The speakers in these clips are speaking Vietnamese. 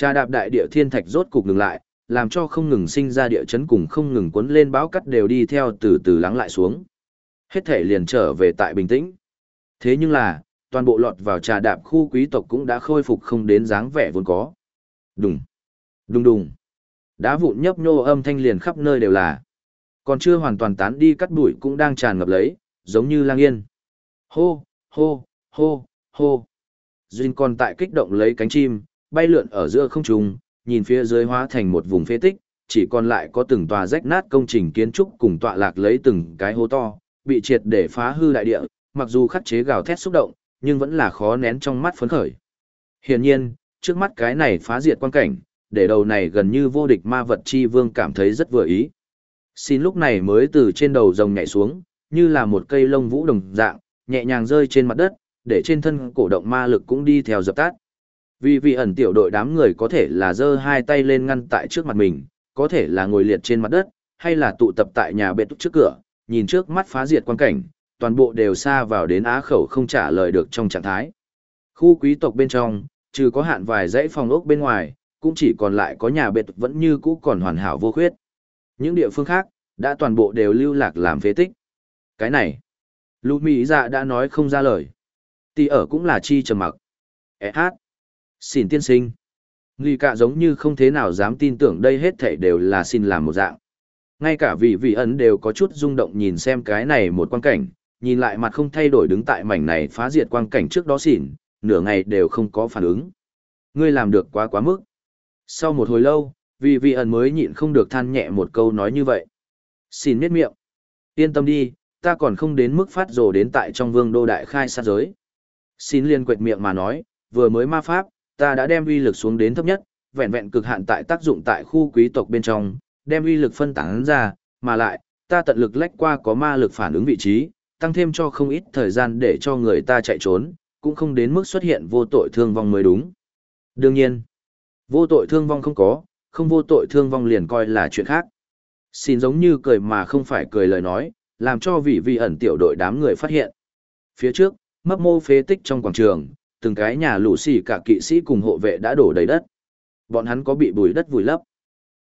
Trà đạp đại địa thiên thạch rốt cục ngừng lại, làm cho không ngừng sinh ra địa chấn cùng không ngừng cuốn lên bão cắt đều đi theo từ từ lắng lại xuống. Hết thể liền trở về tại bình tĩnh. Thế nhưng là, toàn bộ lọt vào trà đạp khu quý tộc cũng đã khôi phục không đến dáng vẻ vốn có. Đùng, đùng đùng. Đá vụn nhấp nhô âm thanh liền khắp nơi đều là. Còn chưa hoàn toàn tán đi cắt bụi cũng đang tràn ngập lấy, giống như lang yên. Hô, hô, hô, hô. Duyên còn tại kích động lấy cánh chim, bay lượn ở giữa không trung, nhìn phía dưới hóa thành một vùng phế tích, chỉ còn lại có từng tòa rách nát công trình kiến trúc cùng tọa lạc lấy từng cái hố to, bị triệt để phá hư đại địa, mặc dù khắc chế gào thét xúc động, nhưng vẫn là khó nén trong mắt phấn khởi. Hiển nhiên, trước mắt cái này phá diệt quan cảnh, để đầu này gần như vô địch ma vật chi vương cảm thấy rất vừa ý. Xin lúc này mới từ trên đầu rồng nhảy xuống, như là một cây lông vũ đồng dạng, nhẹ nhàng rơi trên mặt đất, để trên thân cổ động ma lực cũng đi theo dập tắt. Vì vị ẩn tiểu đội đám người có thể là giơ hai tay lên ngăn tại trước mặt mình, có thể là ngồi liệt trên mặt đất, hay là tụ tập tại nhà bệ túc trước cửa, nhìn trước mắt phá diệt quan cảnh, toàn bộ đều xa vào đến á khẩu không trả lời được trong trạng thái. Khu quý tộc bên trong, trừ có hạn vài dãy phòng ốc bên ngoài, cũng chỉ còn lại có nhà bệ vẫn như cũ còn hoàn hảo vô khuyết. Những địa phương khác, đã toàn bộ đều lưu lạc làm phế tích. Cái này, Lũ Mỹ dạ đã nói không ra lời. Tì ở cũng là chi trầm mặc. E hát. Xin tiên sinh. Nghi cả giống như không thế nào dám tin tưởng đây hết thảy đều là xin làm một dạng. Ngay cả vị vị ấn đều có chút rung động nhìn xem cái này một quan cảnh, nhìn lại mặt không thay đổi đứng tại mảnh này phá diệt quang cảnh trước đó xỉn, nửa ngày đều không có phản ứng. Ngươi làm được quá quá mức. Sau một hồi lâu, vị vị ẩn mới nhịn không được than nhẹ một câu nói như vậy. Xin miết miệng. Yên tâm đi, ta còn không đến mức phát rồ đến tại trong vương đô đại khai sát giới. Xin liên quệt miệng mà nói, vừa mới ma pháp, ta đã đem uy lực xuống đến thấp nhất, vẹn vẹn cực hạn tại tác dụng tại khu quý tộc bên trong, đem uy lực phân tán ra, mà lại, ta tận lực lách qua có ma lực phản ứng vị trí, tăng thêm cho không ít thời gian để cho người ta chạy trốn, cũng không đến mức xuất hiện vô tội thương vong mới đúng. Đương nhiên, vô tội thương vong không có, không vô tội thương vong liền coi là chuyện khác. Xin giống như cười mà không phải cười lời nói, làm cho vị vị ẩn tiểu đội đám người phát hiện. Phía trước, mấp mô phế tích trong quảng trường, từng cái nhà lũ xì cả kỵ sĩ cùng hộ vệ đã đổ đầy đất. Bọn hắn có bị bùi đất vùi lấp.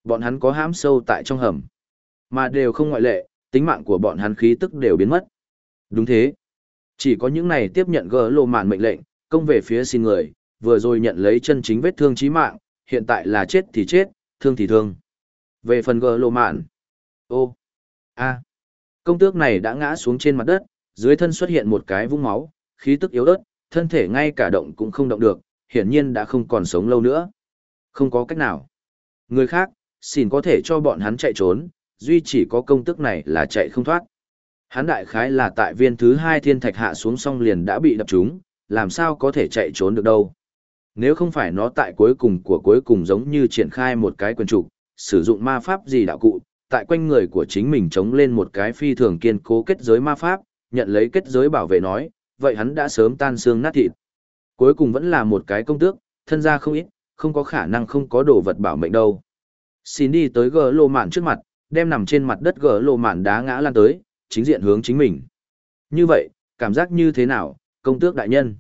Bọn hắn có hãm sâu tại trong hầm. Mà đều không ngoại lệ, tính mạng của bọn hắn khí tức đều biến mất. Đúng thế. Chỉ có những này tiếp nhận gỡ lộ mạn mệnh lệnh, công về phía xin người, vừa rồi nhận lấy chân chính vết thương chí mạng, hiện tại là chết thì chết, thương thì thương. Về phần gỡ lộ mạn. Ô. a Công tước này đã ngã xuống trên mặt đất, dưới thân xuất hiện một cái vũng máu, khí tức yếu ớt, thân thể ngay cả động cũng không động được, hiển nhiên đã không còn sống lâu nữa. Không có cách nào. Người khác, xin có thể cho bọn hắn chạy trốn, duy chỉ có công tức này là chạy không thoát. Hắn đại khái là tại viên thứ hai thiên thạch hạ xuống xong liền đã bị đập trúng, làm sao có thể chạy trốn được đâu. Nếu không phải nó tại cuối cùng của cuối cùng giống như triển khai một cái quyền trục, sử dụng ma pháp gì đạo cụ, tại quanh người của chính mình chống lên một cái phi thường kiên cố kết giới ma pháp, nhận lấy kết giới bảo vệ nói, vậy hắn đã sớm tan xương nát thịt. Cuối cùng vẫn là một cái công tước, thân gia không ít, không có khả năng không có đồ vật bảo mệnh đâu. Xin đi tới gỡ lô mạn trước mặt, đem nằm trên mặt đất gỡ lô mạn đá ngã lan tới, chính diện hướng chính mình. Như vậy, cảm giác như thế nào, công tước đại nhân?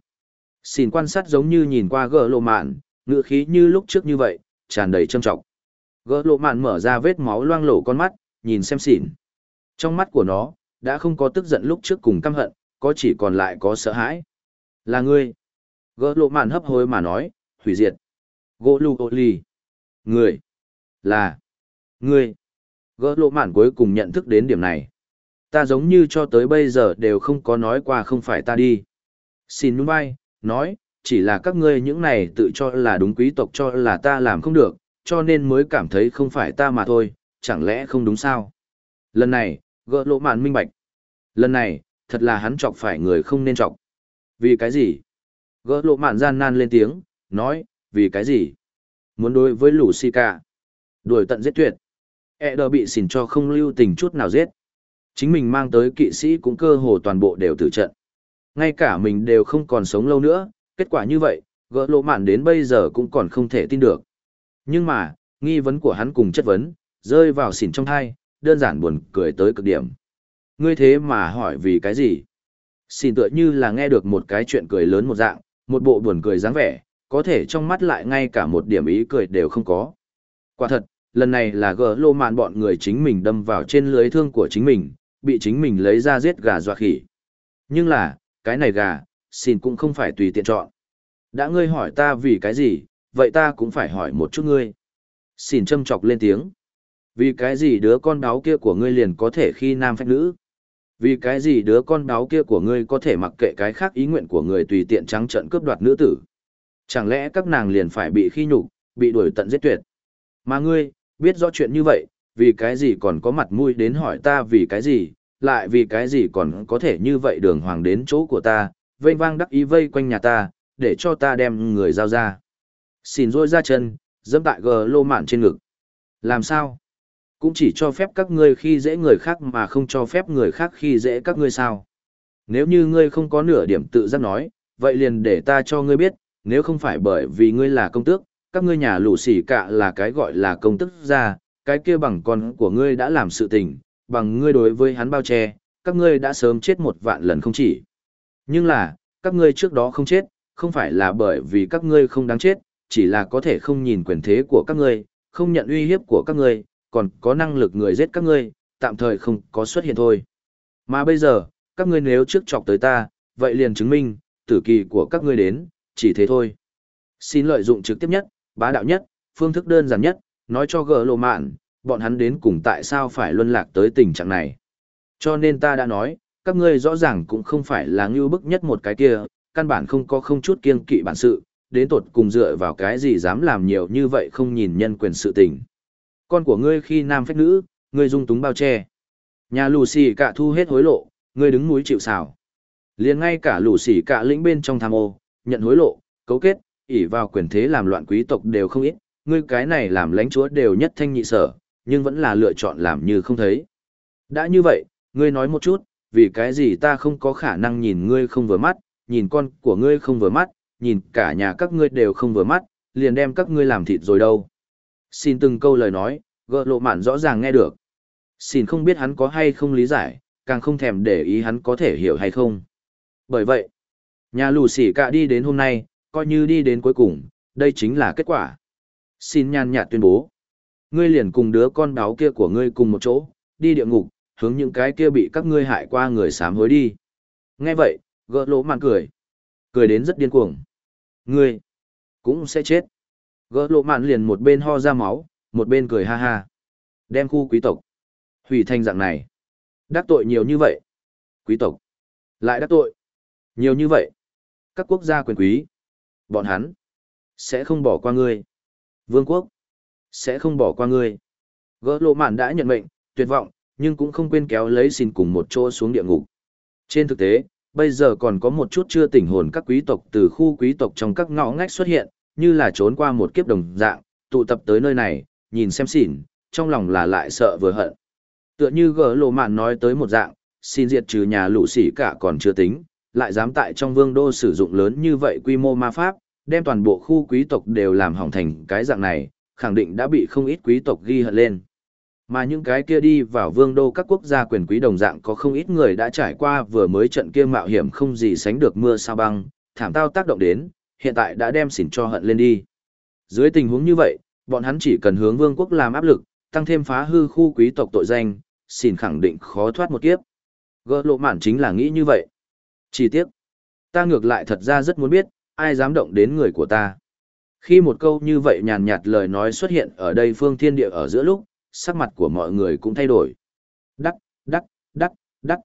Xin quan sát giống như nhìn qua gỡ lô mạn, ngựa khí như lúc trước như vậy, tràn đầy trâm trọng. Gỡ lô mạn mở ra vết máu loang lổ con mắt, nhìn xem xỉn. Trong mắt của nó, đã không có tức giận lúc trước cùng căm hận, có chỉ còn lại có sợ hãi. Là ngươi. Gỡ lộ mạn hấp hối mà nói, hủy diệt. Gỗ lù ô ly. Người. Là. Ngươi. Gỡ lộ mạn cuối cùng nhận thức đến điểm này. Ta giống như cho tới bây giờ đều không có nói qua không phải ta đi. Xin nhung vai, nói, chỉ là các ngươi những này tự cho là đúng quý tộc cho là ta làm không được, cho nên mới cảm thấy không phải ta mà thôi, chẳng lẽ không đúng sao? Lần này, gỡ lộ mạn minh bạch. Lần này, thật là hắn chọc phải người không nên chọc. Vì cái gì? Gỡ lộ mạn gian nan lên tiếng, nói, vì cái gì? Muốn đối với lũ si ca. Đuổi tận giết tuyệt. E đờ bị xỉn cho không lưu tình chút nào giết. Chính mình mang tới kỵ sĩ cũng cơ hồ toàn bộ đều tử trận. Ngay cả mình đều không còn sống lâu nữa, kết quả như vậy, gỡ lộ mạn đến bây giờ cũng còn không thể tin được. Nhưng mà, nghi vấn của hắn cùng chất vấn, rơi vào xỉn trong thai, đơn giản buồn cười tới cực điểm. Ngươi thế mà hỏi vì cái gì? Xin tựa như là nghe được một cái chuyện cười lớn một dạng, một bộ buồn cười dáng vẻ, có thể trong mắt lại ngay cả một điểm ý cười đều không có. Quả thật, lần này là gỡ lô mạn bọn người chính mình đâm vào trên lưới thương của chính mình, bị chính mình lấy ra giết gà dọa khỉ. Nhưng là, cái này gà, xin cũng không phải tùy tiện chọn. Đã ngươi hỏi ta vì cái gì, vậy ta cũng phải hỏi một chút ngươi. Xin châm chọc lên tiếng. Vì cái gì đứa con đáo kia của ngươi liền có thể khi nam phách nữ? Vì cái gì đứa con đáo kia của ngươi có thể mặc kệ cái khác ý nguyện của người tùy tiện trắng trận cướp đoạt nữ tử? Chẳng lẽ các nàng liền phải bị khi nhục, bị đuổi tận giết tuyệt? Mà ngươi, biết rõ chuyện như vậy, vì cái gì còn có mặt mũi đến hỏi ta vì cái gì, lại vì cái gì còn có thể như vậy đường hoàng đến chỗ của ta, vây vang đắc ý vây quanh nhà ta, để cho ta đem người giao ra. Xin rôi ra chân, dẫm tại gờ lô mạn trên ngực. Làm sao? Cũng chỉ cho phép các ngươi khi dễ người khác mà không cho phép người khác khi dễ các ngươi sao? Nếu như ngươi không có nửa điểm tự giác nói, vậy liền để ta cho ngươi biết, nếu không phải bởi vì ngươi là công tước, các ngươi nhà lũ xỉ cả là cái gọi là công tước ra, cái kia bằng con của ngươi đã làm sự tình, bằng ngươi đối với hắn bao che, các ngươi đã sớm chết một vạn lần không chỉ. Nhưng là, các ngươi trước đó không chết, không phải là bởi vì các ngươi không đáng chết, chỉ là có thể không nhìn quyền thế của các ngươi, không nhận uy hiếp của các ngươi, còn có năng lực người giết các ngươi, tạm thời không có xuất hiện thôi. Mà bây giờ, các ngươi nếu trước chọc tới ta, vậy liền chứng minh, tử kỳ của các ngươi đến, chỉ thế thôi. Xin lợi dụng trực tiếp nhất, bá đạo nhất, phương thức đơn giản nhất, nói cho gỡ lộ mạn, bọn hắn đến cùng tại sao phải luân lạc tới tình trạng này. Cho nên ta đã nói, các ngươi rõ ràng cũng không phải là ngưu bức nhất một cái kia, căn bản không có không chút kiêng kỵ bản sự, đến tột cùng dựa vào cái gì dám làm nhiều như vậy không nhìn nhân quyền sự tình. Con của ngươi khi nam phách nữ, ngươi dung túng bao che. Nhà lù xì cả thu hết hối lộ, ngươi đứng núi chịu xào. liền ngay cả lù xì cả lĩnh bên trong tham ô, nhận hối lộ, cấu kết, ỷ vào quyền thế làm loạn quý tộc đều không ít, ngươi cái này làm lãnh chúa đều nhất thanh nhị sở, nhưng vẫn là lựa chọn làm như không thấy. Đã như vậy, ngươi nói một chút, vì cái gì ta không có khả năng nhìn ngươi không vừa mắt, nhìn con của ngươi không vừa mắt, nhìn cả nhà các ngươi đều không vừa mắt, liền đem các ngươi làm thịt rồi đâu. Xin từng câu lời nói, gỡ lộ mạn rõ ràng nghe được. Xin không biết hắn có hay không lý giải, càng không thèm để ý hắn có thể hiểu hay không. Bởi vậy, nhà lù xỉ cả đi đến hôm nay, coi như đi đến cuối cùng, đây chính là kết quả. Xin nhàn nhạt tuyên bố. Ngươi liền cùng đứa con đáo kia của ngươi cùng một chỗ, đi địa ngục, hướng những cái kia bị các ngươi hại qua người sám hối đi. Nghe vậy, gỡ lỗ mạn cười. Cười đến rất điên cuồng. Ngươi, cũng sẽ chết. Gỡ lộ mạn liền một bên ho ra máu, một bên cười ha ha. Đem khu quý tộc. Hủy thành dạng này. Đắc tội nhiều như vậy. Quý tộc. Lại đắc tội. Nhiều như vậy. Các quốc gia quyền quý. Bọn hắn. Sẽ không bỏ qua ngươi. Vương quốc. Sẽ không bỏ qua ngươi. Gỡ lộ mạn đã nhận mệnh, tuyệt vọng, nhưng cũng không quên kéo lấy xin cùng một chỗ xuống địa ngục. Trên thực tế, bây giờ còn có một chút chưa tỉnh hồn các quý tộc từ khu quý tộc trong các ngõ ngách xuất hiện, như là trốn qua một kiếp đồng dạng, tụ tập tới nơi này, nhìn xem xỉn, trong lòng là lại sợ vừa hận. Tựa như gỡ lộ mạn nói tới một dạng, xin diệt trừ nhà lũ sỉ cả còn chưa tính, lại dám tại trong vương đô sử dụng lớn như vậy quy mô ma pháp, đem toàn bộ khu quý tộc đều làm hỏng thành cái dạng này, khẳng định đã bị không ít quý tộc ghi hận lên. Mà những cái kia đi vào vương đô các quốc gia quyền quý đồng dạng có không ít người đã trải qua vừa mới trận kia mạo hiểm không gì sánh được mưa sao băng, thảm tao tác động đến, hiện tại đã đem xỉn cho hận lên đi. Dưới tình huống như vậy, bọn hắn chỉ cần hướng vương quốc làm áp lực, tăng thêm phá hư khu quý tộc tội danh, xỉn khẳng định khó thoát một kiếp. Gỡ lộ mạn chính là nghĩ như vậy. Chỉ tiếc, ta ngược lại thật ra rất muốn biết, ai dám động đến người của ta. Khi một câu như vậy nhàn nhạt lời nói xuất hiện ở đây phương thiên địa ở giữa lúc, sắc mặt của mọi người cũng thay đổi. Đắc, đắc, đắc, đắc.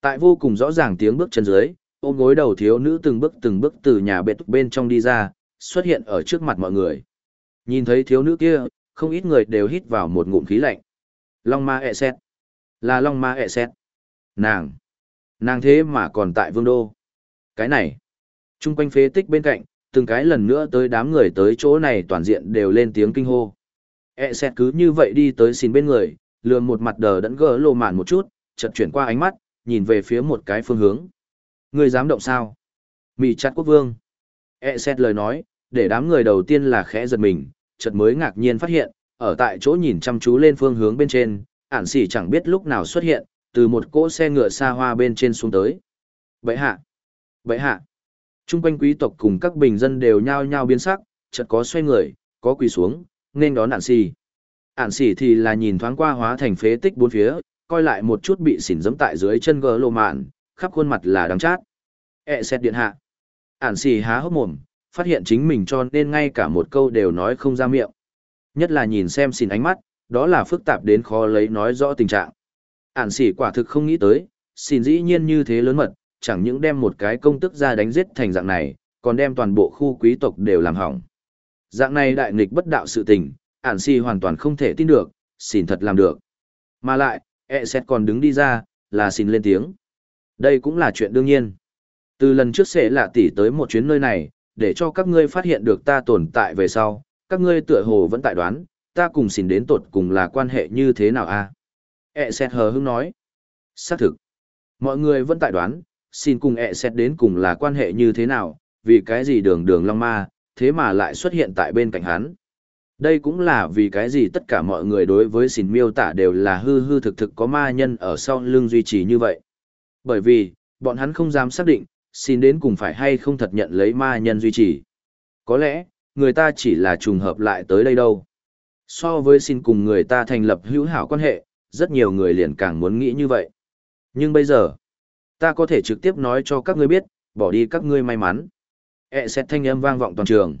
Tại vô cùng rõ ràng tiếng bước chân dưới, ôm gối đầu thiếu nữ từng bước từng bước từ nhà bệt bên trong đi ra, xuất hiện ở trước mặt mọi người. Nhìn thấy thiếu nữ kia, không ít người đều hít vào một ngụm khí lạnh. Long ma ẹ e xét. Là long ma ẹ e xét. Nàng. Nàng thế mà còn tại vương đô. Cái này. Trung quanh phế tích bên cạnh, từng cái lần nữa tới đám người tới chỗ này toàn diện đều lên tiếng kinh hô. E xét cứ như vậy đi tới xin bên người, lườm một mặt đờ đẫn gỡ lồ mạn một chút, chợt chuyển qua ánh mắt, nhìn về phía một cái phương hướng. Ngươi dám động sao? Mị chặt quốc vương. E xét lời nói, để đám người đầu tiên là khẽ giật mình, chợt mới ngạc nhiên phát hiện, ở tại chỗ nhìn chăm chú lên phương hướng bên trên, ản xỉ chẳng biết lúc nào xuất hiện, từ một cỗ xe ngựa xa hoa bên trên xuống tới. Vậy hạ! vậy hạ! Trung quanh quý tộc cùng các bình dân đều nhao nhao biến sắc, chợt có xoay người, có quỳ xuống, nên đón ản xỉ. Ản xỉ thì là nhìn thoáng qua hóa thành phế tích bốn phía, coi lại một chút bị xỉn dẫm tại dưới chân gờ lộ mạn, khắp khuôn mặt là đắng chát. E xét điện hạ. Ản xì há hốc mồm, phát hiện chính mình cho nên ngay cả một câu đều nói không ra miệng. Nhất là nhìn xem xỉn ánh mắt, đó là phức tạp đến khó lấy nói rõ tình trạng. Ản xì quả thực không nghĩ tới, xỉn dĩ nhiên như thế lớn mật, chẳng những đem một cái công tức ra đánh giết thành dạng này, còn đem toàn bộ khu quý tộc đều làm hỏng. Dạng này đại nghịch bất đạo sự tình, ản xì hoàn toàn không thể tin được, xỉn thật làm được. Mà lại, e xét còn đứng đi ra, là xin lên tiếng. Đây cũng là chuyện đương nhiên. Từ lần trước sẽ lạ tỉ tới một chuyến nơi này, để cho các ngươi phát hiện được ta tồn tại về sau, các ngươi tựa hồ vẫn tại đoán, ta cùng xin đến tột cùng là quan hệ như thế nào a? À? E xét hờ hững nói. Xác thực. Mọi người vẫn tại đoán, xin cùng e xét đến cùng là quan hệ như thế nào, vì cái gì đường đường long ma, thế mà lại xuất hiện tại bên cạnh hắn. Đây cũng là vì cái gì tất cả mọi người đối với xin miêu tả đều là hư hư thực thực có ma nhân ở sau lưng duy trì như vậy. Bởi vì, bọn hắn không dám xác định, xin đến cùng phải hay không thật nhận lấy ma nhân duy trì. Có lẽ, người ta chỉ là trùng hợp lại tới đây đâu. So với xin cùng người ta thành lập hữu hảo quan hệ, rất nhiều người liền càng muốn nghĩ như vậy. Nhưng bây giờ, ta có thể trực tiếp nói cho các ngươi biết, bỏ đi các ngươi may mắn. E xét thanh âm vang vọng toàn trường.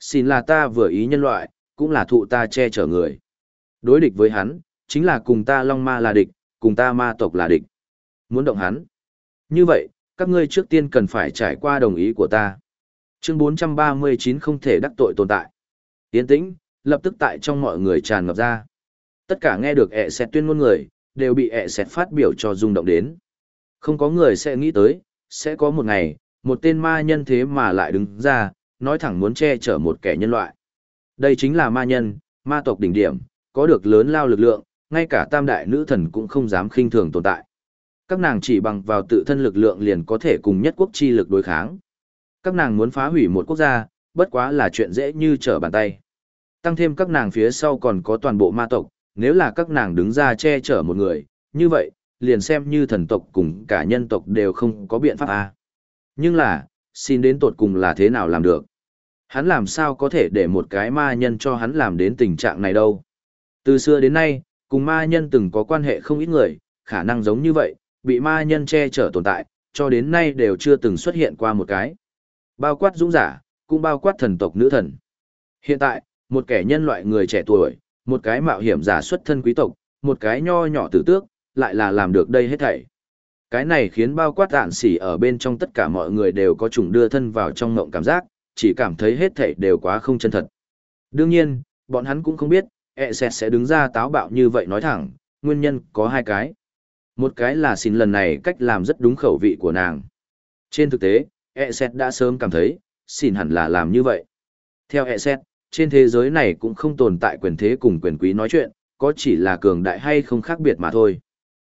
Xin là ta vừa ý nhân loại, cũng là thụ ta che chở người. Đối địch với hắn, chính là cùng ta long ma là địch, cùng ta ma tộc là địch. Muốn động hắn. Như vậy, các ngươi trước tiên cần phải trải qua đồng ý của ta. Chương 439 không thể đắc tội tồn tại. Tiến tĩnh, lập tức tại trong mọi người tràn ngập ra. Tất cả nghe được ẹ xẹt tuyên ngôn người, đều bị ẹ xẹt phát biểu cho rung động đến. Không có người sẽ nghĩ tới, sẽ có một ngày, một tên ma nhân thế mà lại đứng ra, nói thẳng muốn che chở một kẻ nhân loại. Đây chính là ma nhân, ma tộc đỉnh điểm, có được lớn lao lực lượng, ngay cả tam đại nữ thần cũng không dám khinh thường tồn tại. Các nàng chỉ bằng vào tự thân lực lượng liền có thể cùng nhất quốc chi lực đối kháng. Các nàng muốn phá hủy một quốc gia, bất quá là chuyện dễ như trở bàn tay. Tăng thêm các nàng phía sau còn có toàn bộ ma tộc, nếu là các nàng đứng ra che chở một người, như vậy, liền xem như thần tộc cùng cả nhân tộc đều không có biện pháp à. Nhưng là, xin đến tột cùng là thế nào làm được? Hắn làm sao có thể để một cái ma nhân cho hắn làm đến tình trạng này đâu? Từ xưa đến nay, cùng ma nhân từng có quan hệ không ít người, khả năng giống như vậy, bị ma nhân che chở tồn tại, cho đến nay đều chưa từng xuất hiện qua một cái. Bao quát dũng giả, cũng bao quát thần tộc nữ thần. Hiện tại, một kẻ nhân loại người trẻ tuổi, một cái mạo hiểm giả xuất thân quý tộc, một cái nho nhỏ tử tước, lại là làm được đây hết thảy. Cái này khiến bao quát tạn xỉ ở bên trong tất cả mọi người đều có trùng đưa thân vào trong ngộng cảm giác, chỉ cảm thấy hết thảy đều quá không chân thật. Đương nhiên, bọn hắn cũng không biết, e sẽ sẽ đứng ra táo bạo như vậy nói thẳng, nguyên nhân có hai cái. Một cái là xin lần này cách làm rất đúng khẩu vị của nàng. Trên thực tế, e xét đã sớm cảm thấy, xin hẳn là làm như vậy. Theo e xét, trên thế giới này cũng không tồn tại quyền thế cùng quyền quý nói chuyện, có chỉ là cường đại hay không khác biệt mà thôi.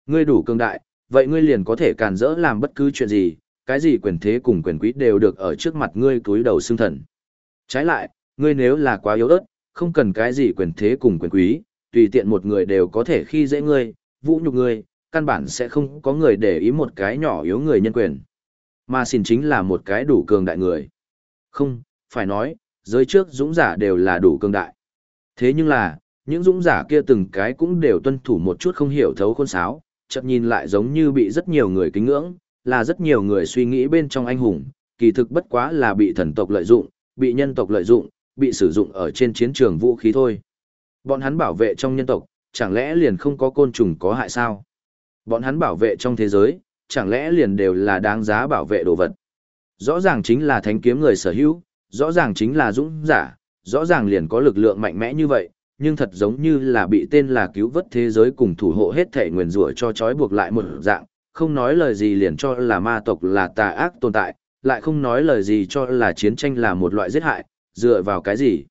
Ngươi đủ cường đại, vậy ngươi liền có thể càn rỡ làm bất cứ chuyện gì, cái gì quyền thế cùng quyền quý đều được ở trước mặt ngươi túi đầu xương thần. Trái lại, ngươi nếu là quá yếu ớt, không cần cái gì quyền thế cùng quyền quý, tùy tiện một người đều có thể khi dễ ngươi, vũ nhục ngươi, căn bản sẽ không có người để ý một cái nhỏ yếu người nhân quyền. Mà xin chính là một cái đủ cường đại người. Không, phải nói, giới trước dũng giả đều là đủ cường đại. Thế nhưng là, những dũng giả kia từng cái cũng đều tuân thủ một chút không hiểu thấu khôn sáo, chậm nhìn lại giống như bị rất nhiều người kính ngưỡng, là rất nhiều người suy nghĩ bên trong anh hùng, kỳ thực bất quá là bị thần tộc lợi dụng, bị nhân tộc lợi dụng, bị sử dụng ở trên chiến trường vũ khí thôi. Bọn hắn bảo vệ trong nhân tộc, chẳng lẽ liền không có côn trùng có hại sao? Bọn hắn bảo vệ trong thế giới, chẳng lẽ liền đều là đáng giá bảo vệ đồ vật? Rõ ràng chính là thánh kiếm người sở hữu, rõ ràng chính là dũng giả, rõ ràng liền có lực lượng mạnh mẽ như vậy, nhưng thật giống như là bị tên là cứu vớt thế giới cùng thủ hộ hết thể nguyền rủa cho trói buộc lại một dạng, không nói lời gì liền cho là ma tộc là tà ác tồn tại, lại không nói lời gì cho là chiến tranh là một loại giết hại, dựa vào cái gì.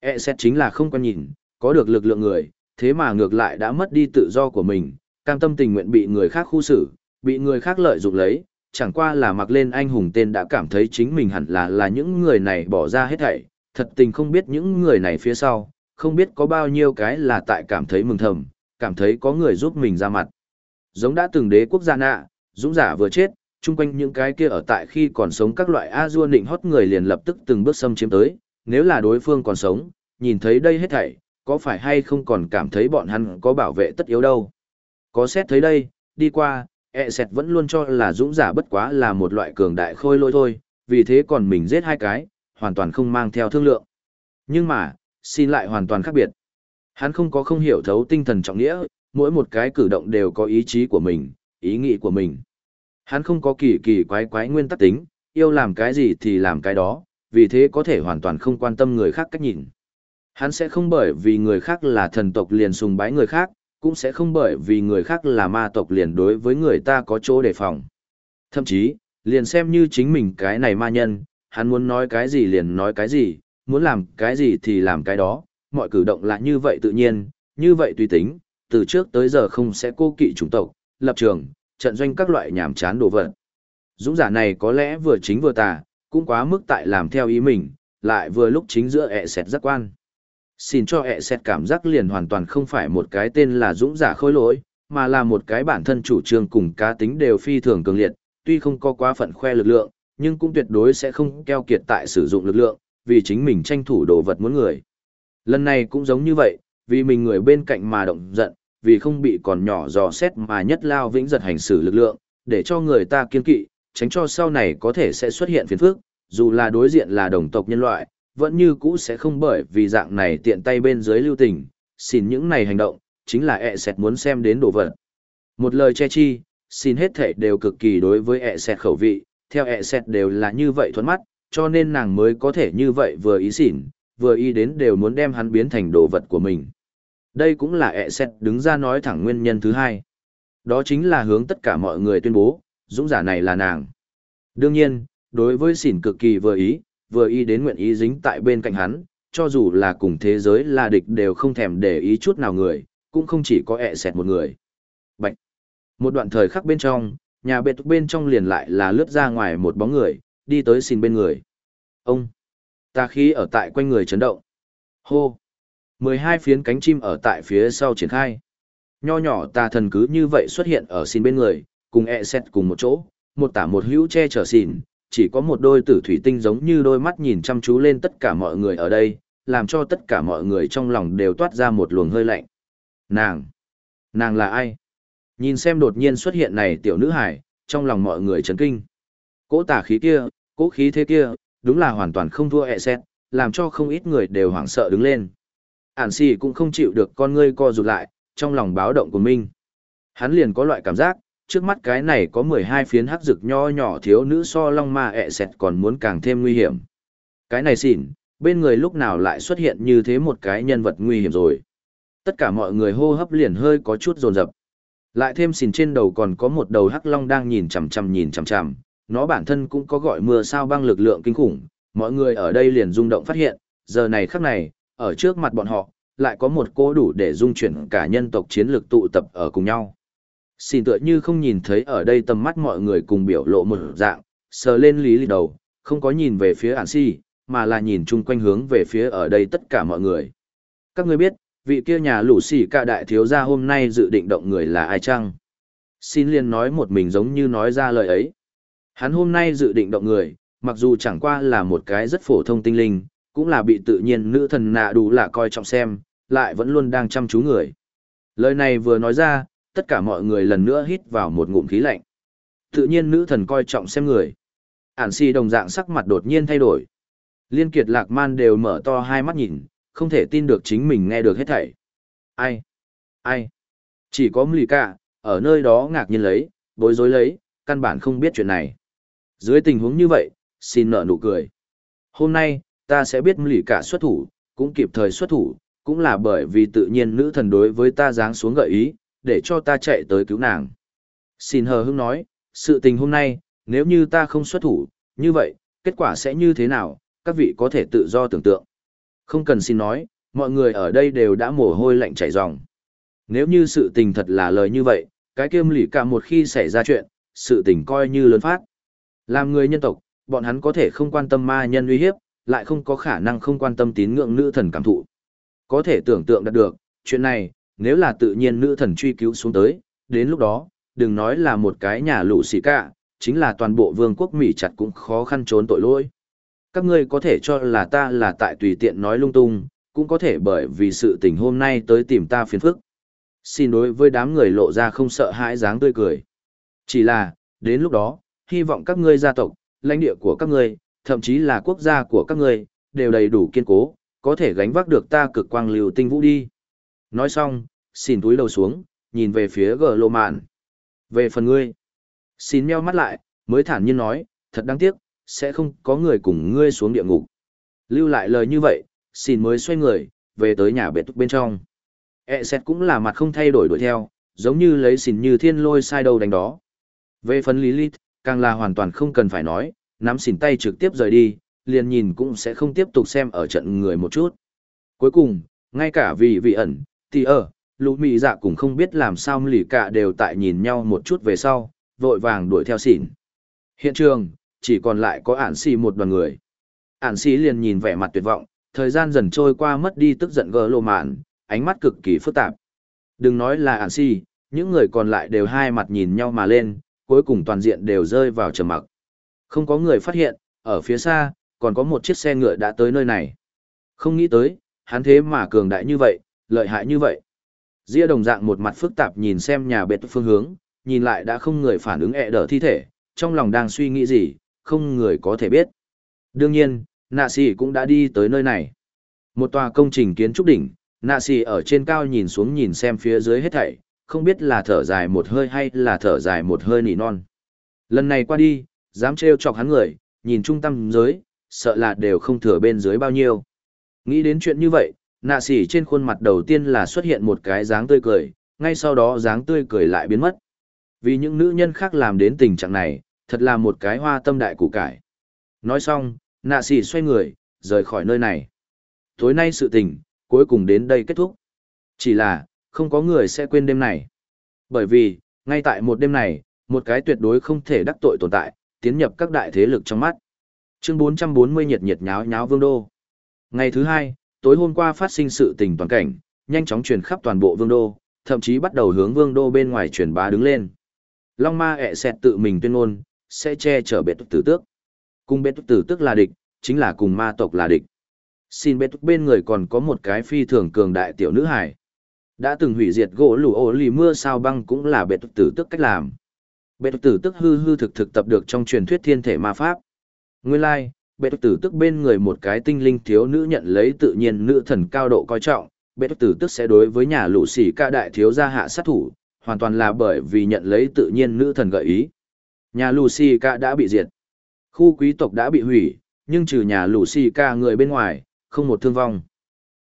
E xét chính là không quan nhìn, có được lực lượng người, thế mà ngược lại đã mất đi tự do của mình, cam tâm tình nguyện bị người khác khu xử, bị người khác lợi dụng lấy, chẳng qua là mặc lên anh hùng tên đã cảm thấy chính mình hẳn là là những người này bỏ ra hết thảy, thật tình không biết những người này phía sau, không biết có bao nhiêu cái là tại cảm thấy mừng thầm, cảm thấy có người giúp mình ra mặt. Giống đã từng đế quốc gia nạ, dũng giả vừa chết, chung quanh những cái kia ở tại khi còn sống các loại a dua nịnh hót người liền lập tức từng bước xâm chiếm tới, nếu là đối phương còn sống, nhìn thấy đây hết thảy, có phải hay không còn cảm thấy bọn hắn có bảo vệ tất yếu đâu. Có xét thấy đây, đi qua, e sẹt vẫn luôn cho là dũng giả bất quá là một loại cường đại khôi lôi thôi, vì thế còn mình giết hai cái, hoàn toàn không mang theo thương lượng. Nhưng mà, xin lại hoàn toàn khác biệt. Hắn không có không hiểu thấu tinh thần trọng nghĩa, mỗi một cái cử động đều có ý chí của mình, ý nghĩ của mình. Hắn không có kỳ kỳ quái quái nguyên tắc tính, yêu làm cái gì thì làm cái đó, vì thế có thể hoàn toàn không quan tâm người khác cách nhìn. Hắn sẽ không bởi vì người khác là thần tộc liền sùng bái người khác, cũng sẽ không bởi vì người khác là ma tộc liền đối với người ta có chỗ đề phòng. Thậm chí, liền xem như chính mình cái này ma nhân, hắn muốn nói cái gì liền nói cái gì, muốn làm cái gì thì làm cái đó, mọi cử động là như vậy tự nhiên, như vậy tùy tính, từ trước tới giờ không sẽ cô kỵ chủng tộc, lập trường, trận doanh các loại nhảm chán đồ vật. Dũng giả này có lẽ vừa chính vừa tà, cũng quá mức tại làm theo ý mình, lại vừa lúc chính giữa ẹ sẹt giác quan. Xin cho ẹ xét cảm giác liền hoàn toàn không phải một cái tên là dũng giả khôi lỗi, mà là một cái bản thân chủ trương cùng cá tính đều phi thường cường liệt, tuy không có quá phận khoe lực lượng, nhưng cũng tuyệt đối sẽ không keo kiệt tại sử dụng lực lượng, vì chính mình tranh thủ đồ vật muốn người. Lần này cũng giống như vậy, vì mình người bên cạnh mà động giận, vì không bị còn nhỏ dò xét mà nhất lao vĩnh giật hành xử lực lượng, để cho người ta kiên kỵ, tránh cho sau này có thể sẽ xuất hiện phiền phức, dù là đối diện là đồng tộc nhân loại, vẫn như cũ sẽ không bởi vì dạng này tiện tay bên dưới lưu tình, xin những này hành động, chính là ẹ sẹt muốn xem đến đồ vật. Một lời che chi, xin hết thể đều cực kỳ đối với ẹ sẹt khẩu vị, theo ẹ sẹt đều là như vậy thuẫn mắt, cho nên nàng mới có thể như vậy vừa ý xỉn, vừa ý đến đều muốn đem hắn biến thành đồ vật của mình. Đây cũng là ẹ sẹt đứng ra nói thẳng nguyên nhân thứ hai. Đó chính là hướng tất cả mọi người tuyên bố, dũng giả này là nàng. Đương nhiên, đối với xỉn cực kỳ vừa ý, vừa ý đến nguyện ý dính tại bên cạnh hắn, cho dù là cùng thế giới là địch đều không thèm để ý chút nào người, cũng không chỉ có ẹ sẹt một người. Bạch! Một đoạn thời khắc bên trong, nhà bệt bên trong liền lại là lướt ra ngoài một bóng người, đi tới xin bên người. Ông! Ta khí ở tại quanh người chấn động. Hô! mười hai phiến cánh chim ở tại phía sau triển khai. Nho nhỏ tà thần cứ như vậy xuất hiện ở xin bên người, cùng ẹ sẹt cùng một chỗ, một tả một hữu che chở xỉn, chỉ có một đôi tử thủy tinh giống như đôi mắt nhìn chăm chú lên tất cả mọi người ở đây, làm cho tất cả mọi người trong lòng đều toát ra một luồng hơi lạnh. Nàng! Nàng là ai? Nhìn xem đột nhiên xuất hiện này tiểu nữ hải, trong lòng mọi người chấn kinh. Cỗ tả khí kia, cỗ khí thế kia, đúng là hoàn toàn không thua ẹ xét, làm cho không ít người đều hoảng sợ đứng lên. Ản xì cũng không chịu được con ngươi co rụt lại, trong lòng báo động của mình. Hắn liền có loại cảm giác, trước mắt cái này có 12 phiến hắc rực nho nhỏ thiếu nữ so long ma ẹ sẹt còn muốn càng thêm nguy hiểm. Cái này xỉn, bên người lúc nào lại xuất hiện như thế một cái nhân vật nguy hiểm rồi. Tất cả mọi người hô hấp liền hơi có chút rồn rập. Lại thêm xỉn trên đầu còn có một đầu hắc long đang nhìn chằm chằm nhìn chằm chằm, nó bản thân cũng có gọi mưa sao băng lực lượng kinh khủng, mọi người ở đây liền rung động phát hiện, giờ này khắc này, ở trước mặt bọn họ, lại có một cô đủ để dung chuyển cả nhân tộc chiến lược tụ tập ở cùng nhau. Xin tựa như không nhìn thấy ở đây tầm mắt mọi người cùng biểu lộ một dạng, sờ lên lý lì đầu, không có nhìn về phía ản si, mà là nhìn chung quanh hướng về phía ở đây tất cả mọi người. Các ngươi biết, vị kia nhà lũ xỉ cả đại thiếu gia hôm nay dự định động người là ai chăng? Xin liền nói một mình giống như nói ra lời ấy. Hắn hôm nay dự định động người, mặc dù chẳng qua là một cái rất phổ thông tinh linh, cũng là bị tự nhiên nữ thần nạ đủ là coi trọng xem, lại vẫn luôn đang chăm chú người. Lời này vừa nói ra, tất cả mọi người lần nữa hít vào một ngụm khí lạnh. Tự nhiên nữ thần coi trọng xem người. Ản si đồng dạng sắc mặt đột nhiên thay đổi. Liên kiệt lạc man đều mở to hai mắt nhìn, không thể tin được chính mình nghe được hết thảy. Ai? Ai? Chỉ có Mlì Cả, ở nơi đó ngạc nhiên lấy, bối rối lấy, căn bản không biết chuyện này. Dưới tình huống như vậy, xin nợ nụ cười. Hôm nay, ta sẽ biết Mlì Cả xuất thủ, cũng kịp thời xuất thủ, cũng là bởi vì tự nhiên nữ thần đối với ta giáng xuống gợi ý, để cho ta chạy tới cứu nàng. Xin hờ hững nói, sự tình hôm nay, nếu như ta không xuất thủ, như vậy, kết quả sẽ như thế nào, các vị có thể tự do tưởng tượng. Không cần xin nói, mọi người ở đây đều đã mồ hôi lạnh chảy ròng. Nếu như sự tình thật là lời như vậy, cái kiêm lì cả một khi xảy ra chuyện, sự tình coi như lớn phát. Làm người nhân tộc, bọn hắn có thể không quan tâm ma nhân uy hiếp, lại không có khả năng không quan tâm tín ngưỡng nữ thần cảm thụ. Có thể tưởng tượng đạt được, chuyện này, nếu là tự nhiên nữ thần truy cứu xuống tới, đến lúc đó, đừng nói là một cái nhà lũ xỉ cả, chính là toàn bộ vương quốc Mỹ chặt cũng khó khăn trốn tội lỗi. Các ngươi có thể cho là ta là tại tùy tiện nói lung tung, cũng có thể bởi vì sự tình hôm nay tới tìm ta phiền phức. Xin đối với đám người lộ ra không sợ hãi dáng tươi cười. Chỉ là, đến lúc đó, hy vọng các ngươi gia tộc, lãnh địa của các ngươi, thậm chí là quốc gia của các ngươi, đều đầy đủ kiên cố, có thể gánh vác được ta cực quang liều tinh vũ đi. Nói xong, xin túi đầu xuống, nhìn về phía gờ lộ mạn. Về phần ngươi, xin meo mắt lại, mới thản nhiên nói, thật đáng tiếc, sẽ không có người cùng ngươi xuống địa ngục. Lưu lại lời như vậy, xin mới xoay người, về tới nhà biệt bên trong. E xét cũng là mặt không thay đổi đuổi theo, giống như lấy xin như thiên lôi sai đầu đánh đó. Về phần lý lít, càng là hoàn toàn không cần phải nói, nắm xỉn tay trực tiếp rời đi, liền nhìn cũng sẽ không tiếp tục xem ở trận người một chút. Cuối cùng, ngay cả vì vị ẩn, thì ở, lũ mị dạ cũng không biết làm sao lì cả đều tại nhìn nhau một chút về sau, vội vàng đuổi theo xỉn. Hiện trường, chỉ còn lại có ản xì một đoàn người. Ản xì liền nhìn vẻ mặt tuyệt vọng, thời gian dần trôi qua mất đi tức giận gỡ lộ mạn, ánh mắt cực kỳ phức tạp. Đừng nói là ản xì, những người còn lại đều hai mặt nhìn nhau mà lên, cuối cùng toàn diện đều rơi vào trầm mặc. Không có người phát hiện, ở phía xa, còn có một chiếc xe ngựa đã tới nơi này. Không nghĩ tới, hắn thế mà cường đại như vậy, lợi hại như vậy. Ria đồng dạng một mặt phức tạp nhìn xem nhà bệt phương hướng, nhìn lại đã không người phản ứng ẹ đỡ thi thể, trong lòng đang suy nghĩ gì, không người có thể biết. Đương nhiên, nạ sĩ cũng đã đi tới nơi này. Một tòa công trình kiến trúc đỉnh, nạ sĩ ở trên cao nhìn xuống nhìn xem phía dưới hết thảy, không biết là thở dài một hơi hay là thở dài một hơi nỉ non. Lần này qua đi, dám trêu chọc hắn người, nhìn trung tâm giới, sợ là đều không thừa bên dưới bao nhiêu. Nghĩ đến chuyện như vậy, nạ sỉ trên khuôn mặt đầu tiên là xuất hiện một cái dáng tươi cười, ngay sau đó dáng tươi cười lại biến mất. Vì những nữ nhân khác làm đến tình trạng này, thật là một cái hoa tâm đại củ cải. Nói xong, nạ sỉ xoay người, rời khỏi nơi này. Tối nay sự tình, cuối cùng đến đây kết thúc. Chỉ là, không có người sẽ quên đêm này. Bởi vì, ngay tại một đêm này, một cái tuyệt đối không thể đắc tội tồn tại, tiến nhập các đại thế lực trong mắt. Chương 440 nhiệt nhiệt nháo nháo vương đô. Ngày thứ hai, tối hôm qua phát sinh sự tình toàn cảnh, nhanh chóng truyền khắp toàn bộ vương đô, thậm chí bắt đầu hướng vương đô bên ngoài truyền bá đứng lên. Long ma ẹ xẹt tự mình tuyên ngôn, sẽ che chở bệ tử tước. Cùng bệ tử tước là địch, chính là cùng ma tộc là địch. Xin bệ bên người còn có một cái phi thường cường đại tiểu nữ hải. Đã từng hủy diệt gỗ lù ô lì mưa sao băng cũng là bệ tử tước cách làm. Bệ tử tước hư hư thực thực tập được trong truyền thuyết thiên thể ma pháp. Nguyên lai, like, bệ tử tức bên người một cái tinh linh thiếu nữ nhận lấy tự nhiên nữ thần cao độ coi trọng, bệ tử tức sẽ đối với nhà lũ xỉ ca đại thiếu gia hạ sát thủ, hoàn toàn là bởi vì nhận lấy tự nhiên nữ thần gợi ý. Nhà lũ xỉ ca đã bị diệt. Khu quý tộc đã bị hủy, nhưng trừ nhà lũ xỉ ca người bên ngoài, không một thương vong.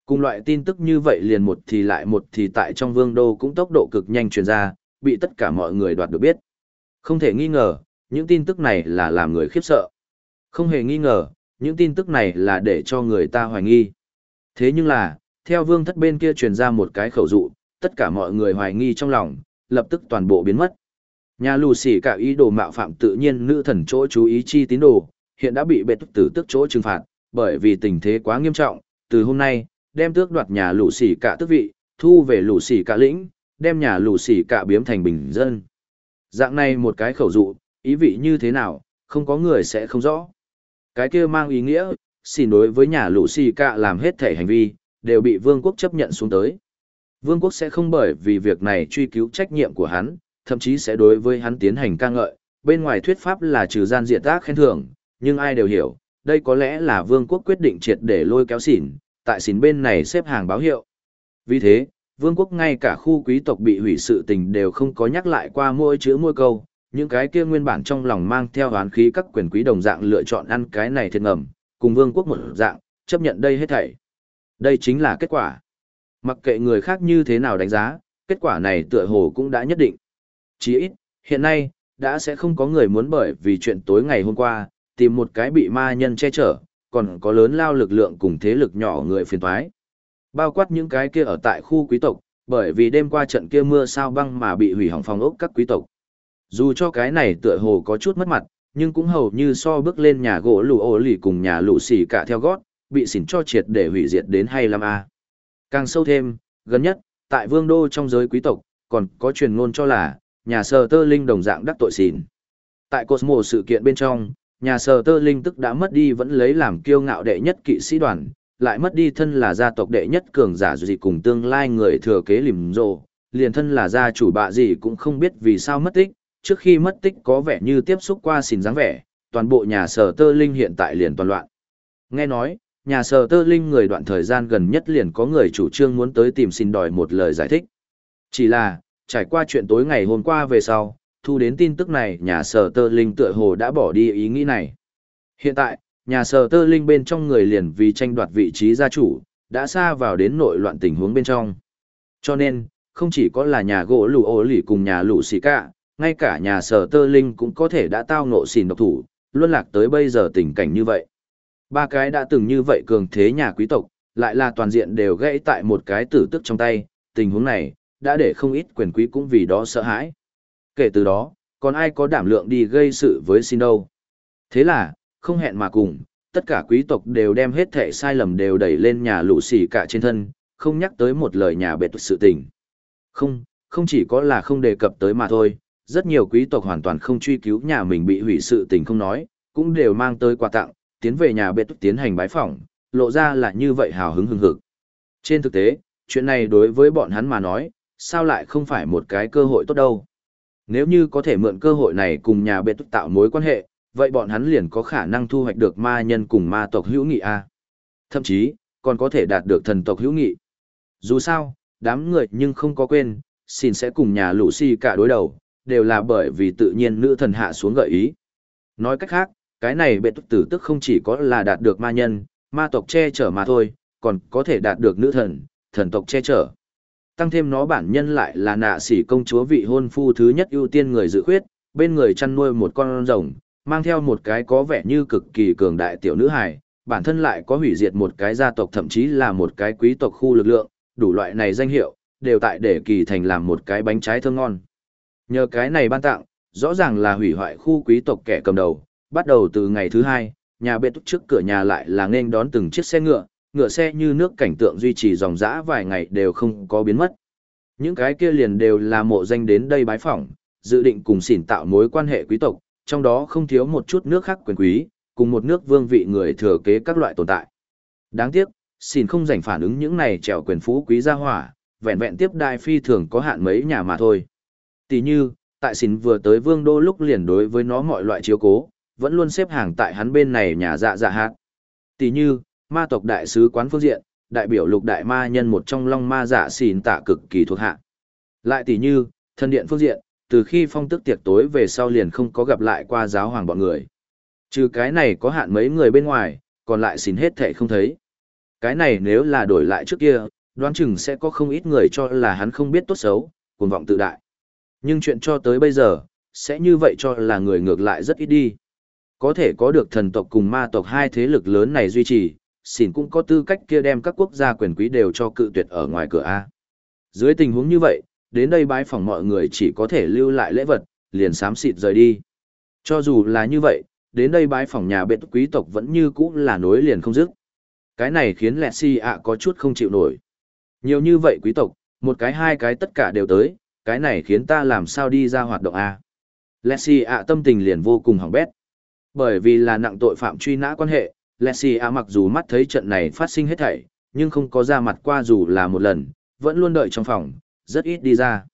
Cùng loại tin tức như vậy liền một thì lại một thì tại trong vương đô cũng tốc độ cực nhanh truyền ra, bị tất cả mọi người đoạt được biết. Không thể nghi ngờ, những tin tức này là làm người khiếp sợ. Không hề nghi ngờ, những tin tức này là để cho người ta hoài nghi. Thế nhưng là, theo vương thất bên kia truyền ra một cái khẩu dụ, tất cả mọi người hoài nghi trong lòng, lập tức toàn bộ biến mất. Nhà lù xỉ cả ý đồ mạo phạm tự nhiên nữ thần chỗ chú ý chi tín đồ, hiện đã bị bệ tử tức chỗ trừng phạt, bởi vì tình thế quá nghiêm trọng, từ hôm nay, đem tước đoạt nhà lù xỉ cả tước vị, thu về lù xỉ cả lĩnh, đem nhà lù xỉ cả biếm thành bình dân. Dạng này một cái khẩu dụ, ý vị như thế nào, không có người sẽ không rõ. Cái kia mang ý nghĩa, xin đối với nhà lũ xì cạ làm hết thể hành vi, đều bị vương quốc chấp nhận xuống tới. Vương quốc sẽ không bởi vì việc này truy cứu trách nhiệm của hắn, thậm chí sẽ đối với hắn tiến hành ca ngợi, bên ngoài thuyết pháp là trừ gian diệt tác khen thưởng, nhưng ai đều hiểu, đây có lẽ là vương quốc quyết định triệt để lôi kéo xỉn, tại xỉn bên này xếp hàng báo hiệu. Vì thế, vương quốc ngay cả khu quý tộc bị hủy sự tình đều không có nhắc lại qua môi chữ môi câu, những cái kia nguyên bản trong lòng mang theo hoán khí các quyền quý đồng dạng lựa chọn ăn cái này thiệt ngầm, cùng vương quốc một dạng, chấp nhận đây hết thảy. Đây chính là kết quả. Mặc kệ người khác như thế nào đánh giá, kết quả này tựa hồ cũng đã nhất định. Chỉ ít, hiện nay, đã sẽ không có người muốn bởi vì chuyện tối ngày hôm qua, tìm một cái bị ma nhân che chở, còn có lớn lao lực lượng cùng thế lực nhỏ người phiền toái. Bao quát những cái kia ở tại khu quý tộc, bởi vì đêm qua trận kia mưa sao băng mà bị hủy hỏng phòng ốc các quý tộc. Dù cho cái này tựa hồ có chút mất mặt, nhưng cũng hầu như so bước lên nhà gỗ lù ô lì cùng nhà lù xì cả theo gót, bị xỉn cho triệt để hủy diệt đến hay lắm a. À. Càng sâu thêm, gần nhất, tại vương đô trong giới quý tộc, còn có truyền ngôn cho là, nhà sờ tơ linh đồng dạng đắc tội xỉn. Tại Cosmo sự kiện bên trong, nhà sơ tơ linh tức đã mất đi vẫn lấy làm kiêu ngạo đệ nhất kỵ sĩ đoàn, lại mất đi thân là gia tộc đệ nhất cường giả gì cùng tương lai người thừa kế lìm rồ, liền thân là gia chủ bạ gì cũng không biết vì sao mất tích, trước khi mất tích có vẻ như tiếp xúc qua xìn dáng vẻ, toàn bộ nhà sở tơ linh hiện tại liền toàn loạn. Nghe nói, nhà sở tơ linh người đoạn thời gian gần nhất liền có người chủ trương muốn tới tìm xin đòi một lời giải thích. Chỉ là, trải qua chuyện tối ngày hôm qua về sau, thu đến tin tức này nhà sở tơ linh tựa hồ đã bỏ đi ý nghĩ này. Hiện tại, nhà sở tơ linh bên trong người liền vì tranh đoạt vị trí gia chủ, đã xa vào đến nội loạn tình huống bên trong. Cho nên, không chỉ có là nhà gỗ lù ô lì cùng nhà lù xì cả, ngay cả nhà sở tơ linh cũng có thể đã tao nộ xìn độc thủ, luôn lạc tới bây giờ tình cảnh như vậy. Ba cái đã từng như vậy cường thế nhà quý tộc, lại là toàn diện đều gãy tại một cái tử tức trong tay, tình huống này, đã để không ít quyền quý cũng vì đó sợ hãi. Kể từ đó, còn ai có đảm lượng đi gây sự với xin đâu. Thế là, không hẹn mà cùng, tất cả quý tộc đều đem hết thẻ sai lầm đều đẩy lên nhà lũ xì cả trên thân, không nhắc tới một lời nhà bệt sự tình. Không, không chỉ có là không đề cập tới mà thôi, rất nhiều quý tộc hoàn toàn không truy cứu nhà mình bị hủy sự tình không nói, cũng đều mang tới quà tặng, tiến về nhà bệt tiến hành bái phỏng, lộ ra là như vậy hào hứng hưng hực. Trên thực tế, chuyện này đối với bọn hắn mà nói, sao lại không phải một cái cơ hội tốt đâu. Nếu như có thể mượn cơ hội này cùng nhà bệt tạo mối quan hệ, vậy bọn hắn liền có khả năng thu hoạch được ma nhân cùng ma tộc hữu nghị a. Thậm chí, còn có thể đạt được thần tộc hữu nghị. Dù sao, đám người nhưng không có quên, xin sẽ cùng nhà lũ si cả đối đầu, đều là bởi vì tự nhiên nữ thần hạ xuống gợi ý. Nói cách khác, cái này bệ tức tử tức không chỉ có là đạt được ma nhân, ma tộc che chở mà thôi, còn có thể đạt được nữ thần, thần tộc che chở. Tăng thêm nó bản nhân lại là nạ sĩ công chúa vị hôn phu thứ nhất ưu tiên người dự khuyết, bên người chăn nuôi một con rồng, mang theo một cái có vẻ như cực kỳ cường đại tiểu nữ hài, bản thân lại có hủy diệt một cái gia tộc thậm chí là một cái quý tộc khu lực lượng, đủ loại này danh hiệu, đều tại để kỳ thành làm một cái bánh trái thơm ngon. Nhờ cái này ban tặng, rõ ràng là hủy hoại khu quý tộc kẻ cầm đầu, bắt đầu từ ngày thứ hai, nhà bê túc trước cửa nhà lại là nên đón từng chiếc xe ngựa, ngựa xe như nước cảnh tượng duy trì dòng dã vài ngày đều không có biến mất. Những cái kia liền đều là mộ danh đến đây bái phỏng, dự định cùng xỉn tạo mối quan hệ quý tộc, trong đó không thiếu một chút nước khác quyền quý, cùng một nước vương vị người thừa kế các loại tồn tại. Đáng tiếc, xỉn không dành phản ứng những này trèo quyền phú quý gia hỏa, vẹn vẹn tiếp đại phi thường có hạn mấy nhà mà thôi. Tỷ như, tại xỉn vừa tới vương đô lúc liền đối với nó mọi loại chiếu cố, vẫn luôn xếp hàng tại hắn bên này nhà dạ dạ hạt. Tỷ như, ma tộc đại sứ quán phương diện, đại biểu lục đại ma nhân một trong long ma dạ xỉn tạ cực kỳ thuộc hạ. Lại tỷ như, thân điện phương diện, từ khi phong tức tiệc tối về sau liền không có gặp lại qua giáo hoàng bọn người. Trừ cái này có hạn mấy người bên ngoài, còn lại xỉn hết thể không thấy. Cái này nếu là đổi lại trước kia, đoán chừng sẽ có không ít người cho là hắn không biết tốt xấu, cuồng vọng tự đại. Nhưng chuyện cho tới bây giờ, sẽ như vậy cho là người ngược lại rất ít đi. Có thể có được thần tộc cùng ma tộc hai thế lực lớn này duy trì, xỉn cũng có tư cách kia đem các quốc gia quyền quý đều cho cự tuyệt ở ngoài cửa A. Dưới tình huống như vậy, đến đây bái phỏng mọi người chỉ có thể lưu lại lễ vật, liền xám xịt rời đi. Cho dù là như vậy, đến đây bái phỏng nhà bệ quý tộc vẫn như cũ là nối liền không dứt. Cái này khiến Lẹ Si ạ có chút không chịu nổi. Nhiều như vậy quý tộc, một cái hai cái tất cả đều tới, cái này khiến ta làm sao đi ra hoạt động A. Lexi ạ tâm tình liền vô cùng hỏng bét. Bởi vì là nặng tội phạm truy nã quan hệ, Lexi ạ mặc dù mắt thấy trận này phát sinh hết thảy, nhưng không có ra mặt qua dù là một lần, vẫn luôn đợi trong phòng, rất ít đi ra.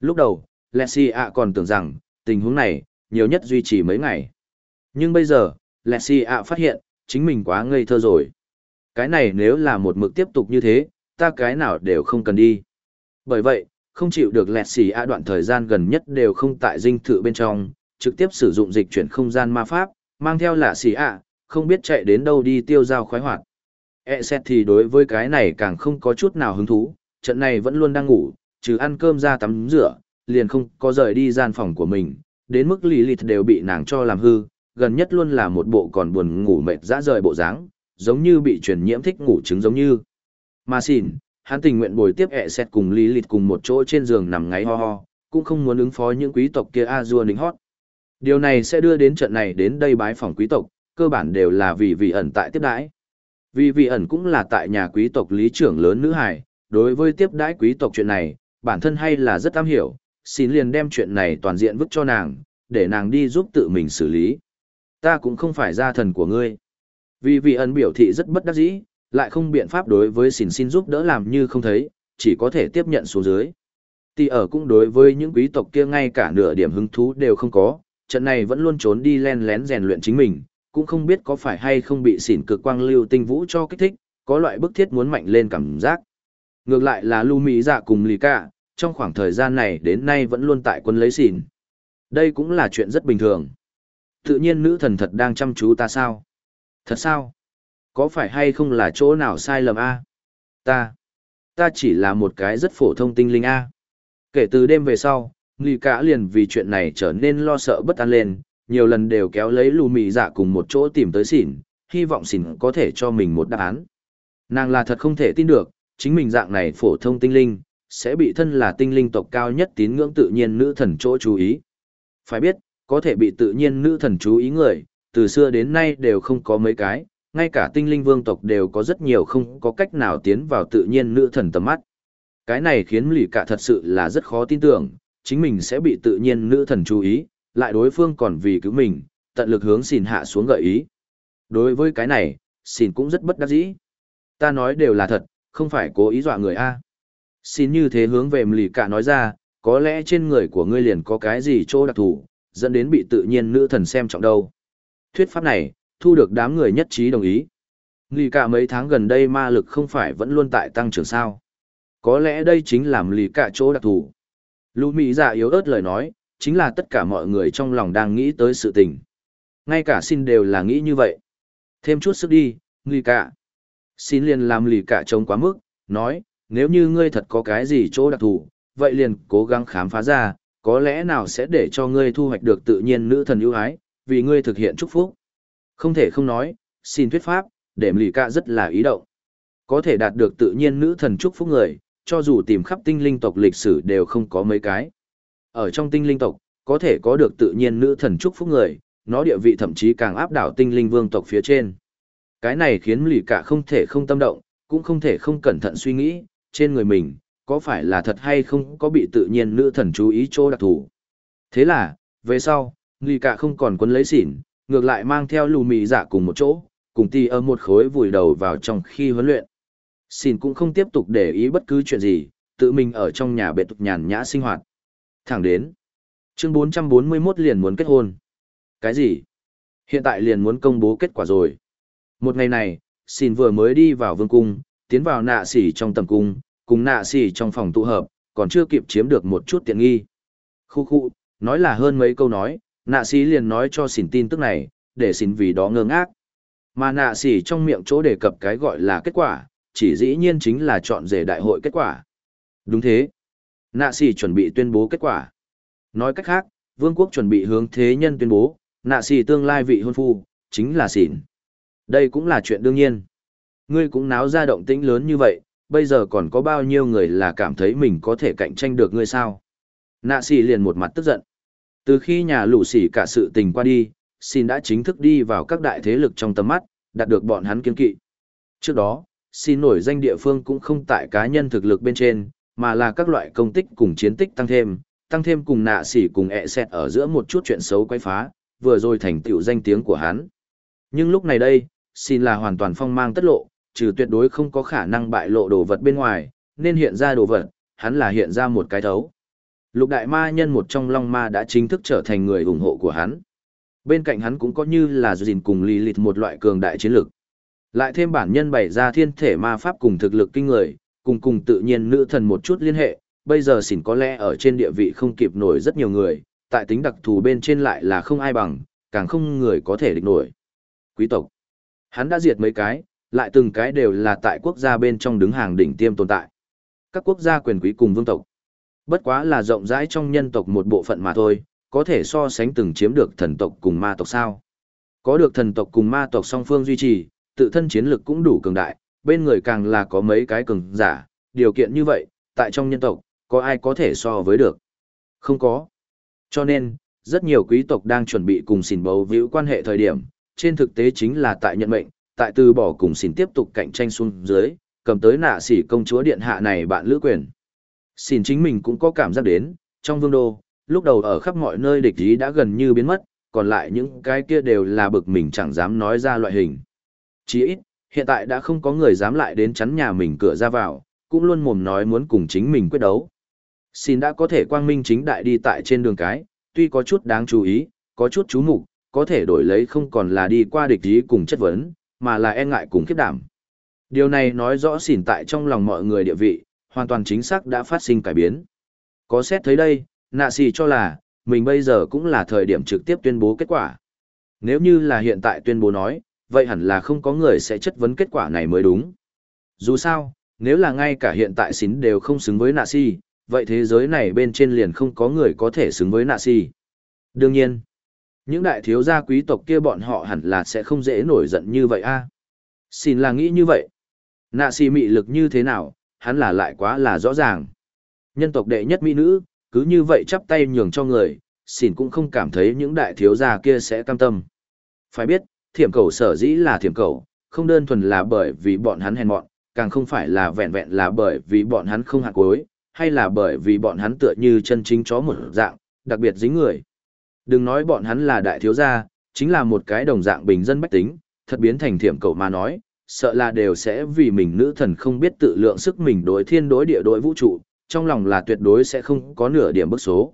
Lúc đầu, Lexi ạ còn tưởng rằng, tình huống này, nhiều nhất duy trì mấy ngày. Nhưng bây giờ, Lexi ạ phát hiện, chính mình quá ngây thơ rồi. Cái này nếu là một mực tiếp tục như thế, ta cái nào đều không cần đi. Bởi vậy, không chịu được lẹt xì a đoạn thời gian gần nhất đều không tại dinh thự bên trong, trực tiếp sử dụng dịch chuyển không gian ma pháp, mang theo lạ xì a, không biết chạy đến đâu đi tiêu giao khoái hoạt. E xét thì đối với cái này càng không có chút nào hứng thú, trận này vẫn luôn đang ngủ, trừ ăn cơm ra tắm rửa, liền không có rời đi gian phòng của mình, đến mức lì lịt đều bị nàng cho làm hư, gần nhất luôn là một bộ còn buồn ngủ mệt dã rời bộ dáng, giống như bị truyền nhiễm thích ngủ trứng giống như. Mà xỉn, hắn tình nguyện bồi tiếp ẹ xét cùng lý lịt cùng một chỗ trên giường nằm ngáy ho ho, cũng không muốn ứng phó những quý tộc kia a dua nính hót. Điều này sẽ đưa đến trận này đến đây bái phòng quý tộc, cơ bản đều là vì vị ẩn tại tiếp đãi. Vì vị ẩn cũng là tại nhà quý tộc lý trưởng lớn nữ hải, đối với tiếp đãi quý tộc chuyện này, bản thân hay là rất am hiểu, xin liền đem chuyện này toàn diện vứt cho nàng, để nàng đi giúp tự mình xử lý. Ta cũng không phải gia thần của ngươi. Vì vị ẩn biểu thị rất bất đắc dĩ, lại không biện pháp đối với xin xin giúp đỡ làm như không thấy, chỉ có thể tiếp nhận xuống dưới. Tỷ ở cũng đối với những quý tộc kia ngay cả nửa điểm hứng thú đều không có, trận này vẫn luôn trốn đi len lén rèn luyện chính mình, cũng không biết có phải hay không bị xỉn cực quang lưu tinh vũ cho kích thích, có loại bức thiết muốn mạnh lên cảm giác. Ngược lại là Lu Mỹ dạ cùng Lì Cả, trong khoảng thời gian này đến nay vẫn luôn tại quân lấy xỉn. Đây cũng là chuyện rất bình thường. Tự nhiên nữ thần thật đang chăm chú ta sao? Thật sao? Có phải hay không là chỗ nào sai lầm a? Ta, ta chỉ là một cái rất phổ thông tinh linh a. Kể từ đêm về sau, Nghi Cả liền vì chuyện này trở nên lo sợ bất an lên, nhiều lần đều kéo lấy lù mị dạ cùng một chỗ tìm tới xỉn, hy vọng xỉn có thể cho mình một đáp án. Nàng là thật không thể tin được, chính mình dạng này phổ thông tinh linh, sẽ bị thân là tinh linh tộc cao nhất tín ngưỡng tự nhiên nữ thần chỗ chú ý. Phải biết, có thể bị tự nhiên nữ thần chú ý người, từ xưa đến nay đều không có mấy cái, ngay cả tinh linh vương tộc đều có rất nhiều không có cách nào tiến vào tự nhiên nữ thần tầm mắt. Cái này khiến lì cả thật sự là rất khó tin tưởng, chính mình sẽ bị tự nhiên nữ thần chú ý, lại đối phương còn vì cứu mình, tận lực hướng xìn hạ xuống gợi ý. Đối với cái này, xìn cũng rất bất đắc dĩ. Ta nói đều là thật, không phải cố ý dọa người a. Xin như thế hướng về lì cả nói ra, có lẽ trên người của ngươi liền có cái gì chỗ đặc thù, dẫn đến bị tự nhiên nữ thần xem trọng đâu. Thuyết pháp này, thu được đám người nhất trí đồng ý. Lì cả mấy tháng gần đây ma lực không phải vẫn luôn tại tăng trưởng sao. Có lẽ đây chính là lì cả chỗ đặc thù. Lũ Mỹ giả yếu ớt lời nói, chính là tất cả mọi người trong lòng đang nghĩ tới sự tình. Ngay cả xin đều là nghĩ như vậy. Thêm chút sức đi, lì cả. Xin liền làm lì cả trông quá mức, nói, nếu như ngươi thật có cái gì chỗ đặc thù, vậy liền cố gắng khám phá ra, có lẽ nào sẽ để cho ngươi thu hoạch được tự nhiên nữ thần ưu ái, vì ngươi thực hiện chúc phúc. Không thể không nói, xin thuyết pháp, đệm lì cả rất là ý động. Có thể đạt được tự nhiên nữ thần chúc phúc người, cho dù tìm khắp tinh linh tộc lịch sử đều không có mấy cái. Ở trong tinh linh tộc, có thể có được tự nhiên nữ thần chúc phúc người, nó địa vị thậm chí càng áp đảo tinh linh vương tộc phía trên. Cái này khiến lì cả không thể không tâm động, cũng không thể không cẩn thận suy nghĩ, trên người mình, có phải là thật hay không có bị tự nhiên nữ thần chú ý chỗ đặc thù. Thế là, về sau, lì cả không còn quấn lấy xỉn, ngược lại mang theo lù mì giả cùng một chỗ, cùng ti ở một khối vùi đầu vào trong khi huấn luyện. Xin cũng không tiếp tục để ý bất cứ chuyện gì, tự mình ở trong nhà bệ tục nhàn nhã sinh hoạt. Thẳng đến. Chương 441 liền muốn kết hôn. Cái gì? Hiện tại liền muốn công bố kết quả rồi. Một ngày này, xin vừa mới đi vào vương cung, tiến vào nạ sỉ trong tầm cung, cùng nạ sỉ trong phòng tụ hợp, còn chưa kịp chiếm được một chút tiện nghi. Khu khu, nói là hơn mấy câu nói, nạ sĩ liền nói cho xỉn tin tức này, để xỉn vì đó ngơ ngác. Mà nạ sĩ trong miệng chỗ đề cập cái gọi là kết quả, chỉ dĩ nhiên chính là chọn rể đại hội kết quả. Đúng thế. Nạ xì chuẩn bị tuyên bố kết quả. Nói cách khác, vương quốc chuẩn bị hướng thế nhân tuyên bố, nạ xì tương lai vị hôn phu, chính là xỉn. Đây cũng là chuyện đương nhiên. Ngươi cũng náo ra động tĩnh lớn như vậy, bây giờ còn có bao nhiêu người là cảm thấy mình có thể cạnh tranh được ngươi sao? Nạ xì liền một mặt tức giận. Từ khi nhà lũ xỉ cả sự tình qua đi, xin đã chính thức đi vào các đại thế lực trong tầm mắt, đạt được bọn hắn kiên kỵ. Trước đó, xin nổi danh địa phương cũng không tại cá nhân thực lực bên trên, mà là các loại công tích cùng chiến tích tăng thêm, tăng thêm cùng nạ sỉ cùng ẹ xẹt ở giữa một chút chuyện xấu quay phá, vừa rồi thành tựu danh tiếng của hắn. Nhưng lúc này đây, xin là hoàn toàn phong mang tất lộ, trừ tuyệt đối không có khả năng bại lộ đồ vật bên ngoài, nên hiện ra đồ vật, hắn là hiện ra một cái thấu. Lục đại ma nhân một trong long ma đã chính thức trở thành người ủng hộ của hắn. Bên cạnh hắn cũng có như là dìn cùng lì lịt một loại cường đại chiến lực. Lại thêm bản nhân bày ra thiên thể ma pháp cùng thực lực kinh người, cùng cùng tự nhiên nữ thần một chút liên hệ, bây giờ xỉn có lẽ ở trên địa vị không kịp nổi rất nhiều người, tại tính đặc thù bên trên lại là không ai bằng, càng không người có thể địch nổi. Quý tộc. Hắn đã diệt mấy cái, lại từng cái đều là tại quốc gia bên trong đứng hàng đỉnh tiêm tồn tại. Các quốc gia quyền quý cùng vương tộc. Bất quá là rộng rãi trong nhân tộc một bộ phận mà thôi, có thể so sánh từng chiếm được thần tộc cùng ma tộc sao. Có được thần tộc cùng ma tộc song phương duy trì, tự thân chiến lực cũng đủ cường đại, bên người càng là có mấy cái cường giả, điều kiện như vậy, tại trong nhân tộc, có ai có thể so với được? Không có. Cho nên, rất nhiều quý tộc đang chuẩn bị cùng xỉn bầu víu quan hệ thời điểm, trên thực tế chính là tại nhận mệnh, tại từ bỏ cùng xỉn tiếp tục cạnh tranh xuống dưới, cầm tới nạ xỉ công chúa điện hạ này bạn lữ quyền. Xin chính mình cũng có cảm giác đến, trong vương đô, lúc đầu ở khắp mọi nơi địch ý đã gần như biến mất, còn lại những cái kia đều là bực mình chẳng dám nói ra loại hình. Chỉ ít, hiện tại đã không có người dám lại đến chắn nhà mình cửa ra vào, cũng luôn mồm nói muốn cùng chính mình quyết đấu. Xin đã có thể quang minh chính đại đi tại trên đường cái, tuy có chút đáng chú ý, có chút chú mục, có thể đổi lấy không còn là đi qua địch ý cùng chất vấn, mà là e ngại cùng khiếp đảm. Điều này nói rõ xỉn tại trong lòng mọi người địa vị, hoàn toàn chính xác đã phát sinh cải biến. Có xét thấy đây, nạ xì cho là, mình bây giờ cũng là thời điểm trực tiếp tuyên bố kết quả. Nếu như là hiện tại tuyên bố nói, vậy hẳn là không có người sẽ chất vấn kết quả này mới đúng. Dù sao, nếu là ngay cả hiện tại xín đều không xứng với nạ Xì, vậy thế giới này bên trên liền không có người có thể xứng với nạ Xì. Đương nhiên, những đại thiếu gia quý tộc kia bọn họ hẳn là sẽ không dễ nổi giận như vậy a. Xin là nghĩ như vậy. Nạ Xì mị lực như thế nào, hắn là lại quá là rõ ràng. Nhân tộc đệ nhất mỹ nữ, cứ như vậy chắp tay nhường cho người, xỉn cũng không cảm thấy những đại thiếu gia kia sẽ cam tâm. Phải biết, thiểm cầu sở dĩ là thiểm cầu, không đơn thuần là bởi vì bọn hắn hèn mọn, càng không phải là vẹn vẹn là bởi vì bọn hắn không hạt cuối, hay là bởi vì bọn hắn tựa như chân chính chó một dạng, đặc biệt dính người. Đừng nói bọn hắn là đại thiếu gia, chính là một cái đồng dạng bình dân bách tính, thật biến thành thiểm cầu mà nói, sợ là đều sẽ vì mình nữ thần không biết tự lượng sức mình đối thiên đối địa đối vũ trụ, trong lòng là tuyệt đối sẽ không có nửa điểm bức số.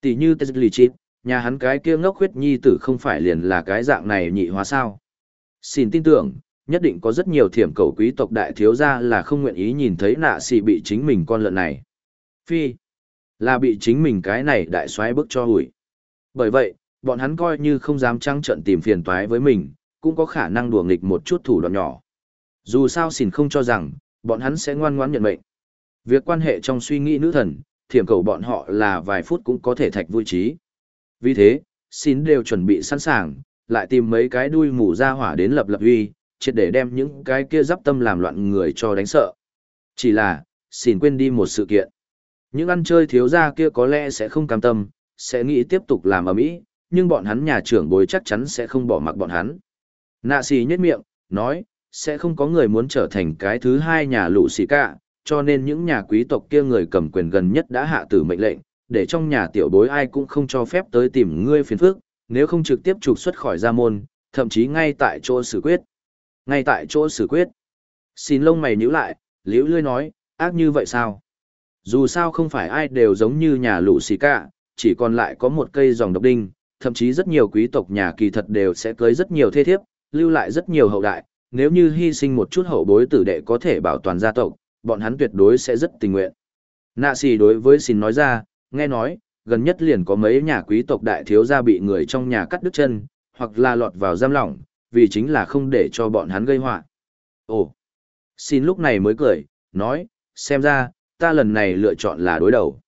Tỷ như Tezlichit, nhà hắn cái kia ngốc huyết nhi tử không phải liền là cái dạng này nhị hóa sao. Xin tin tưởng, nhất định có rất nhiều thiểm cầu quý tộc đại thiếu gia là không nguyện ý nhìn thấy nạ xì bị chính mình con lợn này. Phi, là bị chính mình cái này đại xoáy bức cho hủi. Bởi vậy, bọn hắn coi như không dám trăng trận tìm phiền toái với mình, cũng có khả năng đùa nghịch một chút thủ đoạn nhỏ. Dù sao xỉn không cho rằng, bọn hắn sẽ ngoan ngoãn nhận mệnh. Việc quan hệ trong suy nghĩ nữ thần, thiểm cầu bọn họ là vài phút cũng có thể thạch vui trí. Vì thế, xin đều chuẩn bị sẵn sàng, lại tìm mấy cái đuôi mù ra hỏa đến lập lập uy, triệt để đem những cái kia giáp tâm làm loạn người cho đánh sợ. Chỉ là, xin quên đi một sự kiện. Những ăn chơi thiếu gia kia có lẽ sẽ không cam tâm, sẽ nghĩ tiếp tục làm ở mỹ, nhưng bọn hắn nhà trưởng bối chắc chắn sẽ không bỏ mặc bọn hắn. Nạ xì nhất miệng, nói, sẽ không có người muốn trở thành cái thứ hai nhà lũ xì cả, cho nên những nhà quý tộc kia người cầm quyền gần nhất đã hạ tử mệnh lệnh, để trong nhà tiểu bối ai cũng không cho phép tới tìm ngươi phiền phức, nếu không trực tiếp trục xuất khỏi gia môn, thậm chí ngay tại chỗ xử quyết. Ngay tại chỗ xử quyết. Xin lông mày nhíu lại, liễu lươi nói, ác như vậy sao? Dù sao không phải ai đều giống như nhà lũ xì cả, chỉ còn lại có một cây dòng độc đinh, thậm chí rất nhiều quý tộc nhà kỳ thật đều sẽ cưới rất nhiều thê thiếp, lưu lại rất nhiều hậu đại, nếu như hy sinh một chút hậu bối tử đệ có thể bảo toàn gia tộc, bọn hắn tuyệt đối sẽ rất tình nguyện. Nạ xì đối với xin nói ra, nghe nói, gần nhất liền có mấy nhà quý tộc đại thiếu gia bị người trong nhà cắt đứt chân, hoặc là lọt vào giam lỏng, vì chính là không để cho bọn hắn gây họa. Ồ, xin lúc này mới cười, nói, xem ra, ta lần này lựa chọn là đối đầu.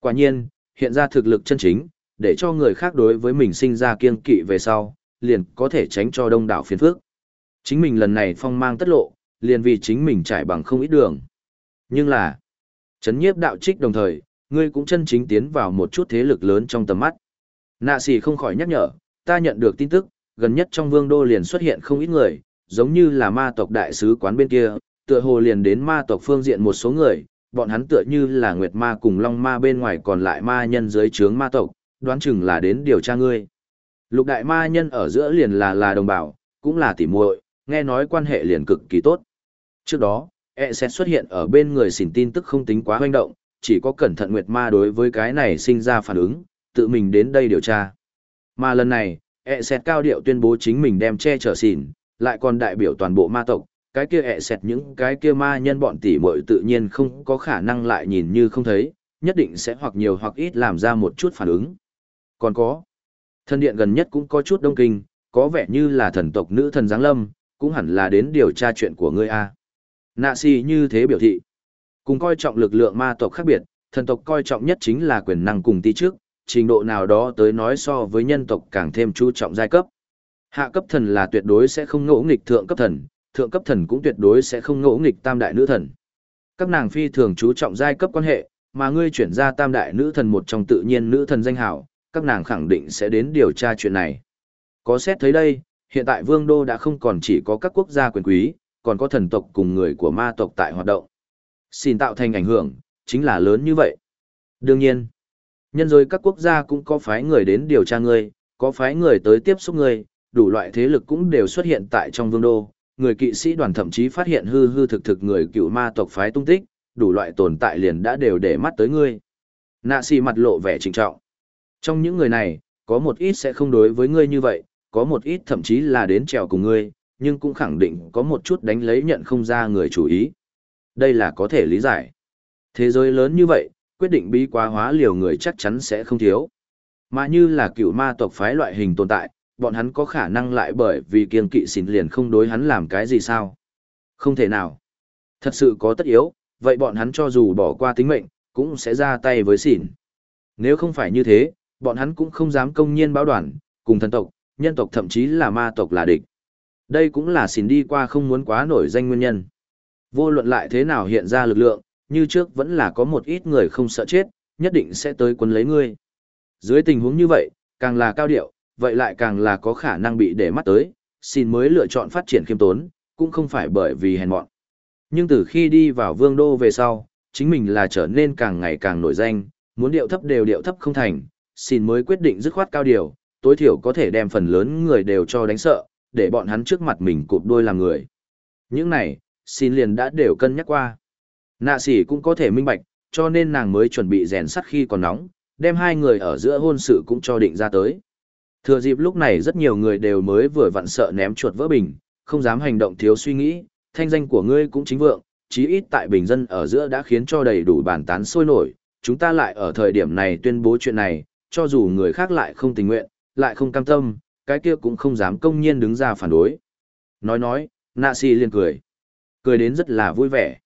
Quả nhiên, hiện ra thực lực chân chính, để cho người khác đối với mình sinh ra kiên kỵ về sau, liền có thể tránh cho đông đảo phiền phức. Chính mình lần này phong mang tất lộ, liền vì chính mình trải bằng không ít đường. Nhưng là, chấn nhiếp đạo trích đồng thời, ngươi cũng chân chính tiến vào một chút thế lực lớn trong tầm mắt. Nạ xì không khỏi nhắc nhở, ta nhận được tin tức, gần nhất trong vương đô liền xuất hiện không ít người, giống như là ma tộc đại sứ quán bên kia, tựa hồ liền đến ma tộc phương diện một số người, bọn hắn tựa như là nguyệt ma cùng long ma bên ngoài còn lại ma nhân dưới trướng ma tộc, đoán chừng là đến điều tra ngươi. Lục đại ma nhân ở giữa liền là là đồng bào, cũng là tỉ muội, nghe nói quan hệ liền cực kỳ tốt. Trước đó, e sẽ xuất hiện ở bên người xỉn tin tức không tính quá hoành động, chỉ có cẩn thận nguyệt ma đối với cái này sinh ra phản ứng, tự mình đến đây điều tra. Mà lần này, e sẽ cao điệu tuyên bố chính mình đem che chở xỉn, lại còn đại biểu toàn bộ ma tộc, cái kia ẹ xẹt những cái kia ma nhân bọn tỷ muội tự nhiên không có khả năng lại nhìn như không thấy, nhất định sẽ hoặc nhiều hoặc ít làm ra một chút phản ứng. Còn có, thân điện gần nhất cũng có chút đông kinh, có vẻ như là thần tộc nữ thần Giáng Lâm, cũng hẳn là đến điều tra chuyện của ngươi a. Nạ si như thế biểu thị. Cùng coi trọng lực lượng ma tộc khác biệt, thần tộc coi trọng nhất chính là quyền năng cùng ti trước, trình độ nào đó tới nói so với nhân tộc càng thêm chú trọng giai cấp. Hạ cấp thần là tuyệt đối sẽ không ngỗ nghịch thượng cấp thần, thượng cấp thần cũng tuyệt đối sẽ không ngỗ nghịch tam đại nữ thần. Các nàng phi thường chú trọng giai cấp quan hệ, mà ngươi chuyển ra tam đại nữ thần một trong tự nhiên nữ thần danh hảo, các nàng khẳng định sẽ đến điều tra chuyện này. Có xét thấy đây, hiện tại vương đô đã không còn chỉ có các quốc gia quyền quý, còn có thần tộc cùng người của ma tộc tại hoạt động. Xin tạo thành ảnh hưởng, chính là lớn như vậy. Đương nhiên, Nhân rồi các quốc gia cũng có phái người đến điều tra ngươi, có phái người tới tiếp xúc ngươi, đủ loại thế lực cũng đều xuất hiện tại trong vương đô. Người kỵ sĩ đoàn thậm chí phát hiện hư hư thực thực người cựu ma tộc phái tung tích, đủ loại tồn tại liền đã đều để mắt tới ngươi. Nạ xì mặt lộ vẻ trịnh trọng. Trong những người này, có một ít sẽ không đối với ngươi như vậy, có một ít thậm chí là đến trèo cùng ngươi, nhưng cũng khẳng định có một chút đánh lấy nhận không ra người chủ ý. Đây là có thể lý giải. Thế giới lớn như vậy, quyết định bí quá hóa liều người chắc chắn sẽ không thiếu. Mà như là cựu ma tộc phái loại hình tồn tại, bọn hắn có khả năng lại bởi vì kiên kỵ xỉn liền không đối hắn làm cái gì sao. Không thể nào. Thật sự có tất yếu, vậy bọn hắn cho dù bỏ qua tính mệnh, cũng sẽ ra tay với xỉn. Nếu không phải như thế, bọn hắn cũng không dám công nhiên báo đoàn, cùng thần tộc, nhân tộc thậm chí là ma tộc là địch. Đây cũng là xin đi qua không muốn quá nổi danh nguyên nhân. Vô luận lại thế nào hiện ra lực lượng, như trước vẫn là có một ít người không sợ chết, nhất định sẽ tới quân lấy ngươi. Dưới tình huống như vậy, càng là cao điệu, vậy lại càng là có khả năng bị để mắt tới, xin mới lựa chọn phát triển khiêm tốn, cũng không phải bởi vì hèn mọn. Nhưng từ khi đi vào vương đô về sau, chính mình là trở nên càng ngày càng nổi danh, muốn điệu thấp đều điệu thấp không thành, xin mới quyết định dứt khoát cao điều, tối thiểu có thể đem phần lớn người đều cho đánh sợ, để bọn hắn trước mặt mình cụp đôi làm người. Những này, xin liền đã đều cân nhắc qua. Nạ sỉ cũng có thể minh bạch, cho nên nàng mới chuẩn bị rèn sắt khi còn nóng, đem hai người ở giữa hôn sự cũng cho định ra tới. Thừa dịp lúc này rất nhiều người đều mới vừa vặn sợ ném chuột vỡ bình, không dám hành động thiếu suy nghĩ, thanh danh của ngươi cũng chính vượng, chí ít tại bình dân ở giữa đã khiến cho đầy đủ bàn tán sôi nổi, chúng ta lại ở thời điểm này tuyên bố chuyện này, cho dù người khác lại không tình nguyện, lại không cam tâm, cái kia cũng không dám công nhiên đứng ra phản đối. Nói nói, nạ si liền cười. Cười đến rất là vui vẻ.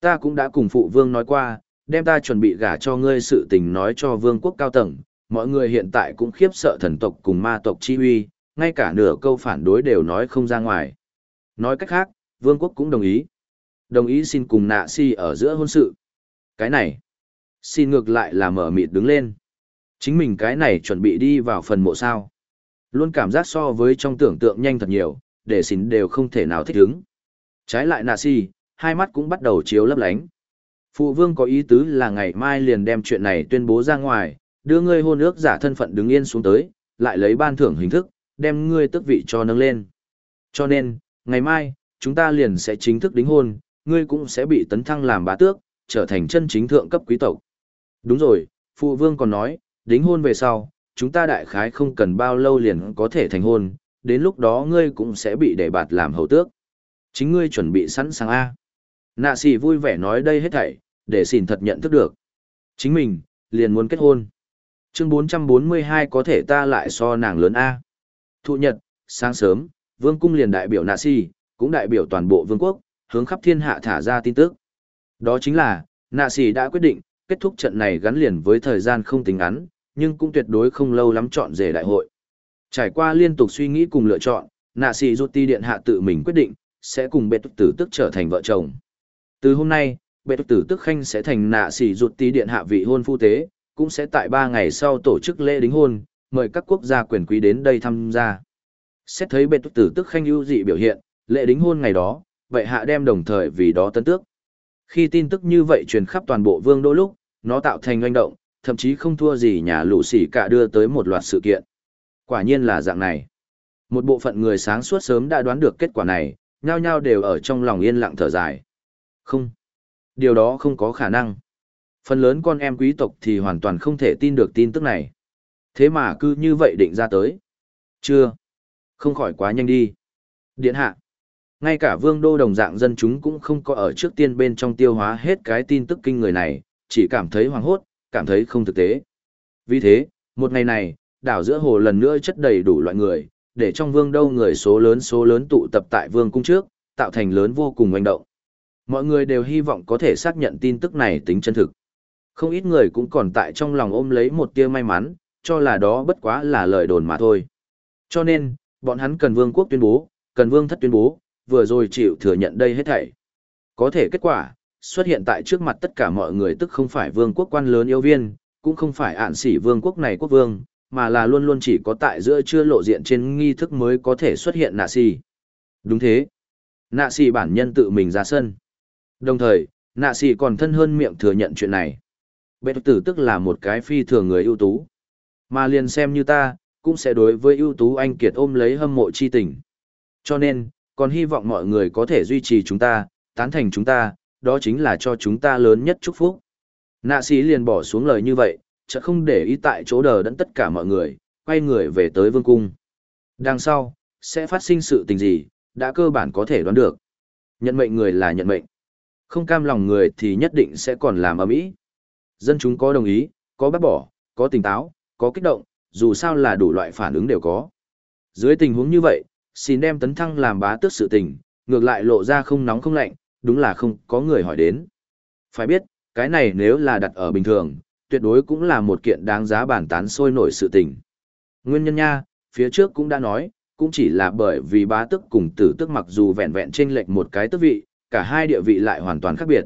Ta cũng đã cùng phụ vương nói qua, đem ta chuẩn bị gả cho ngươi sự tình nói cho vương quốc cao tầng, mọi người hiện tại cũng khiếp sợ thần tộc cùng ma tộc chi uy, ngay cả nửa câu phản đối đều nói không ra ngoài. Nói cách khác, vương quốc cũng đồng ý. Đồng ý xin cùng nạ si ở giữa hôn sự. Cái này, xin ngược lại là mở mịt đứng lên. Chính mình cái này chuẩn bị đi vào phần mộ sao. Luôn cảm giác so với trong tưởng tượng nhanh thật nhiều, để xin đều không thể nào thích ứng. Trái lại nạ si, hai mắt cũng bắt đầu chiếu lấp lánh. Phụ vương có ý tứ là ngày mai liền đem chuyện này tuyên bố ra ngoài, đưa ngươi hôn ước giả thân phận đứng yên xuống tới, lại lấy ban thưởng hình thức, đem ngươi tước vị cho nâng lên. Cho nên, ngày mai, chúng ta liền sẽ chính thức đính hôn, ngươi cũng sẽ bị tấn thăng làm bá tước, trở thành chân chính thượng cấp quý tộc. Đúng rồi, phụ vương còn nói, đính hôn về sau, chúng ta đại khái không cần bao lâu liền có thể thành hôn, đến lúc đó ngươi cũng sẽ bị đề bạt làm hầu tước. Chính ngươi chuẩn bị sẵn sàng A. Nạ sĩ vui vẻ nói đây hết thảy, để xỉn thật nhận thức được. Chính mình, liền muốn kết hôn. Chương 442 có thể ta lại so nàng lớn A. Thụ nhật, sáng sớm, vương cung liền đại biểu nạ si, cũng đại biểu toàn bộ vương quốc, hướng khắp thiên hạ thả ra tin tức. Đó chính là, nạ si đã quyết định, kết thúc trận này gắn liền với thời gian không tính ngắn, nhưng cũng tuyệt đối không lâu lắm chọn rể đại hội. Trải qua liên tục suy nghĩ cùng lựa chọn, nạ sĩ rút ti điện hạ tự mình quyết định, sẽ cùng bệ tử tức trở thành vợ chồng. Từ hôm nay, bệ tử tức khanh sẽ thành nạ sĩ rút ti điện hạ vị hôn phu tế, cũng sẽ tại ba ngày sau tổ chức lễ đính hôn, mời các quốc gia quyền quý đến đây tham gia. Xét thấy bệ tử tức khanh ưu dị biểu hiện, lễ đính hôn ngày đó, vậy hạ đem đồng thời vì đó tân tước. Khi tin tức như vậy truyền khắp toàn bộ vương đô lúc, nó tạo thành doanh động, thậm chí không thua gì nhà lũ xỉ cả đưa tới một loạt sự kiện. Quả nhiên là dạng này. Một bộ phận người sáng suốt sớm đã đoán được kết quả này, nhao nhao đều ở trong lòng yên lặng thở dài. Không. Điều đó không có khả năng. Phần lớn con em quý tộc thì hoàn toàn không thể tin được tin tức này. Thế mà cứ như vậy định ra tới. Chưa. Không khỏi quá nhanh đi. Điện hạ. Ngay cả vương đô đồng dạng dân chúng cũng không có ở trước tiên bên trong tiêu hóa hết cái tin tức kinh người này, chỉ cảm thấy hoàng hốt, cảm thấy không thực tế. Vì thế, một ngày này, đảo giữa hồ lần nữa chất đầy đủ loại người, để trong vương đâu người số lớn số lớn tụ tập tại vương cung trước, tạo thành lớn vô cùng hoành động. Mọi người đều hy vọng có thể xác nhận tin tức này tính chân thực. Không ít người cũng còn tại trong lòng ôm lấy một tia may mắn, cho là đó bất quá là lời đồn mà thôi. Cho nên, bọn hắn cần vương quốc tuyên bố, cần vương thất tuyên bố, vừa rồi chịu thừa nhận đây hết thảy. Có thể kết quả, xuất hiện tại trước mặt tất cả mọi người tức không phải vương quốc quan lớn yêu viên, cũng không phải ạn sĩ vương quốc này quốc vương, mà là luôn luôn chỉ có tại giữa chưa lộ diện trên nghi thức mới có thể xuất hiện nạ sĩ. Đúng thế. Nạ sĩ bản nhân tự mình ra sân. Đồng thời, nạ sĩ còn thân hơn miệng thừa nhận chuyện này. Bệ tử tức là một cái phi thường người ưu tú. Mà liền xem như ta, cũng sẽ đối với ưu tú anh kiệt ôm lấy hâm mộ chi tình. Cho nên, còn hy vọng mọi người có thể duy trì chúng ta, tán thành chúng ta, đó chính là cho chúng ta lớn nhất chúc phúc. Nạ sĩ liền bỏ xuống lời như vậy, chợt không để ý tại chỗ đờ đẫn tất cả mọi người, quay người về tới vương cung. Đằng sau, sẽ phát sinh sự tình gì, đã cơ bản có thể đoán được. Nhận mệnh người là nhận mệnh. Không cam lòng người thì nhất định sẽ còn làm ầm ĩ. Dân chúng có đồng ý, có bác bỏ, có tỉnh táo, có kích động, dù sao là đủ loại phản ứng đều có. Dưới tình huống như vậy, xin đem tấn thăng làm bá tước sự tình, ngược lại lộ ra không nóng không lạnh, đúng là không có người hỏi đến. Phải biết, cái này nếu là đặt ở bình thường, tuyệt đối cũng là một kiện đáng giá bàn tán sôi nổi sự tình. Nguyên nhân nha, phía trước cũng đã nói, cũng chỉ là bởi vì bá tước cùng tử tước mặc dù vẹn vẹn trên lệch một cái tước vị, cả hai địa vị lại hoàn toàn khác biệt.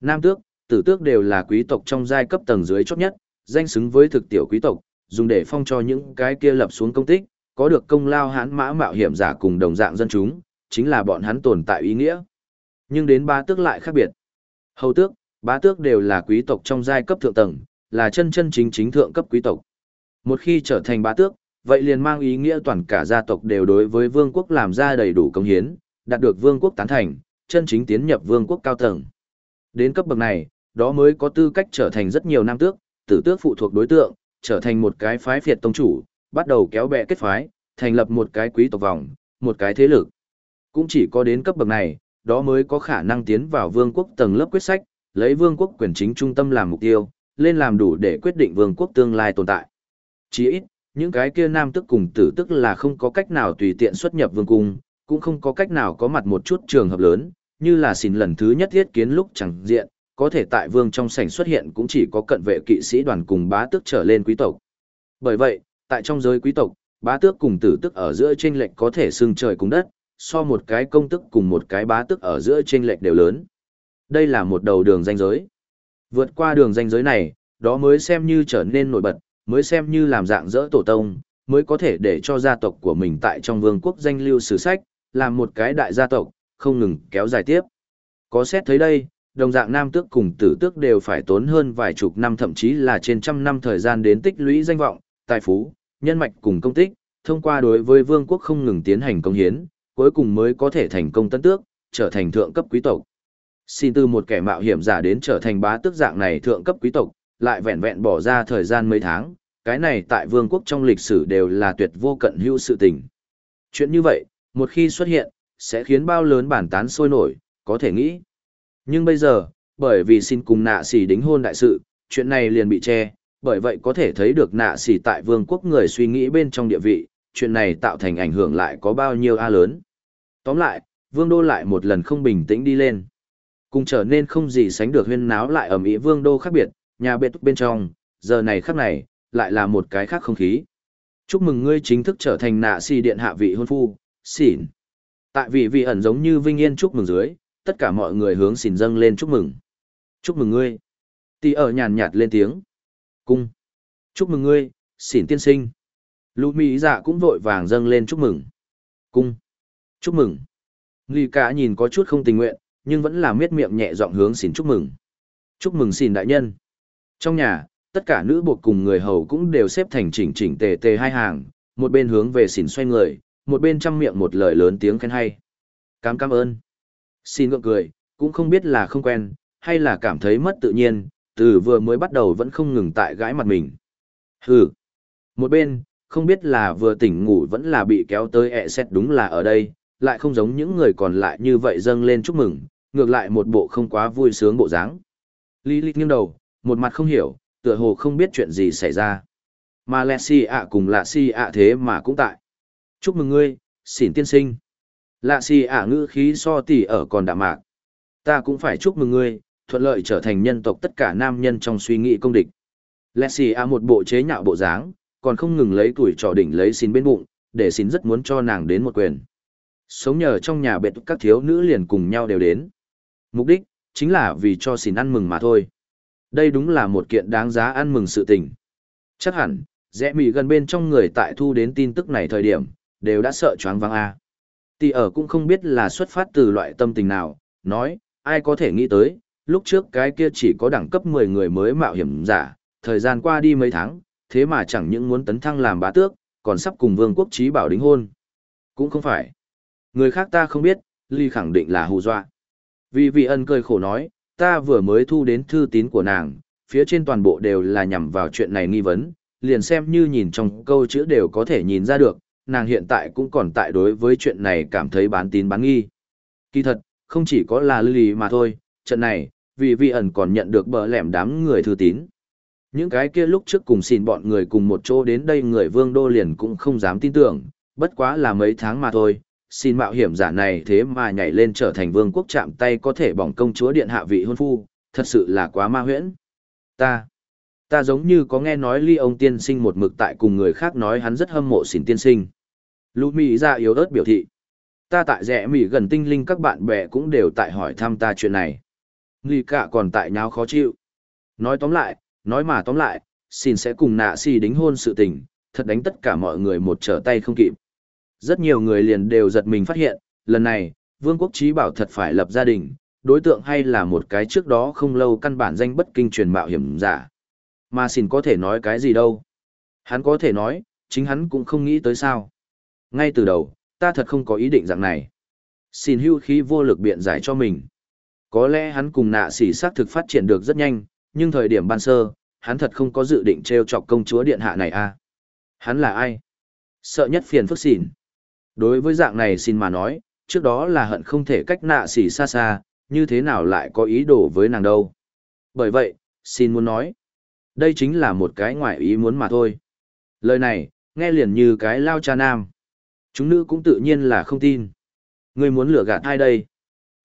Nam tước, tử tước đều là quý tộc trong giai cấp tầng dưới chót nhất, danh xứng với thực tiểu quý tộc, dùng để phong cho những cái kia lập xuống công tích, có được công lao hãn mã mạo hiểm giả cùng đồng dạng dân chúng, chính là bọn hắn tồn tại ý nghĩa. Nhưng đến ba tước lại khác biệt. Hầu tước, bá tước đều là quý tộc trong giai cấp thượng tầng, là chân chân chính chính thượng cấp quý tộc. Một khi trở thành bá tước, vậy liền mang ý nghĩa toàn cả gia tộc đều đối với vương quốc làm ra đầy đủ công hiến, đạt được vương quốc tán thành, chân chính tiến nhập vương quốc cao tầng. Đến cấp bậc này, đó mới có tư cách trở thành rất nhiều nam tước, tử tước phụ thuộc đối tượng, trở thành một cái phái phiệt tông chủ, bắt đầu kéo bè kết phái, thành lập một cái quý tộc vòng, một cái thế lực. Cũng chỉ có đến cấp bậc này, đó mới có khả năng tiến vào vương quốc tầng lớp quyết sách, lấy vương quốc quyền chính trung tâm làm mục tiêu, lên làm đủ để quyết định vương quốc tương lai tồn tại. Chỉ ít, những cái kia nam tức cùng tử tức là không có cách nào tùy tiện xuất nhập vương cung, cũng không có cách nào có mặt một chút trường hợp lớn, như là xin lần thứ nhất thiết kiến lúc chẳng diện, có thể tại vương trong sảnh xuất hiện cũng chỉ có cận vệ kỵ sĩ đoàn cùng bá tước trở lên quý tộc. Bởi vậy, tại trong giới quý tộc, bá tước cùng tử tức ở giữa chênh lệch có thể xưng trời cùng đất, so một cái công tức cùng một cái bá tức ở giữa chênh lệch đều lớn. Đây là một đầu đường danh giới. Vượt qua đường danh giới này, đó mới xem như trở nên nổi bật, mới xem như làm dạng dỡ tổ tông, mới có thể để cho gia tộc của mình tại trong vương quốc danh lưu sử sách, làm một cái đại gia tộc, không ngừng kéo dài tiếp. Có xét thấy đây, đồng dạng nam tước cùng tử tước đều phải tốn hơn vài chục năm thậm chí là trên trăm năm thời gian đến tích lũy danh vọng, tài phú, nhân mạch cùng công tích, thông qua đối với vương quốc không ngừng tiến hành công hiến, cuối cùng mới có thể thành công tân tước, trở thành thượng cấp quý tộc. Xin từ một kẻ mạo hiểm giả đến trở thành bá tước dạng này thượng cấp quý tộc, lại vẹn vẹn bỏ ra thời gian mấy tháng, cái này tại vương quốc trong lịch sử đều là tuyệt vô cận hữu sự tình. Chuyện như vậy, một khi xuất hiện, sẽ khiến bao lớn bản tán sôi nổi, có thể nghĩ. Nhưng bây giờ, bởi vì xin cùng nạ xỉ đính hôn đại sự, chuyện này liền bị che, bởi vậy có thể thấy được nạ xỉ tại vương quốc người suy nghĩ bên trong địa vị, chuyện này tạo thành ảnh hưởng lại có bao nhiêu a lớn. Tóm lại, vương đô lại một lần không bình tĩnh đi lên. Cùng trở nên không gì sánh được huyên náo lại ở Mỹ vương đô khác biệt, nhà biệt bên trong, giờ này khác này, lại là một cái khác không khí. Chúc mừng ngươi chính thức trở thành nạ si điện hạ vị hôn phu, xỉn. Tại vì vị ẩn giống như vinh yên chúc mừng dưới, tất cả mọi người hướng xỉn dâng lên chúc mừng. Chúc mừng ngươi. Tì ở nhàn nhạt lên tiếng. Cung. Chúc mừng ngươi, xỉn tiên sinh. Lũ Mỹ dạ cũng vội vàng dâng lên chúc mừng. Cung. Chúc mừng. Nghi cả nhìn có chút không tình nguyện, nhưng vẫn là miết miệng nhẹ giọng hướng xin chúc mừng. Chúc mừng xin đại nhân. Trong nhà, tất cả nữ buộc cùng người hầu cũng đều xếp thành chỉnh chỉnh tề tề hai hàng, một bên hướng về xỉn xoay người, một bên chăm miệng một lời lớn tiếng khen hay. Cám cảm ơn. Xin ngượng cười, cũng không biết là không quen, hay là cảm thấy mất tự nhiên, từ vừa mới bắt đầu vẫn không ngừng tại gãi mặt mình. Hừ. Một bên, không biết là vừa tỉnh ngủ vẫn là bị kéo tới ẹ xét đúng là ở đây, lại không giống những người còn lại như vậy dâng lên chúc mừng, ngược lại một bộ không quá vui sướng bộ dáng. Lý Lịch nghiêng đầu, một mặt không hiểu, tựa hồ không biết chuyện gì xảy ra. Mà lẹ si ạ cùng lạ si ạ thế mà cũng tại. Chúc mừng ngươi, xỉn tiên sinh. Lạ si ạ ngữ khí so tỉ ở còn đạm mạc. Ta cũng phải chúc mừng ngươi, thuận lợi trở thành nhân tộc tất cả nam nhân trong suy nghĩ công địch. Lẹ si ạ một bộ chế nhạo bộ dáng, còn không ngừng lấy tuổi trò đỉnh lấy xin bên bụng, để xin rất muốn cho nàng đến một quyền. Sống nhờ trong nhà biệt các thiếu nữ liền cùng nhau đều đến. Mục đích, chính là vì cho xin ăn mừng mà thôi. Đây đúng là một kiện đáng giá ăn mừng sự tình. Chắc hẳn, rẽ mì gần bên trong người tại thu đến tin tức này thời điểm, đều đã sợ choáng váng a. Tỷ ở cũng không biết là xuất phát từ loại tâm tình nào, nói, ai có thể nghĩ tới, lúc trước cái kia chỉ có đẳng cấp 10 người mới mạo hiểm giả, thời gian qua đi mấy tháng, thế mà chẳng những muốn tấn thăng làm bá tước, còn sắp cùng vương quốc trí bảo đính hôn. Cũng không phải. Người khác ta không biết, Ly khẳng định là hù dọa. Vì vị ân cười khổ nói, ta vừa mới thu đến thư tín của nàng, phía trên toàn bộ đều là nhằm vào chuyện này nghi vấn, liền xem như nhìn trong câu chữ đều có thể nhìn ra được, nàng hiện tại cũng còn tại đối với chuyện này cảm thấy bán tín bán nghi. Kỳ thật, không chỉ có là Lily mà thôi, trận này, vì vị ẩn còn nhận được bờ lẻm đám người thư tín. Những cái kia lúc trước cùng xin bọn người cùng một chỗ đến đây người vương đô liền cũng không dám tin tưởng, bất quá là mấy tháng mà thôi, xin mạo hiểm giả này thế mà nhảy lên trở thành vương quốc chạm tay có thể bỏng công chúa điện hạ vị hôn phu, thật sự là quá ma huyễn. Ta, ta giống như có nghe nói ly ông tiên sinh một mực tại cùng người khác nói hắn rất hâm mộ xin tiên sinh. Lũ Mỹ ra yếu ớt biểu thị. Ta tại rẻ Mỹ gần tinh linh các bạn bè cũng đều tại hỏi thăm ta chuyện này. Nghi cả còn tại nháo khó chịu. Nói tóm lại, nói mà tóm lại, xin sẽ cùng nạ si đính hôn sự tình, thật đánh tất cả mọi người một trở tay không kịp. Rất nhiều người liền đều giật mình phát hiện, lần này, Vương quốc trí bảo thật phải lập gia đình, đối tượng hay là một cái trước đó không lâu căn bản danh bất kinh truyền mạo hiểm giả. Mà xin có thể nói cái gì đâu. Hắn có thể nói, chính hắn cũng không nghĩ tới sao. Ngay từ đầu, ta thật không có ý định dạng này. Xin hưu khí vô lực biện giải cho mình. Có lẽ hắn cùng nạ sỉ xác thực phát triển được rất nhanh, nhưng thời điểm ban sơ, hắn thật không có dự định treo chọc công chúa điện hạ này a. À? Hắn là ai? Sợ nhất phiền phức xỉn. Đối với dạng này xin mà nói, trước đó là hận không thể cách nạ xỉ xa xa, như thế nào lại có ý đồ với nàng đâu. Bởi vậy, xin muốn nói, đây chính là một cái ngoại ý muốn mà thôi. Lời này, nghe liền như cái lao cha nam. Chúng nữ cũng tự nhiên là không tin. Ngươi muốn lừa gạt ai đây?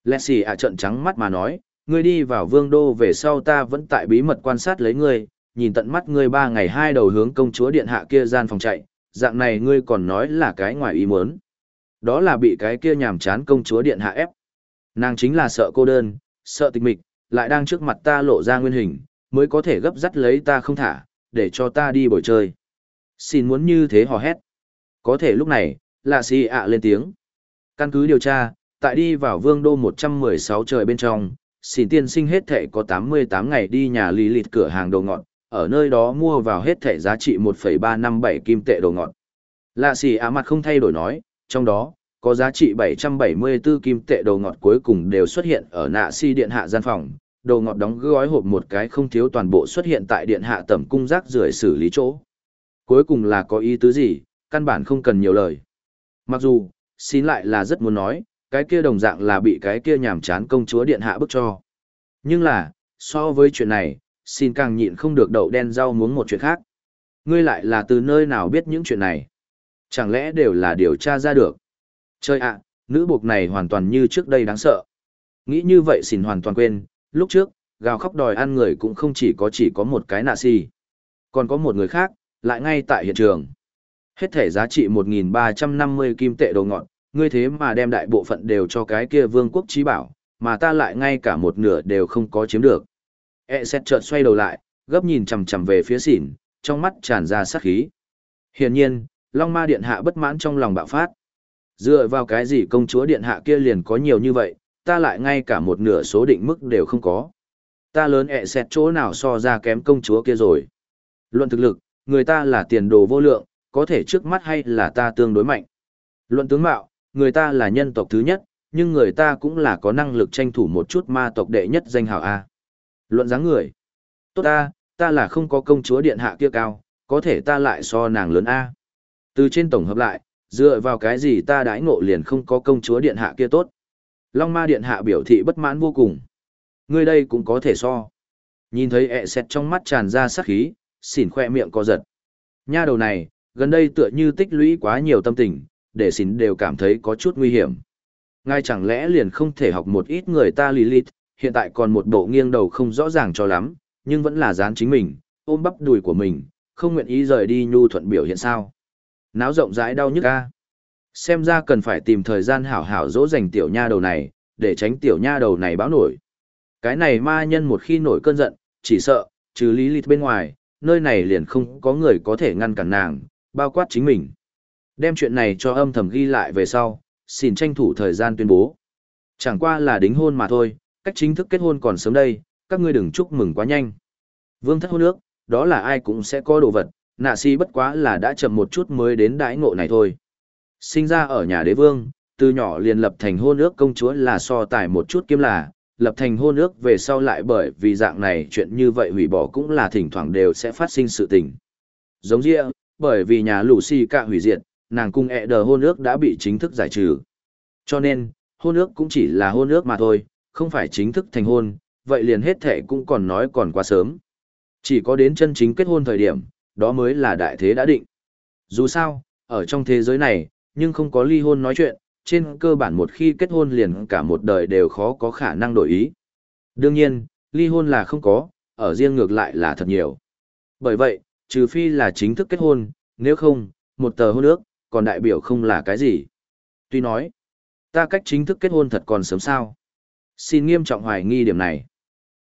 Lẹ xỉ ạ trận trắng mắt mà nói, ngươi đi vào vương đô về sau ta vẫn tại bí mật quan sát lấy ngươi, nhìn tận mắt ngươi ba ngày hai đầu hướng công chúa điện hạ kia gian phòng chạy, dạng này ngươi còn nói là cái ngoài ý muốn. Đó là bị cái kia nhàm chán công chúa điện hạ ép. Nàng chính là sợ cô đơn, sợ tịch mịch, lại đang trước mặt ta lộ ra nguyên hình, mới có thể gấp dắt lấy ta không thả, để cho ta đi bồi chơi. Xin muốn như thế hò hét. Có thể lúc này, là si ạ lên tiếng. Căn cứ điều tra, tại đi vào vương đô 116 trời bên trong, xin tiên sinh hết thể có 88 ngày đi nhà lý lịt cửa hàng đồ ngọt, ở nơi đó mua vào hết thẻ giá trị 1,357 kim tệ đồ ngọt. Lạ xì á mặt không thay đổi nói, trong đó, có giá trị 774 kim tệ đồ ngọt cuối cùng đều xuất hiện ở nạ si điện hạ gian phòng, đồ ngọt đóng gói hộp một cái không thiếu toàn bộ xuất hiện tại điện hạ tẩm cung rác rưởi xử lý chỗ. Cuối cùng là có ý tứ gì, căn bản không cần nhiều lời. Mặc dù, xin lại là rất muốn nói, cái kia đồng dạng là bị cái kia nhảm chán công chúa điện hạ bức cho. Nhưng là, so với chuyện này, xin càng nhịn không được đậu đen rau muốn một chuyện khác. Ngươi lại là từ nơi nào biết những chuyện này? Chẳng lẽ đều là điều tra ra được? Chơi ạ, nữ buộc này hoàn toàn như trước đây đáng sợ. Nghĩ như vậy xin hoàn toàn quên, lúc trước, gào khóc đòi ăn người cũng không chỉ có chỉ có một cái nạ si. Còn có một người khác, lại ngay tại hiện trường. Hết thể giá trị 1.350 kim tệ đồ ngọn, ngươi thế mà đem đại bộ phận đều cho cái kia vương quốc trí bảo, mà ta lại ngay cả một nửa đều không có chiếm được. E xét chợt xoay đầu lại, gấp nhìn chằm chằm về phía xỉn, trong mắt tràn ra sát khí. Hiển nhiên, Long Ma Điện Hạ bất mãn trong lòng bạo phát. Dựa vào cái gì công chúa Điện Hạ kia liền có nhiều như vậy, ta lại ngay cả một nửa số định mức đều không có. Ta lớn ẹ e chỗ nào so ra kém công chúa kia rồi. Luận thực lực, người ta là tiền đồ vô lượng, có thể trước mắt hay là ta tương đối mạnh. Luận tướng mạo, người ta là nhân tộc thứ nhất, nhưng người ta cũng là có năng lực tranh thủ một chút ma tộc đệ nhất danh hào A. Luận dáng người. Tốt ta, ta là không có công chúa điện hạ kia cao, có thể ta lại so nàng lớn A. Từ trên tổng hợp lại, dựa vào cái gì ta đãi ngộ liền không có công chúa điện hạ kia tốt. Long ma điện hạ biểu thị bất mãn vô cùng. Người đây cũng có thể so. Nhìn thấy ẹ xẹt trong mắt tràn ra sắc khí, xỉn khoe miệng co giật. Nha đầu này, gần đây tựa như tích lũy quá nhiều tâm tình, để xỉn đều cảm thấy có chút nguy hiểm. Ngay chẳng lẽ liền không thể học một ít người ta Lilith, hiện tại còn một bộ nghiêng đầu không rõ ràng cho lắm, nhưng vẫn là dán chính mình, ôm bắp đùi của mình, không nguyện ý rời đi nhu thuận biểu hiện sao. Náo rộng rãi đau nhức ca. Xem ra cần phải tìm thời gian hảo hảo dỗ dành tiểu nha đầu này, để tránh tiểu nha đầu này báo nổi. Cái này ma nhân một khi nổi cơn giận, chỉ sợ, trừ lý lịch bên ngoài, nơi này liền không có người có thể ngăn cản nàng, bao quát chính mình. Đem chuyện này cho âm thầm ghi lại về sau, xin tranh thủ thời gian tuyên bố. Chẳng qua là đính hôn mà thôi, cách chính thức kết hôn còn sớm đây, các ngươi đừng chúc mừng quá nhanh. Vương thất hôn ước, đó là ai cũng sẽ có đồ vật, nạ si bất quá là đã chậm một chút mới đến đãi ngộ này thôi. Sinh ra ở nhà đế vương, từ nhỏ liền lập thành hôn ước công chúa là so tài một chút kiếm là, lập thành hôn ước về sau lại bởi vì dạng này chuyện như vậy hủy bỏ cũng là thỉnh thoảng đều sẽ phát sinh sự tình. Giống dịa, bởi vì nhà lũ si cạ hủy diệt, nàng cung ẹ đờ hôn ước đã bị chính thức giải trừ. Cho nên, hôn ước cũng chỉ là hôn ước mà thôi, không phải chính thức thành hôn, vậy liền hết thệ cũng còn nói còn quá sớm. Chỉ có đến chân chính kết hôn thời điểm, đó mới là đại thế đã định. Dù sao, ở trong thế giới này, nhưng không có ly hôn nói chuyện, trên cơ bản một khi kết hôn liền cả một đời đều khó có khả năng đổi ý. Đương nhiên, ly hôn là không có, ở riêng ngược lại là thật nhiều. Bởi vậy, trừ phi là chính thức kết hôn, nếu không, một tờ hôn ước, còn đại biểu không là cái gì. Tuy nói, ta cách chính thức kết hôn thật còn sớm sao. Xin nghiêm trọng hoài nghi điểm này.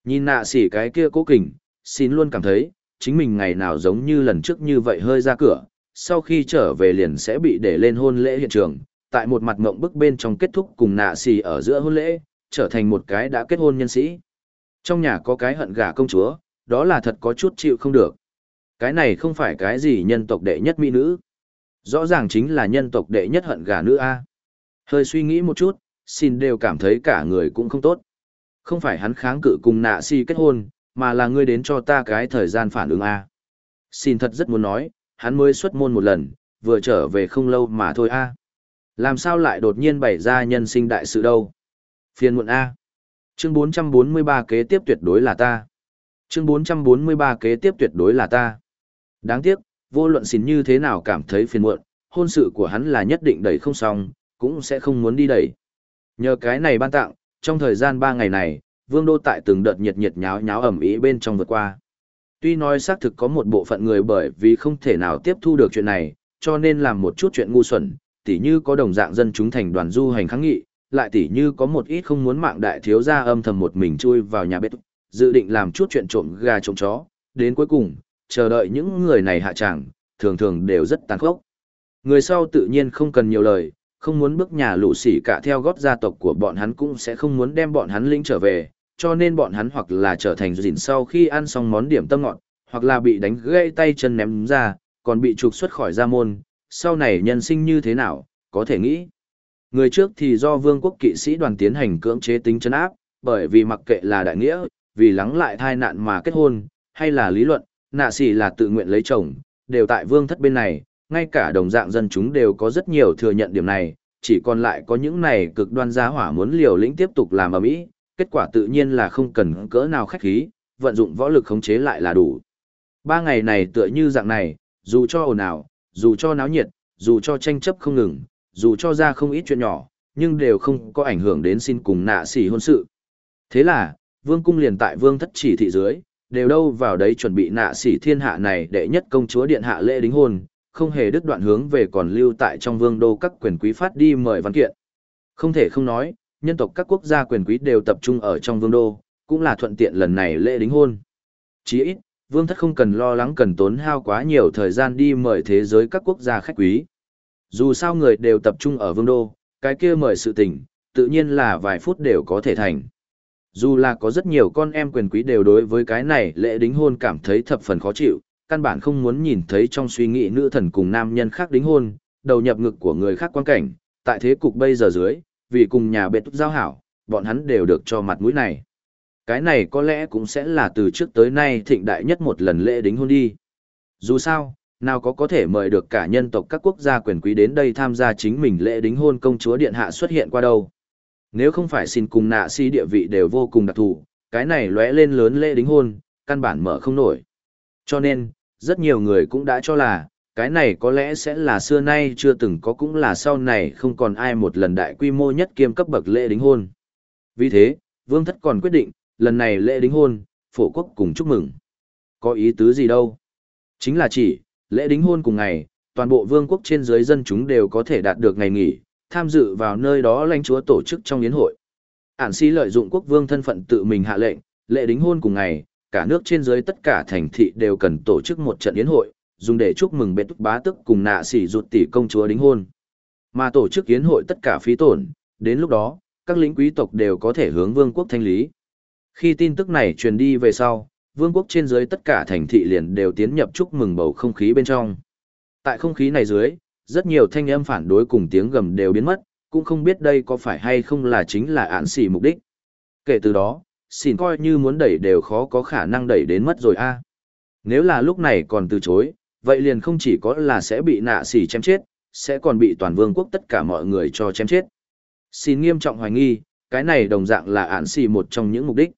Nhìn nạ xỉ cái kia cố kình, xin luôn cảm thấy, chính mình ngày nào giống như lần trước như vậy hơi ra cửa, sau khi trở về liền sẽ bị để lên hôn lễ hiện trường, tại một mặt ngộng bức bên trong kết thúc cùng nạ xì ở giữa hôn lễ, trở thành một cái đã kết hôn nhân sĩ. Trong nhà có cái hận gà công chúa, đó là thật có chút chịu không được. Cái này không phải cái gì nhân tộc đệ nhất mỹ nữ. Rõ ràng chính là nhân tộc đệ nhất hận gà nữ A. Hơi suy nghĩ một chút, xin đều cảm thấy cả người cũng không tốt. Không phải hắn kháng cự cùng nạ si kết hôn, mà là ngươi đến cho ta cái thời gian phản ứng A. Xin thật rất muốn nói, hắn mới xuất môn một lần, vừa trở về không lâu mà thôi A. Làm sao lại đột nhiên bày ra nhân sinh đại sự đâu? Phiên muộn A. Chương 443 kế tiếp tuyệt đối là ta. Chương 443 kế tiếp tuyệt đối là ta. Đáng tiếc, vô luận xin như thế nào cảm thấy phiền muộn, hôn sự của hắn là nhất định đẩy không xong, cũng sẽ không muốn đi đẩy. Nhờ cái này ban tặng, trong thời gian 3 ngày này, Vương Đô tại từng đợt nhiệt nhiệt nháo nháo ẩm ý bên trong vượt qua. Tuy nói xác thực có một bộ phận người bởi vì không thể nào tiếp thu được chuyện này, cho nên làm một chút chuyện ngu xuẩn, tỉ như có đồng dạng dân chúng thành đoàn du hành kháng nghị, lại tỉ như có một ít không muốn mạng đại thiếu gia âm thầm một mình chui vào nhà bếp, dự định làm chút chuyện trộm gà trộm chó, đến cuối cùng, chờ đợi những người này hạ tràng, thường thường đều rất tàn khốc. Người sau tự nhiên không cần nhiều lời, không muốn bước nhà lũ sỉ cả theo gót gia tộc của bọn hắn cũng sẽ không muốn đem bọn hắn lĩnh trở về, cho nên bọn hắn hoặc là trở thành dịn sau khi ăn xong món điểm tâm ngọt, hoặc là bị đánh gãy tay chân ném ra, còn bị trục xuất khỏi gia môn, sau này nhân sinh như thế nào, có thể nghĩ. Người trước thì do vương quốc kỵ sĩ đoàn tiến hành cưỡng chế tính chân áp, bởi vì mặc kệ là đại nghĩa, vì lắng lại thai nạn mà kết hôn, hay là lý luận, nạ sỉ là tự nguyện lấy chồng, đều tại vương thất bên này, ngay cả đồng dạng dân chúng đều có rất nhiều thừa nhận điểm này, chỉ còn lại có những này cực đoan giá hỏa muốn liều lĩnh tiếp tục làm ở mỹ, kết quả tự nhiên là không cần cỡ nào khách khí, vận dụng võ lực khống chế lại là đủ. Ba ngày này tựa như dạng này, dù cho ồn ào, dù cho náo nhiệt, dù cho tranh chấp không ngừng, dù cho ra không ít chuyện nhỏ, nhưng đều không có ảnh hưởng đến xin cùng nạ xỉ hôn sự. Thế là, vương cung liền tại vương thất chỉ thị dưới, đều đâu vào đấy chuẩn bị nạ xỉ thiên hạ này để nhất công chúa điện hạ lễ đính hôn, không hề đứt đoạn hướng về còn lưu tại trong vương đô các quyền quý phát đi mời văn kiện. Không thể không nói, nhân tộc các quốc gia quyền quý đều tập trung ở trong vương đô, cũng là thuận tiện lần này lễ đính hôn. Chỉ ít, vương thất không cần lo lắng cần tốn hao quá nhiều thời gian đi mời thế giới các quốc gia khách quý. Dù sao người đều tập trung ở vương đô, cái kia mời sự tình, tự nhiên là vài phút đều có thể thành. Dù là có rất nhiều con em quyền quý đều đối với cái này lễ đính hôn cảm thấy thập phần khó chịu, căn bản không muốn nhìn thấy trong suy nghĩ nữ thần cùng nam nhân khác đính hôn, đầu nhập ngực của người khác quan cảnh, tại thế cục bây giờ dưới, vì cùng nhà bệ túc giao hảo, bọn hắn đều được cho mặt mũi này. Cái này có lẽ cũng sẽ là từ trước tới nay thịnh đại nhất một lần lễ đính hôn đi. Dù sao, nào có có thể mời được cả nhân tộc các quốc gia quyền quý đến đây tham gia chính mình lễ đính hôn công chúa điện hạ xuất hiện qua đâu. Nếu không phải xin cùng nạ si địa vị đều vô cùng đặc thù, cái này lóe lên lớn lễ đính hôn, căn bản mở không nổi. Cho nên, rất nhiều người cũng đã cho là, cái này có lẽ sẽ là xưa nay chưa từng có cũng là sau này không còn ai một lần đại quy mô nhất kiêm cấp bậc lễ đính hôn. Vì thế, Vương Thất còn quyết định, lần này lễ đính hôn, phổ quốc cùng chúc mừng. Có ý tứ gì đâu? Chính là chỉ, lễ đính hôn cùng ngày, toàn bộ vương quốc trên dưới dân chúng đều có thể đạt được ngày nghỉ, tham dự vào nơi đó lãnh chúa tổ chức trong yến hội. Ản si lợi dụng quốc vương thân phận tự mình hạ lệnh, lễ đính hôn cùng ngày, cả nước trên dưới tất cả thành thị đều cần tổ chức một trận yến hội, dùng để chúc mừng bệ túc bá tức cùng nạ sỉ ruột tỷ công chúa đính hôn. Mà tổ chức yến hội tất cả phí tổn, đến lúc đó, các lĩnh quý tộc đều có thể hướng vương quốc thanh lý. Khi tin tức này truyền đi về sau, vương quốc trên dưới tất cả thành thị liền đều tiến nhập chúc mừng bầu không khí bên trong. Tại không khí này dưới, rất nhiều thanh âm phản đối cùng tiếng gầm đều biến mất, cũng không biết đây có phải hay không là chính là án xỉ mục đích. Kể từ đó, xin coi như muốn đẩy đều khó có khả năng đẩy đến mất rồi a. À. Nếu là lúc này còn từ chối, vậy liền không chỉ có là sẽ bị nạ xỉ chém chết, sẽ còn bị toàn vương quốc tất cả mọi người cho chém chết. Xin nghiêm trọng hoài nghi, cái này đồng dạng là án xỉ một trong những mục đích.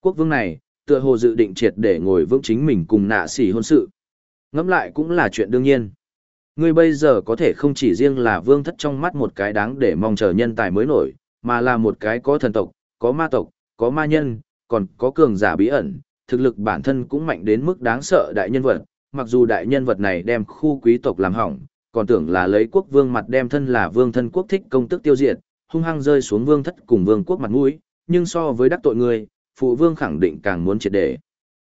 Quốc vương này, tựa hồ dự định triệt để ngồi vững chính mình cùng nạ xỉ hôn sự. Ngẫm lại cũng là chuyện đương nhiên. Ngươi bây giờ có thể không chỉ riêng là vương thất trong mắt một cái đáng để mong chờ nhân tài mới nổi, mà là một cái có thần tộc, có ma tộc, có ma nhân, còn có cường giả bí ẩn, thực lực bản thân cũng mạnh đến mức đáng sợ đại nhân vật, mặc dù đại nhân vật này đem khu quý tộc làm hỏng, còn tưởng là lấy quốc vương mặt đem thân là vương thân quốc thích công tức tiêu diệt, hung hăng rơi xuống vương thất cùng vương quốc mặt mũi, nhưng so với đắc tội ngươi, phụ vương khẳng định càng muốn triệt để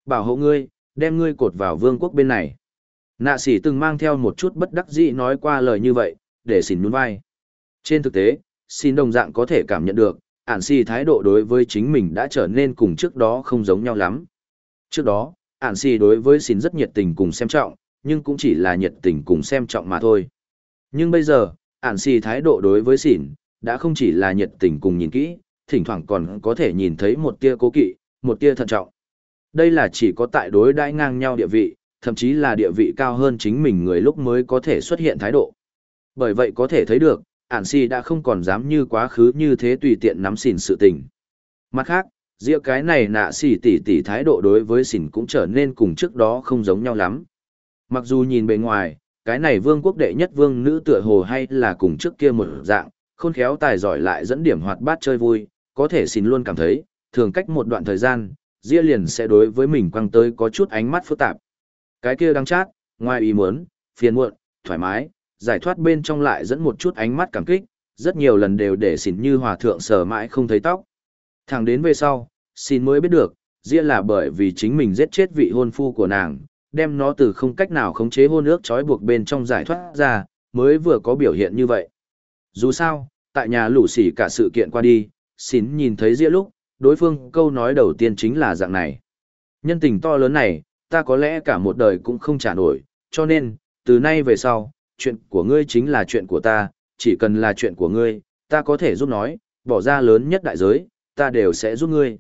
bảo hộ ngươi, đem ngươi cột vào vương quốc bên này. Nạ sĩ từng mang theo một chút bất đắc dĩ nói qua lời như vậy, để xỉn nhún vai. Trên thực tế, xin đồng dạng có thể cảm nhận được, ản xì thái độ đối với chính mình đã trở nên cùng trước đó không giống nhau lắm. Trước đó, ản xì đối với xin rất nhiệt tình cùng xem trọng, nhưng cũng chỉ là nhiệt tình cùng xem trọng mà thôi. Nhưng bây giờ, ản xì thái độ đối với xỉn, đã không chỉ là nhiệt tình cùng nhìn kỹ, thỉnh thoảng còn có thể nhìn thấy một tia cố kỵ, một tia thận trọng. Đây là chỉ có tại đối đãi ngang nhau địa vị, thậm chí là địa vị cao hơn chính mình người lúc mới có thể xuất hiện thái độ. Bởi vậy có thể thấy được, ản si đã không còn dám như quá khứ như thế tùy tiện nắm xỉn sự tình. Mặt khác, rượu cái này nạ xỉ tỉ tỉ thái độ đối với xỉn cũng trở nên cùng trước đó không giống nhau lắm. Mặc dù nhìn bề ngoài, cái này vương quốc đệ nhất vương nữ tựa hồ hay là cùng trước kia một dạng, khôn khéo tài giỏi lại dẫn điểm hoạt bát chơi vui, có thể xỉn luôn cảm thấy, thường cách một đoạn thời gian, Diệp liền sẽ đối với mình quăng tới có chút ánh mắt phức tạp. Cái kia đang chát, ngoài ý muốn, phiền muộn, thoải mái, giải thoát bên trong lại dẫn một chút ánh mắt cảm kích, rất nhiều lần đều để xỉn như hòa thượng sờ mãi không thấy tóc. Thẳng đến về sau, xin mới biết được, Diệp là bởi vì chính mình giết chết vị hôn phu của nàng, đem nó từ không cách nào khống chế hôn ước trói buộc bên trong giải thoát ra, mới vừa có biểu hiện như vậy. Dù sao, tại nhà lũ xỉ cả sự kiện qua đi, xin nhìn thấy Diệp lúc, đối phương câu nói đầu tiên chính là dạng này. Nhân tình to lớn này, ta có lẽ cả một đời cũng không trả nổi, cho nên, từ nay về sau, chuyện của ngươi chính là chuyện của ta, chỉ cần là chuyện của ngươi, ta có thể giúp nói, bỏ ra lớn nhất đại giới, ta đều sẽ giúp ngươi.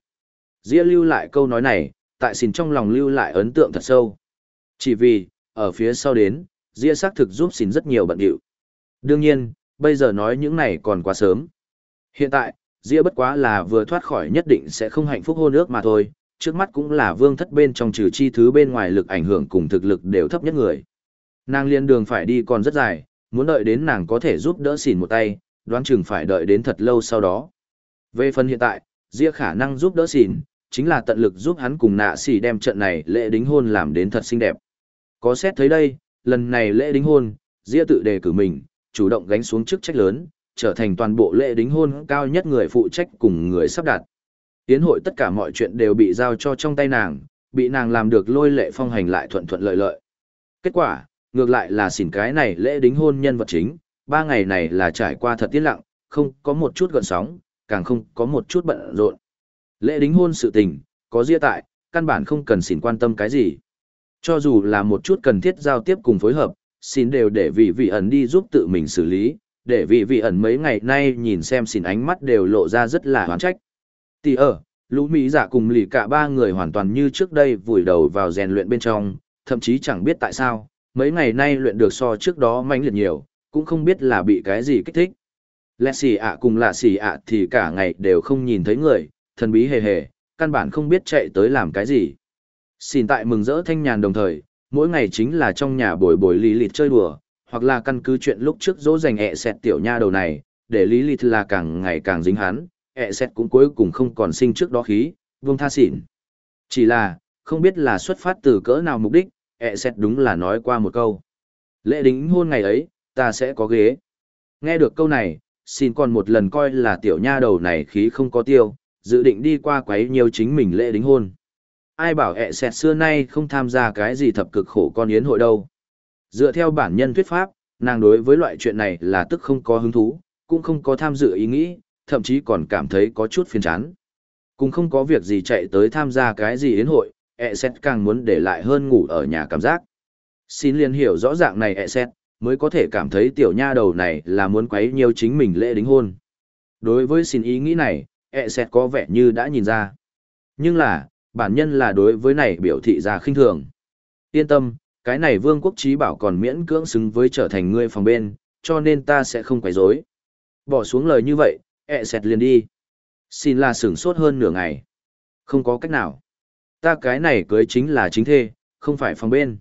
Dĩa lưu lại câu nói này, tại xin trong lòng lưu lại ấn tượng thật sâu. Chỉ vì, ở phía sau đến, Dĩa xác thực giúp xin rất nhiều bận điệu. Đương nhiên, bây giờ nói những này còn quá sớm. Hiện tại, Dĩa bất quá là vừa thoát khỏi nhất định sẽ không hạnh phúc hôn ước mà thôi, trước mắt cũng là vương thất bên trong trừ chi thứ bên ngoài lực ảnh hưởng cùng thực lực đều thấp nhất người. Nàng liên đường phải đi còn rất dài, muốn đợi đến nàng có thể giúp đỡ xỉn một tay, đoán chừng phải đợi đến thật lâu sau đó. Về phần hiện tại, Dĩa khả năng giúp đỡ xỉn, chính là tận lực giúp hắn cùng nạ xỉ đem trận này lễ đính hôn làm đến thật xinh đẹp. Có xét thấy đây, lần này lễ đính hôn, Dĩa tự đề cử mình, chủ động gánh xuống chức trách lớn, trở thành toàn bộ lễ đính hôn cao nhất người phụ trách cùng người sắp đặt. Tiến hội tất cả mọi chuyện đều bị giao cho trong tay nàng, bị nàng làm được lôi lệ phong hành lại thuận thuận lợi lợi. Kết quả, ngược lại là xỉn cái này lễ đính hôn nhân vật chính, ba ngày này là trải qua thật tiết lặng, không có một chút gợn sóng, càng không có một chút bận rộn. Lễ đính hôn sự tình, có ria tại, căn bản không cần xỉn quan tâm cái gì. Cho dù là một chút cần thiết giao tiếp cùng phối hợp, xin đều để vị vị ẩn đi giúp tự mình xử lý, để vị vị ẩn mấy ngày nay nhìn xem xỉn ánh mắt đều lộ ra rất là hoán trách. Tỷ ở, lũ Mỹ giả cùng lì cả ba người hoàn toàn như trước đây vùi đầu vào rèn luyện bên trong, thậm chí chẳng biết tại sao, mấy ngày nay luyện được so trước đó mãnh liệt nhiều, cũng không biết là bị cái gì kích thích. Lẹ xì ạ cùng lạ xì ạ thì cả ngày đều không nhìn thấy người, thần bí hề hề, căn bản không biết chạy tới làm cái gì. Xin tại mừng rỡ thanh nhàn đồng thời, mỗi ngày chính là trong nhà bồi bồi lý lịt chơi đùa, hoặc là căn cứ chuyện lúc trước dỗ dành ẹ xẹt tiểu nha đầu này, để lý lịt là càng ngày càng dính hắn, ẹ xẹt cũng cuối cùng không còn sinh trước đó khí, vương tha xỉn. Chỉ là, không biết là xuất phát từ cỡ nào mục đích, ẹ xét đúng là nói qua một câu. Lễ đính hôn ngày ấy, ta sẽ có ghế. Nghe được câu này, xin còn một lần coi là tiểu nha đầu này khí không có tiêu, dự định đi qua quấy nhiều chính mình lễ đính hôn. Ai bảo ẹ xẹt xưa nay không tham gia cái gì thập cực khổ con yến hội đâu. Dựa theo bản nhân thuyết pháp, nàng đối với loại chuyện này là tức không có hứng thú, cũng không có tham dự ý nghĩ, thậm chí còn cảm thấy có chút phiền chán. Cũng không có việc gì chạy tới tham gia cái gì yến hội, ẹ xét càng muốn để lại hơn ngủ ở nhà cảm giác. Xin liền hiểu rõ ràng này ẹ xét, mới có thể cảm thấy tiểu nha đầu này là muốn quấy nhiều chính mình lễ đính hôn. Đối với xin ý nghĩ này, ẹ xét có vẻ như đã nhìn ra. Nhưng là, bản nhân là đối với này biểu thị ra khinh thường. Yên tâm, cái này vương quốc trí bảo còn miễn cưỡng xứng với trở thành ngươi phòng bên, cho nên ta sẽ không quấy rối. Bỏ xuống lời như vậy, ẹ xẹt liền đi. Xin là sửng sốt hơn nửa ngày. Không có cách nào. Ta cái này cưới chính là chính thê, không phải phòng bên.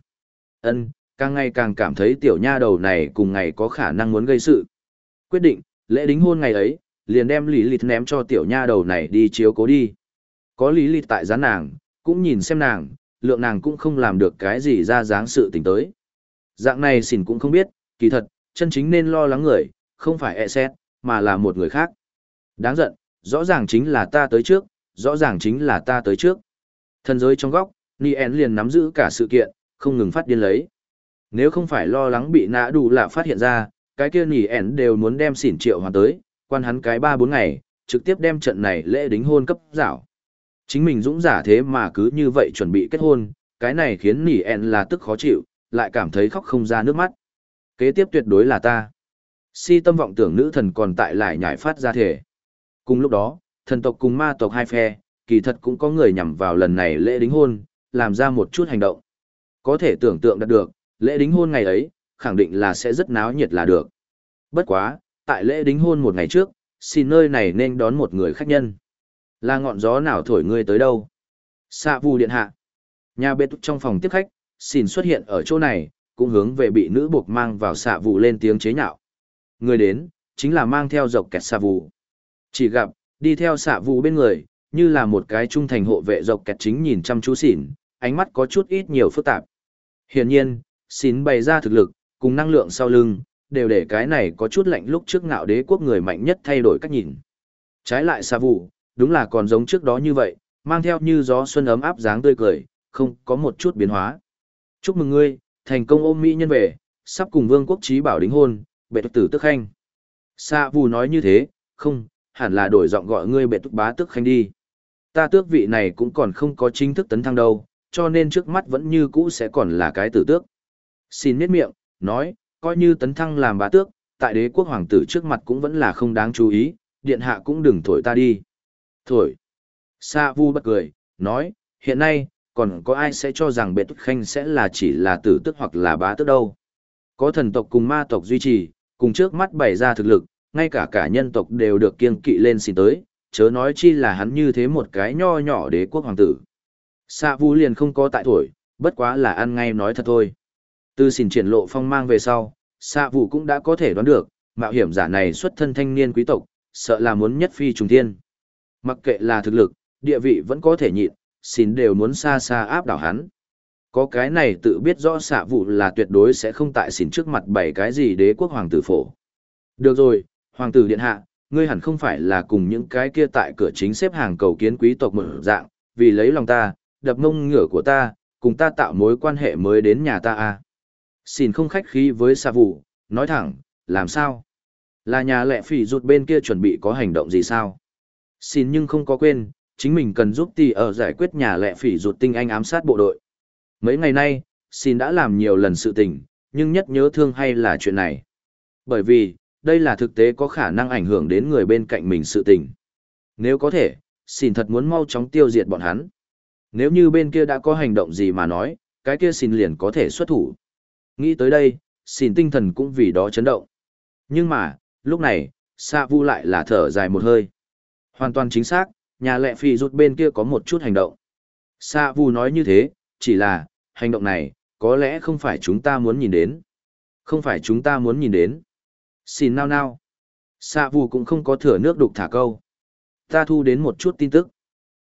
Ân, càng ngày càng cảm thấy tiểu nha đầu này cùng ngày có khả năng muốn gây sự. Quyết định, lễ đính hôn ngày ấy, liền đem lý lịch ném cho tiểu nha đầu này đi chiếu cố đi. Có lý lịch tại gián nàng, cũng nhìn xem nàng, lượng nàng cũng không làm được cái gì ra dáng sự tình tới. Dạng này xỉn cũng không biết, kỳ thật, chân chính nên lo lắng người, không phải e xét, mà là một người khác. Đáng giận, rõ ràng chính là ta tới trước, rõ ràng chính là ta tới trước. Thần giới trong góc, Nien liền nắm giữ cả sự kiện, không ngừng phát điên lấy. Nếu không phải lo lắng bị nã đủ lạ phát hiện ra, cái kia Nien đều muốn đem xỉn triệu hoàn tới, quan hắn cái 3-4 ngày, trực tiếp đem trận này lễ đính hôn cấp rảo. Chính mình dũng giả thế mà cứ như vậy chuẩn bị kết hôn, cái này khiến Nien là tức khó chịu, lại cảm thấy khóc không ra nước mắt. Kế tiếp tuyệt đối là ta. Si tâm vọng tưởng nữ thần còn tại lại nhảy phát ra thể. Cùng lúc đó, thần tộc cùng ma tộc hai phe, kỳ thật cũng có người nhằm vào lần này lễ đính hôn, làm ra một chút hành động. Có thể tưởng tượng đạt được, lễ đính hôn ngày ấy, khẳng định là sẽ rất náo nhiệt là được. Bất quá, tại lễ đính hôn một ngày trước, xin nơi này nên đón một người khách nhân. Là ngọn gió nào thổi ngươi tới đâu? Xạ vù điện hạ. Nhà bê túc trong phòng tiếp khách, xin xuất hiện ở chỗ này, cũng hướng về bị nữ buộc mang vào xạ vụ lên tiếng chế nhạo. Người đến, chính là mang theo dọc kẹt xạ vụ. Chỉ gặp, đi theo xạ vụ bên người, như là một cái trung thành hộ vệ dọc kẹt chính nhìn chăm chú xỉn, ánh mắt có chút ít nhiều phức tạp. Hiển nhiên, xỉn bày ra thực lực, cùng năng lượng sau lưng, đều để cái này có chút lạnh lúc trước ngạo đế quốc người mạnh nhất thay đổi cách nhìn. Trái lại xa vụ, đúng là còn giống trước đó như vậy, mang theo như gió xuân ấm áp dáng tươi cười, không có một chút biến hóa. Chúc mừng ngươi, thành công ôm mỹ nhân về, sắp cùng vương quốc trí bảo đính hôn, bệ tử tức khanh. Xa vụ nói như thế, không, hẳn là đổi giọng gọi ngươi bệ tức bá tức khanh đi. Ta tước vị này cũng còn không có chính thức tấn thăng đâu, cho nên trước mắt vẫn như cũ sẽ còn là cái tử tước. Xin miết miệng, nói, coi như tấn thăng làm bá tước, tại đế quốc hoàng tử trước mặt cũng vẫn là không đáng chú ý, điện hạ cũng đừng thổi ta đi. Thổi. Sa vu bất cười, nói, hiện nay, còn có ai sẽ cho rằng bệ tức khanh sẽ là chỉ là tử tước hoặc là bá tước đâu. Có thần tộc cùng ma tộc duy trì, cùng trước mắt bày ra thực lực, ngay cả cả nhân tộc đều được kiêng kỵ lên xin tới, chớ nói chi là hắn như thế một cái nho nhỏ đế quốc hoàng tử. Sa vu liền không có tại tuổi, bất quá là ăn ngay nói thật thôi. Từ xin triển lộ phong mang về sau, Sa vu cũng đã có thể đoán được, mạo hiểm giả này xuất thân thanh niên quý tộc, sợ là muốn nhất phi trùng thiên. Mặc kệ là thực lực, địa vị vẫn có thể nhịn, xin đều muốn xa xa áp đảo hắn. Có cái này tự biết rõ xạ vụ là tuyệt đối sẽ không tại xin trước mặt bảy cái gì đế quốc hoàng tử phổ. Được rồi, hoàng tử điện hạ, ngươi hẳn không phải là cùng những cái kia tại cửa chính xếp hàng cầu kiến quý tộc mở dạng, vì lấy lòng ta, đập mông ngửa của ta, cùng ta tạo mối quan hệ mới đến nhà ta à. Xin không khách khí với xà vụ, nói thẳng, làm sao? Là nhà lệ phỉ rụt bên kia chuẩn bị có hành động gì sao? Xin nhưng không có quên, chính mình cần giúp tỷ ở giải quyết nhà lệ phỉ rụt tinh anh ám sát bộ đội. Mấy ngày nay, xin đã làm nhiều lần sự tình, nhưng nhất nhớ thương hay là chuyện này. Bởi vì, đây là thực tế có khả năng ảnh hưởng đến người bên cạnh mình sự tình. Nếu có thể, xin thật muốn mau chóng tiêu diệt bọn hắn. Nếu như bên kia đã có hành động gì mà nói, cái kia xin liền có thể xuất thủ. Nghĩ tới đây, xin tinh thần cũng vì đó chấn động. Nhưng mà, lúc này, Sa Vu lại là thở dài một hơi. Hoàn toàn chính xác, nhà lệ phi rút bên kia có một chút hành động. Sa Vu nói như thế, chỉ là, hành động này, có lẽ không phải chúng ta muốn nhìn đến. Không phải chúng ta muốn nhìn đến. Xin nao nao. Sa Vu cũng không có thửa nước đục thả câu. Ta thu đến một chút tin tức.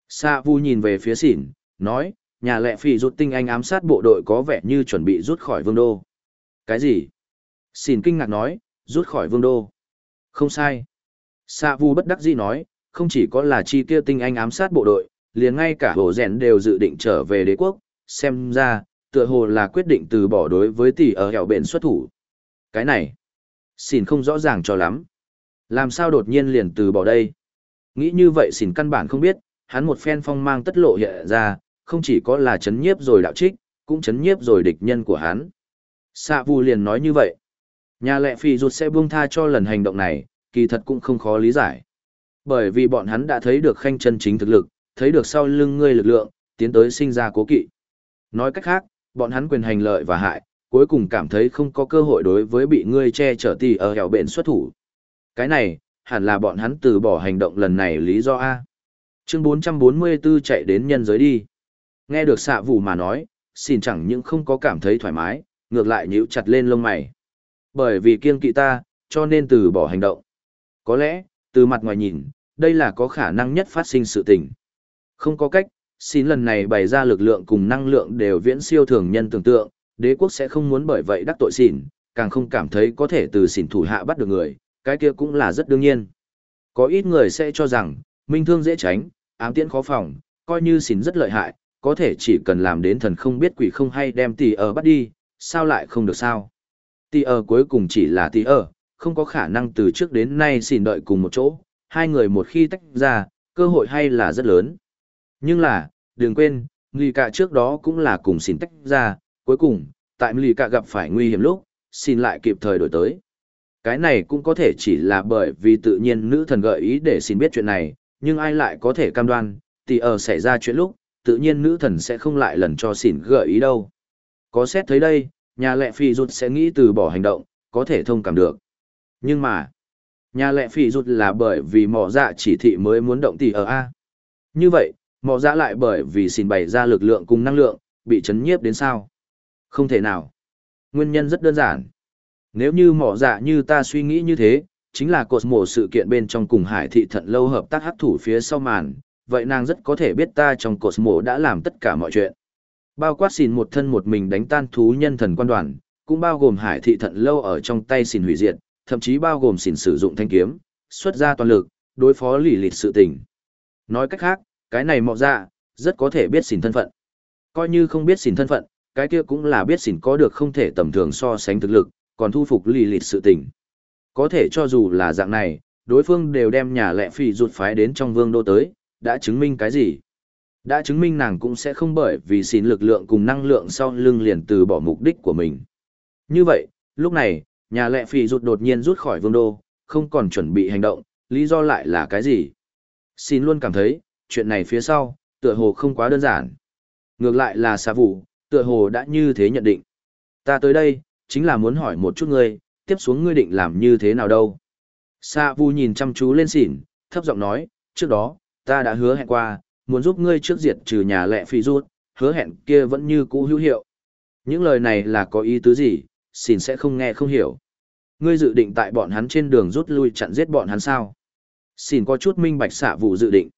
Sa Vu nhìn về phía xỉn, nói, nhà lệ phi rút tinh anh ám sát bộ đội có vẻ như chuẩn bị rút khỏi vương đô. Cái gì? Xỉn kinh ngạc nói, rút khỏi vương đô. Không sai. Sa Vu bất đắc dĩ nói, không chỉ có là chi kia tinh anh ám sát bộ đội, liền ngay cả hồ rèn đều dự định trở về đế quốc, xem ra, tựa hồ là quyết định từ bỏ đối với tỷ ở hẻo bền xuất thủ. Cái này, xin không rõ ràng cho lắm. Làm sao đột nhiên liền từ bỏ đây? Nghĩ như vậy xỉn căn bản không biết, hắn một phen phong mang tất lộ hiện ra, không chỉ có là chấn nhiếp rồi đạo trích, cũng chấn nhiếp rồi địch nhân của hắn. Sạ vù liền nói như vậy. Nhà lệ phi ruột sẽ buông tha cho lần hành động này, kỳ thật cũng không khó lý giải. Bởi vì bọn hắn đã thấy được khanh chân chính thực lực, thấy được sau lưng ngươi lực lượng, tiến tới sinh ra cố kỵ. Nói cách khác, bọn hắn quyền hành lợi và hại, cuối cùng cảm thấy không có cơ hội đối với bị ngươi che chở tì ở hẻo bện xuất thủ. Cái này, hẳn là bọn hắn từ bỏ hành động lần này lý do A. Chương 444 chạy đến nhân giới đi. Nghe được xạ vụ mà nói, xin chẳng những không có cảm thấy thoải mái, ngược lại nhíu chặt lên lông mày. Bởi vì kiên kỵ ta, cho nên từ bỏ hành động. Có lẽ, từ mặt ngoài nhìn, đây là có khả năng nhất phát sinh sự tình. Không có cách, xin lần này bày ra lực lượng cùng năng lượng đều viễn siêu thường nhân tưởng tượng, đế quốc sẽ không muốn bởi vậy đắc tội xỉn, càng không cảm thấy có thể từ xỉn thủ hạ bắt được người, cái kia cũng là rất đương nhiên. Có ít người sẽ cho rằng, minh thương dễ tránh, ám tiễn khó phòng, coi như xỉn rất lợi hại, có thể chỉ cần làm đến thần không biết quỷ không hay đem tỷ ở bắt đi, sao lại không được sao. Tỷ ở cuối cùng chỉ là tỷ ở, không có khả năng từ trước đến nay xỉn đợi cùng một chỗ, hai người một khi tách ra, cơ hội hay là rất lớn. Nhưng là, đừng quên, người Cả trước đó cũng là cùng xỉn tách ra, cuối cùng, tại Lì Cả gặp phải nguy hiểm lúc, xin lại kịp thời đổi tới. Cái này cũng có thể chỉ là bởi vì tự nhiên nữ thần gợi ý để xin biết chuyện này, nhưng ai lại có thể cam đoan, thì ở xảy ra chuyện lúc, tự nhiên nữ thần sẽ không lại lần cho xỉn gợi ý đâu. Có xét thấy đây, nhà lệ phi rụt sẽ nghĩ từ bỏ hành động, có thể thông cảm được. Nhưng mà, nhà lệ phi rụt là bởi vì mỏ dạ chỉ thị mới muốn động tỷ ở A. Như vậy, mỏ dạ lại bởi vì xỉn bày ra lực lượng cùng năng lượng, bị chấn nhiếp đến sao? Không thể nào. Nguyên nhân rất đơn giản. Nếu như mỏ dạ như ta suy nghĩ như thế, chính là cột mổ sự kiện bên trong cùng hải thị thận lâu hợp tác hấp thủ phía sau màn, vậy nàng rất có thể biết ta trong cột mổ đã làm tất cả mọi chuyện. Bao quát xìn một thân một mình đánh tan thú nhân thần quan đoàn, cũng bao gồm hải thị thận lâu ở trong tay xìn hủy diệt, thậm chí bao gồm xìn sử dụng thanh kiếm, xuất ra toàn lực, đối phó lì lịt sự tình. Nói cách khác, cái này mọ ra, dạ, rất có thể biết xìn thân phận. Coi như không biết xìn thân phận, cái kia cũng là biết xỉn có được không thể tầm thường so sánh thực lực, còn thu phục lì lịt sự tình. Có thể cho dù là dạng này, đối phương đều đem nhà lệ phỉ rụt phái đến trong vương đô tới, đã chứng minh cái gì? Đã chứng minh nàng cũng sẽ không bởi vì xỉn lực lượng cùng năng lượng sau lưng liền từ bỏ mục đích của mình. Như vậy, lúc này, nhà lệ phỉ rụt đột nhiên rút khỏi vương đô, không còn chuẩn bị hành động, lý do lại là cái gì? Xin luôn cảm thấy, chuyện này phía sau, tựa hồ không quá đơn giản. Ngược lại là xà vụ, tựa hồ đã như thế nhận định. Ta tới đây, chính là muốn hỏi một chút ngươi, tiếp xuống ngươi định làm như thế nào đâu. Sa vu nhìn chăm chú lên xỉn, thấp giọng nói, trước đó, ta đã hứa hẹn qua, muốn giúp ngươi trước diệt trừ nhà lệ phi rút, hứa hẹn kia vẫn như cũ hữu hiệu. Những lời này là có ý tứ gì, xỉn sẽ không nghe không hiểu. Ngươi dự định tại bọn hắn trên đường rút lui chặn giết bọn hắn sao? Xỉn có chút minh bạch xạ vụ dự định.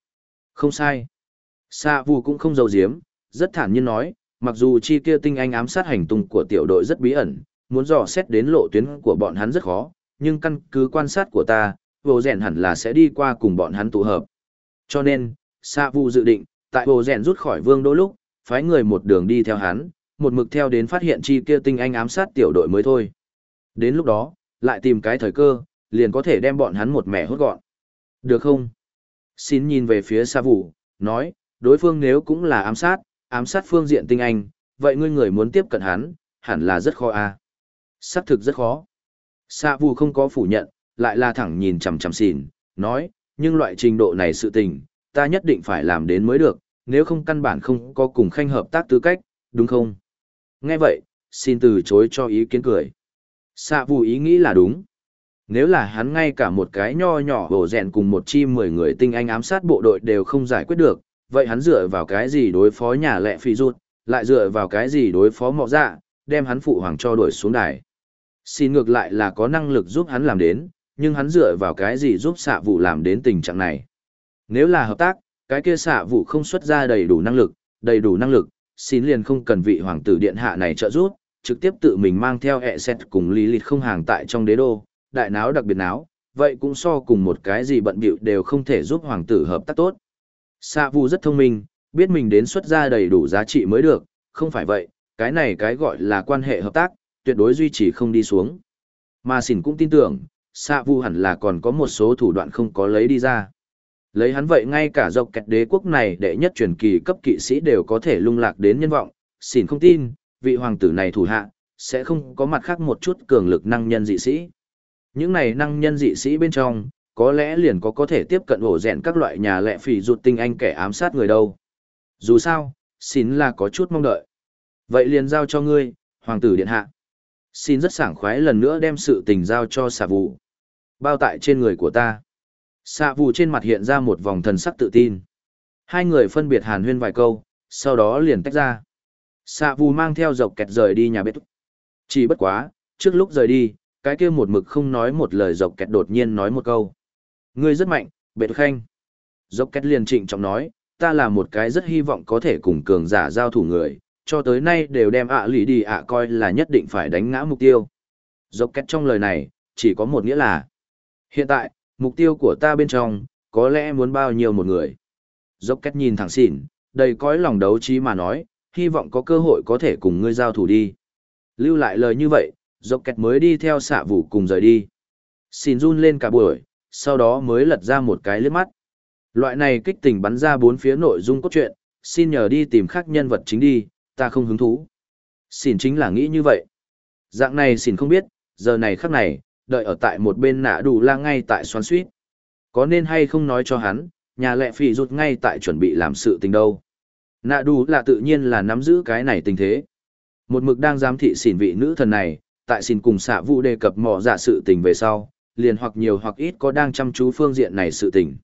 Không sai. Xạ vụ cũng không giấu giếm, rất thản nhiên nói, mặc dù chi kia tinh anh ám sát hành tung của tiểu đội rất bí ẩn, muốn dò xét đến lộ tuyến của bọn hắn rất khó, nhưng căn cứ quan sát của ta, vô rèn hẳn là sẽ đi qua cùng bọn hắn tụ hợp. Cho nên, Sa Vu dự định, tại vô rèn rút khỏi vương đô lúc, phái người một đường đi theo hắn, một mực theo đến phát hiện chi kia tinh anh ám sát tiểu đội mới thôi. Đến lúc đó, lại tìm cái thời cơ, liền có thể đem bọn hắn một mẻ hốt gọn. Được không? Xin nhìn về phía Sa Vu, nói, đối phương nếu cũng là ám sát, ám sát phương diện tinh anh, vậy ngươi người muốn tiếp cận hắn, hẳn là rất khó a. À? Xác thực rất khó. Sa Vu không có phủ nhận, lại là thẳng nhìn chằm chằm xỉn, nói, nhưng loại trình độ này sự tình, ta nhất định phải làm đến mới được, nếu không căn bản không có cùng khanh hợp tác tư cách, đúng không? Nghe vậy, xin từ chối cho ý kiến cười. Sa Vu ý nghĩ là đúng. Nếu là hắn ngay cả một cái nho nhỏ bổ rèn cùng một chi mười người tinh anh ám sát bộ đội đều không giải quyết được, vậy hắn dựa vào cái gì đối phó nhà lệ phi rút, lại dựa vào cái gì đối phó mọ dạ, đem hắn phụ hoàng cho đuổi xuống đài. Xin ngược lại là có năng lực giúp hắn làm đến, nhưng hắn dựa vào cái gì giúp xạ vụ làm đến tình trạng này. Nếu là hợp tác, cái kia xạ vụ không xuất ra đầy đủ năng lực, đầy đủ năng lực, xin liền không cần vị hoàng tử điện hạ này trợ giúp, trực tiếp tự mình mang theo ẹ xét cùng lý lịch không hàng tại trong đế đô, đại náo đặc biệt náo, vậy cũng so cùng một cái gì bận bịu đều không thể giúp hoàng tử hợp tác tốt. Sa Vu rất thông minh, biết mình đến xuất ra đầy đủ giá trị mới được, không phải vậy, cái này cái gọi là quan hệ hợp tác, tuyệt đối duy trì không đi xuống. Mà xỉn cũng tin tưởng, xạ vu hẳn là còn có một số thủ đoạn không có lấy đi ra. Lấy hắn vậy ngay cả dọc kẹt đế quốc này đệ nhất truyền kỳ cấp kỵ sĩ đều có thể lung lạc đến nhân vọng, xỉn không tin, vị hoàng tử này thủ hạ, sẽ không có mặt khác một chút cường lực năng nhân dị sĩ. Những này năng nhân dị sĩ bên trong, có lẽ liền có có thể tiếp cận ổ rèn các loại nhà lệ phỉ rụt tinh anh kẻ ám sát người đâu. Dù sao, xin là có chút mong đợi. Vậy liền giao cho ngươi, hoàng tử điện hạ. Xin rất sảng khoái lần nữa đem sự tình giao cho xà vụ. Bao tại trên người của ta. Xà vụ trên mặt hiện ra một vòng thần sắc tự tin. Hai người phân biệt hàn huyên vài câu, sau đó liền tách ra. Xà vụ mang theo dọc kẹt rời đi nhà bếp. Chỉ bất quá, trước lúc rời đi, cái kia một mực không nói một lời dọc kẹt đột nhiên nói một câu. Ngươi rất mạnh, bệt khanh. Dốc két liền trịnh trọng nói, ta là một cái rất hy vọng có thể cùng cường giả giao thủ người, cho tới nay đều đem ạ à lì đi ạ coi là nhất định phải đánh ngã mục tiêu. Dốc két trong lời này, chỉ có một nghĩa là, hiện tại, mục tiêu của ta bên trong, có lẽ muốn bao nhiêu một người. Dốc két nhìn thẳng xỉn, đầy cõi lòng đấu trí mà nói, hy vọng có cơ hội có thể cùng ngươi giao thủ đi. Lưu lại lời như vậy, dốc két mới đi theo xạ vũ cùng rời đi. Xin run lên cả buổi, sau đó mới lật ra một cái liếc mắt. Loại này kích tình bắn ra bốn phía nội dung cốt truyện, xin nhờ đi tìm khác nhân vật chính đi, ta không hứng thú. Xin chính là nghĩ như vậy. Dạng này xin không biết, giờ này khắc này, đợi ở tại một bên nạ đủ la ngay tại xoắn suýt. Có nên hay không nói cho hắn, nhà lệ phỉ rụt ngay tại chuẩn bị làm sự tình đâu. Nạ đủ là tự nhiên là nắm giữ cái này tình thế. Một mực đang giám thị xỉn vị nữ thần này, tại xỉn cùng xạ vụ đề cập mò giả sự tình về sau, liền hoặc nhiều hoặc ít có đang chăm chú phương diện này sự tình.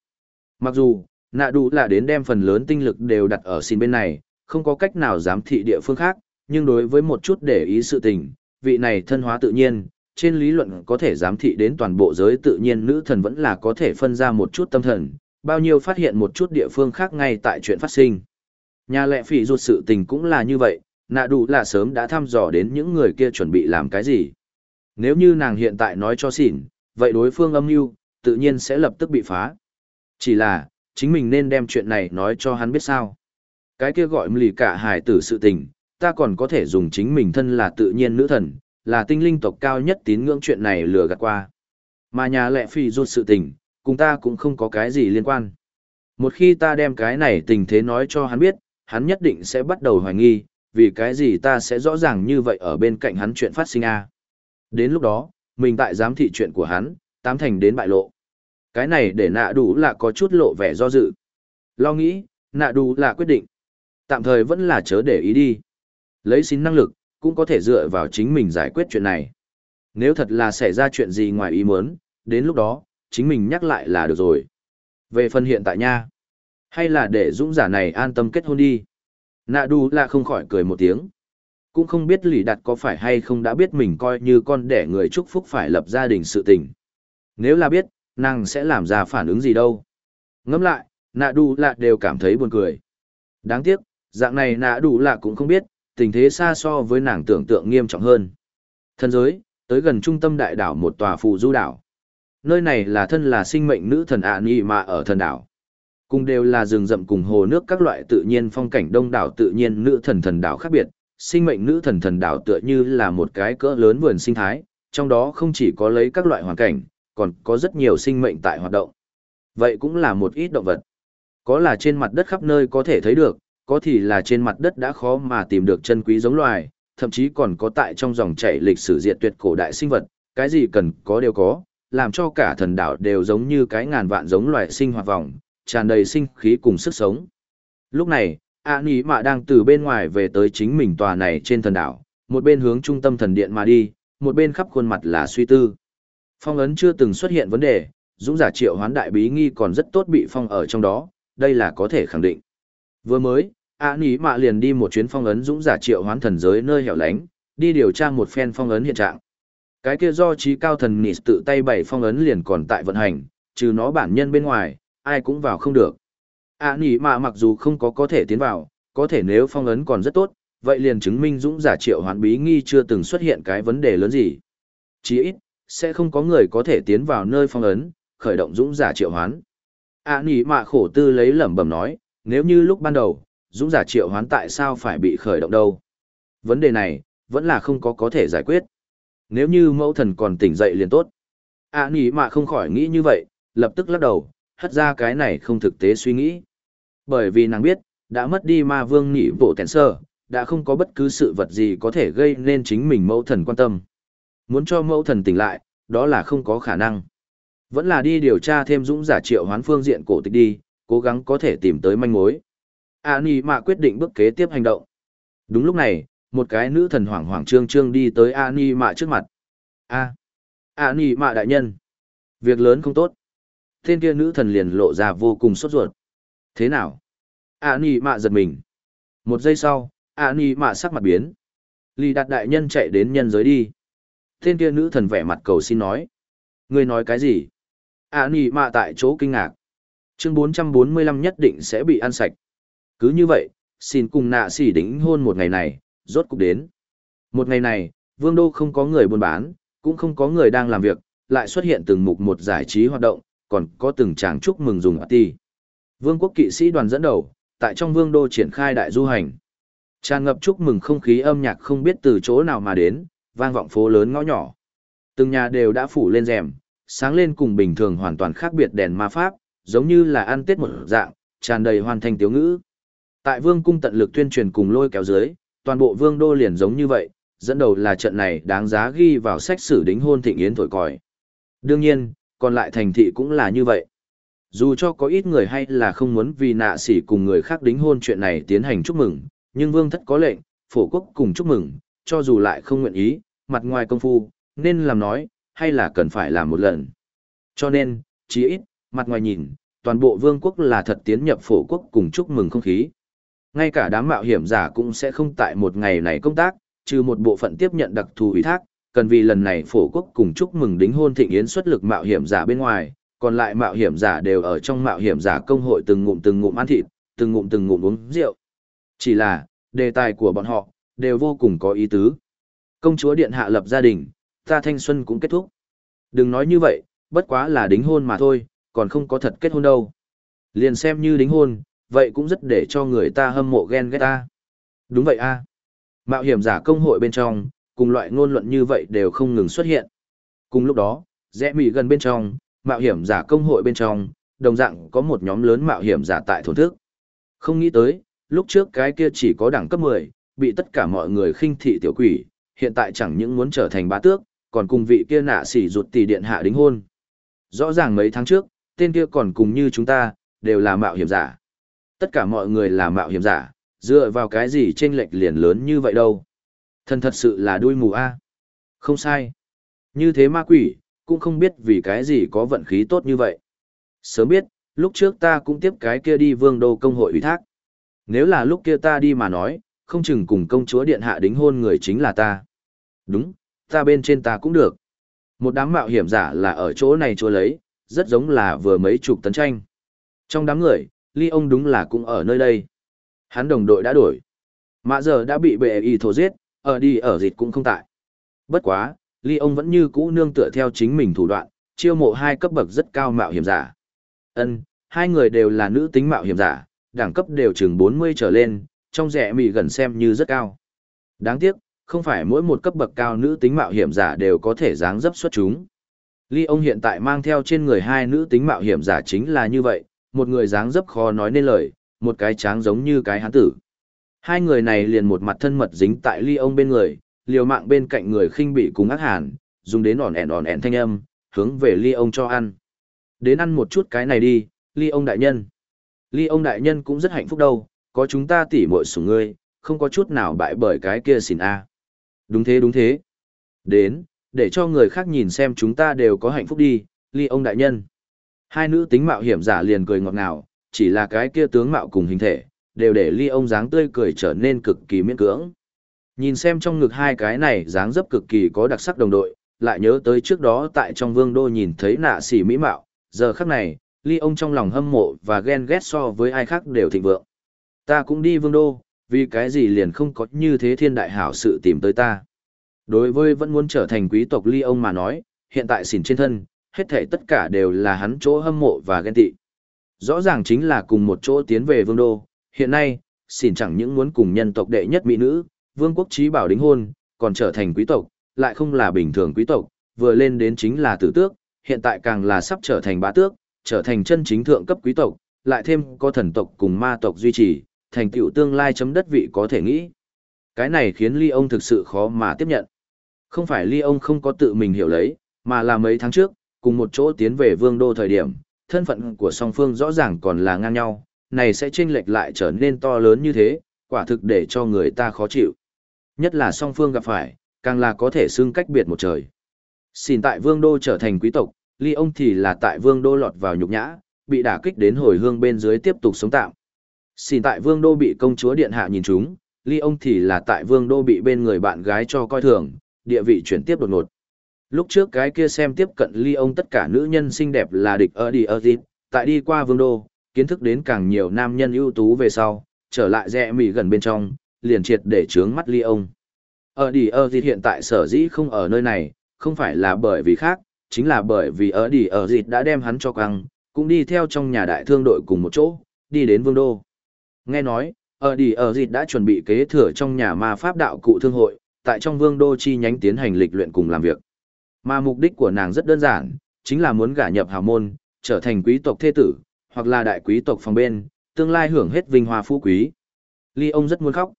Mặc dù, nạ đủ là đến đem phần lớn tinh lực đều đặt ở xin bên này, không có cách nào giám thị địa phương khác, nhưng đối với một chút để ý sự tình, vị này thân hóa tự nhiên, trên lý luận có thể giám thị đến toàn bộ giới tự nhiên nữ thần vẫn là có thể phân ra một chút tâm thần, bao nhiêu phát hiện một chút địa phương khác ngay tại chuyện phát sinh. Nhà lệ phỉ ruột sự tình cũng là như vậy, nạ đủ là sớm đã thăm dò đến những người kia chuẩn bị làm cái gì. Nếu như nàng hiện tại nói cho xỉn, vậy đối phương âm mưu tự nhiên sẽ lập tức bị phá. Chỉ là, chính mình nên đem chuyện này nói cho hắn biết sao. Cái kia gọi lì cả hải tử sự tình, ta còn có thể dùng chính mình thân là tự nhiên nữ thần, là tinh linh tộc cao nhất tín ngưỡng chuyện này lừa gạt qua. Mà nhà lệ phi ruột sự tình, cùng ta cũng không có cái gì liên quan. Một khi ta đem cái này tình thế nói cho hắn biết, hắn nhất định sẽ bắt đầu hoài nghi, vì cái gì ta sẽ rõ ràng như vậy ở bên cạnh hắn chuyện phát sinh a. Đến lúc đó, mình tại giám thị chuyện của hắn, tám thành đến bại lộ. Cái này để nạ đủ là có chút lộ vẻ do dự. Lo nghĩ, nạ đủ là quyết định. Tạm thời vẫn là chớ để ý đi. Lấy xin năng lực, cũng có thể dựa vào chính mình giải quyết chuyện này. Nếu thật là xảy ra chuyện gì ngoài ý muốn, đến lúc đó, chính mình nhắc lại là được rồi. Về phần hiện tại nha, hay là để dũng giả này an tâm kết hôn đi. Nạ đu là không khỏi cười một tiếng cũng không biết lì đặt có phải hay không đã biết mình coi như con đẻ người chúc phúc phải lập gia đình sự tình. Nếu là biết, nàng sẽ làm ra phản ứng gì đâu. Ngẫm lại, nạ đủ lạ đều cảm thấy buồn cười. Đáng tiếc, dạng này nạ đủ lạ cũng không biết, tình thế xa so với nàng tưởng tượng nghiêm trọng hơn. Thân giới, tới gần trung tâm đại đảo một tòa phù du đảo. Nơi này là thân là sinh mệnh nữ thần ạ à nhị mà ở thần đảo. Cùng đều là rừng rậm cùng hồ nước các loại tự nhiên phong cảnh đông đảo tự nhiên nữ thần thần đảo khác biệt, sinh mệnh nữ thần thần đảo tựa như là một cái cỡ lớn vườn sinh thái, trong đó không chỉ có lấy các loại hoàn cảnh, còn có rất nhiều sinh mệnh tại hoạt động. Vậy cũng là một ít động vật. Có là trên mặt đất khắp nơi có thể thấy được, có thì là trên mặt đất đã khó mà tìm được chân quý giống loài, thậm chí còn có tại trong dòng chảy lịch sử diệt tuyệt cổ đại sinh vật, cái gì cần có đều có, làm cho cả thần đảo đều giống như cái ngàn vạn giống loài sinh hoạt vòng, tràn đầy sinh khí cùng sức sống. Lúc này, a nỉ mạ đang từ bên ngoài về tới chính mình tòa này trên thần đảo, một bên hướng trung tâm thần điện mà đi, một bên khắp khuôn mặt là suy tư. Phong ấn chưa từng xuất hiện vấn đề, dũng giả triệu hoán đại bí nghi còn rất tốt bị phong ở trong đó, đây là có thể khẳng định. Vừa mới, a nỉ mạ liền đi một chuyến phong ấn dũng giả triệu hoán thần giới nơi hẻo lánh, đi điều tra một phen phong ấn hiện trạng. Cái kia do trí cao thần nịt tự tay bày phong ấn liền còn tại vận hành, trừ nó bản nhân bên ngoài, ai cũng vào không được ạ nỉ mạ mặc dù không có có thể tiến vào có thể nếu phong ấn còn rất tốt vậy liền chứng minh dũng giả triệu hoán bí nghi chưa từng xuất hiện cái vấn đề lớn gì. Chí ít sẽ không có người có thể tiến vào nơi phong ấn khởi động dũng giả triệu hoán. Ạ nỉ mạ khổ tư lấy lẩm bẩm nói nếu như lúc ban đầu dũng giả triệu hoán tại sao phải bị khởi động đâu? Vấn đề này vẫn là không có có thể giải quyết. Nếu như mẫu thần còn tỉnh dậy liền tốt. Ạ nỉ mạ không khỏi nghĩ như vậy, lập tức lắc đầu, hất ra cái này không thực tế suy nghĩ. Bởi vì nàng biết, đã mất đi ma vương nỉ bộ tèn sơ, đã không có bất cứ sự vật gì có thể gây nên chính mình mẫu thần quan tâm. Muốn cho mẫu thần tỉnh lại, đó là không có khả năng. Vẫn là đi điều tra thêm dũng giả triệu hoán phương diện cổ tịch đi, cố gắng có thể tìm tới manh mối. A Nì Mạ quyết định bước kế tiếp hành động. Đúng lúc này, một cái nữ thần hoảng hoảng trương trương đi tới A Nì Mạ trước mặt. A. A Nì Mạ đại nhân. Việc lớn không tốt. Tên kia nữ thần liền lộ ra vô cùng sốt ruột. Thế nào? A Nì Mạ giật mình. Một giây sau, A Nì Mạ sắc mặt biến. Lì đạt đại nhân chạy đến nhân giới đi. Tên kia nữ thần vẻ mặt cầu xin nói. Ngươi nói cái gì? A Nì Mạ tại chỗ kinh ngạc. Chương 445 nhất định sẽ bị ăn sạch. Cứ như vậy, xin cùng nạ xỉ đính hôn một ngày này, rốt cục đến. Một ngày này, vương đô không có người buôn bán, cũng không có người đang làm việc, lại xuất hiện từng mục một giải trí hoạt động, còn có từng tràng chúc mừng dùng ti. Vương quốc kỵ sĩ đoàn dẫn đầu, tại trong vương đô triển khai đại du hành. Tràn ngập chúc mừng không khí âm nhạc không biết từ chỗ nào mà đến, vang vọng phố lớn ngõ nhỏ. Từng nhà đều đã phủ lên rèm, sáng lên cùng bình thường hoàn toàn khác biệt đèn ma pháp, giống như là ăn tết một dạng, tràn đầy hoàn thành tiếu ngữ. Tại vương cung tận lực tuyên truyền cùng lôi kéo dưới, toàn bộ vương đô liền giống như vậy, dẫn đầu là trận này đáng giá ghi vào sách sử đính hôn thịnh yến thổi còi. Đương nhiên, còn lại thành thị cũng là như vậy. Dù cho có ít người hay là không muốn vì nạ sỉ cùng người khác đính hôn chuyện này tiến hành chúc mừng, nhưng vương thất có lệnh, phổ quốc cùng chúc mừng, cho dù lại không nguyện ý, mặt ngoài công phu, nên làm nói, hay là cần phải làm một lần. Cho nên, chí ít, mặt ngoài nhìn, toàn bộ vương quốc là thật tiến nhập phổ quốc cùng chúc mừng không khí. Ngay cả đám mạo hiểm giả cũng sẽ không tại một ngày này công tác, trừ một bộ phận tiếp nhận đặc thù ủy thác, cần vì lần này phổ quốc cùng chúc mừng đính hôn thịnh yến xuất lực mạo hiểm giả bên ngoài, còn lại mạo hiểm giả đều ở trong mạo hiểm giả công hội từng ngụm từng ngụm ăn thịt, từng ngụm từng ngụm uống rượu. Chỉ là, đề tài của bọn họ, đều vô cùng có ý tứ. Công chúa điện hạ lập gia đình, ta thanh xuân cũng kết thúc. Đừng nói như vậy, bất quá là đính hôn mà thôi, còn không có thật kết hôn đâu. Liền xem như đính hôn, vậy cũng rất để cho người ta hâm mộ ghen ghét ta. Đúng vậy a. Mạo hiểm giả công hội bên trong, cùng loại ngôn luận như vậy đều không ngừng xuất hiện. Cùng lúc đó, rẽ mỉ gần bên trong, mạo hiểm giả công hội bên trong, đồng dạng có một nhóm lớn mạo hiểm giả tại thổn thức. Không nghĩ tới, lúc trước cái kia chỉ có đẳng cấp 10, bị tất cả mọi người khinh thị tiểu quỷ, hiện tại chẳng những muốn trở thành bá tước, còn cùng vị kia nạ sỉ ruột tỷ điện hạ đính hôn. Rõ ràng mấy tháng trước, tên kia còn cùng như chúng ta, đều là mạo hiểm giả. Tất cả mọi người là mạo hiểm giả, dựa vào cái gì chênh lệch liền lớn như vậy đâu. Thần thật sự là đuôi mù a. Không sai. Như thế ma quỷ, cũng không biết vì cái gì có vận khí tốt như vậy. Sớm biết, lúc trước ta cũng tiếp cái kia đi vương đô công hội ủy thác. Nếu là lúc kia ta đi mà nói, không chừng cùng công chúa điện hạ đính hôn người chính là ta. Đúng, ta bên trên ta cũng được. Một đám mạo hiểm giả là ở chỗ này chúa lấy, rất giống là vừa mấy chục tấn tranh. Trong đám người, ly ông đúng là cũng ở nơi đây. Hắn đồng đội đã đổi. Mạ giờ đã bị bệ y thổ giết, ở đi ở dịch cũng không tại. Bất quá, ly ông vẫn như cũ nương tựa theo chính mình thủ đoạn, chiêu mộ hai cấp bậc rất cao mạo hiểm giả. Ân, hai người đều là nữ tính mạo hiểm giả, đẳng cấp đều chừng 40 trở lên, trong rẻ mì gần xem như rất cao. Đáng tiếc, không phải mỗi một cấp bậc cao nữ tính mạo hiểm giả đều có thể dáng dấp xuất chúng. Ly ông hiện tại mang theo trên người hai nữ tính mạo hiểm giả chính là như vậy, một người dáng dấp khó nói nên lời, một cái tráng giống như cái hán tử. Hai người này liền một mặt thân mật dính tại ly ông bên người, liều mạng bên cạnh người khinh bị cùng ác hàn, dùng đến ỏn ẻn ỏn ẻn thanh âm, hướng về ly ông cho ăn. Đến ăn một chút cái này đi, ly ông đại nhân. Ly ông đại nhân cũng rất hạnh phúc đâu, có chúng ta tỉ muội sủng ngươi, không có chút nào bại bởi cái kia xỉn a. Đúng thế đúng thế. Đến, để cho người khác nhìn xem chúng ta đều có hạnh phúc đi, ly ông đại nhân. Hai nữ tính mạo hiểm giả liền cười ngọt ngào, chỉ là cái kia tướng mạo cùng hình thể, đều để ly ông dáng tươi cười trở nên cực kỳ miễn cưỡng. Nhìn xem trong ngực hai cái này dáng dấp cực kỳ có đặc sắc đồng đội, lại nhớ tới trước đó tại trong vương đô nhìn thấy nạ xỉ mỹ mạo, giờ khắc này, ly ông trong lòng hâm mộ và ghen ghét so với ai khác đều thịnh vượng. Ta cũng đi vương đô, vì cái gì liền không có như thế thiên đại hảo sự tìm tới ta. Đối với vẫn muốn trở thành quý tộc ly ông mà nói, hiện tại xỉn trên thân, hết thể tất cả đều là hắn chỗ hâm mộ và ghen tị. Rõ ràng chính là cùng một chỗ tiến về vương đô, hiện nay, xỉn chẳng những muốn cùng nhân tộc đệ nhất mỹ nữ, vương quốc trí bảo đính hôn, còn trở thành quý tộc, lại không là bình thường quý tộc, vừa lên đến chính là tử tước, hiện tại càng là sắp trở thành bá tước, trở thành chân chính thượng cấp quý tộc, lại thêm có thần tộc cùng ma tộc duy trì, thành tựu tương lai chấm đất vị có thể nghĩ. Cái này khiến Ly ông thực sự khó mà tiếp nhận. Không phải Ly ông không có tự mình hiểu lấy, mà là mấy tháng trước, cùng một chỗ tiến về vương đô thời điểm, thân phận của song phương rõ ràng còn là ngang nhau, này sẽ chênh lệch lại trở nên to lớn như thế, quả thực để cho người ta khó chịu. Nhất là song phương gặp phải, càng là có thể xưng cách biệt một trời. Xin tại vương đô trở thành quý tộc, ly ông thì là tại vương đô lọt vào nhục nhã, bị đả kích đến hồi hương bên dưới tiếp tục sống tạm. Xin tại vương đô bị công chúa điện hạ nhìn chúng, ly ông thì là tại vương đô bị bên người bạn gái cho coi thường, địa vị chuyển tiếp đột ngột. Lúc trước cái kia xem tiếp cận ly ông tất cả nữ nhân xinh đẹp là địch ở đi ở dịp, tại đi qua vương đô, kiến thức đến càng nhiều nam nhân ưu tú về sau, trở lại rẽ mỉ gần bên trong, liền triệt để trướng mắt ly ông. Ở đi ở dịp hiện tại sở dĩ không ở nơi này, không phải là bởi vì khác, chính là bởi vì ở đi ở dịp đã đem hắn cho căng, cũng đi theo trong nhà đại thương đội cùng một chỗ, đi đến vương đô. Nghe nói, ở đi ở dịp đã chuẩn bị kế thừa trong nhà ma pháp đạo cụ thương hội, tại trong vương đô chi nhánh tiến hành lịch luyện cùng làm việc. Mà mục đích của nàng rất đơn giản, chính là muốn gả nhập hào môn, trở thành quý tộc thế tử, hoặc là đại quý tộc phòng bên, tương lai hưởng hết vinh hoa phú quý. Ly ông rất muốn khóc.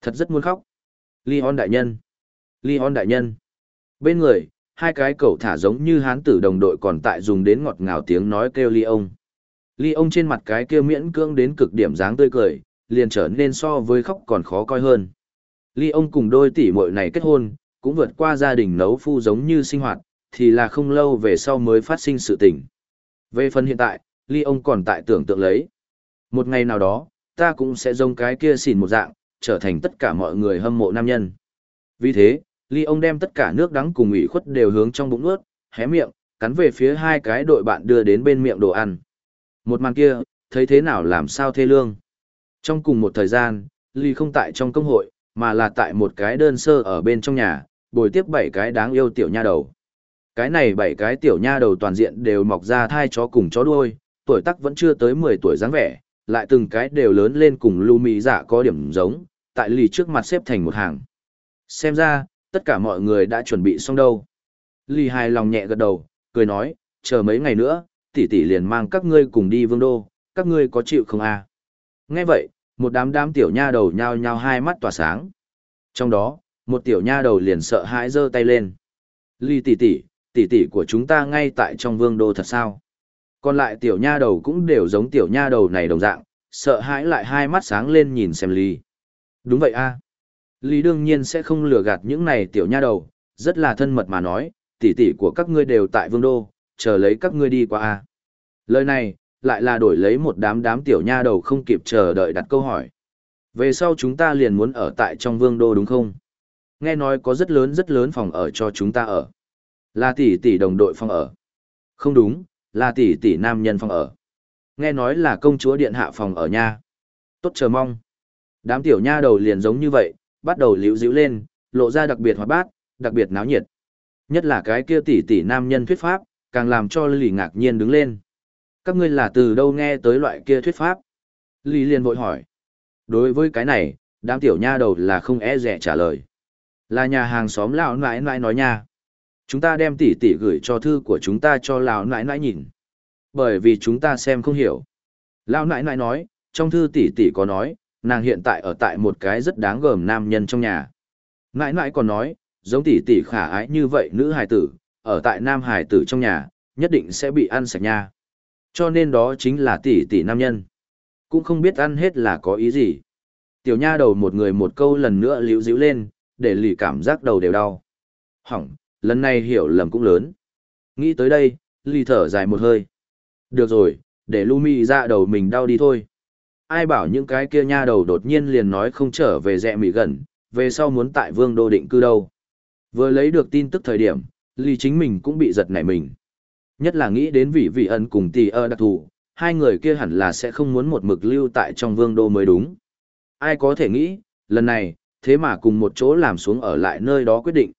Thật rất muốn khóc. Ly on đại nhân. Ly on đại nhân. Bên người, hai cái cậu thả giống như hán tử đồng đội còn tại dùng đến ngọt ngào tiếng nói kêu ly ông. Ly ông trên mặt cái kia miễn cưỡng đến cực điểm dáng tươi cười, liền trở nên so với khóc còn khó coi hơn. Ly ông cùng đôi tỷ muội này kết hôn, cũng vượt qua gia đình nấu phu giống như sinh hoạt, thì là không lâu về sau mới phát sinh sự tình. Về phần hiện tại, Ly ông còn tại tưởng tượng lấy. Một ngày nào đó, ta cũng sẽ giống cái kia xỉn một dạng, trở thành tất cả mọi người hâm mộ nam nhân. Vì thế, Ly ông đem tất cả nước đắng cùng ủy khuất đều hướng trong bụng nuốt, hé miệng, cắn về phía hai cái đội bạn đưa đến bên miệng đồ ăn. Một màn kia, thấy thế nào làm sao thê lương. Trong cùng một thời gian, Ly không tại trong công hội, mà là tại một cái đơn sơ ở bên trong nhà, bồi tiếp bảy cái đáng yêu tiểu nha đầu. Cái này bảy cái tiểu nha đầu toàn diện đều mọc ra thai chó cùng chó đuôi, tuổi tác vẫn chưa tới 10 tuổi dáng vẻ, lại từng cái đều lớn lên cùng lưu mỹ giả có điểm giống, tại lì trước mặt xếp thành một hàng. Xem ra, tất cả mọi người đã chuẩn bị xong đâu. Lì hài lòng nhẹ gật đầu, cười nói, chờ mấy ngày nữa, tỷ tỷ liền mang các ngươi cùng đi vương đô, các ngươi có chịu không à? Nghe vậy, một đám đám tiểu nha đầu nhao nhao hai mắt tỏa sáng. Trong đó, một tiểu nha đầu liền sợ hãi giơ tay lên. lì tỷ tỷ, tỷ tỷ của chúng ta ngay tại trong vương đô thật sao? Còn lại tiểu nha đầu cũng đều giống tiểu nha đầu này đồng dạng, sợ hãi lại hai mắt sáng lên nhìn xem Lý. Đúng vậy a. Lý đương nhiên sẽ không lừa gạt những này tiểu nha đầu, rất là thân mật mà nói, tỷ tỷ của các ngươi đều tại vương đô, chờ lấy các ngươi đi qua a. Lời này, lại là đổi lấy một đám đám tiểu nha đầu không kịp chờ đợi đặt câu hỏi. Về sau chúng ta liền muốn ở tại trong vương đô đúng không? Nghe nói có rất lớn rất lớn phòng ở cho chúng ta ở. Là tỷ tỷ đồng đội phòng ở. Không đúng, là tỷ tỷ nam nhân phòng ở. Nghe nói là công chúa điện hạ phòng ở nha. Tốt chờ mong. Đám tiểu nha đầu liền giống như vậy, bắt đầu liễu dĩu lên, lộ ra đặc biệt hoạt bát, đặc biệt náo nhiệt. Nhất là cái kia tỷ tỷ nam nhân thuyết pháp, càng làm cho lì ngạc nhiên đứng lên. Các ngươi là từ đâu nghe tới loại kia thuyết pháp? Lý liền vội hỏi. Đối với cái này, đám tiểu nha đầu là không e rẻ trả lời. Là nhà hàng xóm lão nãi nãi nói nha. Chúng ta đem tỷ tỷ gửi cho thư của chúng ta cho lão nãi nãi nhìn. Bởi vì chúng ta xem không hiểu. Lão nãi nãi nói, trong thư tỷ tỷ có nói, nàng hiện tại ở tại một cái rất đáng gờm nam nhân trong nhà. Nãi nãi còn nói, giống tỷ tỷ khả ái như vậy nữ hài tử, ở tại nam hài tử trong nhà, nhất định sẽ bị ăn sạch nha. Cho nên đó chính là tỷ tỷ nam nhân. Cũng không biết ăn hết là có ý gì. Tiểu nha đầu một người một câu lần nữa liễu dĩu lên, để lì cảm giác đầu đều đau. Hỏng, lần này hiểu lầm cũng lớn. Nghĩ tới đây, Ly thở dài một hơi. Được rồi, để Lumi ra đầu mình đau đi thôi ai bảo những cái kia nha đầu đột nhiên liền nói không trở về rẽ mỉ gần, về sau muốn tại vương đô định cư đâu. Vừa lấy được tin tức thời điểm, Ly chính mình cũng bị giật nảy mình. Nhất là nghĩ đến vị vị ân cùng tỷ ơ đặc thù, hai người kia hẳn là sẽ không muốn một mực lưu tại trong vương đô mới đúng. Ai có thể nghĩ, lần này, thế mà cùng một chỗ làm xuống ở lại nơi đó quyết định.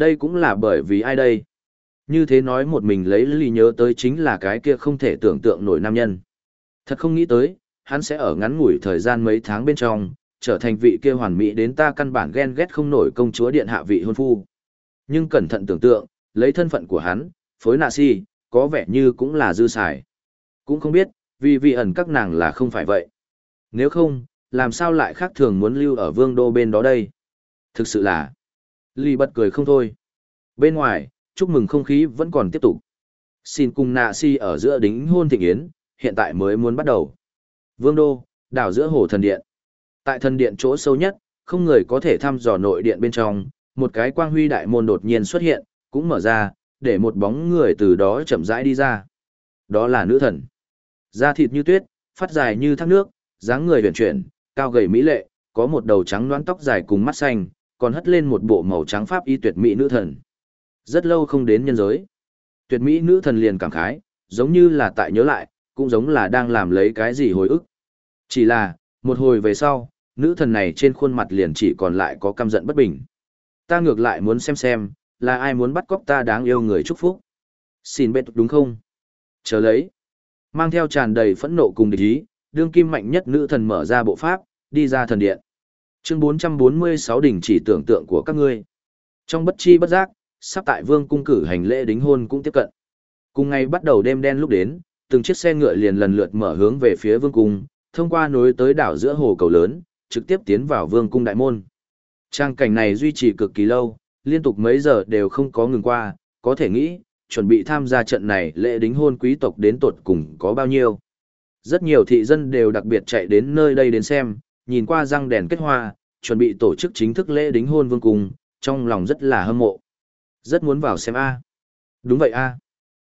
Đây cũng là bởi vì ai đây? Như thế nói một mình lấy lý nhớ tới chính là cái kia không thể tưởng tượng nổi nam nhân. Thật không nghĩ tới, hắn sẽ ở ngắn ngủi thời gian mấy tháng bên trong, trở thành vị kia hoàn mỹ đến ta căn bản ghen ghét không nổi công chúa điện hạ vị hôn phu. Nhưng cẩn thận tưởng tượng, lấy thân phận của hắn, phối nạ si, có vẻ như cũng là dư xài. Cũng không biết, vì vị ẩn các nàng là không phải vậy. Nếu không, làm sao lại khác thường muốn lưu ở vương đô bên đó đây? Thực sự là, Ly bật cười không thôi. Bên ngoài, chúc mừng không khí vẫn còn tiếp tục. Xin cùng nạ si ở giữa đính hôn thịnh yến, hiện tại mới muốn bắt đầu. Vương đô, đảo giữa hồ thần điện. Tại thần điện chỗ sâu nhất, không người có thể thăm dò nội điện bên trong, một cái quang huy đại môn đột nhiên xuất hiện, cũng mở ra, để một bóng người từ đó chậm rãi đi ra. Đó là nữ thần. Da thịt như tuyết, phát dài như thác nước, dáng người huyền chuyển, cao gầy mỹ lệ, có một đầu trắng loáng tóc dài cùng mắt xanh, còn hất lên một bộ màu trắng pháp y tuyệt mỹ nữ thần. Rất lâu không đến nhân giới. Tuyệt mỹ nữ thần liền cảm khái, giống như là tại nhớ lại, cũng giống là đang làm lấy cái gì hồi ức. Chỉ là, một hồi về sau, nữ thần này trên khuôn mặt liền chỉ còn lại có căm giận bất bình. Ta ngược lại muốn xem xem, là ai muốn bắt cóc ta đáng yêu người chúc phúc. Xin bệ đúng không? Chờ lấy. Mang theo tràn đầy phẫn nộ cùng địch ý, đương kim mạnh nhất nữ thần mở ra bộ pháp, đi ra thần điện. Chương 446 đỉnh chỉ tưởng tượng của các ngươi. Trong bất chi bất giác, sắp tại vương cung cử hành lễ đính hôn cũng tiếp cận. Cùng ngày bắt đầu đêm đen lúc đến, từng chiếc xe ngựa liền lần lượt mở hướng về phía vương cung, thông qua nối tới đảo giữa hồ cầu lớn, trực tiếp tiến vào vương cung đại môn. Trang cảnh này duy trì cực kỳ lâu, liên tục mấy giờ đều không có ngừng qua, có thể nghĩ, chuẩn bị tham gia trận này lễ đính hôn quý tộc đến tột cùng có bao nhiêu. Rất nhiều thị dân đều đặc biệt chạy đến nơi đây đến xem, nhìn qua răng đèn kết hoa, chuẩn bị tổ chức chính thức lễ đính hôn vương cung, trong lòng rất là hâm mộ. Rất muốn vào xem A. Đúng vậy A.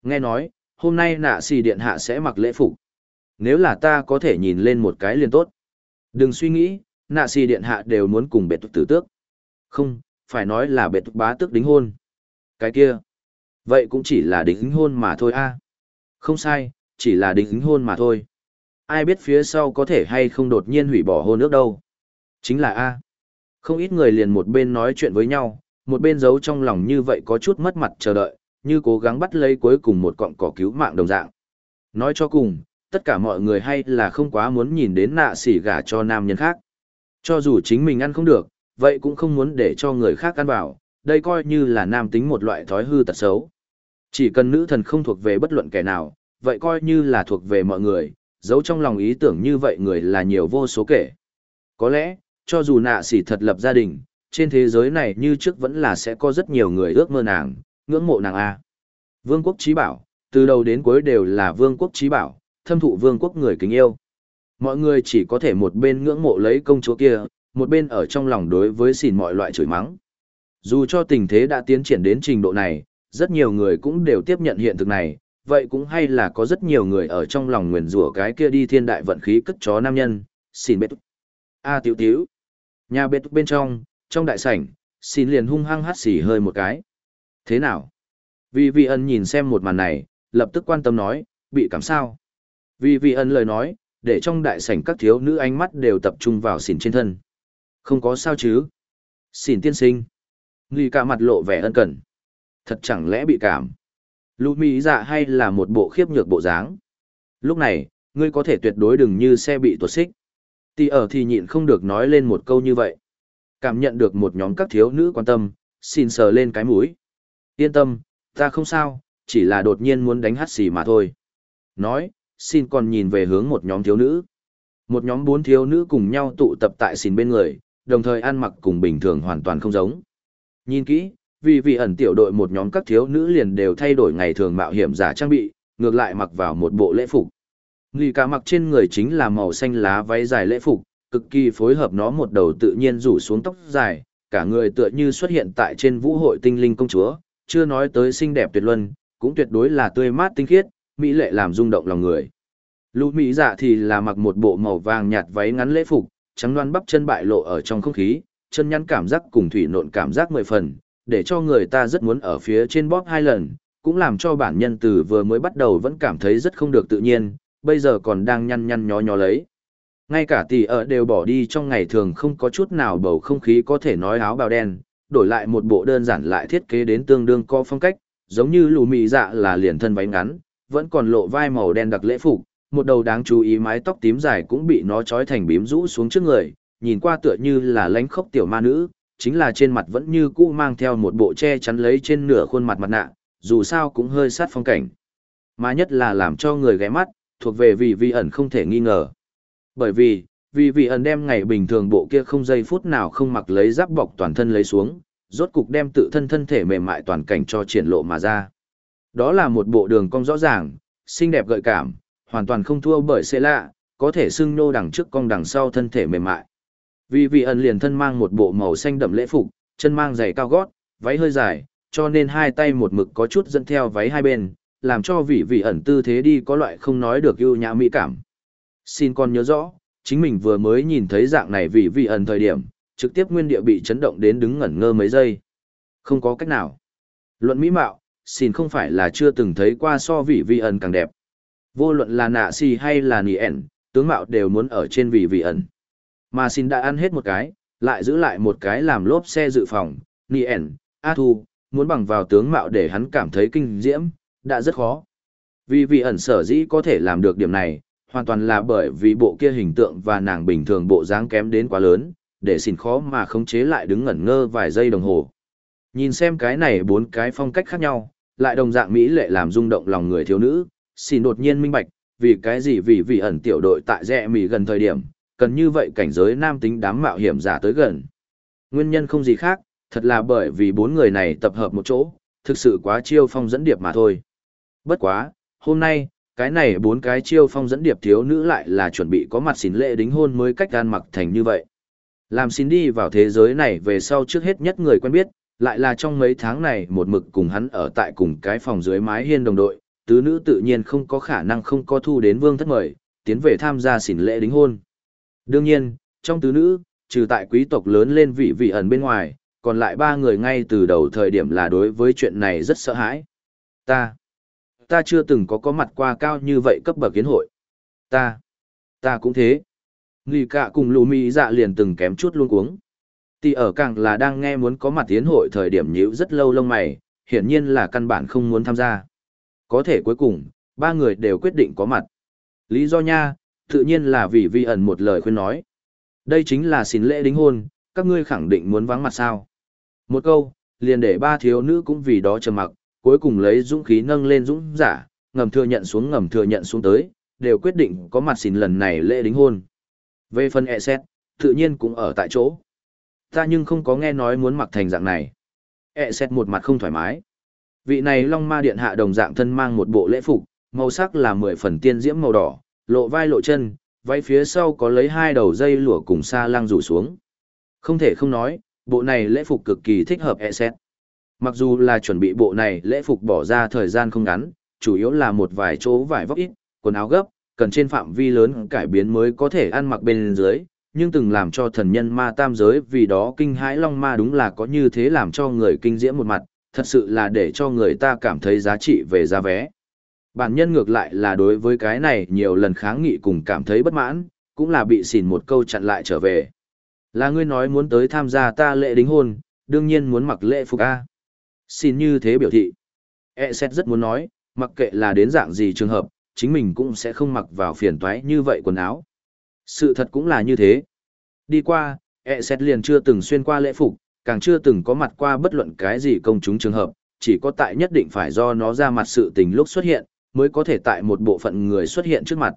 Nghe nói, hôm nay nạ xì điện hạ sẽ mặc lễ phục. Nếu là ta có thể nhìn lên một cái liền tốt. Đừng suy nghĩ, nạ xì điện hạ đều muốn cùng bệ tục tử tước. Không, phải nói là bệ tục bá tước đính hôn. Cái kia. Vậy cũng chỉ là đính hôn mà thôi a. Không sai, chỉ là đính hôn mà thôi. Ai biết phía sau có thể hay không đột nhiên hủy bỏ hôn ước đâu. Chính là A. Không ít người liền một bên nói chuyện với nhau, một bên giấu trong lòng như vậy có chút mất mặt chờ đợi, như cố gắng bắt lấy cuối cùng một cọng cỏ cứu mạng đồng dạng. Nói cho cùng, tất cả mọi người hay là không quá muốn nhìn đến nạ xỉ gả cho nam nhân khác. Cho dù chính mình ăn không được, vậy cũng không muốn để cho người khác ăn vào, đây coi như là nam tính một loại thói hư tật xấu. Chỉ cần nữ thần không thuộc về bất luận kẻ nào, vậy coi như là thuộc về mọi người, giấu trong lòng ý tưởng như vậy người là nhiều vô số kể. Có lẽ, cho dù nạ sỉ thật lập gia đình, trên thế giới này như trước vẫn là sẽ có rất nhiều người ước mơ nàng, ngưỡng mộ nàng A. Vương quốc trí bảo, từ đầu đến cuối đều là vương quốc trí bảo, thâm thụ vương quốc người kính yêu. Mọi người chỉ có thể một bên ngưỡng mộ lấy công chúa kia, một bên ở trong lòng đối với xỉn mọi loại chửi mắng. Dù cho tình thế đã tiến triển đến trình độ này, rất nhiều người cũng đều tiếp nhận hiện thực này, vậy cũng hay là có rất nhiều người ở trong lòng nguyền rủa cái kia đi thiên đại vận khí cất chó nam nhân, xin bết. A à, tiểu tiểu. Nhà bết bên trong, trong đại sảnh, xin liền hung hăng hắt xì hơi một cái. Thế nào? Vì vị ân nhìn xem một màn này, lập tức quan tâm nói, bị cảm sao? Vì vị ân lời nói, để trong đại sảnh các thiếu nữ ánh mắt đều tập trung vào xỉn trên thân. Không có sao chứ? Xỉn tiên sinh. Nghi cả mặt lộ vẻ ân cần. Thật chẳng lẽ bị cảm? Lũ mỹ dạ hay là một bộ khiếp nhược bộ dáng? Lúc này, ngươi có thể tuyệt đối đừng như xe bị tuột xích. Tì ở thì nhịn không được nói lên một câu như vậy. Cảm nhận được một nhóm các thiếu nữ quan tâm, xin sờ lên cái mũi. Yên tâm, ta không sao, chỉ là đột nhiên muốn đánh hát xì mà thôi. Nói, xin còn nhìn về hướng một nhóm thiếu nữ. Một nhóm bốn thiếu nữ cùng nhau tụ tập tại xin bên người, đồng thời ăn mặc cùng bình thường hoàn toàn không giống. Nhìn kỹ, vì vị ẩn tiểu đội một nhóm các thiếu nữ liền đều thay đổi ngày thường mạo hiểm giả trang bị, ngược lại mặc vào một bộ lễ phục. Nghi cả mặc trên người chính là màu xanh lá váy dài lễ phục, cực kỳ phối hợp nó một đầu tự nhiên rủ xuống tóc dài, cả người tựa như xuất hiện tại trên vũ hội tinh linh công chúa, chưa nói tới xinh đẹp tuyệt luân, cũng tuyệt đối là tươi mát tinh khiết, mỹ lệ làm rung động lòng người. Lũ mỹ dạ thì là mặc một bộ màu vàng nhạt váy ngắn lễ phục, trắng loan bắp chân bại lộ ở trong không khí, chân nhắn cảm giác cùng thủy nộn cảm giác mười phần, để cho người ta rất muốn ở phía trên bóp hai lần, cũng làm cho bản nhân từ vừa mới bắt đầu vẫn cảm thấy rất không được tự nhiên, bây giờ còn đang nhăn nhăn nhó nhó lấy. Ngay cả tỷ ở đều bỏ đi trong ngày thường không có chút nào bầu không khí có thể nói áo bào đen, đổi lại một bộ đơn giản lại thiết kế đến tương đương co phong cách, giống như lù mị dạ là liền thân váy ngắn, vẫn còn lộ vai màu đen đặc lễ phục, một đầu đáng chú ý mái tóc tím dài cũng bị nó trói thành bím rũ xuống trước người, nhìn qua tựa như là lánh khốc tiểu ma nữ, chính là trên mặt vẫn như cũ mang theo một bộ che chắn lấy trên nửa khuôn mặt mặt nạ, dù sao cũng hơi sát phong cảnh. Mà nhất là làm cho người ghé mắt, thuộc về vì vi ẩn không thể nghi ngờ. Bởi vì, vì vị ẩn đem ngày bình thường bộ kia không giây phút nào không mặc lấy giáp bọc toàn thân lấy xuống, rốt cục đem tự thân thân thể mềm mại toàn cảnh cho triển lộ mà ra. Đó là một bộ đường cong rõ ràng, xinh đẹp gợi cảm, hoàn toàn không thua bởi xe lạ, có thể xưng nô đằng trước cong đằng sau thân thể mềm mại. Vì vị ẩn liền thân mang một bộ màu xanh đậm lễ phục, chân mang giày cao gót, váy hơi dài, cho nên hai tay một mực có chút dẫn theo váy hai bên, làm cho vị vị ẩn tư thế đi có loại không nói được ưu nhã mỹ cảm. Xin con nhớ rõ, chính mình vừa mới nhìn thấy dạng này vị vị ẩn thời điểm, trực tiếp nguyên địa bị chấn động đến đứng ngẩn ngơ mấy giây. Không có cách nào. Luận mỹ mạo, xin không phải là chưa từng thấy qua so vị vị ẩn càng đẹp. Vô luận là nạ xì hay là nì ẩn, tướng mạo đều muốn ở trên vị vị ẩn. Mà xin đã ăn hết một cái, lại giữ lại một cái làm lốp xe dự phòng, nì ẩn, a thu, muốn bằng vào tướng mạo để hắn cảm thấy kinh diễm, đã rất khó. Vì vị ẩn sở dĩ có thể làm được điểm này, hoàn toàn là bởi vì bộ kia hình tượng và nàng bình thường bộ dáng kém đến quá lớn, để xin khó mà khống chế lại đứng ngẩn ngơ vài giây đồng hồ. Nhìn xem cái này bốn cái phong cách khác nhau, lại đồng dạng mỹ lệ làm rung động lòng người thiếu nữ, xin đột nhiên minh bạch, vì cái gì vì vị ẩn tiểu đội tại rẽ mì gần thời điểm, cần như vậy cảnh giới nam tính đám mạo hiểm giả tới gần. Nguyên nhân không gì khác, thật là bởi vì bốn người này tập hợp một chỗ, thực sự quá chiêu phong dẫn điệp mà thôi. Bất quá, hôm nay, cái này bốn cái chiêu phong dẫn điệp thiếu nữ lại là chuẩn bị có mặt xin lễ đính hôn mới cách gan mặc thành như vậy. Làm xin đi vào thế giới này về sau trước hết nhất người quen biết, lại là trong mấy tháng này một mực cùng hắn ở tại cùng cái phòng dưới mái hiên đồng đội, tứ nữ tự nhiên không có khả năng không có thu đến vương thất mời, tiến về tham gia xin lễ đính hôn. Đương nhiên, trong tứ nữ, trừ tại quý tộc lớn lên vị vị ẩn bên ngoài, còn lại ba người ngay từ đầu thời điểm là đối với chuyện này rất sợ hãi. Ta, ta chưa từng có có mặt qua cao như vậy cấp bậc kiến hội. Ta, ta cũng thế. Nghi cả cùng lù mì dạ liền từng kém chút luôn cuống. Tì ở càng là đang nghe muốn có mặt tiến hội thời điểm nhíu rất lâu lông mày, hiển nhiên là căn bản không muốn tham gia. Có thể cuối cùng, ba người đều quyết định có mặt. Lý do nha, tự nhiên là vì vi ẩn một lời khuyên nói. Đây chính là xin lễ đính hôn, các ngươi khẳng định muốn vắng mặt sao. Một câu, liền để ba thiếu nữ cũng vì đó trầm mặc, cuối cùng lấy dũng khí nâng lên dũng giả, ngầm thừa nhận xuống ngầm thừa nhận xuống tới, đều quyết định có mặt xin lần này lễ đính hôn. Về phần e xét, tự nhiên cũng ở tại chỗ. Ta nhưng không có nghe nói muốn mặc thành dạng này. E xét một mặt không thoải mái. Vị này Long Ma Điện hạ đồng dạng thân mang một bộ lễ phục, màu sắc là mười phần tiên diễm màu đỏ, lộ vai lộ chân, váy phía sau có lấy hai đầu dây lụa cùng sa lăng rủ xuống. Không thể không nói, bộ này lễ phục cực kỳ thích hợp e xét. Mặc dù là chuẩn bị bộ này lễ phục bỏ ra thời gian không ngắn, chủ yếu là một vài chỗ vải vóc ít, quần áo gấp, cần trên phạm vi lớn cải biến mới có thể ăn mặc bên dưới, nhưng từng làm cho thần nhân ma tam giới vì đó kinh hãi long ma đúng là có như thế làm cho người kinh diễm một mặt, thật sự là để cho người ta cảm thấy giá trị về giá vé. Bản nhân ngược lại là đối với cái này nhiều lần kháng nghị cùng cảm thấy bất mãn, cũng là bị xỉn một câu chặn lại trở về. Là ngươi nói muốn tới tham gia ta lễ đính hôn, đương nhiên muốn mặc lễ phục A. Xin như thế biểu thị. E xét rất muốn nói, mặc kệ là đến dạng gì trường hợp, chính mình cũng sẽ không mặc vào phiền toái như vậy quần áo. Sự thật cũng là như thế. Đi qua, E xét liền chưa từng xuyên qua lễ phục, càng chưa từng có mặt qua bất luận cái gì công chúng trường hợp, chỉ có tại nhất định phải do nó ra mặt sự tình lúc xuất hiện, mới có thể tại một bộ phận người xuất hiện trước mặt.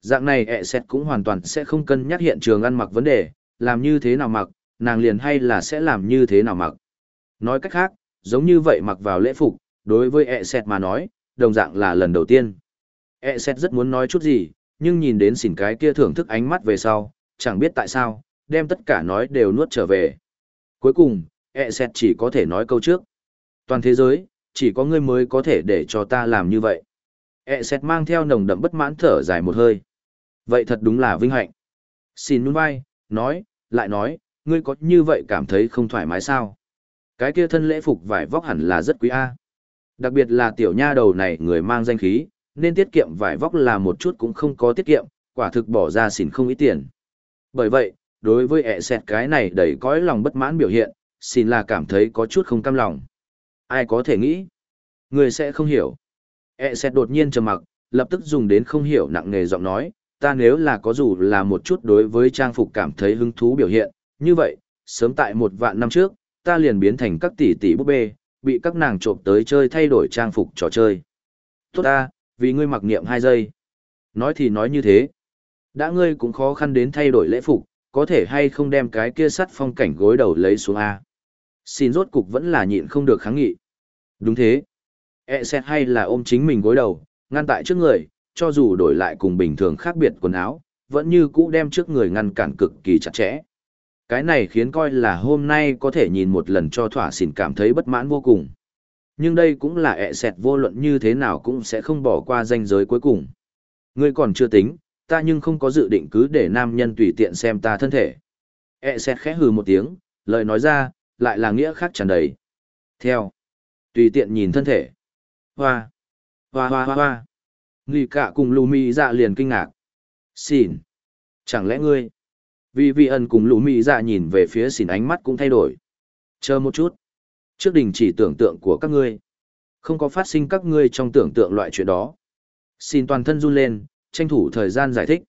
Dạng này ẹ xét cũng hoàn toàn sẽ không cân nhắc hiện trường ăn mặc vấn đề, làm như thế nào mặc, nàng liền hay là sẽ làm như thế nào mặc. Nói cách khác, giống như vậy mặc vào lễ phục, đối với ẹ xét mà nói, đồng dạng là lần đầu tiên. ẹ xét rất muốn nói chút gì, nhưng nhìn đến xỉn cái kia thưởng thức ánh mắt về sau, chẳng biết tại sao, đem tất cả nói đều nuốt trở về. Cuối cùng, ẹ xét chỉ có thể nói câu trước. Toàn thế giới, chỉ có ngươi mới có thể để cho ta làm như vậy. E xét mang theo nồng đậm bất mãn thở dài một hơi. Vậy thật đúng là vinh hạnh. Xin nuôn vai, nói, lại nói, ngươi có như vậy cảm thấy không thoải mái sao? Cái kia thân lễ phục vải vóc hẳn là rất quý a. Đặc biệt là tiểu nha đầu này người mang danh khí, nên tiết kiệm vải vóc là một chút cũng không có tiết kiệm, quả thực bỏ ra xỉn không ít tiền. Bởi vậy, đối với ẹ xẹt cái này đầy cõi lòng bất mãn biểu hiện, xin là cảm thấy có chút không cam lòng. Ai có thể nghĩ? Người sẽ không hiểu. E xét đột nhiên trầm mặc, lập tức dùng đến không hiểu nặng nề giọng nói, ta nếu là có dù là một chút đối với trang phục cảm thấy hứng thú biểu hiện, như vậy, sớm tại một vạn năm trước, ta liền biến thành các tỷ tỷ búp bê, bị các nàng trộm tới chơi thay đổi trang phục trò chơi. Tốt ta, vì ngươi mặc niệm hai giây. Nói thì nói như thế. Đã ngươi cũng khó khăn đến thay đổi lễ phục, có thể hay không đem cái kia sắt phong cảnh gối đầu lấy xuống A. Xin rốt cục vẫn là nhịn không được kháng nghị. Đúng thế. E xét e hay là ôm chính mình gối đầu, ngăn tại trước người, cho dù đổi lại cùng bình thường khác biệt quần áo, vẫn như cũ đem trước người ngăn cản cực kỳ chặt chẽ. Cái này khiến coi là hôm nay có thể nhìn một lần cho thỏa xỉn cảm thấy bất mãn vô cùng. Nhưng đây cũng là e ẹ sẹt e vô luận như thế nào cũng sẽ không bỏ qua danh giới cuối cùng. Ngươi còn chưa tính, ta nhưng không có dự định cứ để nam nhân tùy tiện xem ta thân thể. ẹ sẹt khẽ hừ một tiếng, lời nói ra, lại là nghĩa khác tràn đầy. Theo, tùy tiện nhìn thân thể. Hoa, hoa hoa hoa hoa. Nghi cả cùng lù mì dạ liền kinh ngạc. Xin. Chẳng lẽ ngươi? Vì vị ẩn cùng lù mì dạ nhìn về phía xin ánh mắt cũng thay đổi. Chờ một chút. Trước đình chỉ tưởng tượng của các ngươi. Không có phát sinh các ngươi trong tưởng tượng loại chuyện đó. Xin toàn thân run lên, tranh thủ thời gian giải thích.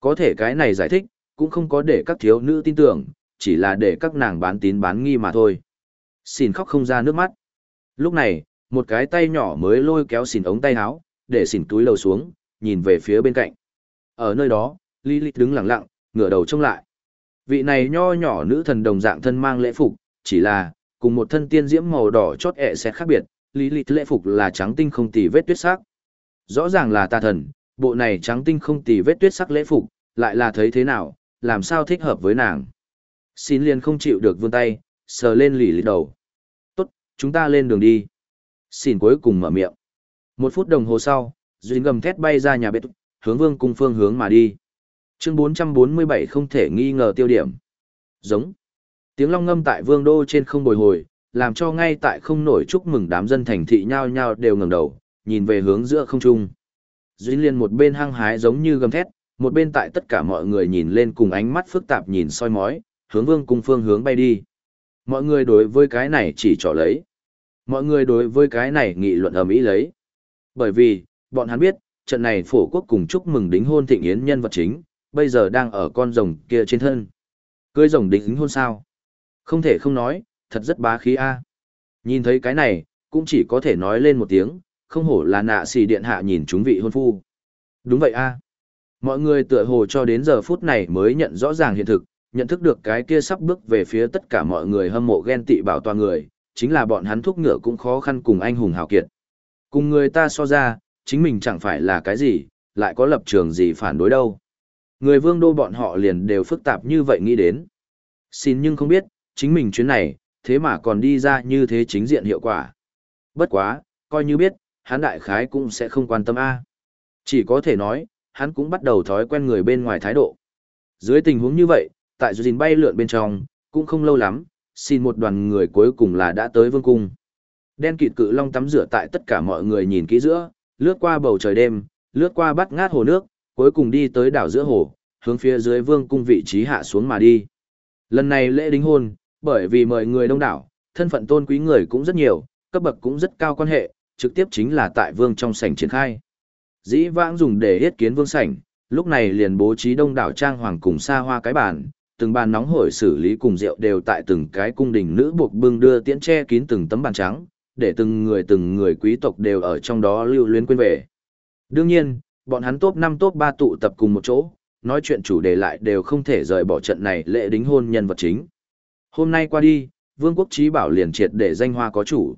Có thể cái này giải thích, cũng không có để các thiếu nữ tin tưởng, chỉ là để các nàng bán tín bán nghi mà thôi. Xin khóc không ra nước mắt. Lúc này, một cái tay nhỏ mới lôi kéo xỉn ống tay áo, để xỉn túi lầu xuống, nhìn về phía bên cạnh. Ở nơi đó, Lilith đứng lặng lặng, ngửa đầu trông lại. Vị này nho nhỏ nữ thần đồng dạng thân mang lễ phục, chỉ là, cùng một thân tiên diễm màu đỏ chót ẹ sẽ khác biệt, Lilith lễ phục là trắng tinh không tì vết tuyết sắc. Rõ ràng là tà thần, bộ này trắng tinh không tì vết tuyết sắc lễ phục, lại là thấy thế nào, làm sao thích hợp với nàng. Xin liền không chịu được vươn tay, sờ lên lì lì đầu. Tốt, chúng ta lên đường đi. Xin cuối cùng mở miệng. Một phút đồng hồ sau, Duyên gầm thét bay ra nhà bếp, hướng vương cung phương hướng mà đi. Chương 447 không thể nghi ngờ tiêu điểm. Giống. Tiếng long ngâm tại vương đô trên không bồi hồi, làm cho ngay tại không nổi chúc mừng đám dân thành thị nhao nhao đều ngẩng đầu, nhìn về hướng giữa không trung. Duyên liên một bên hăng hái giống như gầm thét, một bên tại tất cả mọi người nhìn lên cùng ánh mắt phức tạp nhìn soi mói, hướng vương cung phương hướng bay đi. Mọi người đối với cái này chỉ trỏ lấy. Mọi người đối với cái này nghị luận ầm ĩ lấy. Bởi vì, bọn hắn biết, trận này phổ quốc cùng chúc mừng đính hôn thịnh yến nhân vật chính, bây giờ đang ở con rồng kia trên thân. Cưới rồng đính hôn sao? Không thể không nói, thật rất bá khí a. Nhìn thấy cái này, cũng chỉ có thể nói lên một tiếng, không hổ là nạ xì điện hạ nhìn chúng vị hôn phu. Đúng vậy a. Mọi người tựa hồ cho đến giờ phút này mới nhận rõ ràng hiện thực, nhận thức được cái kia sắp bước về phía tất cả mọi người hâm mộ ghen tị bảo toàn người, chính là bọn hắn thúc ngựa cũng khó khăn cùng anh hùng hào kiệt. Cùng người ta so ra, chính mình chẳng phải là cái gì, lại có lập trường gì phản đối đâu. Người vương đô bọn họ liền đều phức tạp như vậy nghĩ đến. Xin nhưng không biết, chính mình chuyến này, thế mà còn đi ra như thế chính diện hiệu quả. Bất quá, coi như biết, hắn đại khái cũng sẽ không quan tâm A. Chỉ có thể nói, hắn cũng bắt đầu thói quen người bên ngoài thái độ. Dưới tình huống như vậy, tại dù bay lượn bên trong, cũng không lâu lắm, xin một đoàn người cuối cùng là đã tới vương cung. Đen kịt cự long tắm rửa tại tất cả mọi người nhìn kỹ giữa, lướt qua bầu trời đêm, lướt qua bắt ngát hồ nước, cuối cùng đi tới đảo giữa hồ, hướng phía dưới vương cung vị trí hạ xuống mà đi. Lần này lễ đính hôn, bởi vì mời người đông đảo, thân phận tôn quý người cũng rất nhiều, cấp bậc cũng rất cao quan hệ, trực tiếp chính là tại vương trong sảnh triển khai. Dĩ vãng dùng để yết kiến vương sảnh, lúc này liền bố trí đông đảo trang hoàng cùng xa hoa cái bàn, từng bàn nóng hổi xử lý cùng rượu đều tại từng cái cung đình nữ buộc bưng đưa tiễn che kín từng tấm bàn trắng, để từng người từng người quý tộc đều ở trong đó lưu luyến quên về. Đương nhiên, bọn hắn top 5 top 3 tụ tập cùng một chỗ, nói chuyện chủ đề lại đều không thể rời bỏ trận này lễ đính hôn nhân vật chính. Hôm nay qua đi, Vương quốc trí bảo liền triệt để danh hoa có chủ.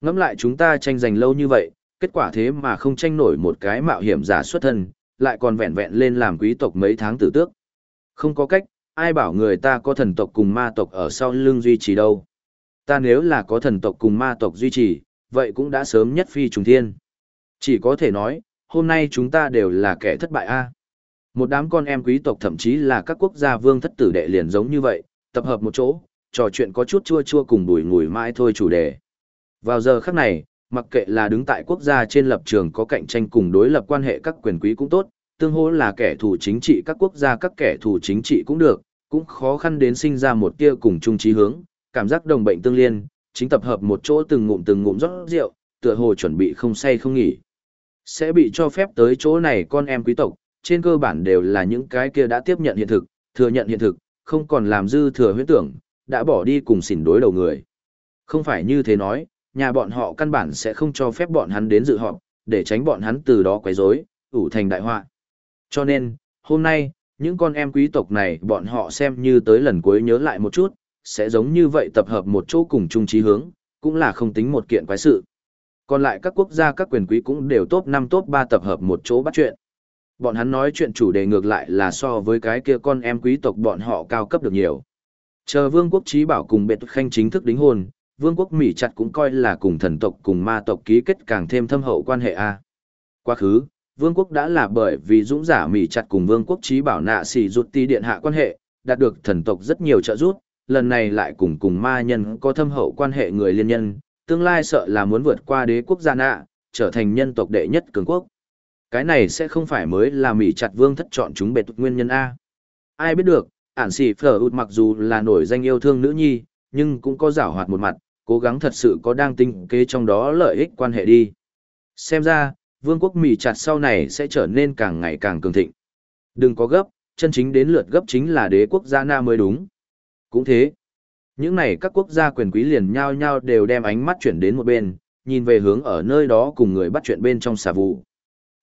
Ngẫm lại chúng ta tranh giành lâu như vậy, kết quả thế mà không tranh nổi một cái mạo hiểm giả xuất thân, lại còn vẹn vẹn lên làm quý tộc mấy tháng tử tước. Không có cách, ai bảo người ta có thần tộc cùng ma tộc ở sau lưng duy trì đâu ta nếu là có thần tộc cùng ma tộc duy trì, vậy cũng đã sớm nhất phi trùng thiên. Chỉ có thể nói, hôm nay chúng ta đều là kẻ thất bại a. Một đám con em quý tộc thậm chí là các quốc gia vương thất tử đệ liền giống như vậy, tập hợp một chỗ, trò chuyện có chút chua chua cùng bùi ngùi mãi thôi chủ đề. Vào giờ khắc này, mặc kệ là đứng tại quốc gia trên lập trường có cạnh tranh cùng đối lập quan hệ các quyền quý cũng tốt, tương hỗ là kẻ thù chính trị các quốc gia các kẻ thù chính trị cũng được, cũng khó khăn đến sinh ra một tia cùng chung trí hướng, cảm giác đồng bệnh tương liên, chính tập hợp một chỗ từng ngụm từng ngụm rót rượu, tựa hồ chuẩn bị không say không nghỉ. Sẽ bị cho phép tới chỗ này con em quý tộc, trên cơ bản đều là những cái kia đã tiếp nhận hiện thực, thừa nhận hiện thực, không còn làm dư thừa huyết tưởng, đã bỏ đi cùng xỉn đối đầu người. Không phải như thế nói, nhà bọn họ căn bản sẽ không cho phép bọn hắn đến dự họp, để tránh bọn hắn từ đó quấy rối, ủ thành đại họa. Cho nên, hôm nay, những con em quý tộc này bọn họ xem như tới lần cuối nhớ lại một chút, sẽ giống như vậy tập hợp một chỗ cùng chung chí hướng, cũng là không tính một kiện quái sự. Còn lại các quốc gia các quyền quý cũng đều top 5 top 3 tập hợp một chỗ bắt chuyện. Bọn hắn nói chuyện chủ đề ngược lại là so với cái kia con em quý tộc bọn họ cao cấp được nhiều. Chờ vương quốc trí bảo cùng biệt khanh chính thức đính hôn, vương quốc Mỹ chặt cũng coi là cùng thần tộc cùng ma tộc ký kết càng thêm thâm hậu quan hệ A. Quá khứ, vương quốc đã là bởi vì dũng giả mỉ chặt cùng vương quốc trí bảo nạ xì rút ti điện hạ quan hệ, đạt được thần tộc rất nhiều trợ giúp, lần này lại cùng cùng ma nhân có thâm hậu quan hệ người liên nhân, tương lai sợ là muốn vượt qua đế quốc gia nạ, trở thành nhân tộc đệ nhất cường quốc. Cái này sẽ không phải mới là mỉ chặt vương thất chọn chúng bệt nguyên nhân A. Ai biết được, ản xì phở ụt mặc dù là nổi danh yêu thương nữ nhi, nhưng cũng có giảo hoạt một mặt, cố gắng thật sự có đang tinh kế trong đó lợi ích quan hệ đi. Xem ra, vương quốc mì chặt sau này sẽ trở nên càng ngày càng cường thịnh. Đừng có gấp, chân chính đến lượt gấp chính là đế quốc gia na mới đúng. Cũng thế, những này các quốc gia quyền quý liền nhau nhau đều đem ánh mắt chuyển đến một bên, nhìn về hướng ở nơi đó cùng người bắt chuyện bên trong xà vụ.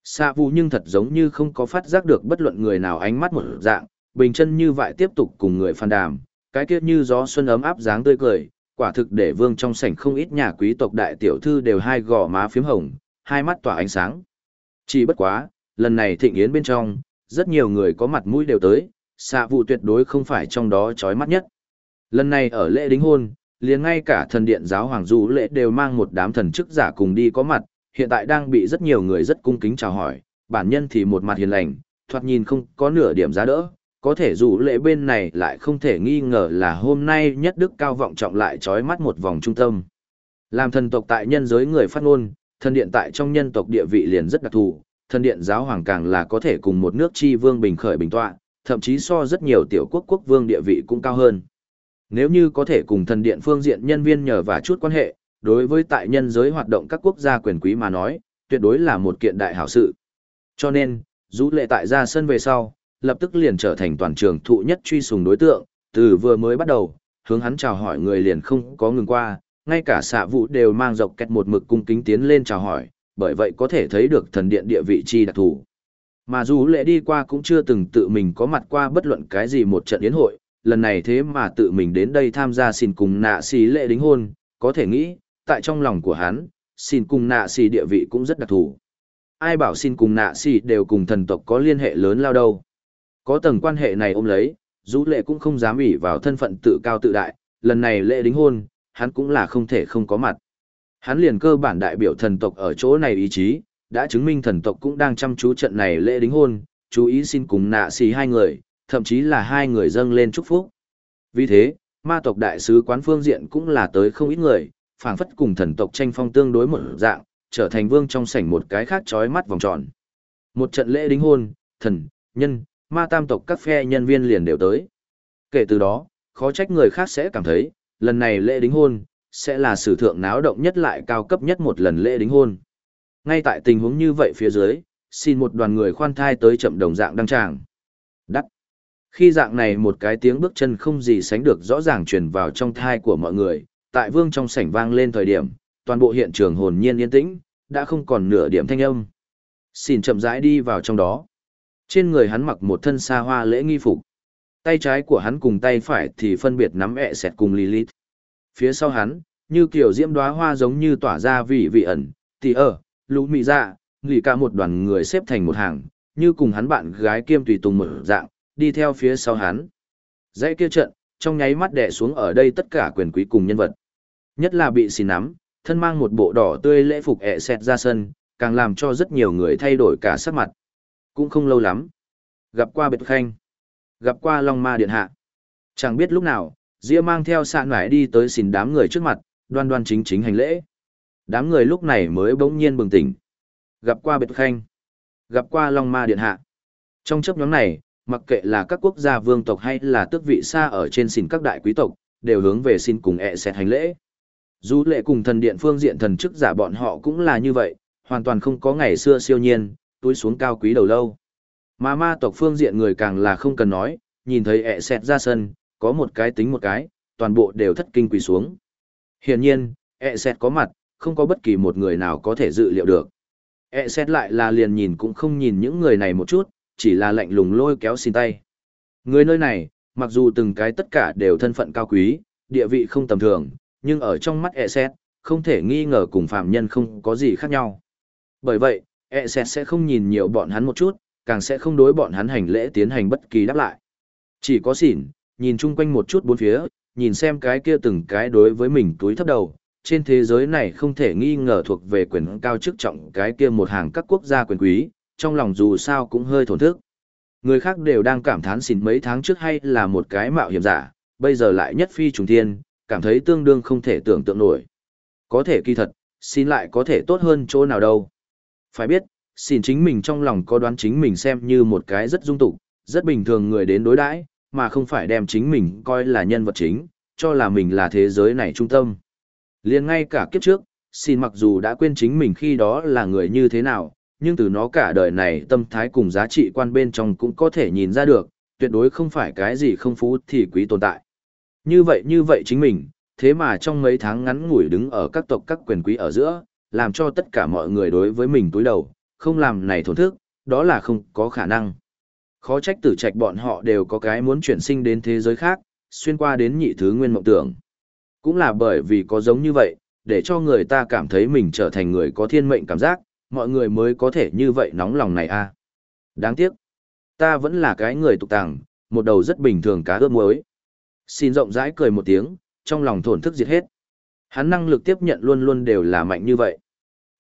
Xà vụ nhưng thật giống như không có phát giác được bất luận người nào ánh mắt một dạng, bình chân như vậy tiếp tục cùng người phàn đàm, cái kiếp như gió xuân ấm áp dáng tươi cười, quả thực để vương trong sảnh không ít nhà quý tộc đại tiểu thư đều hai gò má phím hồng, hai mắt tỏa ánh sáng. Chỉ bất quá, lần này thịnh yến bên trong, rất nhiều người có mặt mũi đều tới, xạ vụ tuyệt đối không phải trong đó chói mắt nhất. Lần này ở lễ đính hôn, liền ngay cả thần điện giáo hoàng du lễ đều mang một đám thần chức giả cùng đi có mặt, hiện tại đang bị rất nhiều người rất cung kính chào hỏi, bản nhân thì một mặt hiền lành, thoạt nhìn không có nửa điểm giá đỡ, có thể dù lễ bên này lại không thể nghi ngờ là hôm nay nhất đức cao vọng trọng lại trói mắt một vòng trung tâm. Làm thần tộc tại nhân giới người phát ngôn, thần điện tại trong nhân tộc địa vị liền rất đặc thù, thần điện giáo hoàng càng là có thể cùng một nước chi vương bình khởi bình tọa, thậm chí so rất nhiều tiểu quốc quốc vương địa vị cũng cao hơn. Nếu như có thể cùng thần điện phương diện nhân viên nhờ và chút quan hệ, đối với tại nhân giới hoạt động các quốc gia quyền quý mà nói, tuyệt đối là một kiện đại hảo sự. Cho nên, rũ lệ tại ra sân về sau, lập tức liền trở thành toàn trường thụ nhất truy sùng đối tượng, từ vừa mới bắt đầu, hướng hắn chào hỏi người liền không có ngừng qua, ngay cả xạ vụ đều mang dọc kẹt một mực cung kính tiến lên chào hỏi, bởi vậy có thể thấy được thần điện địa vị chi đặc thù. Mà dù lệ đi qua cũng chưa từng tự mình có mặt qua bất luận cái gì một trận yến hội, lần này thế mà tự mình đến đây tham gia xin cùng nạ xì lệ đính hôn, có thể nghĩ, tại trong lòng của hắn, xin cùng nạ xì địa vị cũng rất đặc thù. Ai bảo xin cùng nạ xì đều cùng thần tộc có liên hệ lớn lao đâu. Có tầng quan hệ này ôm lấy, dù lệ cũng không dám ủy vào thân phận tự cao tự đại, lần này lễ đính hôn, hắn cũng là không thể không có mặt. Hắn liền cơ bản đại biểu thần tộc ở chỗ này ý chí, đã chứng minh thần tộc cũng đang chăm chú trận này lễ đính hôn, chú ý xin cùng nạ xì hai người, thậm chí là hai người dâng lên chúc phúc. Vì thế, ma tộc đại sứ quán phương diện cũng là tới không ít người, phảng phất cùng thần tộc tranh phong tương đối một dạng, trở thành vương trong sảnh một cái khác chói mắt vòng tròn. Một trận lễ đính hôn, thần, nhân, ma tam tộc các phe nhân viên liền đều tới. Kể từ đó, khó trách người khác sẽ cảm thấy, lần này lễ đính hôn, sẽ là sử thượng náo động nhất lại cao cấp nhất một lần lễ đính hôn. Ngay tại tình huống như vậy phía dưới, xin một đoàn người khoan thai tới chậm đồng dạng đăng tràng. Đắc. Khi dạng này một cái tiếng bước chân không gì sánh được rõ ràng truyền vào trong thai của mọi người, tại vương trong sảnh vang lên thời điểm, toàn bộ hiện trường hồn nhiên yên tĩnh, đã không còn nửa điểm thanh âm. Xin chậm rãi đi vào trong đó. Trên người hắn mặc một thân xa hoa lễ nghi phục. Tay trái của hắn cùng tay phải thì phân biệt nắm ẹ sẹt cùng Lilith. Phía sau hắn, như kiểu diễm đóa hoa giống như tỏa ra vị vị ẩn, tì ở, lũ mị dạ, nghỉ cả một đoàn người xếp thành một hàng, như cùng hắn bạn gái kiêm tùy tùng mở dạng, đi theo phía sau hắn. Dãy kia trận, trong nháy mắt đè xuống ở đây tất cả quyền quý cùng nhân vật. Nhất là bị xì nắm, thân mang một bộ đỏ tươi lễ phục ẹ sẹt ra sân, càng làm cho rất nhiều người thay đổi cả sắc mặt. Cũng không lâu lắm. Gặp qua biệt Khanh. Gặp qua Long Ma Điện Hạ. Chẳng biết lúc nào, Dĩa mang theo sạn nải đi tới xìn đám người trước mặt, đoan đoan chính chính hành lễ. Đám người lúc này mới bỗng nhiên bừng tỉnh. Gặp qua Bệt Khanh. Gặp qua Long Ma Điện Hạ. Trong chấp nhóm này, mặc kệ là các quốc gia vương tộc hay là tước vị xa ở trên xìn các đại quý tộc, đều hướng về xin cùng ẹ xẹt hành lễ. Dù lệ cùng thần điện phương diện thần chức giả bọn họ cũng là như vậy, hoàn toàn không có ngày xưa siêu nhiên, túi xuống cao quý đầu lâu. Mà ma tộc phương diện người càng là không cần nói, nhìn thấy ẹ xẹt ra sân, có một cái tính một cái, toàn bộ đều thất kinh quỳ xuống. Hiển nhiên, E xẹt có mặt, không có bất kỳ một người nào có thể dự liệu được. E xét lại là liền nhìn cũng không nhìn những người này một chút, chỉ là lạnh lùng lôi kéo xin tay. Người nơi này, mặc dù từng cái tất cả đều thân phận cao quý, địa vị không tầm thường, nhưng ở trong mắt E xét, không thể nghi ngờ cùng phạm nhân không có gì khác nhau. Bởi vậy, E xét sẽ không nhìn nhiều bọn hắn một chút, càng sẽ không đối bọn hắn hành lễ tiến hành bất kỳ đáp lại. Chỉ có xỉn, nhìn chung quanh một chút bốn phía, nhìn xem cái kia từng cái đối với mình túi thấp đầu, trên thế giới này không thể nghi ngờ thuộc về quyền cao chức trọng cái kia một hàng các quốc gia quyền quý, trong lòng dù sao cũng hơi thổn thức. Người khác đều đang cảm thán xỉn mấy tháng trước hay là một cái mạo hiểm giả, bây giờ lại nhất phi trùng thiên, cảm thấy tương đương không thể tưởng tượng nổi. Có thể kỳ thật, xin lại có thể tốt hơn chỗ nào đâu. Phải biết, xin chính mình trong lòng có đoán chính mình xem như một cái rất dung tục, rất bình thường người đến đối đãi, mà không phải đem chính mình coi là nhân vật chính, cho là mình là thế giới này trung tâm. liền ngay cả kiếp trước, xin mặc dù đã quên chính mình khi đó là người như thế nào, nhưng từ nó cả đời này tâm thái cùng giá trị quan bên trong cũng có thể nhìn ra được, tuyệt đối không phải cái gì không phú thì quý tồn tại. Như vậy như vậy chính mình, thế mà trong mấy tháng ngắn ngủi đứng ở các tộc các quyền quý ở giữa, làm cho tất cả mọi người đối với mình túi đầu, không làm này thổn thức, đó là không có khả năng. Khó trách tử trạch bọn họ đều có cái muốn chuyển sinh đến thế giới khác, xuyên qua đến nhị thứ nguyên mộng tưởng. Cũng là bởi vì có giống như vậy, để cho người ta cảm thấy mình trở thành người có thiên mệnh cảm giác, mọi người mới có thể như vậy nóng lòng này a. À. Đáng tiếc, ta vẫn là cái người tục tàng, một đầu rất bình thường cá ướp muối. Xin rộng rãi cười một tiếng, trong lòng thổn thức diệt hết. Hắn năng lực tiếp nhận luôn luôn đều là mạnh như vậy.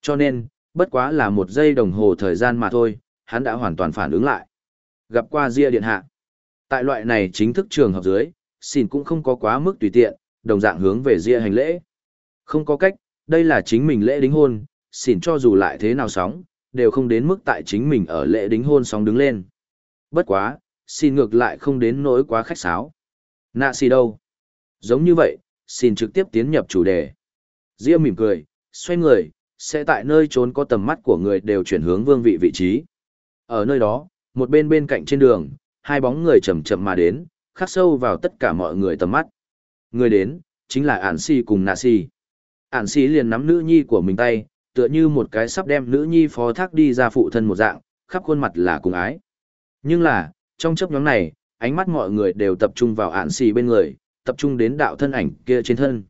Cho nên, bất quá là một giây đồng hồ thời gian mà thôi, hắn đã hoàn toàn phản ứng lại. Gặp qua Ria Điện Hạ. Tại loại này chính thức trường hợp dưới, xin cũng không có quá mức tùy tiện, đồng dạng hướng về Ria hành lễ. Không có cách, đây là chính mình lễ đính hôn, xin cho dù lại thế nào sóng, đều không đến mức tại chính mình ở lễ đính hôn sóng đứng lên. Bất quá, xin ngược lại không đến nỗi quá khách sáo. Nạ xì đâu? Giống như vậy, xin trực tiếp tiến nhập chủ đề. Ria mỉm cười, xoay người, sẽ tại nơi trốn có tầm mắt của người đều chuyển hướng vương vị vị trí. Ở nơi đó, một bên bên cạnh trên đường, hai bóng người chậm chậm mà đến, khắc sâu vào tất cả mọi người tầm mắt. Người đến, chính là Ản Si cùng nà Si. Ản Si liền nắm nữ nhi của mình tay, tựa như một cái sắp đem nữ nhi phó thác đi ra phụ thân một dạng, khắp khuôn mặt là cùng ái. Nhưng là, trong chấp nhóm này, ánh mắt mọi người đều tập trung vào Ản Si bên người, tập trung đến đạo thân ảnh kia trên thân.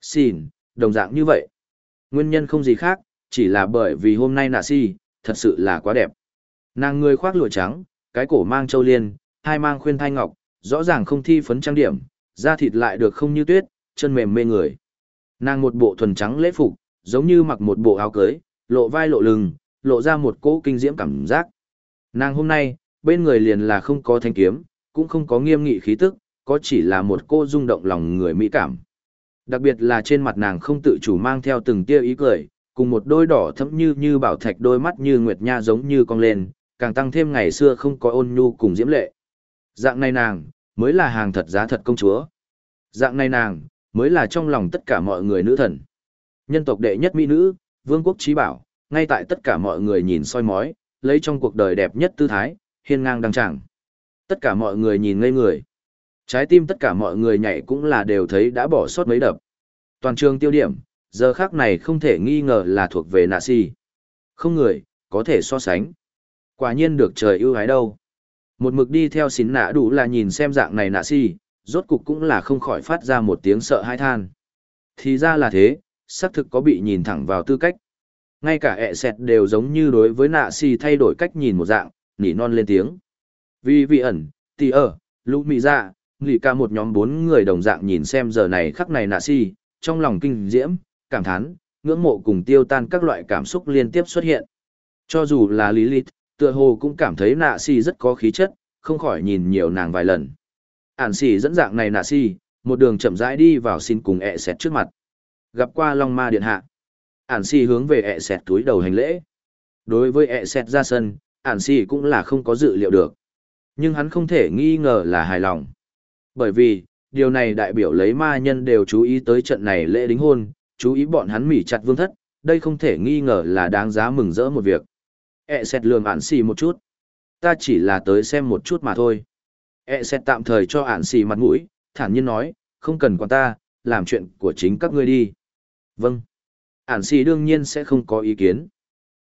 Xin, đồng dạng như vậy. Nguyên nhân không gì khác, chỉ là bởi vì hôm nay Nạ Si, thật sự là quá đẹp. Nàng người khoác lụa trắng, cái cổ mang châu liên, hai mang khuyên thai ngọc, rõ ràng không thi phấn trang điểm, da thịt lại được không như tuyết, chân mềm mê người. Nàng một bộ thuần trắng lễ phục, giống như mặc một bộ áo cưới, lộ vai lộ lưng, lộ ra một cỗ kinh diễm cảm giác. Nàng hôm nay, bên người liền là không có thanh kiếm, cũng không có nghiêm nghị khí tức, có chỉ là một cô rung động lòng người mỹ cảm. Đặc biệt là trên mặt nàng không tự chủ mang theo từng tia ý cười, cùng một đôi đỏ thẫm như như bảo thạch đôi mắt như nguyệt nha giống như cong lên, càng tăng thêm ngày xưa không có ôn nhu cùng diễm lệ. Dạng này nàng, mới là hàng thật giá thật công chúa. Dạng này nàng, mới là trong lòng tất cả mọi người nữ thần. Nhân tộc đệ nhất mỹ nữ, vương quốc trí bảo, ngay tại tất cả mọi người nhìn soi mói, lấy trong cuộc đời đẹp nhất tư thái, hiên ngang đăng tràng. Tất cả mọi người nhìn ngây người. Trái tim tất cả mọi người nhảy cũng là đều thấy đã bỏ sót mấy đập. Toàn trường tiêu điểm, giờ khác này không thể nghi ngờ là thuộc về nạ si. Không người, có thể so sánh. Quả nhiên được trời ưu ái đâu. Một mực đi theo xín nạ đủ là nhìn xem dạng này nạ si, rốt cục cũng là không khỏi phát ra một tiếng sợ hãi than. Thì ra là thế, xác thực có bị nhìn thẳng vào tư cách. Ngay cả ẹ sẹt đều giống như đối với nạ si thay đổi cách nhìn một dạng, nỉ non lên tiếng. Vì vị ẩn, tì ở, lũ mị dạ, nghỉ ca một nhóm bốn người đồng dạng nhìn xem giờ này khắc này nạ si, trong lòng kinh diễm, cảm thán, ngưỡng mộ cùng tiêu tan các loại cảm xúc liên tiếp xuất hiện. Cho dù là Lý Lilith, tựa hồ cũng cảm thấy nạ si rất có khí chất, không khỏi nhìn nhiều nàng vài lần. Ản si dẫn dạng này nạ si, một đường chậm rãi đi vào xin cùng ẹ sẹt trước mặt. Gặp qua Long Ma Điện Hạ. Ản si hướng về ẹ sẹt túi đầu hành lễ. Đối với ẹ sẹt ra sân, Ản si cũng là không có dự liệu được. Nhưng hắn không thể nghi ngờ là hài lòng. Bởi vì, điều này đại biểu lấy ma nhân đều chú ý tới trận này lễ đính hôn, chú ý bọn hắn mỉ chặt vương thất, đây không thể nghi ngờ là đáng giá mừng rỡ một việc. E xét lường ản xì một chút. Ta chỉ là tới xem một chút mà thôi. E xét tạm thời cho ản xì mặt mũi, thản nhiên nói, không cần quan ta, làm chuyện của chính các ngươi đi. Vâng. Ản xì đương nhiên sẽ không có ý kiến.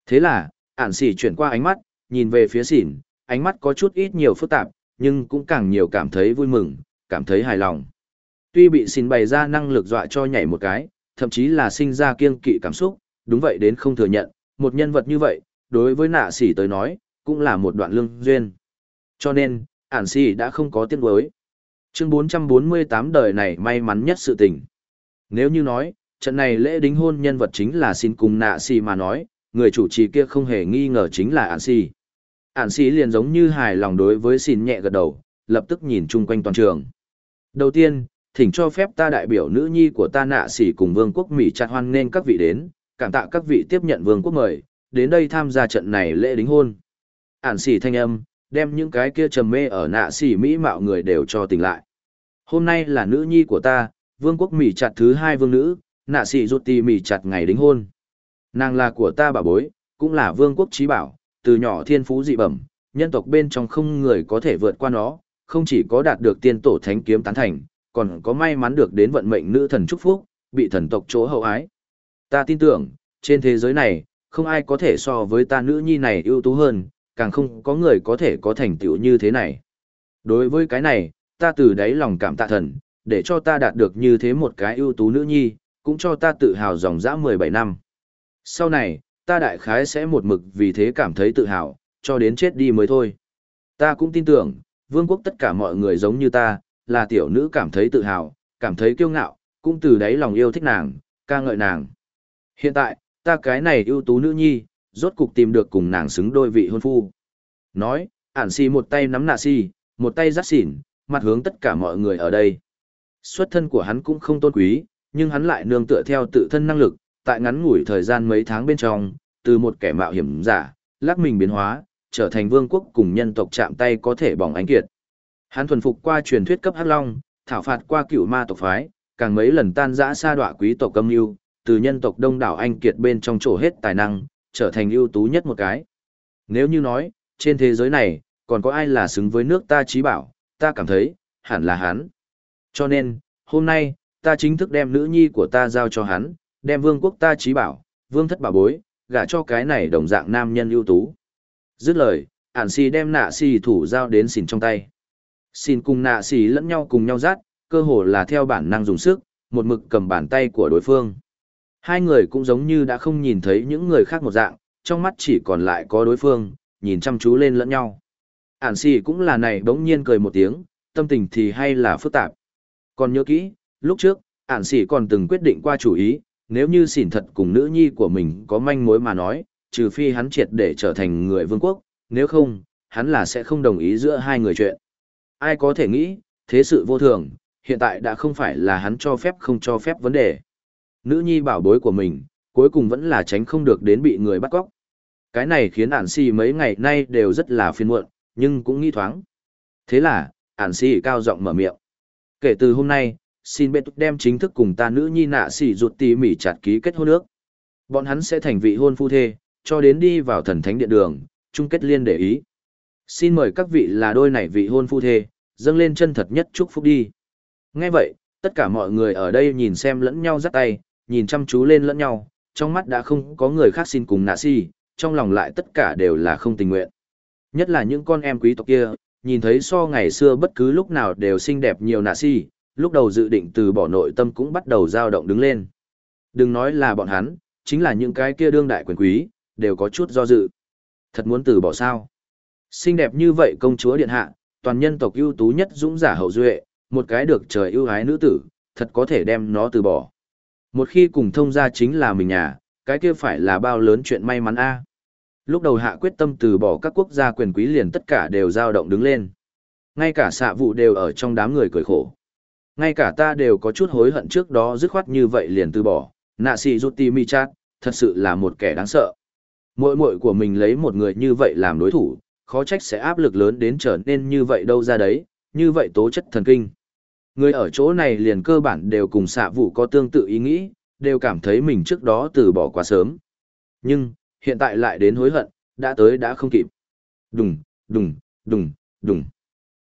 Thế là, ản xì chuyển qua ánh mắt, nhìn về phía xỉn, ánh mắt có chút ít nhiều phức tạp, nhưng cũng càng nhiều cảm thấy vui mừng, cảm thấy hài lòng. Tuy bị xin bày ra năng lực dọa cho nhảy một cái, thậm chí là sinh ra kiêng kỵ cảm xúc, đúng vậy đến không thừa nhận, một nhân vật như vậy, đối với nạ sỉ tới nói, cũng là một đoạn lương duyên. Cho nên, ản sỉ đã không có tiếc đối. Chương 448 đời này may mắn nhất sự tình. Nếu như nói, trận này lễ đính hôn nhân vật chính là xin cùng nạ sỉ mà nói, người chủ trì kia không hề nghi ngờ chính là ản sỉ. Ản sỉ liền giống như hài lòng đối với xin nhẹ gật đầu, lập tức nhìn chung quanh toàn trường. Đầu tiên, thỉnh cho phép ta đại biểu nữ nhi của ta nạ xỉ cùng vương quốc Mỹ chặt hoan nên các vị đến, cảm tạ các vị tiếp nhận vương quốc mời, đến đây tham gia trận này lễ đính hôn. Ản xỉ thanh âm, đem những cái kia trầm mê ở nạ xỉ Mỹ mạo người đều cho tỉnh lại. Hôm nay là nữ nhi của ta, vương quốc Mỹ chặt thứ hai vương nữ, nạ xỉ rụt tì Mỹ chặt ngày đính hôn. Nàng là của ta bà bối, cũng là vương quốc trí bảo, từ nhỏ thiên phú dị bẩm, nhân tộc bên trong không người có thể vượt qua nó, không chỉ có đạt được tiên tổ thánh kiếm tán thành, còn có may mắn được đến vận mệnh nữ thần chúc phúc, bị thần tộc chỗ hậu ái. Ta tin tưởng, trên thế giới này, không ai có thể so với ta nữ nhi này ưu tú hơn, càng không có người có thể có thành tựu như thế này. Đối với cái này, ta từ đáy lòng cảm tạ thần, để cho ta đạt được như thế một cái ưu tú nữ nhi, cũng cho ta tự hào dòng dã 17 năm. Sau này, ta đại khái sẽ một mực vì thế cảm thấy tự hào, cho đến chết đi mới thôi. Ta cũng tin tưởng, vương quốc tất cả mọi người giống như ta, là tiểu nữ cảm thấy tự hào, cảm thấy kiêu ngạo, cũng từ đáy lòng yêu thích nàng, ca ngợi nàng. Hiện tại, ta cái này ưu tú nữ nhi, rốt cục tìm được cùng nàng xứng đôi vị hôn phu. Nói, ản si một tay nắm nạ si, một tay rắt xỉn, mặt hướng tất cả mọi người ở đây. Xuất thân của hắn cũng không tôn quý, nhưng hắn lại nương tựa theo tự thân năng lực, tại ngắn ngủi thời gian mấy tháng bên trong, từ một kẻ mạo hiểm giả, lắc mình biến hóa, trở thành vương quốc cùng nhân tộc chạm tay có thể bỏng ánh kiệt. Hắn thuần phục qua truyền thuyết cấp Hắc Long, thảo phạt qua cựu ma tộc phái, càng mấy lần tan rã sa đọa quý tộc âm lưu, từ nhân tộc đông đảo anh kiệt bên trong trổ hết tài năng, trở thành ưu tú nhất một cái. Nếu như nói, trên thế giới này, còn có ai là xứng với nước ta trí bảo, ta cảm thấy, hẳn là hắn. Cho nên, hôm nay, ta chính thức đem nữ nhi của ta giao cho hắn, đem vương quốc ta trí bảo, vương thất bảo bối, gả cho cái này đồng dạng nam nhân ưu tú. Dứt lời, ản xì đem nạ xì thủ giao đến xìn trong tay. Xin cùng nạ xì lẫn nhau cùng nhau rát, cơ hồ là theo bản năng dùng sức, một mực cầm bàn tay của đối phương. Hai người cũng giống như đã không nhìn thấy những người khác một dạng, trong mắt chỉ còn lại có đối phương, nhìn chăm chú lên lẫn nhau. Ản xì cũng là này bỗng nhiên cười một tiếng, tâm tình thì hay là phức tạp. Còn nhớ kỹ, lúc trước, ản xì còn từng quyết định qua chủ ý, nếu như xỉn thật cùng nữ nhi của mình có manh mối mà nói, trừ phi hắn triệt để trở thành người vương quốc, nếu không, hắn là sẽ không đồng ý giữa hai người chuyện. Ai có thể nghĩ, thế sự vô thường, hiện tại đã không phải là hắn cho phép không cho phép vấn đề. Nữ nhi bảo bối của mình, cuối cùng vẫn là tránh không được đến bị người bắt cóc. Cái này khiến ản si mấy ngày nay đều rất là phiền muộn, nhưng cũng nghi thoáng. Thế là, ản si cao giọng mở miệng. Kể từ hôm nay, xin bệ đem chính thức cùng ta nữ nhi nạ xỉ ruột tỉ mỉ chặt ký kết hôn ước. Bọn hắn sẽ thành vị hôn phu thê, cho đến đi vào thần thánh điện đường, chung kết liên để ý. Xin mời các vị là đôi này vị hôn phu thê, dâng lên chân thật nhất chúc phúc đi. Nghe vậy, tất cả mọi người ở đây nhìn xem lẫn nhau dắt tay, nhìn chăm chú lên lẫn nhau, trong mắt đã không có người khác xin cùng nạ si, trong lòng lại tất cả đều là không tình nguyện. Nhất là những con em quý tộc kia, nhìn thấy so ngày xưa bất cứ lúc nào đều xinh đẹp nhiều nạ si, lúc đầu dự định từ bỏ nội tâm cũng bắt đầu dao động đứng lên. Đừng nói là bọn hắn, chính là những cái kia đương đại quyền quý, đều có chút do dự. Thật muốn từ bỏ sao? Xinh đẹp như vậy công chúa điện hạ, toàn nhân tộc ưu tú nhất dũng giả hậu duệ, một cái được trời ưu ái nữ tử, thật có thể đem nó từ bỏ. Một khi cùng thông gia chính là mình nhà, cái kia phải là bao lớn chuyện may mắn a. Lúc đầu hạ quyết tâm từ bỏ các quốc gia quyền quý liền tất cả đều dao động đứng lên. Ngay cả xạ vụ đều ở trong đám người cười khổ. Ngay cả ta đều có chút hối hận trước đó dứt khoát như vậy liền từ bỏ. Nạ sĩ rút mi chát, thật sự là một kẻ đáng sợ. Mội mội của mình lấy một người như vậy làm đối thủ, khó trách sẽ áp lực lớn đến trở nên như vậy đâu ra đấy, như vậy tố chất thần kinh. Người ở chỗ này liền cơ bản đều cùng xạ vụ có tương tự ý nghĩ, đều cảm thấy mình trước đó từ bỏ quá sớm. Nhưng, hiện tại lại đến hối hận, đã tới đã không kịp. Đùng, đùng, đùng, đùng.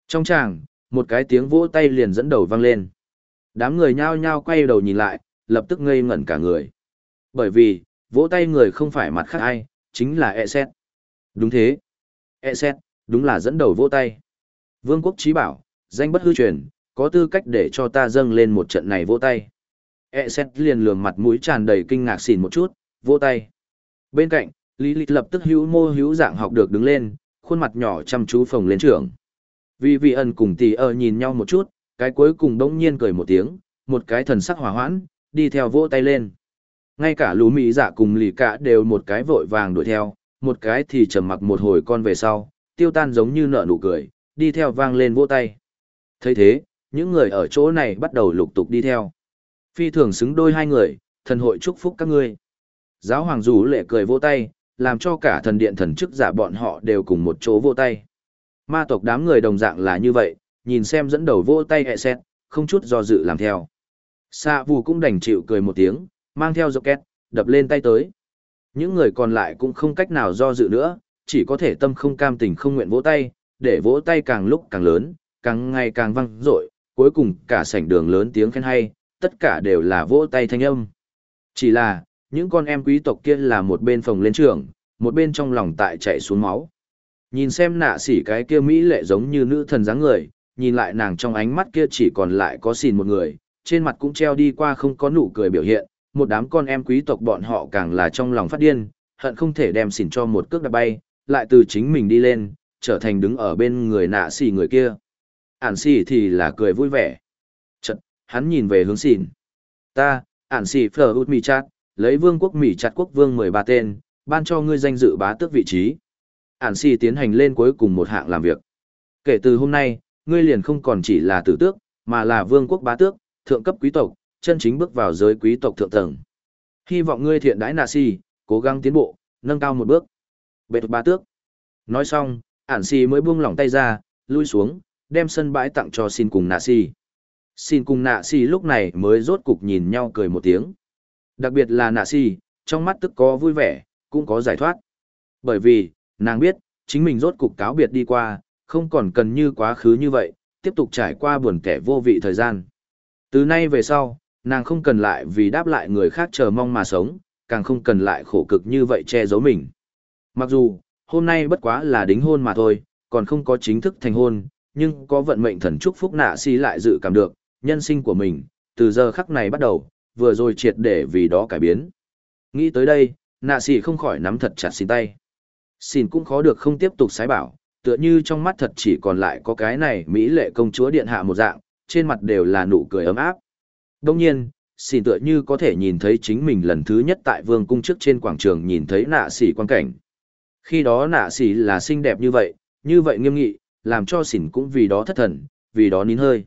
Trong tràng, một cái tiếng vỗ tay liền dẫn đầu vang lên. Đám người nhao nhao quay đầu nhìn lại, lập tức ngây ngẩn cả người. Bởi vì, vỗ tay người không phải mặt khác ai, chính là e xét. Đúng thế. E xét, đúng là dẫn đầu vỗ tay. Vương quốc trí bảo, danh bất hư truyền, có tư cách để cho ta dâng lên một trận này vỗ tay. E xét liền lườm mặt mũi tràn đầy kinh ngạc xỉn một chút, vỗ tay. Bên cạnh, Lý Lịch lập tức hữu mô hữu dạng học được đứng lên, khuôn mặt nhỏ chăm chú phồng lên trưởng. Vì vị ẩn cùng tỷ ơ nhìn nhau một chút, cái cuối cùng đống nhiên cười một tiếng, một cái thần sắc hỏa hoãn, đi theo vỗ tay lên. Ngay cả lũ mỹ dạ cùng lì cả đều một cái vội vàng đuổi theo, một cái thì trầm mặc một hồi con về sau, tiêu tan giống như nở nụ cười, đi theo vang lên vỗ tay. thấy thế, những người ở chỗ này bắt đầu lục tục đi theo. Phi thường xứng đôi hai người, thần hội chúc phúc các ngươi. Giáo hoàng rủ lệ cười vỗ tay, làm cho cả thần điện thần chức giả bọn họ đều cùng một chỗ vỗ tay. Ma tộc đám người đồng dạng là như vậy, nhìn xem dẫn đầu vỗ tay hẹ xét, không chút do dự làm theo. Sa vù cũng đành chịu cười một tiếng, mang theo dọc két, đập lên tay tới. Những người còn lại cũng không cách nào do dự nữa, chỉ có thể tâm không cam tình không nguyện vỗ tay, để vỗ tay càng lúc càng lớn, càng ngày càng vang dội, cuối cùng cả sảnh đường lớn tiếng khen hay, tất cả đều là vỗ tay thanh âm. Chỉ là, những con em quý tộc kia là một bên phòng lên trường, một bên trong lòng tại chạy xuống máu. Nhìn xem nạ sỉ cái kia mỹ lệ giống như nữ thần dáng người, nhìn lại nàng trong ánh mắt kia chỉ còn lại có xìn một người, trên mặt cũng treo đi qua không có nụ cười biểu hiện, một đám con em quý tộc bọn họ càng là trong lòng phát điên, hận không thể đem xỉn cho một cước đạp bay, lại từ chính mình đi lên, trở thành đứng ở bên người nạ xỉ người kia. Ản xỉ thì là cười vui vẻ. Chật, hắn nhìn về hướng xỉn. Ta, ản xỉ phở út mì chát, lấy vương quốc mì chặt quốc vương 13 tên, ban cho ngươi danh dự bá tước vị trí. Ản xỉ tiến hành lên cuối cùng một hạng làm việc. Kể từ hôm nay, ngươi liền không còn chỉ là tử tước, mà là vương quốc bá tước, thượng cấp quý tộc, chân chính bước vào giới quý tộc thượng tầng. Hy vọng ngươi thiện đãi nạ si, cố gắng tiến bộ, nâng cao một bước. Bệ ba tước. Nói xong, ản si mới buông lỏng tay ra, lui xuống, đem sân bãi tặng cho xin cùng nạ si. Xin cùng nạ si lúc này mới rốt cục nhìn nhau cười một tiếng. Đặc biệt là nạ si, trong mắt tức có vui vẻ, cũng có giải thoát. Bởi vì, nàng biết, chính mình rốt cục cáo biệt đi qua, không còn cần như quá khứ như vậy, tiếp tục trải qua buồn kẻ vô vị thời gian. Từ nay về sau, nàng không cần lại vì đáp lại người khác chờ mong mà sống, càng không cần lại khổ cực như vậy che giấu mình. Mặc dù, hôm nay bất quá là đính hôn mà thôi, còn không có chính thức thành hôn, nhưng có vận mệnh thần chúc phúc nạ si lại dự cảm được, nhân sinh của mình, từ giờ khắc này bắt đầu, vừa rồi triệt để vì đó cải biến. Nghĩ tới đây, nạ si không khỏi nắm thật chặt xin tay. Xin cũng khó được không tiếp tục sái bảo, tựa như trong mắt thật chỉ còn lại có cái này Mỹ lệ công chúa điện hạ một dạng, trên mặt đều là nụ cười ấm áp. Đông nhiên, xỉn tựa như có thể nhìn thấy chính mình lần thứ nhất tại vương cung trước trên quảng trường nhìn thấy nạ xỉ quan cảnh. Khi đó nạ xỉ là xinh đẹp như vậy, như vậy nghiêm nghị, làm cho xỉn cũng vì đó thất thần, vì đó nín hơi.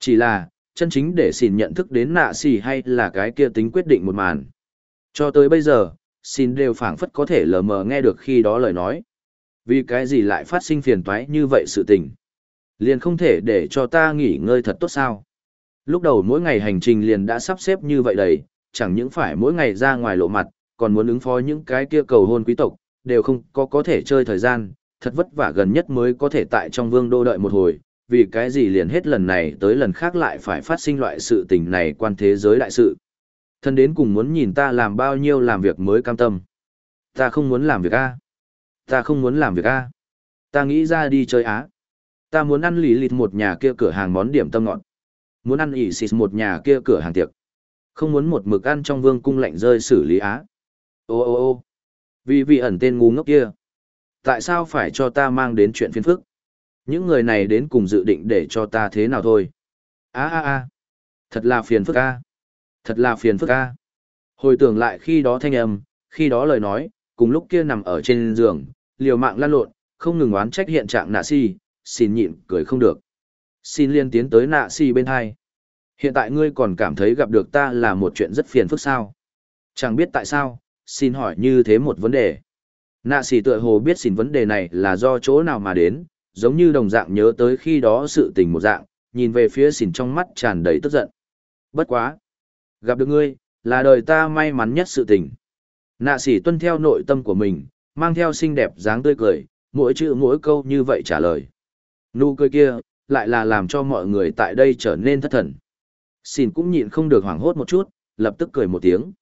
Chỉ là, chân chính để xỉn nhận thức đến nạ xỉ hay là cái kia tính quyết định một màn. Cho tới bây giờ, xin đều phảng phất có thể lờ mờ nghe được khi đó lời nói. Vì cái gì lại phát sinh phiền toái như vậy sự tình. Liền không thể để cho ta nghỉ ngơi thật tốt sao. Lúc đầu mỗi ngày hành trình liền đã sắp xếp như vậy đầy, chẳng những phải mỗi ngày ra ngoài lộ mặt, còn muốn ứng phó những cái kia cầu hôn quý tộc, đều không có có thể chơi thời gian, thật vất vả gần nhất mới có thể tại trong vương đô đợi một hồi, vì cái gì liền hết lần này tới lần khác lại phải phát sinh loại sự tình này quan thế giới đại sự. Thân đến cùng muốn nhìn ta làm bao nhiêu làm việc mới cam tâm. Ta không muốn làm việc A. Ta không muốn làm việc A. Ta nghĩ ra đi chơi Á. Ta muốn ăn lì lịt một nhà kia cửa hàng món điểm tâm ngọn. Muốn ăn ỉ xịt một nhà kia cửa hàng tiệc. Không muốn một mực ăn trong vương cung lạnh rơi xử lý Á. Ô ô ô vì vị ẩn tên ngu ngốc kia. Tại sao phải cho ta mang đến chuyện phiền phức? Những người này đến cùng dự định để cho ta thế nào thôi? a a a Thật là phiền phức a. Thật là phiền phức a. Hồi tưởng lại khi đó thanh âm, khi đó lời nói, cùng lúc kia nằm ở trên giường, liều mạng lăn lộn, không ngừng oán trách hiện trạng nạ si, xin nhịn cười không được. Xin liên tiến tới nạ si bên hai. Hiện tại ngươi còn cảm thấy gặp được ta là một chuyện rất phiền phức sao? Chẳng biết tại sao, xin hỏi như thế một vấn đề. Nạ xì tựa hồ biết xin vấn đề này là do chỗ nào mà đến, giống như đồng dạng nhớ tới khi đó sự tình một dạng, nhìn về phía xỉn trong mắt tràn đầy tức giận. Bất quá. Gặp được ngươi, là đời ta may mắn nhất sự tình. Nạ xỉ tuân theo nội tâm của mình, mang theo xinh đẹp dáng tươi cười, mỗi chữ mỗi câu như vậy trả lời. Nụ cười kia, lại là làm cho mọi người tại đây trở nên thất thần. Xin cũng nhịn không được hoảng hốt một chút, lập tức cười một tiếng.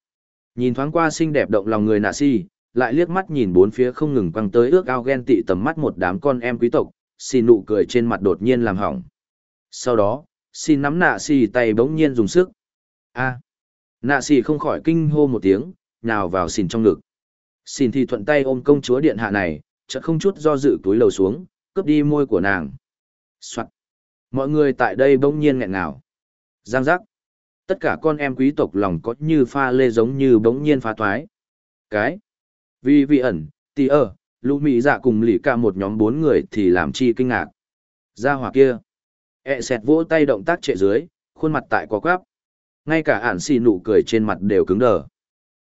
Nhìn thoáng qua xinh đẹp động lòng người nạ si, lại liếc mắt nhìn bốn phía không ngừng quăng tới ước ao ghen tị tầm mắt một đám con em quý tộc, xin nụ cười trên mặt đột nhiên làm hỏng. Sau đó, xin nắm nạ si tay bỗng nhiên dùng sức. a nạ si không khỏi kinh hô một tiếng, nhào vào xin trong ngực. Xin thì thuận tay ôm công chúa điện hạ này, chợt không chút do dự túi lầu xuống, cướp đi môi của nàng. Soạn. Mọi người tại đây bỗng nhiên nghẹn ngào. Giang giác. Tất cả con em quý tộc lòng có như pha lê giống như bỗng nhiên phá thoái. Cái. Vì vị ẩn, tì ơ, lũ mỹ dạ cùng lì cả một nhóm bốn người thì làm chi kinh ngạc. Ra hỏa kia. E xẹt vỗ tay động tác trệ dưới, khuôn mặt tại có quáp. Ngay cả ản xì nụ cười trên mặt đều cứng đờ.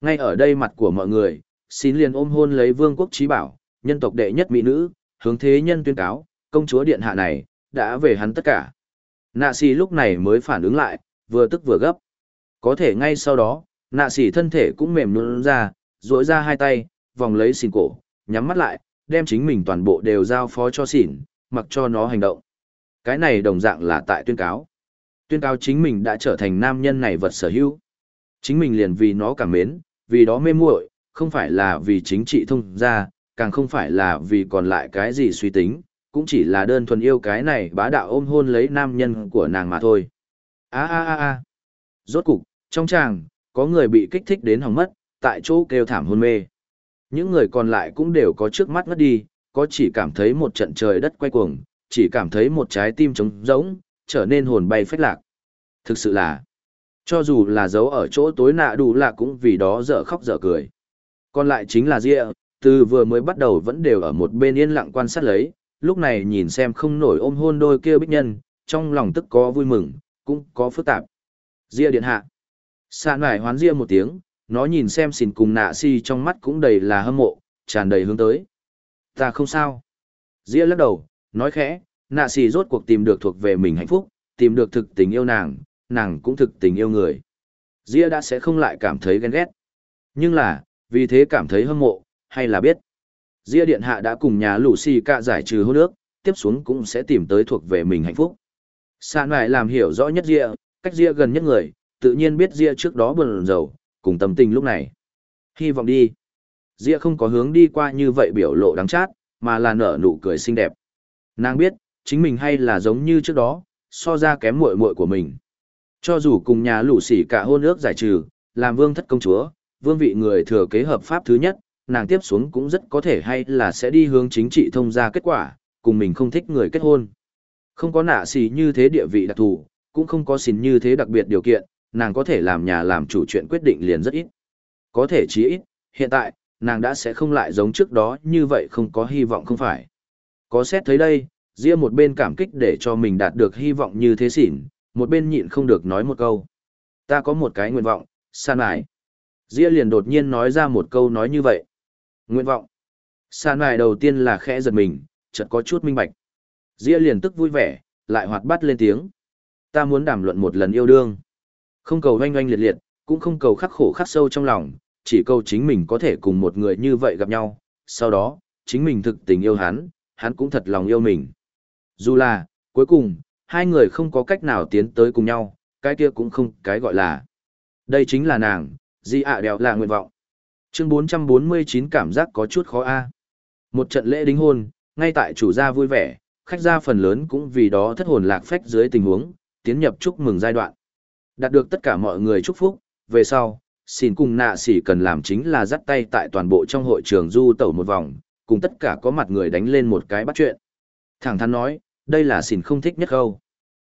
Ngay ở đây mặt của mọi người, xin liền ôm hôn lấy vương quốc trí bảo, nhân tộc đệ nhất mỹ nữ, hướng thế nhân tuyên cáo, công chúa điện hạ này, đã về hắn tất cả. Nạ xì lúc này mới phản ứng lại, vừa tức vừa gấp. Có thể ngay sau đó, nạ xì thân thể cũng mềm nhũn ra, duỗi ra hai tay, vòng lấy xìn cổ, nhắm mắt lại, đem chính mình toàn bộ đều giao phó cho xỉn, mặc cho nó hành động. Cái này đồng dạng là tại tuyên cáo. Tuyên cáo chính mình đã trở thành nam nhân này vật sở hữu. Chính mình liền vì nó cảm mến, vì đó mê muội, không phải là vì chính trị thông ra, càng không phải là vì còn lại cái gì suy tính, cũng chỉ là đơn thuần yêu cái này bá đạo ôm hôn lấy nam nhân của nàng mà thôi. a a a a Rốt cục, trong chàng có người bị kích thích đến hỏng mất, tại chỗ kêu thảm hôn mê. Những người còn lại cũng đều có trước mắt ngất đi, có chỉ cảm thấy một trận trời đất quay cuồng, chỉ cảm thấy một trái tim trống rỗng, trở nên hồn bay phách lạc. Thực sự là, cho dù là giấu ở chỗ tối nạ đủ lạ cũng vì đó dở khóc dở cười. Còn lại chính là Ria, từ vừa mới bắt đầu vẫn đều ở một bên yên lặng quan sát lấy, lúc này nhìn xem không nổi ôm hôn đôi kia bích nhân, trong lòng tức có vui mừng, cũng có phức tạp. Ria điện hạ. Sạn ngải hoán Ria một tiếng, nó nhìn xem xỉn cùng nạ si trong mắt cũng đầy là hâm mộ, tràn đầy hướng tới. Ta không sao. Ria lắc đầu, nói khẽ, nạ si rốt cuộc tìm được thuộc về mình hạnh phúc, tìm được thực tình yêu nàng, nàng cũng thực tình yêu người. Ria đã sẽ không lại cảm thấy ghen ghét. Nhưng là, vì thế cảm thấy hâm mộ, hay là biết. Ria Điện Hạ đã cùng nhà lũ xì cạ giải trừ hôn nước, tiếp xuống cũng sẽ tìm tới thuộc về mình hạnh phúc. Sạn lại làm hiểu rõ nhất Ria, cách Ria gần nhất người, tự nhiên biết Ria trước đó buồn rầu, cùng tâm tình lúc này. Hy vọng đi. Ria không có hướng đi qua như vậy biểu lộ đáng chát, mà là nở nụ cười xinh đẹp. Nàng biết, chính mình hay là giống như trước đó, so ra kém muội muội của mình. Cho dù cùng nhà lũ xỉ cả hôn ước giải trừ, làm vương thất công chúa, vương vị người thừa kế hợp pháp thứ nhất, nàng tiếp xuống cũng rất có thể hay là sẽ đi hướng chính trị thông ra kết quả, cùng mình không thích người kết hôn. Không có nạ xì như thế địa vị đặc thù, cũng không có xin như thế đặc biệt điều kiện, nàng có thể làm nhà làm chủ chuyện quyết định liền rất ít. Có thể chí ít, hiện tại, nàng đã sẽ không lại giống trước đó như vậy không có hy vọng không phải. Có xét thấy đây, riêng một bên cảm kích để cho mình đạt được hy vọng như thế xỉn, một bên nhịn không được nói một câu. Ta có một cái nguyện vọng, san lại. Ria liền đột nhiên nói ra một câu nói như vậy. Nguyện vọng. San lại đầu tiên là khẽ giật mình, chợt có chút minh bạch. Ria liền tức vui vẻ, lại hoạt bát lên tiếng. Ta muốn đàm luận một lần yêu đương. Không cầu oanh oanh liệt liệt, cũng không cầu khắc khổ khắc sâu trong lòng, chỉ cầu chính mình có thể cùng một người như vậy gặp nhau. Sau đó, chính mình thực tình yêu hắn, hắn cũng thật lòng yêu mình. Dù là, cuối cùng, hai người không có cách nào tiến tới cùng nhau, cái kia cũng không cái gọi là. Đây chính là nàng, Di ạ đèo là nguyện vọng. Chương 449 cảm giác có chút khó a. Một trận lễ đính hôn, ngay tại chủ gia vui vẻ, khách gia phần lớn cũng vì đó thất hồn lạc phách dưới tình huống, tiến nhập chúc mừng giai đoạn. Đạt được tất cả mọi người chúc phúc, về sau, xin cùng nạ xỉ cần làm chính là dắt tay tại toàn bộ trong hội trường du tẩu một vòng, cùng tất cả có mặt người đánh lên một cái bắt chuyện. Thẳng thắn nói, đây là xin không thích nhất khâu.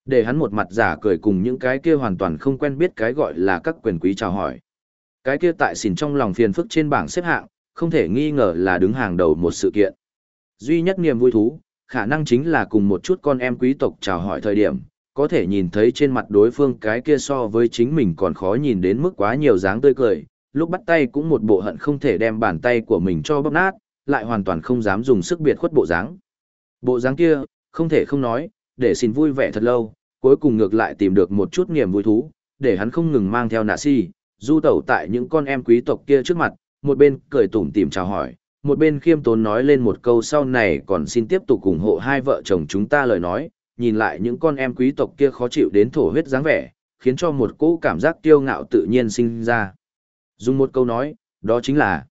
Để hắn một mặt giả cười cùng những cái kia hoàn toàn không quen biết cái gọi là các quyền quý chào hỏi. Cái kia tại xỉn trong lòng phiền phức trên bảng xếp hạng, không thể nghi ngờ là đứng hàng đầu một sự kiện. Duy nhất niềm vui thú, khả năng chính là cùng một chút con em quý tộc chào hỏi thời điểm, có thể nhìn thấy trên mặt đối phương cái kia so với chính mình còn khó nhìn đến mức quá nhiều dáng tươi cười, lúc bắt tay cũng một bộ hận không thể đem bàn tay của mình cho bóp nát, lại hoàn toàn không dám dùng sức biệt khuất bộ dáng. Bộ dáng kia, không thể không nói, để xin vui vẻ thật lâu, cuối cùng ngược lại tìm được một chút niềm vui thú, để hắn không ngừng mang theo nạ si, du tẩu tại những con em quý tộc kia trước mặt, một bên cười tủm tỉm chào hỏi, một bên khiêm tốn nói lên một câu sau này còn xin tiếp tục ủng hộ hai vợ chồng chúng ta lời nói, nhìn lại những con em quý tộc kia khó chịu đến thổ huyết dáng vẻ, khiến cho một cỗ cảm giác tiêu ngạo tự nhiên sinh ra. Dùng một câu nói, đó chính là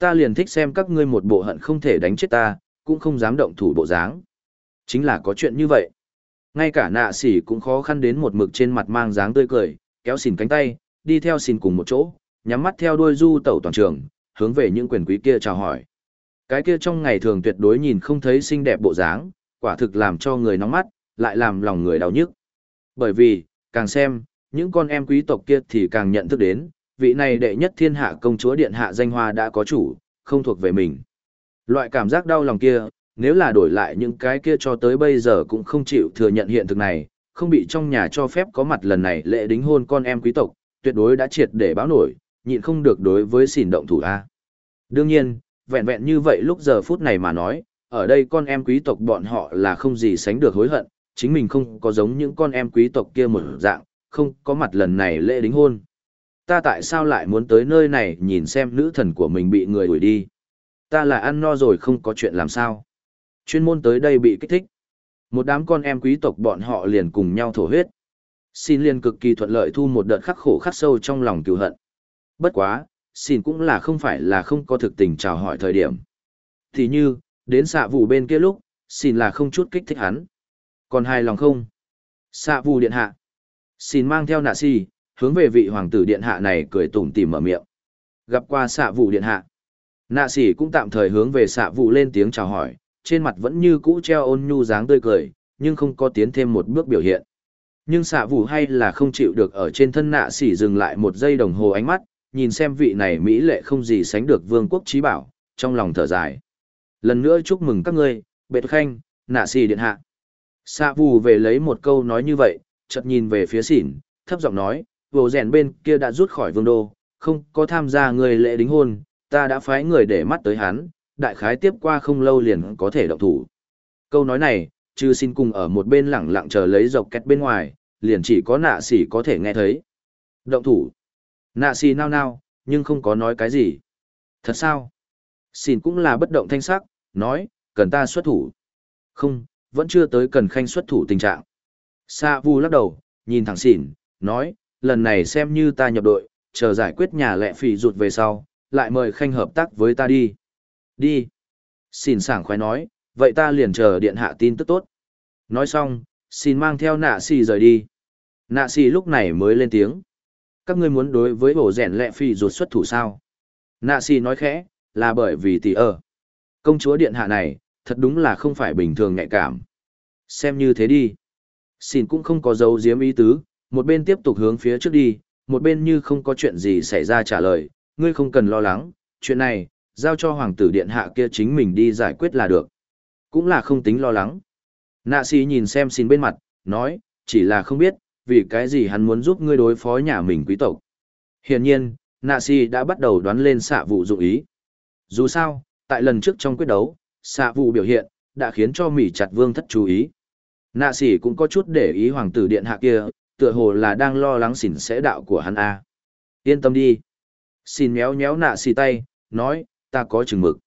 Ta liền thích xem các ngươi một bộ hận không thể đánh chết ta, cũng không dám động thủ bộ dáng. Chính là có chuyện như vậy. Ngay cả nạ sỉ cũng khó khăn đến một mực trên mặt mang dáng tươi cười, kéo xỉn cánh tay, đi theo xin cùng một chỗ, nhắm mắt theo đuôi du tẩu toàn trường, hướng về những quyền quý kia chào hỏi. Cái kia trong ngày thường tuyệt đối nhìn không thấy xinh đẹp bộ dáng, quả thực làm cho người nóng mắt, lại làm lòng người đau nhức. Bởi vì, càng xem, những con em quý tộc kia thì càng nhận thức đến, vị này đệ nhất thiên hạ công chúa điện hạ danh hoa đã có chủ, không thuộc về mình. Loại cảm giác đau lòng kia, nếu là đổi lại những cái kia cho tới bây giờ cũng không chịu thừa nhận hiện thực này, không bị trong nhà cho phép có mặt lần này lễ đính hôn con em quý tộc, tuyệt đối đã triệt để báo nổi, nhịn không được đối với xỉn động thủ A. Đương nhiên, vẹn vẹn như vậy lúc giờ phút này mà nói, ở đây con em quý tộc bọn họ là không gì sánh được hối hận, chính mình không có giống những con em quý tộc kia một dạng, không có mặt lần này lễ đính hôn ta tại sao lại muốn tới nơi này nhìn xem nữ thần của mình bị người đuổi đi. Ta là ăn no rồi không có chuyện làm sao. Chuyên môn tới đây bị kích thích. Một đám con em quý tộc bọn họ liền cùng nhau thổ huyết. Xin liền cực kỳ thuận lợi thu một đợt khắc khổ khắc sâu trong lòng cựu hận. Bất quá, xin cũng là không phải là không có thực tình chào hỏi thời điểm. Thì như, đến xạ vụ bên kia lúc, xin là không chút kích thích hắn. Còn hài lòng không? Xạ vụ điện hạ. Xin mang theo nạ si, hướng về vị hoàng tử điện hạ này cười tủm tỉm mở miệng. Gặp qua xạ vụ điện hạ. Nạ sĩ cũng tạm thời hướng về xạ vụ lên tiếng chào hỏi, trên mặt vẫn như cũ treo ôn nhu dáng tươi cười, nhưng không có tiến thêm một bước biểu hiện. Nhưng xạ vụ hay là không chịu được ở trên thân nạ xỉ dừng lại một giây đồng hồ ánh mắt, nhìn xem vị này mỹ lệ không gì sánh được vương quốc trí bảo, trong lòng thở dài. Lần nữa chúc mừng các ngươi, bệ khanh, nạ xỉ điện hạ. Xạ vụ về lấy một câu nói như vậy, chợt nhìn về phía xỉn, thấp giọng nói, vồ rèn bên kia đã rút khỏi vương đô, không có tham gia người lễ đính hôn, ta đã phái người để mắt tới hắn, đại khái tiếp qua không lâu liền có thể động thủ. Câu nói này, chư xin cùng ở một bên lẳng lặng chờ lấy dọc kẹt bên ngoài, liền chỉ có nạ sỉ có thể nghe thấy. Động thủ. Nạ sỉ nao nao, nhưng không có nói cái gì. Thật sao? Xin cũng là bất động thanh sắc, nói, cần ta xuất thủ. Không, vẫn chưa tới cần khanh xuất thủ tình trạng. Sa vu lắc đầu, nhìn thẳng xỉn, nói, lần này xem như ta nhập đội, chờ giải quyết nhà lệ phỉ rụt về sau, lại mời khanh hợp tác với ta đi. Đi. Xỉn sảng khoái nói, vậy ta liền chờ điện hạ tin tức tốt. Nói xong, xin mang theo nạ xì rời đi. Nạ xì lúc này mới lên tiếng. Các ngươi muốn đối với bổ rèn lẹ phi ruột xuất thủ sao? Nạ xì nói khẽ, là bởi vì tỷ ơ, Công chúa điện hạ này, thật đúng là không phải bình thường nhạy cảm. Xem như thế đi. Xin cũng không có dấu diếm ý tứ, một bên tiếp tục hướng phía trước đi, một bên như không có chuyện gì xảy ra trả lời, ngươi không cần lo lắng, chuyện này, giao cho hoàng tử điện hạ kia chính mình đi giải quyết là được. Cũng là không tính lo lắng. Nạ sĩ nhìn xem xin bên mặt, nói, chỉ là không biết, vì cái gì hắn muốn giúp ngươi đối phó nhà mình quý tộc. Hiển nhiên, nạ sĩ đã bắt đầu đoán lên xạ vụ dụng ý. Dù sao, tại lần trước trong quyết đấu, xạ vụ biểu hiện, đã khiến cho Mỹ chặt vương thất chú ý. Nạ sĩ cũng có chút để ý hoàng tử điện hạ kia, tựa hồ là đang lo lắng xỉn sẽ đạo của hắn a yên tâm đi xin méo méo nạ xì tay nói ta có chừng mực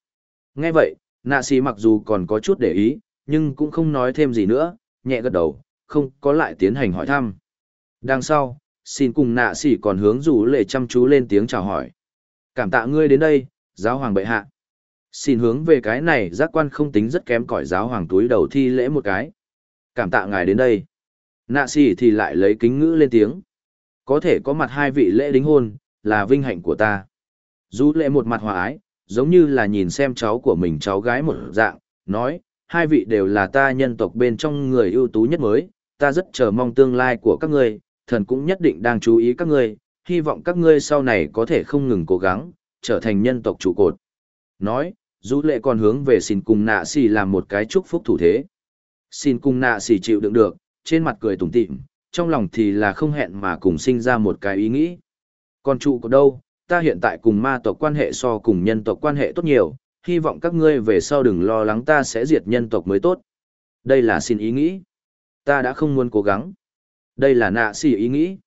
nghe vậy nạ xì mặc dù còn có chút để ý nhưng cũng không nói thêm gì nữa nhẹ gật đầu không có lại tiến hành hỏi thăm. Đằng sau xin cùng nạ xì còn hướng rủ lệ chăm chú lên tiếng chào hỏi. Cảm tạ ngươi đến đây giáo hoàng bệ hạ. Xin hướng về cái này giác quan không tính rất kém cỏi giáo hoàng túi đầu thi lễ một cái. Cảm tạ ngài đến đây. Nạ xì thì lại lấy kính ngữ lên tiếng. Có thể có mặt hai vị lễ đính hôn, là vinh hạnh của ta. Rủ lễ một mặt hòa ái, giống như là nhìn xem cháu của mình cháu gái một dạng, nói, hai vị đều là ta nhân tộc bên trong người ưu tú nhất mới, ta rất chờ mong tương lai của các ngươi, thần cũng nhất định đang chú ý các ngươi, hy vọng các ngươi sau này có thể không ngừng cố gắng, trở thành nhân tộc trụ cột. Nói, dù lệ còn hướng về xin cùng nạ xì làm một cái chúc phúc thủ thế. Xin cùng nạ xì chịu đựng được, trên mặt cười tủm tỉm, trong lòng thì là không hẹn mà cùng sinh ra một cái ý nghĩ. Còn trụ cột đâu, ta hiện tại cùng ma tộc quan hệ so cùng nhân tộc quan hệ tốt nhiều, hy vọng các ngươi về sau đừng lo lắng ta sẽ diệt nhân tộc mới tốt. Đây là xin ý nghĩ. Ta đã không muốn cố gắng. Đây là nạ xỉ ý nghĩ.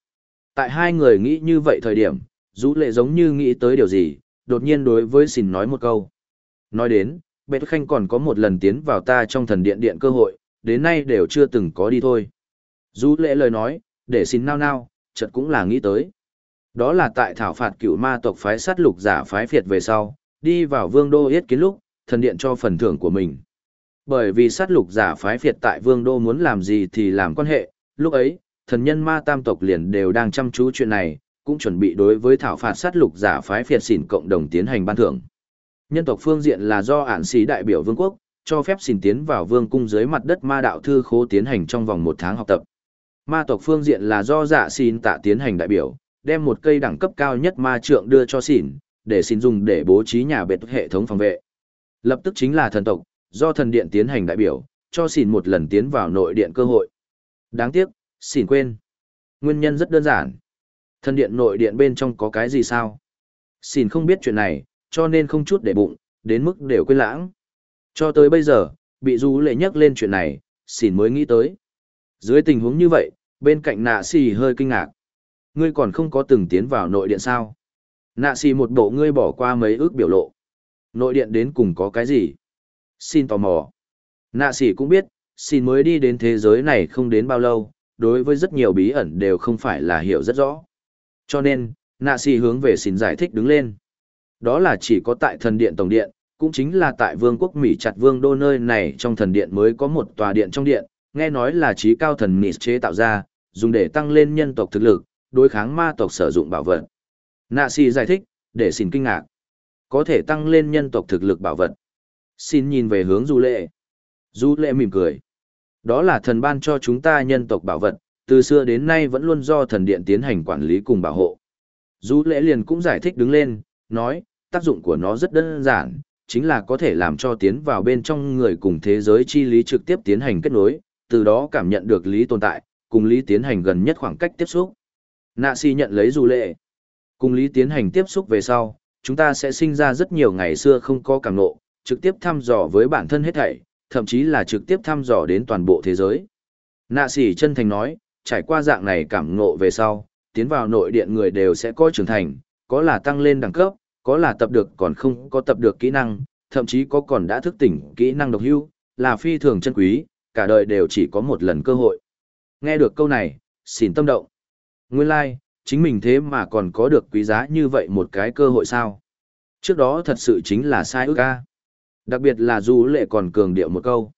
Tại hai người nghĩ như vậy thời điểm, rũ lệ giống như nghĩ tới điều gì, đột nhiên đối với xin nói một câu. Nói đến, Bệ Khanh còn có một lần tiến vào ta trong thần điện điện cơ hội, đến nay đều chưa từng có đi thôi. Rũ lệ lời nói, để xin nao nao, chợt cũng là nghĩ tới. Đó là tại thảo phạt cựu ma tộc phái sát lục giả phái phiệt về sau, đi vào vương đô yết kiến lúc, thần điện cho phần thưởng của mình. Bởi vì sát lục giả phái phiệt tại vương đô muốn làm gì thì làm quan hệ, lúc ấy, thần nhân ma tam tộc liền đều đang chăm chú chuyện này, cũng chuẩn bị đối với thảo phạt sát lục giả phái phiệt xỉn cộng đồng tiến hành ban thưởng. Nhân tộc phương diện là do ản sĩ đại biểu vương quốc, cho phép xỉn tiến vào vương cung dưới mặt đất ma đạo thư khố tiến hành trong vòng một tháng học tập. Ma tộc phương diện là do dạ xỉn tạ tiến hành đại biểu, đem một cây đẳng cấp cao nhất ma trượng đưa cho xỉn, để xỉn dùng để bố trí nhà bệt hệ thống phòng vệ. Lập tức chính là thần tộc, do thần điện tiến hành đại biểu, cho xỉn một lần tiến vào nội điện cơ hội. Đáng tiếc, xỉn quên. Nguyên nhân rất đơn giản. Thần điện nội điện bên trong có cái gì sao? Xỉn không biết chuyện này, cho nên không chút để bụng, đến mức đều quên lãng. Cho tới bây giờ, bị du lệ nhắc lên chuyện này, xỉn mới nghĩ tới. Dưới tình huống như vậy, bên cạnh nạ xì hơi kinh ngạc. Ngươi còn không có từng tiến vào nội điện sao? Nạ xì một bộ ngươi bỏ qua mấy ước biểu lộ. Nội điện đến cùng có cái gì? Xin tò mò. Nạ xì cũng biết, xin mới đi đến thế giới này không đến bao lâu, đối với rất nhiều bí ẩn đều không phải là hiểu rất rõ. Cho nên, nạ xì hướng về xin giải thích đứng lên. Đó là chỉ có tại thần điện tổng điện, cũng chính là tại vương quốc Mỹ chặt vương đô nơi này trong thần điện mới có một tòa điện trong điện, nghe nói là trí cao thần Mỹ chế tạo ra, dùng để tăng lên nhân tộc thực lực, đối kháng ma tộc sử dụng bảo vật. Nạ xì giải thích, để xin kinh ngạc. Có thể tăng lên nhân tộc thực lực bảo vật. Xin nhìn về hướng du lệ. Du lệ mỉm cười. Đó là thần ban cho chúng ta nhân tộc bảo vật, từ xưa đến nay vẫn luôn do thần điện tiến hành quản lý cùng bảo hộ. Du lệ liền cũng giải thích đứng lên, nói, tác dụng của nó rất đơn giản, chính là có thể làm cho tiến vào bên trong người cùng thế giới chi lý trực tiếp tiến hành kết nối, từ đó cảm nhận được lý tồn tại, cùng lý tiến hành gần nhất khoảng cách tiếp xúc. Nạ si nhận lấy dù lệ. Cùng lý tiến hành tiếp xúc về sau, chúng ta sẽ sinh ra rất nhiều ngày xưa không có cảm nộ, trực tiếp thăm dò với bản thân hết thảy, thậm chí là trực tiếp thăm dò đến toàn bộ thế giới. Nạ sĩ chân thành nói, trải qua dạng này cảm ngộ về sau, tiến vào nội điện người đều sẽ có trưởng thành, có là tăng lên đẳng cấp, có là tập được còn không có tập được kỹ năng, thậm chí có còn đã thức tỉnh kỹ năng độc hưu, là phi thường chân quý, cả đời đều chỉ có một lần cơ hội. Nghe được câu này, xin tâm động. Nguyên lai, like, chính mình thế mà còn có được quý giá như vậy một cái cơ hội sao. Trước đó thật sự chính là sai ước ca. Đặc biệt là du lệ còn cường điệu một câu.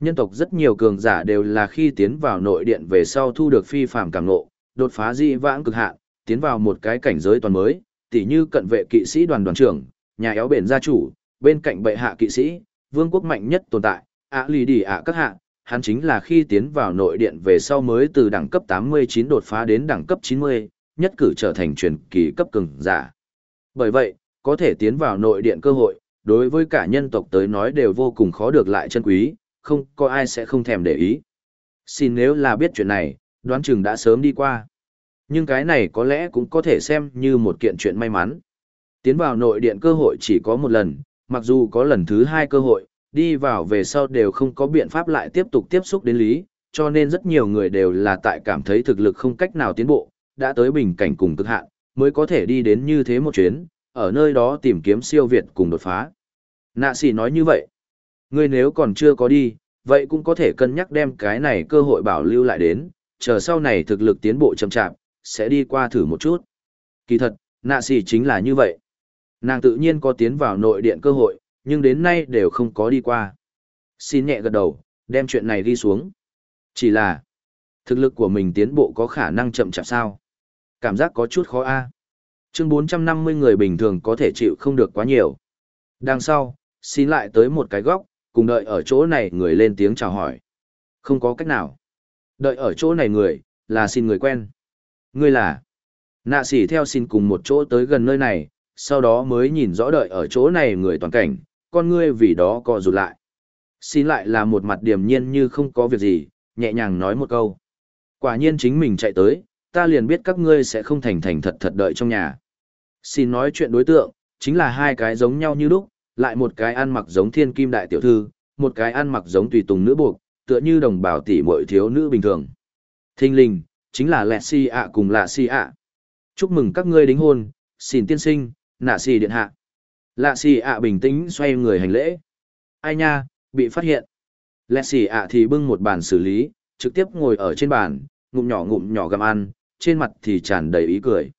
Nhân tộc rất nhiều cường giả đều là khi tiến vào nội điện về sau thu được phi phạm cảm ngộ, đột phá dị vãng cực hạn, tiến vào một cái cảnh giới toàn mới, tỉ như cận vệ kỵ sĩ đoàn đoàn trưởng, nhà éo bền gia chủ, bên cạnh bệ hạ kỵ sĩ, vương quốc mạnh nhất tồn tại, ạ lì đỉ ạ các hạ, hắn chính là khi tiến vào nội điện về sau mới từ đẳng cấp 89 đột phá đến đẳng cấp 90, nhất cử trở thành truyền kỳ cấp cường giả. Bởi vậy, có thể tiến vào nội điện cơ hội, đối với cả nhân tộc tới nói đều vô cùng khó được lại chân quý, không có ai sẽ không thèm để ý. Xin nếu là biết chuyện này, đoán chừng đã sớm đi qua. Nhưng cái này có lẽ cũng có thể xem như một kiện chuyện may mắn. Tiến vào nội điện cơ hội chỉ có một lần, mặc dù có lần thứ hai cơ hội, đi vào về sau đều không có biện pháp lại tiếp tục tiếp xúc đến lý, cho nên rất nhiều người đều là tại cảm thấy thực lực không cách nào tiến bộ, đã tới bình cảnh cùng cực hạn, mới có thể đi đến như thế một chuyến, ở nơi đó tìm kiếm siêu việt cùng đột phá. Nạ sĩ nói như vậy, ngươi nếu còn chưa có đi, vậy cũng có thể cân nhắc đem cái này cơ hội bảo lưu lại đến, chờ sau này thực lực tiến bộ chậm chạp, sẽ đi qua thử một chút. Kỳ thật, nạ sĩ chính là như vậy. Nàng tự nhiên có tiến vào nội điện cơ hội, nhưng đến nay đều không có đi qua. Xin nhẹ gật đầu, đem chuyện này đi xuống. Chỉ là, thực lực của mình tiến bộ có khả năng chậm chạp sao. Cảm giác có chút khó a. Chương 450 người bình thường có thể chịu không được quá nhiều. Đằng sau, xin lại tới một cái góc, cùng đợi ở chỗ này người lên tiếng chào hỏi. Không có cách nào. Đợi ở chỗ này người, là xin người quen. Ngươi là. Nạ sỉ theo xin cùng một chỗ tới gần nơi này, sau đó mới nhìn rõ đợi ở chỗ này người toàn cảnh, con ngươi vì đó co rụt lại. Xin lại là một mặt điềm nhiên như không có việc gì, nhẹ nhàng nói một câu. Quả nhiên chính mình chạy tới, ta liền biết các ngươi sẽ không thành thành thật thật đợi trong nhà. Xin nói chuyện đối tượng, chính là hai cái giống nhau như lúc, lại một cái ăn mặc giống thiên kim đại tiểu thư, một cái ăn mặc giống tùy tùng nữ buộc, tựa như đồng bào tỷ muội thiếu nữ bình thường. Thinh linh, chính là lẹ si ạ cùng lạ si ạ. Chúc mừng các ngươi đính hôn, xin tiên sinh, nạ si điện hạ. Lạ xì ạ bình tĩnh xoay người hành lễ. Ai nha, bị phát hiện. Lạ xì ạ thì bưng một bàn xử lý, trực tiếp ngồi ở trên bàn, ngụm nhỏ ngụm nhỏ gặm ăn, trên mặt thì tràn đầy ý cười.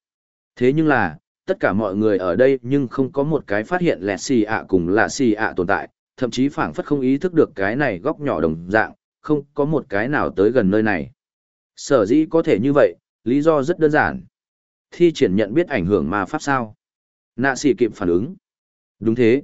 Thế nhưng là, tất cả mọi người ở đây nhưng không có một cái phát hiện lẹ xì ạ cùng lạ xì ạ tồn tại, thậm chí phảng phất không ý thức được cái này góc nhỏ đồng dạng, không có một cái nào tới gần nơi này. Sở dĩ có thể như vậy, lý do rất đơn giản. Thi triển nhận biết ảnh hưởng ma pháp sao? Nạ xì kịp phản ứng. Đúng thế.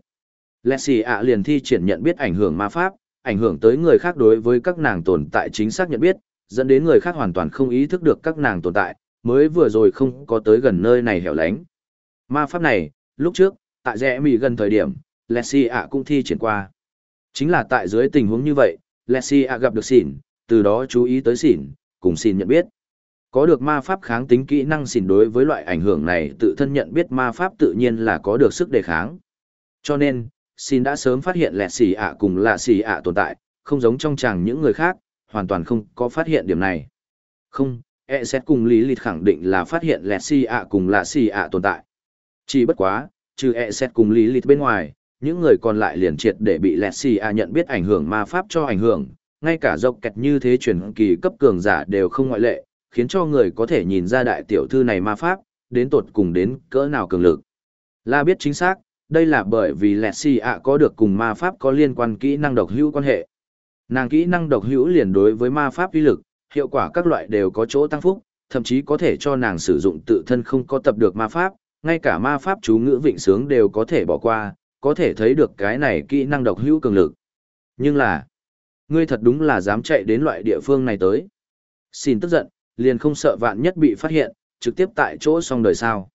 Lẹ xì ạ liền thi triển nhận biết ảnh hưởng ma pháp, ảnh hưởng tới người khác đối với các nàng tồn tại chính xác nhận biết, dẫn đến người khác hoàn toàn không ý thức được các nàng tồn tại, mới vừa rồi không có tới gần nơi này hẻo lánh. Ma pháp này, lúc trước, tại rẽ mì gần thời điểm, Lexi ạ cũng thi triển qua. Chính là tại dưới tình huống như vậy, Lexi ạ gặp được xỉn, từ đó chú ý tới xỉn, cùng xỉn nhận biết. Có được ma pháp kháng tính kỹ năng xỉn đối với loại ảnh hưởng này tự thân nhận biết ma pháp tự nhiên là có được sức đề kháng. Cho nên, xin đã sớm phát hiện lẹ xì ạ cùng lạ xì ạ tồn tại, không giống trong chàng những người khác, hoàn toàn không có phát hiện điểm này. Không, e xét cùng lý lịch khẳng định là phát hiện lẹ xì ạ cùng lạ xì ạ tồn tại. Chỉ bất quá, trừ e xét cùng lý lịch bên ngoài, những người còn lại liền triệt để bị lẹ xì ạ nhận biết ảnh hưởng ma pháp cho ảnh hưởng, ngay cả dọc kẹt như thế truyền kỳ cấp cường giả đều không ngoại lệ, khiến cho người có thể nhìn ra đại tiểu thư này ma pháp, đến tột cùng đến cỡ nào cường lực. La biết chính xác, đây là bởi vì lẹt xì ạ có được cùng ma pháp có liên quan kỹ năng độc hữu quan hệ. Nàng kỹ năng độc hữu liền đối với ma pháp uy lực, hiệu quả các loại đều có chỗ tăng phúc, thậm chí có thể cho nàng sử dụng tự thân không có tập được ma pháp, ngay cả ma pháp chú ngữ vịnh sướng đều có thể bỏ qua, có thể thấy được cái này kỹ năng độc hữu cường lực. Nhưng là, ngươi thật đúng là dám chạy đến loại địa phương này tới. Xin tức giận, liền không sợ vạn nhất bị phát hiện, trực tiếp tại chỗ xong đời sao.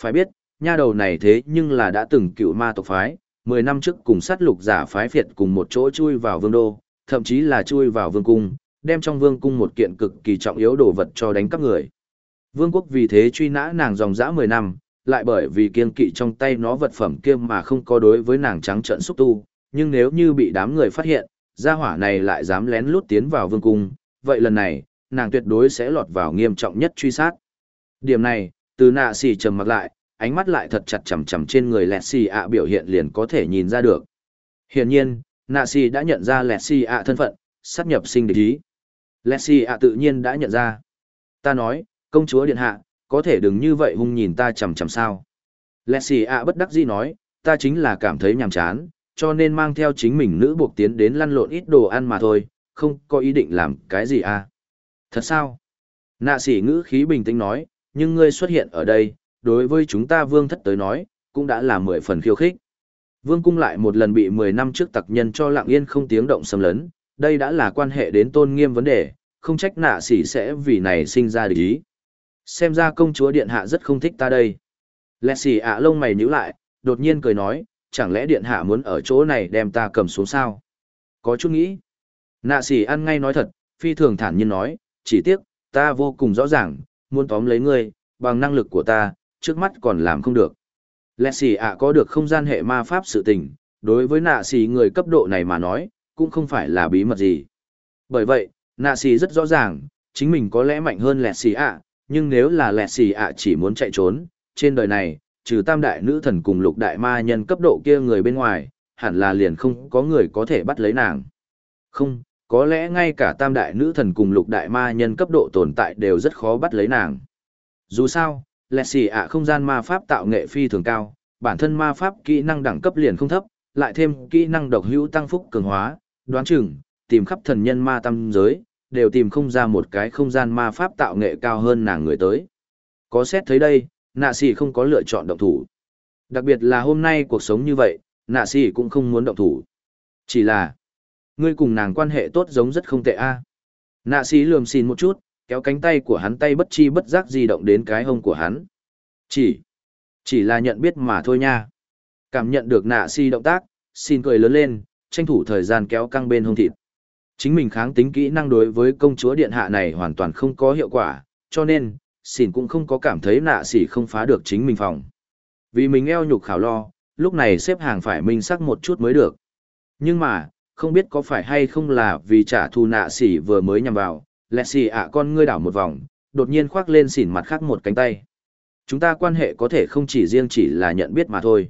Phải biết nha đầu này thế nhưng là đã từng cựu ma tộc phái, 10 năm trước cùng sát lục giả phái phiệt cùng một chỗ chui vào vương đô, thậm chí là chui vào vương cung, đem trong vương cung một kiện cực kỳ trọng yếu đồ vật cho đánh cắp người. Vương quốc vì thế truy nã nàng dòng dã 10 năm, lại bởi vì kiên kỵ trong tay nó vật phẩm kia mà không có đối với nàng trắng trận xúc tu, nhưng nếu như bị đám người phát hiện, gia hỏa này lại dám lén lút tiến vào vương cung, vậy lần này, nàng tuyệt đối sẽ lọt vào nghiêm trọng nhất truy sát. Điểm này, từ nạ xỉ trầm mặc lại, ánh mắt lại thật chặt chằm chằm trên người lẹt xì ạ biểu hiện liền có thể nhìn ra được. Hiển nhiên, nạ xì đã nhận ra lẹt xì ạ thân phận sát nhập sinh địch ý. Lẹt xì ạ tự nhiên đã nhận ra. Ta nói, công chúa điện hạ, có thể đừng như vậy hung nhìn ta chằm chằm sao? Lẹt xì ạ bất đắc dĩ nói, ta chính là cảm thấy nhàm chán, cho nên mang theo chính mình nữ buộc tiến đến lăn lộn ít đồ ăn mà thôi, không có ý định làm cái gì à? Thật sao? Nạ xỉ ngữ khí bình tĩnh nói, nhưng ngươi xuất hiện ở đây đối với chúng ta vương thất tới nói, cũng đã là mười phần khiêu khích. Vương cung lại một lần bị 10 năm trước tặc nhân cho lặng yên không tiếng động xâm lấn, đây đã là quan hệ đến tôn nghiêm vấn đề, không trách nạ sỉ sẽ vì này sinh ra địch ý. Xem ra công chúa điện hạ rất không thích ta đây. Lẹ sỉ ạ lông mày nhíu lại, đột nhiên cười nói, chẳng lẽ điện hạ muốn ở chỗ này đem ta cầm xuống sao? Có chút nghĩ. Nạ sỉ ăn ngay nói thật, phi thường thản nhiên nói, chỉ tiếc, ta vô cùng rõ ràng, muốn tóm lấy ngươi, bằng năng lực của ta, trước mắt còn làm không được. Lẹ xì ạ có được không gian hệ ma pháp sự tình, đối với nạ xì người cấp độ này mà nói, cũng không phải là bí mật gì. Bởi vậy, nạ xì rất rõ ràng, chính mình có lẽ mạnh hơn lẹ xì ạ, nhưng nếu là lẹ xì ạ chỉ muốn chạy trốn, trên đời này, trừ tam đại nữ thần cùng lục đại ma nhân cấp độ kia người bên ngoài, hẳn là liền không có người có thể bắt lấy nàng. Không, có lẽ ngay cả tam đại nữ thần cùng lục đại ma nhân cấp độ tồn tại đều rất khó bắt lấy nàng. Dù sao, lẹ xì ạ không gian ma pháp tạo nghệ phi thường cao, bản thân ma pháp kỹ năng đẳng cấp liền không thấp, lại thêm kỹ năng độc hữu tăng phúc cường hóa, đoán chừng, tìm khắp thần nhân ma tam giới, đều tìm không ra một cái không gian ma pháp tạo nghệ cao hơn nàng người tới. Có xét thấy đây, nạ xì không có lựa chọn động thủ. Đặc biệt là hôm nay cuộc sống như vậy, nạ xì cũng không muốn động thủ. Chỉ là, ngươi cùng nàng quan hệ tốt giống rất không tệ a. Nạ xì lườm xin một chút, kéo cánh tay của hắn tay bất chi bất giác di động đến cái hông của hắn. Chỉ, chỉ là nhận biết mà thôi nha. Cảm nhận được nạ si động tác, xin cười lớn lên, tranh thủ thời gian kéo căng bên hông thịt. Chính mình kháng tính kỹ năng đối với công chúa điện hạ này hoàn toàn không có hiệu quả, cho nên, xin cũng không có cảm thấy nạ xỉ không phá được chính mình phòng. Vì mình eo nhục khảo lo, lúc này xếp hàng phải minh sắc một chút mới được. Nhưng mà, không biết có phải hay không là vì trả thù nạ sỉ vừa mới nhằm vào, lẹ xì ạ con ngươi đảo một vòng, đột nhiên khoác lên xỉn mặt khác một cánh tay. Chúng ta quan hệ có thể không chỉ riêng chỉ là nhận biết mà thôi.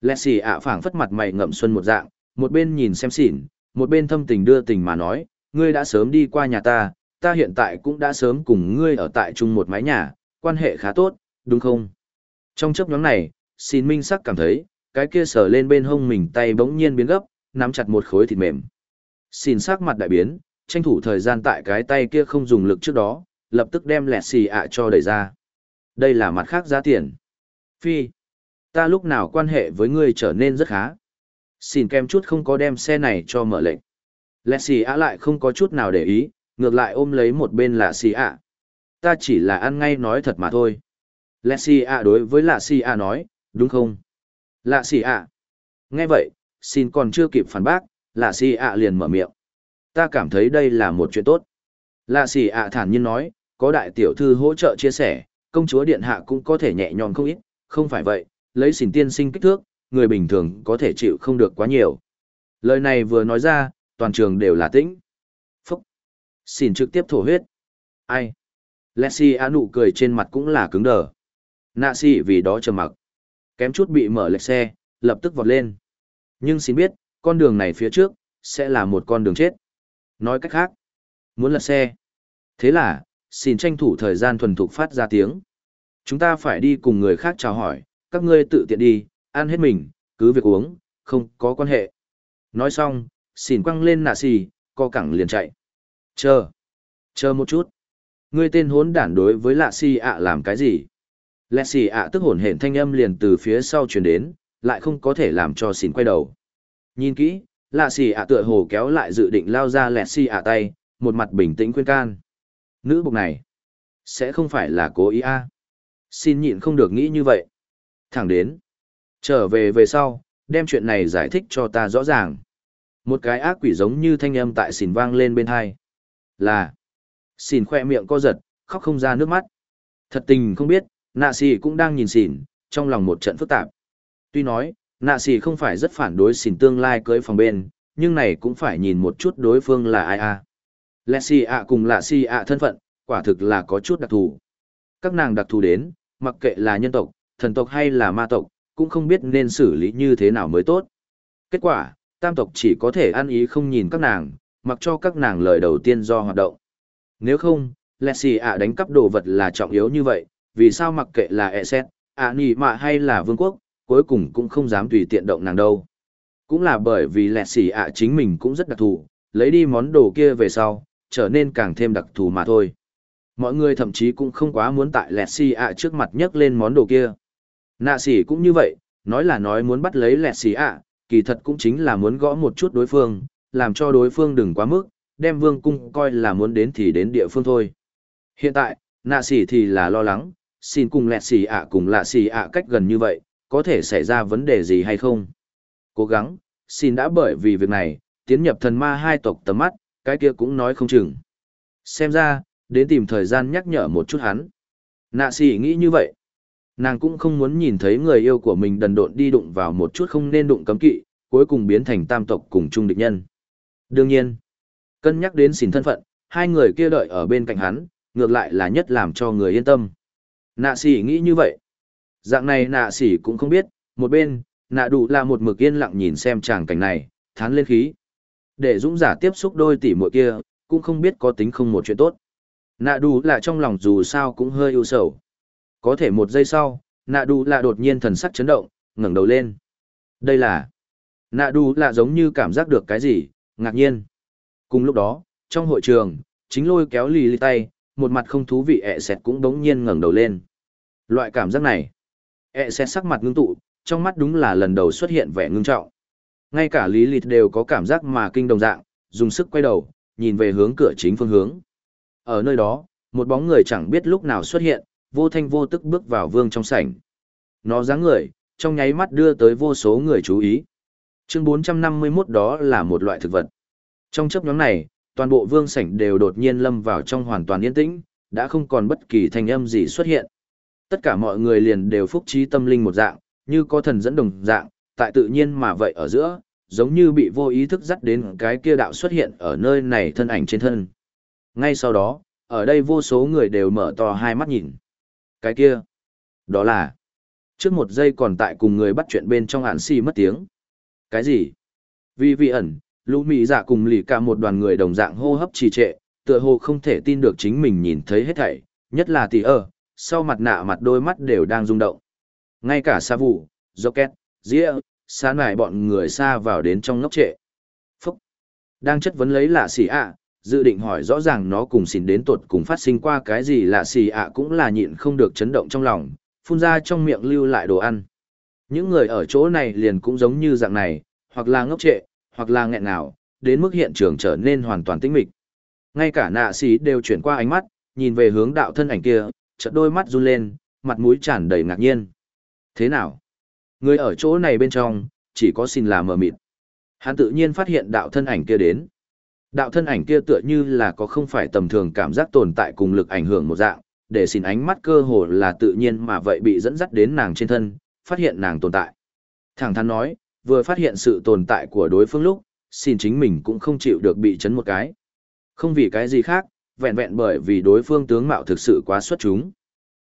Lẹ xì ạ phảng phất mặt mày ngậm xuân một dạng, một bên nhìn xem xỉn, một bên thâm tình đưa tình mà nói, ngươi đã sớm đi qua nhà ta, ta hiện tại cũng đã sớm cùng ngươi ở tại chung một mái nhà, quan hệ khá tốt, đúng không? Trong chấp nhóm này, xin minh sắc cảm thấy, cái kia sờ lên bên hông mình tay bỗng nhiên biến gấp, nắm chặt một khối thịt mềm. Xin sắc mặt đại biến, tranh thủ thời gian tại cái tay kia không dùng lực trước đó, lập tức đem lẹt xì ạ cho đẩy ra. Đây là mặt khác giá tiền. Phi, ta lúc nào quan hệ với ngươi trở nên rất khá. Xin kem chút không có đem xe này cho mở lệnh. Lẹt xì ạ lại không có chút nào để ý, ngược lại ôm lấy một bên là xì ạ. Ta chỉ là ăn ngay nói thật mà thôi. Lẹt xì ạ đối với lạ xì ạ nói, đúng không? Lạ xì ạ. Nghe vậy, xin còn chưa kịp phản bác, lạ xì ạ liền mở miệng. Ta cảm thấy đây là một chuyện tốt. Lạ xì ạ thản nhiên nói, có đại tiểu thư hỗ trợ chia sẻ, công chúa điện hạ cũng có thể nhẹ nhõm không ít, không phải vậy, lấy xỉn tiên sinh kích thước, người bình thường có thể chịu không được quá nhiều. Lời này vừa nói ra, toàn trường đều là tĩnh. Phúc! Xỉn trực tiếp thổ huyết. Ai? Lexi A nụ cười trên mặt cũng là cứng đờ. Nạ xỉ vì đó trầm mặc. Kém chút bị mở lệch xe, lập tức vọt lên. Nhưng xin biết, con đường này phía trước, sẽ là một con đường chết. Nói cách khác, muốn lật xe. Thế là, xin tranh thủ thời gian thuần thục phát ra tiếng. Chúng ta phải đi cùng người khác chào hỏi, các ngươi tự tiện đi, ăn hết mình, cứ việc uống, không có quan hệ. Nói xong, xin quăng lên nạ xì, co cẳng liền chạy. Chờ, chờ một chút. Ngươi tên hốn đản đối với lạ xì ạ làm cái gì? Lạ xì ạ tức hồn hển thanh âm liền từ phía sau truyền đến, lại không có thể làm cho xin quay đầu. Nhìn kỹ, lạ xì ạ tựa hồ kéo lại dự định lao ra lẹt xì ạ tay, một mặt bình tĩnh khuyên can. Nữ bục này, sẽ không phải là cố ý a Xin nhịn không được nghĩ như vậy. Thẳng đến, trở về về sau, đem chuyện này giải thích cho ta rõ ràng. Một cái ác quỷ giống như thanh âm tại xìn vang lên bên hai. Là, xìn khoe miệng co giật, khóc không ra nước mắt. Thật tình không biết, nạ xì cũng đang nhìn xìn, trong lòng một trận phức tạp. Tuy nói, nạ xì không phải rất phản đối xỉn tương lai cưới phòng bên, nhưng này cũng phải nhìn một chút đối phương là ai a. Lẹ xì ạ cùng lạ xì ạ thân phận, quả thực là có chút đặc thù. Các nàng đặc thù đến, mặc kệ là nhân tộc, thần tộc hay là ma tộc, cũng không biết nên xử lý như thế nào mới tốt. Kết quả, tam tộc chỉ có thể ăn ý không nhìn các nàng, mặc cho các nàng lời đầu tiên do hoạt động. Nếu không, lẹ xì ạ đánh cắp đồ vật là trọng yếu như vậy, vì sao mặc kệ là e xét, ạ nỉ mạ hay là vương quốc, cuối cùng cũng không dám tùy tiện động nàng đâu. Cũng là bởi vì lẹ xì ạ chính mình cũng rất đặc thù, lấy đi món đồ kia về sau, trở nên càng thêm đặc thù mà thôi. Mọi người thậm chí cũng không quá muốn tại lẹt xì ạ trước mặt nhấc lên món đồ kia. Nạ xỉ cũng như vậy, nói là nói muốn bắt lấy lẹt xì ạ, kỳ thật cũng chính là muốn gõ một chút đối phương, làm cho đối phương đừng quá mức, đem vương cung coi là muốn đến thì đến địa phương thôi. Hiện tại, nạ xỉ thì là lo lắng, xin cùng lẹt xì ạ cùng lạ xỉ ạ cách gần như vậy, có thể xảy ra vấn đề gì hay không? Cố gắng, xin đã bởi vì việc này, tiến nhập thần ma hai tộc tầm mắt, cái kia cũng nói không chừng. Xem ra, đến tìm thời gian nhắc nhở một chút hắn. Nạ xỉ nghĩ như vậy. Nàng cũng không muốn nhìn thấy người yêu của mình đần độn đi đụng vào một chút không nên đụng cấm kỵ, cuối cùng biến thành tam tộc cùng chung địch nhân. Đương nhiên, cân nhắc đến xỉn thân phận, hai người kia đợi ở bên cạnh hắn, ngược lại là nhất làm cho người yên tâm. Nạ xỉ nghĩ như vậy. Dạng này nạ sỉ cũng không biết, một bên, nạ đủ là một mực yên lặng nhìn xem tràng cảnh này, thán lên khí. Để dũng giả tiếp xúc đôi tỷ muội kia, cũng không biết có tính không một chuyện tốt. Nạ đủ là trong lòng dù sao cũng hơi ưu sầu. Có thể một giây sau, nạ đủ là đột nhiên thần sắc chấn động, ngẩng đầu lên. Đây là... Nạ đủ là giống như cảm giác được cái gì, ngạc nhiên. Cùng lúc đó, trong hội trường, chính lôi kéo lì lì tay, một mặt không thú vị ẹ sẹt cũng đống nhiên ngẩng đầu lên. Loại cảm giác này, E ẹ sẽ sắc mặt ngưng tụ, trong mắt đúng là lần đầu xuất hiện vẻ ngưng trọng. Ngay cả lý lịch đều có cảm giác mà kinh đồng dạng, dùng sức quay đầu, nhìn về hướng cửa chính phương hướng. Ở nơi đó, một bóng người chẳng biết lúc nào xuất hiện, vô thanh vô tức bước vào vương trong sảnh. Nó dáng người, trong nháy mắt đưa tới vô số người chú ý. Chương 451 đó là một loại thực vật. Trong chấp nhóm này, toàn bộ vương sảnh đều đột nhiên lâm vào trong hoàn toàn yên tĩnh, đã không còn bất kỳ thanh âm gì xuất hiện. Tất cả mọi người liền đều phúc trí tâm linh một dạng, như có thần dẫn đồng dạng, tại tự nhiên mà vậy ở giữa, giống như bị vô ý thức dắt đến cái kia đạo xuất hiện ở nơi này thân ảnh trên thân. Ngay sau đó, ở đây vô số người đều mở to hai mắt nhìn. Cái kia, đó là, trước một giây còn tại cùng người bắt chuyện bên trong hạn si mất tiếng. Cái gì? Vì vị ẩn, lũ mỹ dạ cùng lì cả một đoàn người đồng dạng hô hấp trì trệ, tựa hồ không thể tin được chính mình nhìn thấy hết thảy, nhất là tỷ ơ, sau mặt nạ mặt đôi mắt đều đang rung động. Ngay cả sa vụ, rocket, dĩa, xa nải bọn người xa vào đến trong ngốc trệ. Phúc! Đang chất vấn lấy lạ xì ạ, dự định hỏi rõ ràng nó cùng xỉn đến tuột cùng phát sinh qua cái gì lạ xì ạ cũng là nhịn không được chấn động trong lòng, phun ra trong miệng lưu lại đồ ăn. Những người ở chỗ này liền cũng giống như dạng này, hoặc là ngốc trệ, hoặc là nghẹn ngào, đến mức hiện trường trở nên hoàn toàn tĩnh mịch. Ngay cả nạ sĩ đều chuyển qua ánh mắt, nhìn về hướng đạo thân ảnh kia, chợt đôi mắt run lên, mặt mũi tràn đầy ngạc nhiên. Thế nào? Người ở chỗ này bên trong, chỉ có xin là mờ mịt. Hắn tự nhiên phát hiện đạo thân ảnh kia đến. Đạo thân ảnh kia tựa như là có không phải tầm thường cảm giác tồn tại cùng lực ảnh hưởng một dạng, để xin ánh mắt cơ hồ là tự nhiên mà vậy bị dẫn dắt đến nàng trên thân, phát hiện nàng tồn tại. Thẳng thắn nói, vừa phát hiện sự tồn tại của đối phương lúc, xin chính mình cũng không chịu được bị chấn một cái. Không vì cái gì khác, vẹn vẹn bởi vì đối phương tướng mạo thực sự quá xuất chúng.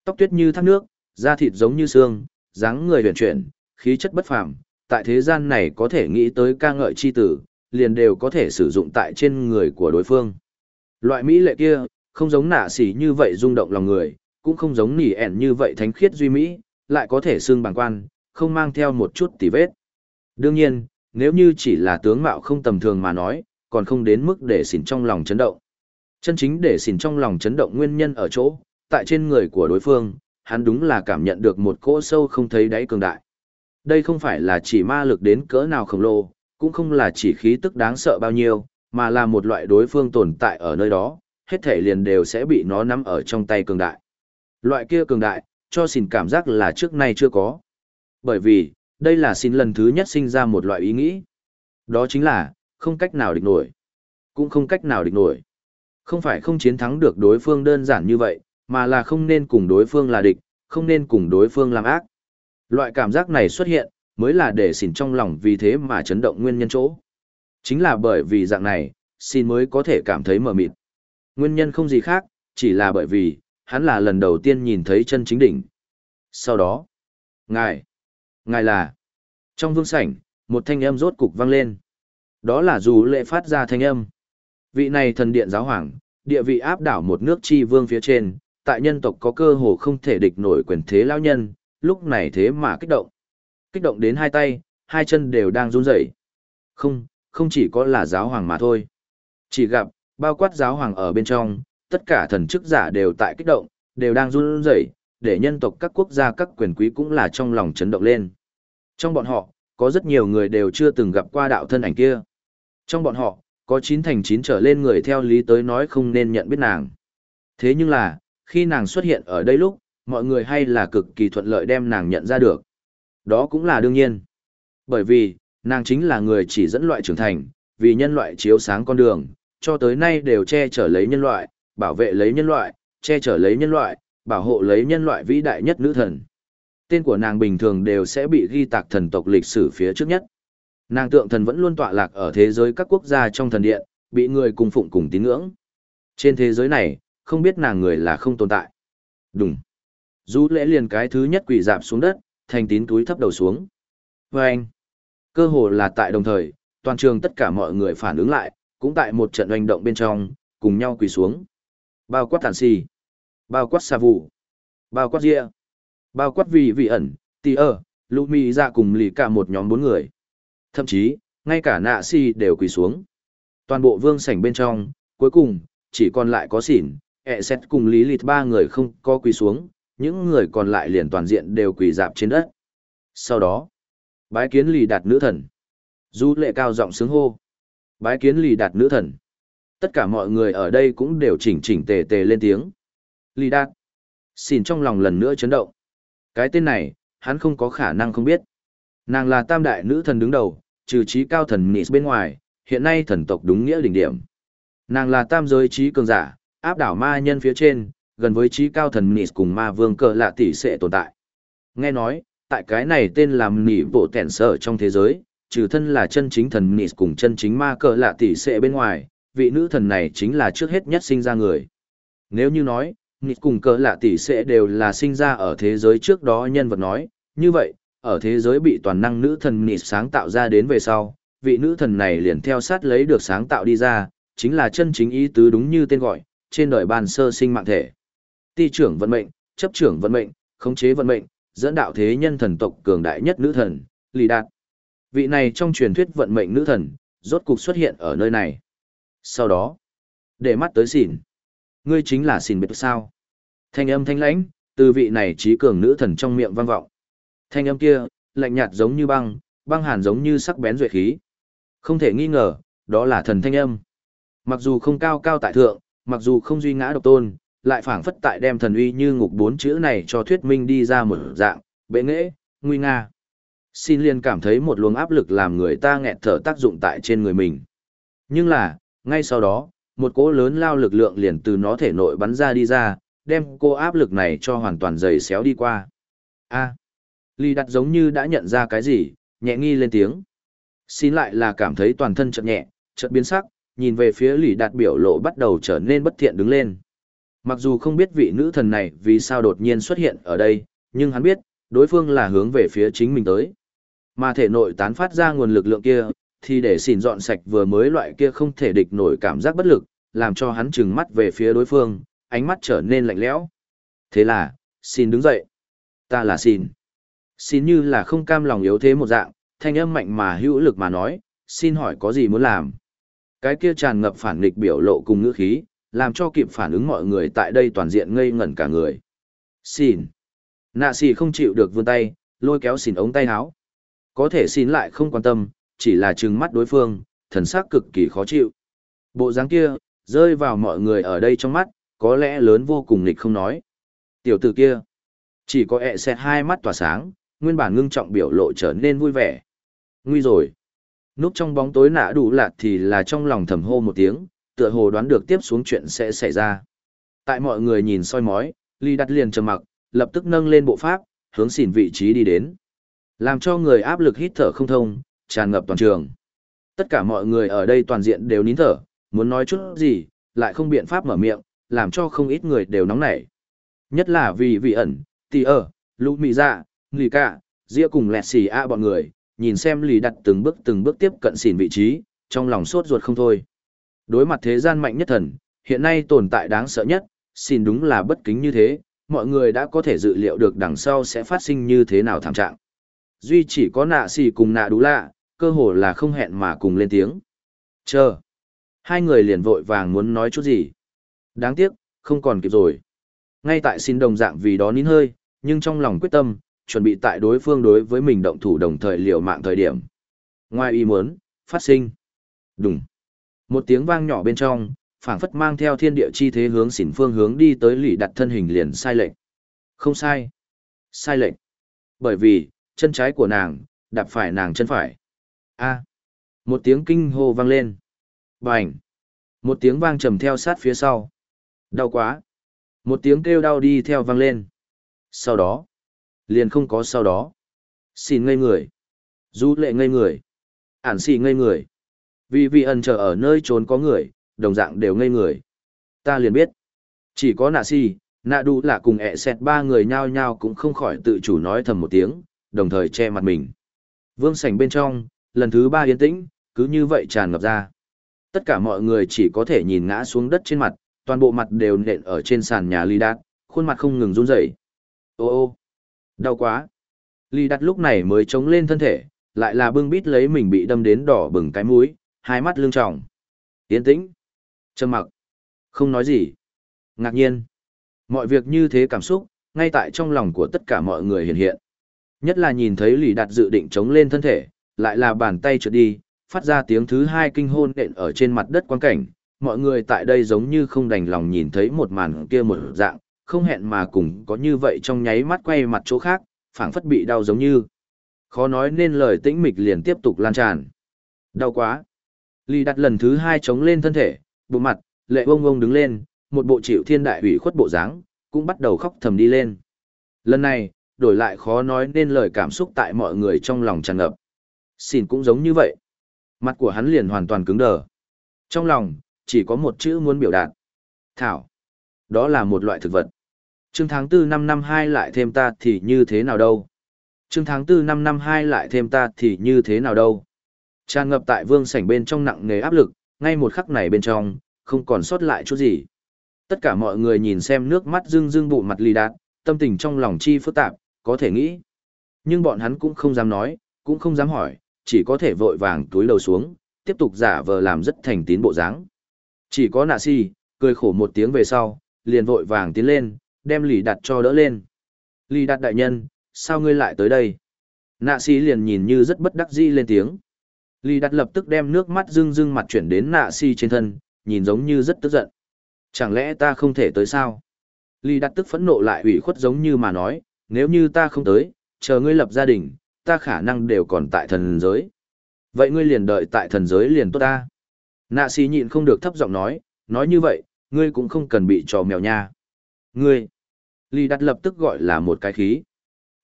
Tóc tuyết như thác nước, da thịt giống như xương, dáng người huyền chuyển, khí chất bất phàm, tại thế gian này có thể nghĩ tới ca ngợi chi tử, liền đều có thể sử dụng tại trên người của đối phương. Loại mỹ lệ kia, không giống nạ xỉ như vậy rung động lòng người, cũng không giống nỉ ẻn như vậy thánh khiết duy mỹ, lại có thể xương bằng quan, không mang theo một chút tỉ vết. Đương nhiên, nếu như chỉ là tướng mạo không tầm thường mà nói, còn không đến mức để xỉn trong lòng chấn động. Chân chính để xỉn trong lòng chấn động nguyên nhân ở chỗ, tại trên người của đối phương, hắn đúng là cảm nhận được một cỗ sâu không thấy đáy cường đại. Đây không phải là chỉ ma lực đến cỡ nào khổng lồ, cũng không là chỉ khí tức đáng sợ bao nhiêu, mà là một loại đối phương tồn tại ở nơi đó, hết thể liền đều sẽ bị nó nắm ở trong tay cường đại. Loại kia cường đại, cho xin cảm giác là trước nay chưa có. Bởi vì, đây là xin lần thứ nhất sinh ra một loại ý nghĩ. Đó chính là, không cách nào địch nổi. Cũng không cách nào địch nổi. Không phải không chiến thắng được đối phương đơn giản như vậy, mà là không nên cùng đối phương là địch, không nên cùng đối phương làm ác. Loại cảm giác này xuất hiện, mới là để xỉn trong lòng vì thế mà chấn động nguyên nhân chỗ. Chính là bởi vì dạng này, xin mới có thể cảm thấy mờ mịt. Nguyên nhân không gì khác, chỉ là bởi vì, hắn là lần đầu tiên nhìn thấy chân chính đỉnh. Sau đó, ngài, ngài là, trong vương sảnh, một thanh âm rốt cục vang lên. Đó là dù lệ phát ra thanh âm. Vị này thần điện giáo hoàng, địa vị áp đảo một nước chi vương phía trên, tại nhân tộc có cơ hồ không thể địch nổi quyền thế lao nhân, lúc này thế mà kích động. Kích động đến hai tay, hai chân đều đang run rẩy. Không, không chỉ có là giáo hoàng mà thôi. Chỉ gặp, bao quát giáo hoàng ở bên trong, tất cả thần chức giả đều tại kích động, đều đang run rẩy, để nhân tộc các quốc gia các quyền quý cũng là trong lòng chấn động lên. Trong bọn họ, có rất nhiều người đều chưa từng gặp qua đạo thân ảnh kia. Trong bọn họ, có chín thành chín trở lên người theo lý tới nói không nên nhận biết nàng. Thế nhưng là, khi nàng xuất hiện ở đây lúc, mọi người hay là cực kỳ thuận lợi đem nàng nhận ra được. Đó cũng là đương nhiên. Bởi vì, nàng chính là người chỉ dẫn loại trưởng thành, vì nhân loại chiếu sáng con đường, cho tới nay đều che chở lấy nhân loại, bảo vệ lấy nhân loại, che chở lấy nhân loại, bảo hộ lấy nhân loại vĩ đại nhất nữ thần. Tên của nàng bình thường đều sẽ bị ghi tạc thần tộc lịch sử phía trước nhất. Nàng tượng thần vẫn luôn tọa lạc ở thế giới các quốc gia trong thần điện, bị người cùng phụng cùng tín ngưỡng. Trên thế giới này, không biết nàng người là không tồn tại. Đúng. Du lễ liền cái thứ nhất quỳ dạp xuống đất, thành tín túi thấp đầu xuống. Và anh, cơ hồ là tại đồng thời, toàn trường tất cả mọi người phản ứng lại, cũng tại một trận hành động bên trong, cùng nhau quỳ xuống. Bao quát tàn si, bao quát xa vụ, bao quát ria, bao quát vị vị ẩn, tì ơ, lũ mi ra dạ cùng lì cả một nhóm bốn người. Thậm chí, ngay cả nạ si đều quỳ xuống. Toàn bộ vương sảnh bên trong, cuối cùng, chỉ còn lại có xỉn, ẹ xét cùng lý lịt ba người không có quỳ xuống, những người còn lại liền toàn diện đều quỳ dạp trên đất. Sau đó, bái kiến lì đạt nữ thần. Du lệ cao giọng sướng hô. Bái kiến lì đạt nữ thần. Tất cả mọi người ở đây cũng đều chỉnh chỉnh tề tề lên tiếng. Lì đạt. Xin trong lòng lần nữa chấn động. Cái tên này, hắn không có khả năng không biết. Nàng là tam đại nữ thần đứng đầu, trừ trí cao thần Nis bên ngoài, hiện nay thần tộc đúng nghĩa đỉnh điểm. Nàng là tam giới trí cường giả, áp đảo ma nhân phía trên, gần với trí cao thần Nis cùng ma vương cờ lạ tỷ sẽ tồn tại. Nghe nói, tại cái này tên là nỉ bộ tẻn sở trong thế giới, trừ thân là chân chính thần Nis cùng chân chính ma cờ lạ tỷ sẽ bên ngoài, vị nữ thần này chính là trước hết nhất sinh ra người. Nếu như nói, Nis cùng cờ lạ tỷ sẽ đều là sinh ra ở thế giới trước đó nhân vật nói, như vậy, ở thế giới bị toàn năng nữ thần nị sáng tạo ra đến về sau, vị nữ thần này liền theo sát lấy được sáng tạo đi ra, chính là chân chính ý tứ đúng như tên gọi, trên đời bàn sơ sinh mạng thể. Ti trưởng vận mệnh, chấp trưởng vận mệnh, khống chế vận mệnh, dẫn đạo thế nhân thần tộc cường đại nhất nữ thần, Lý Đạt. Vị này trong truyền thuyết vận mệnh nữ thần, rốt cục xuất hiện ở nơi này. Sau đó, để mắt tới xỉn. Ngươi chính là xỉn biệt sao. Thanh âm thanh lãnh, từ vị này trí cường nữ thần trong miệng vang vọng. Thanh âm kia, lạnh nhạt giống như băng, băng hàn giống như sắc bén duệ khí. Không thể nghi ngờ, đó là thần thanh âm. Mặc dù không cao cao tại thượng, mặc dù không duy ngã độc tôn, lại phảng phất tại đem thần uy như ngục bốn chữ này cho thuyết minh đi ra một dạng, bệ nghệ, nguy nga. Xin liền cảm thấy một luồng áp lực làm người ta nghẹt thở tác dụng tại trên người mình. Nhưng là, ngay sau đó, một cỗ lớn lao lực lượng liền từ nó thể nội bắn ra đi ra, đem cô áp lực này cho hoàn toàn dày xéo đi qua. A. À, Ly đặt giống như đã nhận ra cái gì, nhẹ nghi lên tiếng. Xin lại là cảm thấy toàn thân chợt nhẹ, chợt biến sắc, nhìn về phía Lý Đạt biểu lộ bắt đầu trở nên bất thiện đứng lên. Mặc dù không biết vị nữ thần này vì sao đột nhiên xuất hiện ở đây, nhưng hắn biết, đối phương là hướng về phía chính mình tới. Mà thể nội tán phát ra nguồn lực lượng kia, thì để xỉn dọn sạch vừa mới loại kia không thể địch nổi cảm giác bất lực, làm cho hắn trừng mắt về phía đối phương, ánh mắt trở nên lạnh lẽo. Thế là, xin đứng dậy. Ta là xin. Xin như là không cam lòng yếu thế một dạng, thanh âm mạnh mà hữu lực mà nói, xin hỏi có gì muốn làm. Cái kia tràn ngập phản nghịch biểu lộ cùng ngữ khí, làm cho kịp phản ứng mọi người tại đây toàn diện ngây ngẩn cả người. Xin. Nạ xì không chịu được vươn tay, lôi kéo xin ống tay áo. Có thể xin lại không quan tâm, chỉ là trừng mắt đối phương, thần sắc cực kỳ khó chịu. Bộ dáng kia, rơi vào mọi người ở đây trong mắt, có lẽ lớn vô cùng nghịch không nói. Tiểu tử kia, chỉ có ẹ xẹt hai mắt tỏa sáng, nguyên bản ngưng trọng biểu lộ trở nên vui vẻ. Nguy rồi. Núp trong bóng tối nã đủ lạt thì là trong lòng thầm hô một tiếng, tựa hồ đoán được tiếp xuống chuyện sẽ xảy ra. Tại mọi người nhìn soi mói, Ly đặt liền trầm mặc, lập tức nâng lên bộ pháp, hướng xỉn vị trí đi đến. Làm cho người áp lực hít thở không thông, tràn ngập toàn trường. Tất cả mọi người ở đây toàn diện đều nín thở, muốn nói chút gì, lại không biện pháp mở miệng, làm cho không ít người đều nóng nảy. Nhất là vì vị ẩn, tì ở, lũ mị dạ, lì cả, dĩa cùng lẹt xì a bọn người, nhìn xem lì đặt từng bước từng bước tiếp cận xỉn vị trí, trong lòng sốt ruột không thôi. Đối mặt thế gian mạnh nhất thần, hiện nay tồn tại đáng sợ nhất, xin đúng là bất kính như thế, mọi người đã có thể dự liệu được đằng sau sẽ phát sinh như thế nào thảm trạng. Duy chỉ có nạ xì cùng nạ đủ lạ, cơ hồ là không hẹn mà cùng lên tiếng. Chờ. Hai người liền vội vàng muốn nói chút gì. Đáng tiếc, không còn kịp rồi. Ngay tại xin đồng dạng vì đó nín hơi, nhưng trong lòng quyết tâm, chuẩn bị tại đối phương đối với mình động thủ đồng thời liều mạng thời điểm. Ngoài ý muốn, phát sinh. đùng Một tiếng vang nhỏ bên trong, phảng phất mang theo thiên địa chi thế hướng xỉn phương hướng đi tới lì đặt thân hình liền sai lệch. Không sai. Sai lệch. Bởi vì, chân trái của nàng, đạp phải nàng chân phải. A. Một tiếng kinh hô vang lên. Bành. Một tiếng vang trầm theo sát phía sau. Đau quá. Một tiếng kêu đau đi theo vang lên. Sau đó. Liền không có sau đó. Xin ngây người. Du lệ ngây người. Ản xì ngây người. Vì vị ẩn chờ ở nơi trốn có người, đồng dạng đều ngây người. Ta liền biết. Chỉ có nạ xì nạ đủ là cùng ẹ xẹt ba người nhao nhao cũng không khỏi tự chủ nói thầm một tiếng, đồng thời che mặt mình. Vương sảnh bên trong, lần thứ ba yên tĩnh, cứ như vậy tràn ngập ra. Tất cả mọi người chỉ có thể nhìn ngã xuống đất trên mặt, toàn bộ mặt đều nện ở trên sàn nhà ly Đạt, khuôn mặt không ngừng run rẩy. Ô ô, đau quá. Lý đặt lúc này mới chống lên thân thể, lại là bưng bít lấy mình bị đâm đến đỏ bừng cái mũi, hai mắt lưng tròng. Yên tĩnh. Trầm mặc. Không nói gì. Ngạc nhiên. Mọi việc như thế cảm xúc, ngay tại trong lòng của tất cả mọi người hiện hiện. Nhất là nhìn thấy Lý đặt dự định chống lên thân thể, lại là bàn tay trượt đi, phát ra tiếng thứ hai kinh hôn đện ở trên mặt đất quan cảnh. Mọi người tại đây giống như không đành lòng nhìn thấy một màn kia một dạng, không hẹn mà cùng có như vậy trong nháy mắt quay mặt chỗ khác, phảng phất bị đau giống như. Khó nói nên lời tĩnh mịch liền tiếp tục lan tràn. Đau quá. Lý đặt lần thứ hai chống lên thân thể, bộ mặt, lệ bông bông đứng lên, một bộ chịu thiên đại hủy khuất bộ dáng, cũng bắt đầu khóc thầm đi lên. Lần này, đổi lại khó nói nên lời cảm xúc tại mọi người trong lòng tràn ngập. Xin cũng giống như vậy. Mặt của hắn liền hoàn toàn cứng đờ. Trong lòng, chỉ có một chữ muốn biểu đạt. Thảo. Đó là một loại thực vật. Trương tháng 4 năm năm hai lại thêm ta thì như thế nào đâu? Trương tháng 4 năm năm hai lại thêm ta thì như thế nào đâu? Tràn ngập tại vương sảnh bên trong nặng nề áp lực, ngay một khắc này bên trong, không còn sót lại chút gì. Tất cả mọi người nhìn xem nước mắt rưng rưng bụ mặt lì đạt, tâm tình trong lòng chi phức tạp, có thể nghĩ. Nhưng bọn hắn cũng không dám nói, cũng không dám hỏi, chỉ có thể vội vàng túi lầu xuống, tiếp tục giả vờ làm rất thành tín bộ dáng. Chỉ có nạ si, cười khổ một tiếng về sau, liền vội vàng tiến lên, đem lì đặt cho đỡ lên. Lì đặt đại nhân, sao ngươi lại tới đây? Nạ xì liền nhìn như rất bất đắc dĩ lên tiếng. Lì đặt lập tức đem nước mắt rưng rưng mặt chuyển đến nạ xì trên thân, nhìn giống như rất tức giận. Chẳng lẽ ta không thể tới sao? lì đặt tức phẫn nộ lại ủy khuất giống như mà nói, nếu như ta không tới, chờ ngươi lập gia đình, ta khả năng đều còn tại thần giới. Vậy ngươi liền đợi tại thần giới liền tốt ta. Nạ xì nhịn không được thấp giọng nói, nói như vậy, ngươi cũng không cần bị trò mèo nha. Ngươi, Lý đặt lập tức gọi là một cái khí.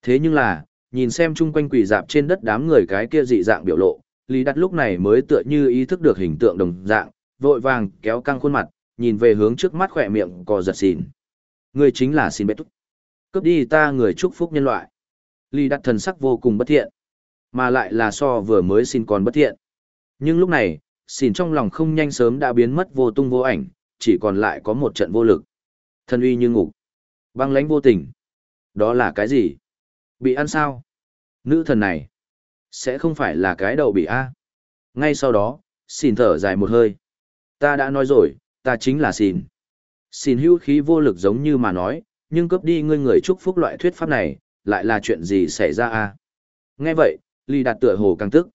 Thế nhưng là, nhìn xem chung quanh quỷ dạp trên đất đám người cái kia dị dạng biểu lộ, Lý đặt lúc này mới tựa như ý thức được hình tượng đồng dạng, vội vàng kéo căng khuôn mặt, nhìn về hướng trước mắt khỏe miệng cò giật xỉn. Ngươi chính là xin bết túc. Cướp đi ta người chúc phúc nhân loại. Lý đặt thần sắc vô cùng bất thiện. Mà lại là so vừa mới xin còn bất thiện. Nhưng lúc này, xỉn trong lòng không nhanh sớm đã biến mất vô tung vô ảnh, chỉ còn lại có một trận vô lực. Thân uy như ngục. Băng lãnh vô tình. Đó là cái gì? Bị ăn sao? Nữ thần này. Sẽ không phải là cái đầu bị A. Ngay sau đó, xin thở dài một hơi. Ta đã nói rồi, ta chính là xin. Xin hữu khí vô lực giống như mà nói, nhưng cướp đi ngươi người chúc phúc loại thuyết pháp này, lại là chuyện gì xảy ra a? Nghe vậy, Lý Đạt tựa hồ càng tức.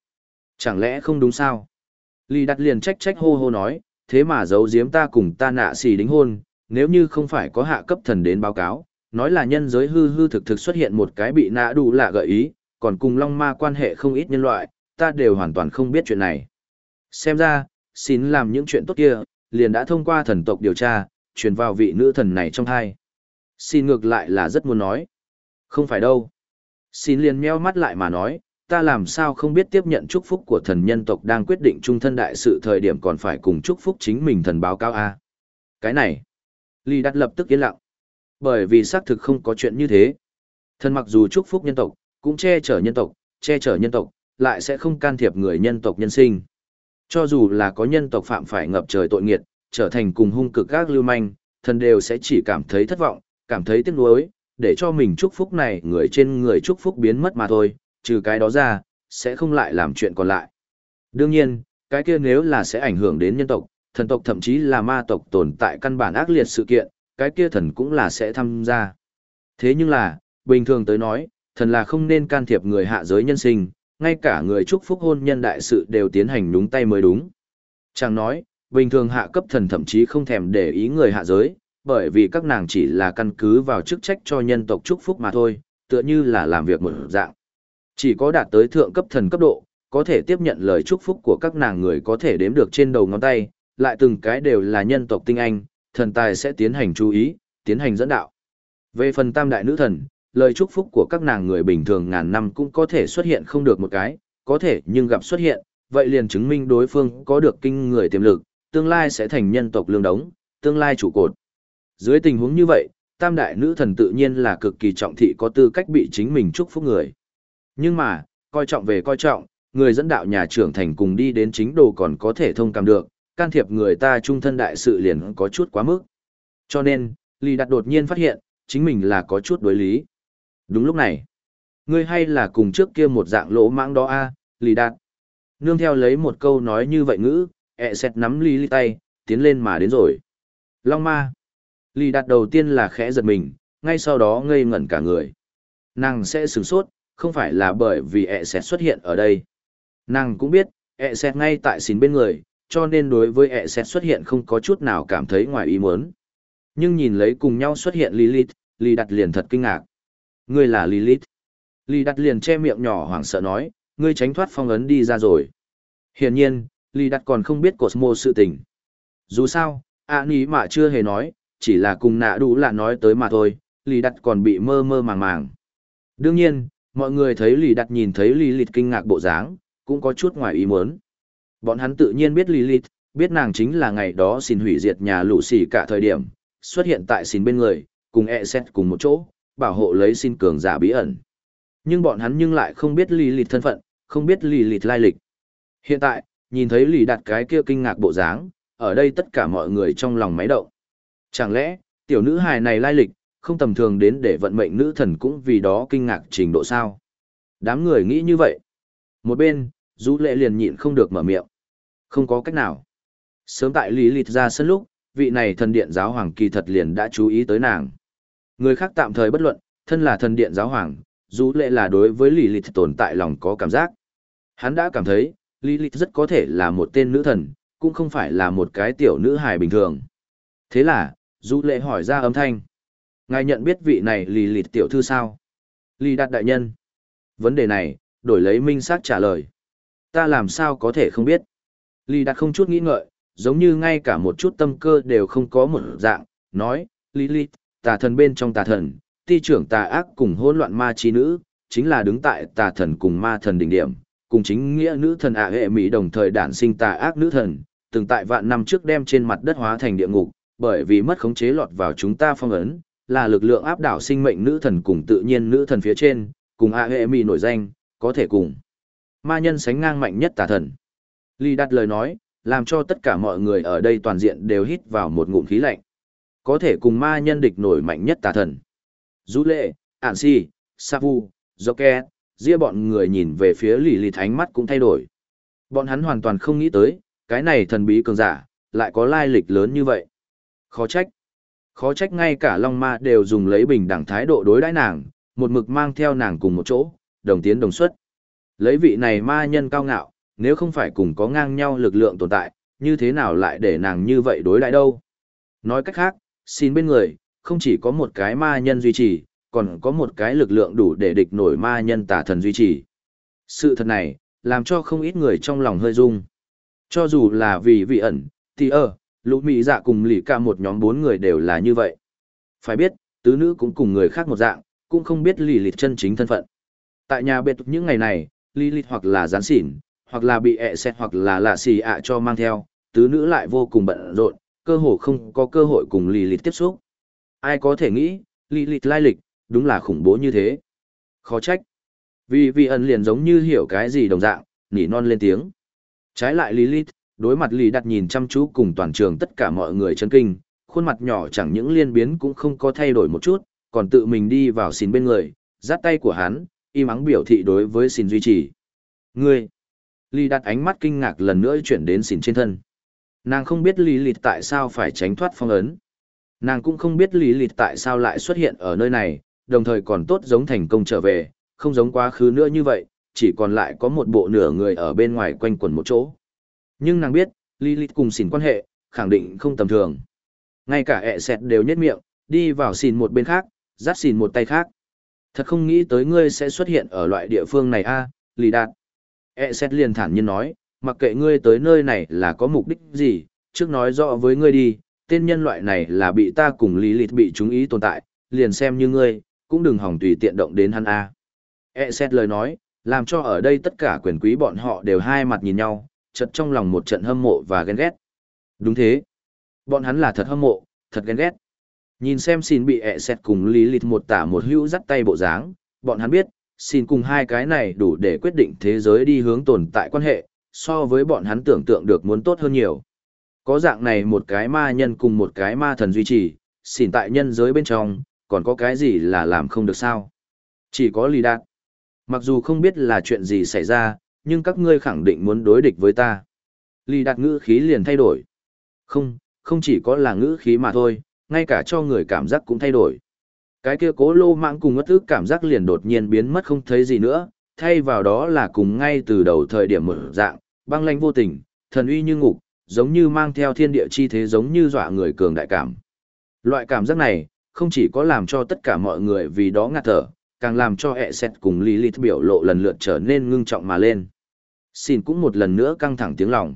Chẳng lẽ không đúng sao? Lý Đạt liền trách trách hô hô nói, thế mà giấu giếm ta cùng ta nạ xì đính hôn, nếu như không phải có hạ cấp thần đến báo cáo, nói là nhân giới hư hư thực thực xuất hiện một cái bị nạ đủ lạ gợi ý, còn cùng Long Ma quan hệ không ít nhân loại, ta đều hoàn toàn không biết chuyện này. Xem ra, xin làm những chuyện tốt kia, liền đã thông qua thần tộc điều tra, truyền vào vị nữ thần này trong thai. Xin ngược lại là rất muốn nói. Không phải đâu. Xin liền meo mắt lại mà nói, ta làm sao không biết tiếp nhận chúc phúc của thần nhân tộc đang quyết định trung thân đại sự thời điểm còn phải cùng chúc phúc chính mình thần báo cáo a Cái này. Lý đạt lập tức yên lặng. Bởi vì xác thực không có chuyện như thế. Thần mặc dù chúc phúc nhân tộc, cũng che chở nhân tộc, che chở nhân tộc, lại sẽ không can thiệp người nhân tộc nhân sinh. Cho dù là có nhân tộc phạm phải ngập trời tội nghiệt, trở thành cùng hung cực các lưu manh, thần đều sẽ chỉ cảm thấy thất vọng, cảm thấy tiếc nuối, để cho mình chúc phúc này người trên người chúc phúc biến mất mà thôi, trừ cái đó ra, sẽ không lại làm chuyện còn lại. Đương nhiên, cái kia nếu là sẽ ảnh hưởng đến nhân tộc, thần tộc thậm chí là ma tộc tồn tại căn bản ác liệt sự kiện, cái kia thần cũng là sẽ tham gia. Thế nhưng là, bình thường tới nói, thần là không nên can thiệp người hạ giới nhân sinh, ngay cả người chúc phúc hôn nhân đại sự đều tiến hành đúng tay mới đúng. Chàng nói, bình thường hạ cấp thần thậm chí không thèm để ý người hạ giới, bởi vì các nàng chỉ là căn cứ vào chức trách cho nhân tộc chúc phúc mà thôi, tựa như là làm việc một dạng. Chỉ có đạt tới thượng cấp thần cấp độ, có thể tiếp nhận lời chúc phúc của các nàng người có thể đếm được trên đầu ngón tay, lại từng cái đều là nhân tộc tinh anh, thần tài sẽ tiến hành chú ý, tiến hành dẫn đạo. Về phần tam đại nữ thần, lời chúc phúc của các nàng người bình thường ngàn năm cũng có thể xuất hiện không được một cái, có thể nhưng gặp xuất hiện, vậy liền chứng minh đối phương có được kinh người tiềm lực, tương lai sẽ thành nhân tộc lương đống, tương lai trụ cột. Dưới tình huống như vậy, tam đại nữ thần tự nhiên là cực kỳ trọng thị có tư cách bị chính mình chúc phúc người. Nhưng mà, coi trọng về coi trọng, người dẫn đạo nhà trưởng thành cùng đi đến chính đồ còn có thể thông cảm được, can thiệp người ta trung thân đại sự liền có chút quá mức. Cho nên, Lý Đạt đột nhiên phát hiện, chính mình là có chút đối lý. Đúng lúc này, ngươi hay là cùng trước kia một dạng lỗ mãng đó a, à, Lý Đạt. Nương theo lấy một câu nói như vậy ngữ, ẹ xẹt nắm Lý Lý tay, tiến lên mà đến rồi. Long ma. Lý Đạt đầu tiên là khẽ giật mình, ngay sau đó ngây ngẩn cả người. Nàng sẽ sửng sốt, không phải là bởi vì ẹ xẹt xuất hiện ở đây. Nàng cũng biết, ẹ xẹt ngay tại xín bên người, cho nên đối với ẹ sẽ xuất hiện không có chút nào cảm thấy ngoài ý muốn. Nhưng nhìn lấy cùng nhau xuất hiện Lilith, Lý đặt liền thật kinh ngạc. Ngươi là Lilith. Lý đặt liền che miệng nhỏ hoảng sợ nói, ngươi tránh thoát phong ấn đi ra rồi. Hiển nhiên, Lý đặt còn không biết Cosmo sự tình. Dù sao, ạ ní mà chưa hề nói, chỉ là cùng nạ đủ là nói tới mà thôi, Lý đặt còn bị mơ mơ màng màng. Đương nhiên, mọi người thấy Lý đặt nhìn thấy Lilith kinh ngạc bộ dáng, cũng có chút ngoài ý muốn. Bọn hắn tự nhiên biết Lilith, biết nàng chính là ngày đó xin hủy diệt nhà lũ xỉ cả thời điểm, xuất hiện tại xin bên người, cùng e xét cùng một chỗ, bảo hộ lấy xin cường giả bí ẩn. Nhưng bọn hắn nhưng lại không biết Lilith thân phận, không biết Lilith lai lịch. Hiện tại, Nhìn thấy lì đặt cái kia kinh ngạc bộ dáng, ở đây tất cả mọi người trong lòng máy động. Chẳng lẽ, tiểu nữ hài này lai lịch, không tầm thường đến để vận mệnh nữ thần cũng vì đó kinh ngạc trình độ sao? Đám người nghĩ như vậy. Một bên, Du Lệ liền nhịn không được mở miệng. Không có cách nào. Sớm tại Lý Lịt ra sân lúc, vị này thần điện giáo hoàng kỳ thật liền đã chú ý tới nàng. Người khác tạm thời bất luận, thân là thần điện giáo hoàng, dù Lệ là đối với Lý Lịt tồn tại lòng có cảm giác. Hắn đã cảm thấy, Lý Lịt rất có thể là một tên nữ thần, cũng không phải là một cái tiểu nữ hài bình thường. Thế là, dù Lệ hỏi ra âm thanh. Ngài nhận biết vị này Lý Lịt tiểu thư sao? Lý Đạt đại nhân. Vấn đề này, đổi lấy minh xác trả lời. Ta làm sao có thể không biết? Lý Đạt không chút nghĩ ngợi, giống như ngay cả một chút tâm cơ đều không có một dạng, nói, Lý Lý, tà thần bên trong tà thần, ti trưởng tà ác cùng hỗn loạn ma chi nữ, chính là đứng tại tà thần cùng ma thần đỉnh điểm, cùng chính nghĩa nữ thần ạ hệ Mỹ đồng thời đản sinh tà ác nữ thần, từng tại vạn năm trước đem trên mặt đất hóa thành địa ngục, bởi vì mất khống chế lọt vào chúng ta phong ấn, là lực lượng áp đảo sinh mệnh nữ thần cùng tự nhiên nữ thần phía trên, cùng ạ hệ Mỹ nổi danh, có thể cùng. Ma nhân sánh ngang mạnh nhất tà thần. Ly đặt lời nói, làm cho tất cả mọi người ở đây toàn diện đều hít vào một ngụm khí lạnh. Có thể cùng ma nhân địch nổi mạnh nhất tà thần. Dũ lệ, ản si, Savu, Joke, ria bọn người nhìn về phía lì lì thánh mắt cũng thay đổi. Bọn hắn hoàn toàn không nghĩ tới, cái này thần bí cường giả, lại có lai lịch lớn như vậy. Khó trách. Khó trách ngay cả Long Ma đều dùng lấy bình đẳng thái độ đối đãi nàng, một mực mang theo nàng cùng một chỗ, đồng tiến đồng xuất. Lấy vị này ma nhân cao ngạo, nếu không phải cùng có ngang nhau lực lượng tồn tại, như thế nào lại để nàng như vậy đối lại đâu. Nói cách khác, xin bên người, không chỉ có một cái ma nhân duy trì, còn có một cái lực lượng đủ để địch nổi ma nhân tà thần duy trì. Sự thật này, làm cho không ít người trong lòng hơi rung. Cho dù là vì vị ẩn, thì ơ, lũ mỹ dạ cùng lì ca một nhóm bốn người đều là như vậy. Phải biết, tứ nữ cũng cùng người khác một dạng, cũng không biết lì lịt chân chính thân phận. Tại nhà biệt những ngày này, lì lịt hoặc là gián xỉn, hoặc là bị ẹ xẹt hoặc là lạ xì ạ cho mang theo, tứ nữ lại vô cùng bận rộn, cơ hồ không có cơ hội cùng lì lịt tiếp xúc. Ai có thể nghĩ, lì lịt lai lịch, đúng là khủng bố như thế. Khó trách. Vì vị ẩn liền giống như hiểu cái gì đồng dạng, nỉ non lên tiếng. Trái lại Lilith, đối mặt Lý đặt nhìn chăm chú cùng toàn trường tất cả mọi người chân kinh, khuôn mặt nhỏ chẳng những liên biến cũng không có thay đổi một chút, còn tự mình đi vào xin bên người, giáp tay của hắn, im ắng biểu thị đối với xin duy trì. Ngươi! Lý đặt ánh mắt kinh ngạc lần nữa chuyển đến xỉn trên thân. Nàng không biết Lý Lịt tại sao phải tránh thoát phong ấn. Nàng cũng không biết Lý Lịt tại sao lại xuất hiện ở nơi này, đồng thời còn tốt giống thành công trở về, không giống quá khứ nữa như vậy, chỉ còn lại có một bộ nửa người ở bên ngoài quanh quẩn một chỗ. Nhưng nàng biết, Lilith cùng xỉn quan hệ, khẳng định không tầm thường. Ngay cả ẹ sẹt đều nhét miệng, đi vào xỉn một bên khác, dắt xỉn một tay khác. Thật không nghĩ tới ngươi sẽ xuất hiện ở loại địa phương này a, à, đạt. E xét liền thản nhiên nói, mặc kệ ngươi tới nơi này là có mục đích gì, trước nói rõ với ngươi đi, tên nhân loại này là bị ta cùng lý lịch bị chúng ý tồn tại, liền xem như ngươi, cũng đừng hỏng tùy tiện động đến hắn a. À. E xét lời nói, làm cho ở đây tất cả quyền quý bọn họ đều hai mặt nhìn nhau, chợt trong lòng một trận hâm mộ và ghen ghét. Đúng thế. Bọn hắn là thật hâm mộ, thật ghen ghét. Nhìn xem xin bị ẹ xẹt cùng lý lịch một tả một hữu dắt tay bộ dáng, bọn hắn biết, xin cùng hai cái này đủ để quyết định thế giới đi hướng tồn tại quan hệ, so với bọn hắn tưởng tượng được muốn tốt hơn nhiều. Có dạng này một cái ma nhân cùng một cái ma thần duy trì, xin tại nhân giới bên trong, còn có cái gì là làm không được sao? Chỉ có lì đạt. Mặc dù không biết là chuyện gì xảy ra, nhưng các ngươi khẳng định muốn đối địch với ta. Lì đạt ngữ khí liền thay đổi. Không, không chỉ có là ngữ khí mà thôi, ngay cả cho người cảm giác cũng thay đổi. Cái kia cố lô mạng cùng ngất ức cảm giác liền đột nhiên biến mất không thấy gì nữa, thay vào đó là cùng ngay từ đầu thời điểm mở dạng, băng lanh vô tình, thần uy như ngục, giống như mang theo thiên địa chi thế giống như dọa người cường đại cảm. Loại cảm giác này, không chỉ có làm cho tất cả mọi người vì đó ngạt thở, càng làm cho ẹ xét cùng Lilith biểu lộ lần lượt trở nên ngưng trọng mà lên. Xin cũng một lần nữa căng thẳng tiếng lòng.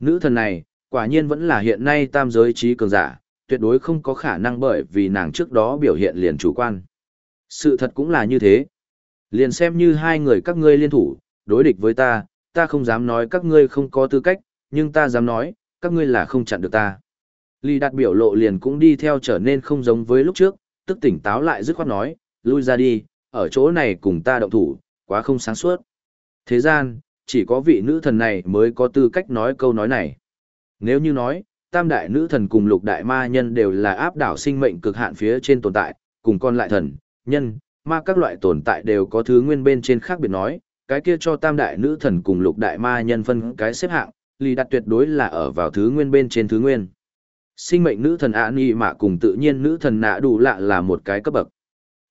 Nữ thần này, quả nhiên vẫn là hiện nay tam giới trí cường giả, tuyệt đối không có khả năng bởi vì nàng trước đó biểu hiện liền chủ quan. Sự thật cũng là như thế. Liền xem như hai người các ngươi liên thủ, đối địch với ta, ta không dám nói các ngươi không có tư cách, nhưng ta dám nói, các ngươi là không chặn được ta. Lý đạt biểu lộ liền cũng đi theo trở nên không giống với lúc trước, tức tỉnh táo lại dứt khoát nói, lui ra đi, ở chỗ này cùng ta động thủ, quá không sáng suốt. Thế gian, chỉ có vị nữ thần này mới có tư cách nói câu nói này. Nếu như nói, tam đại nữ thần cùng lục đại ma nhân đều là áp đảo sinh mệnh cực hạn phía trên tồn tại, cùng con lại thần, nhân, ma các loại tồn tại đều có thứ nguyên bên trên khác biệt nói, cái kia cho tam đại nữ thần cùng lục đại ma nhân phân cái xếp hạng, lì đặt tuyệt đối là ở vào thứ nguyên bên trên thứ nguyên. Sinh mệnh nữ thần ạ nị mạ cùng tự nhiên nữ thần nạ đủ lạ là một cái cấp bậc.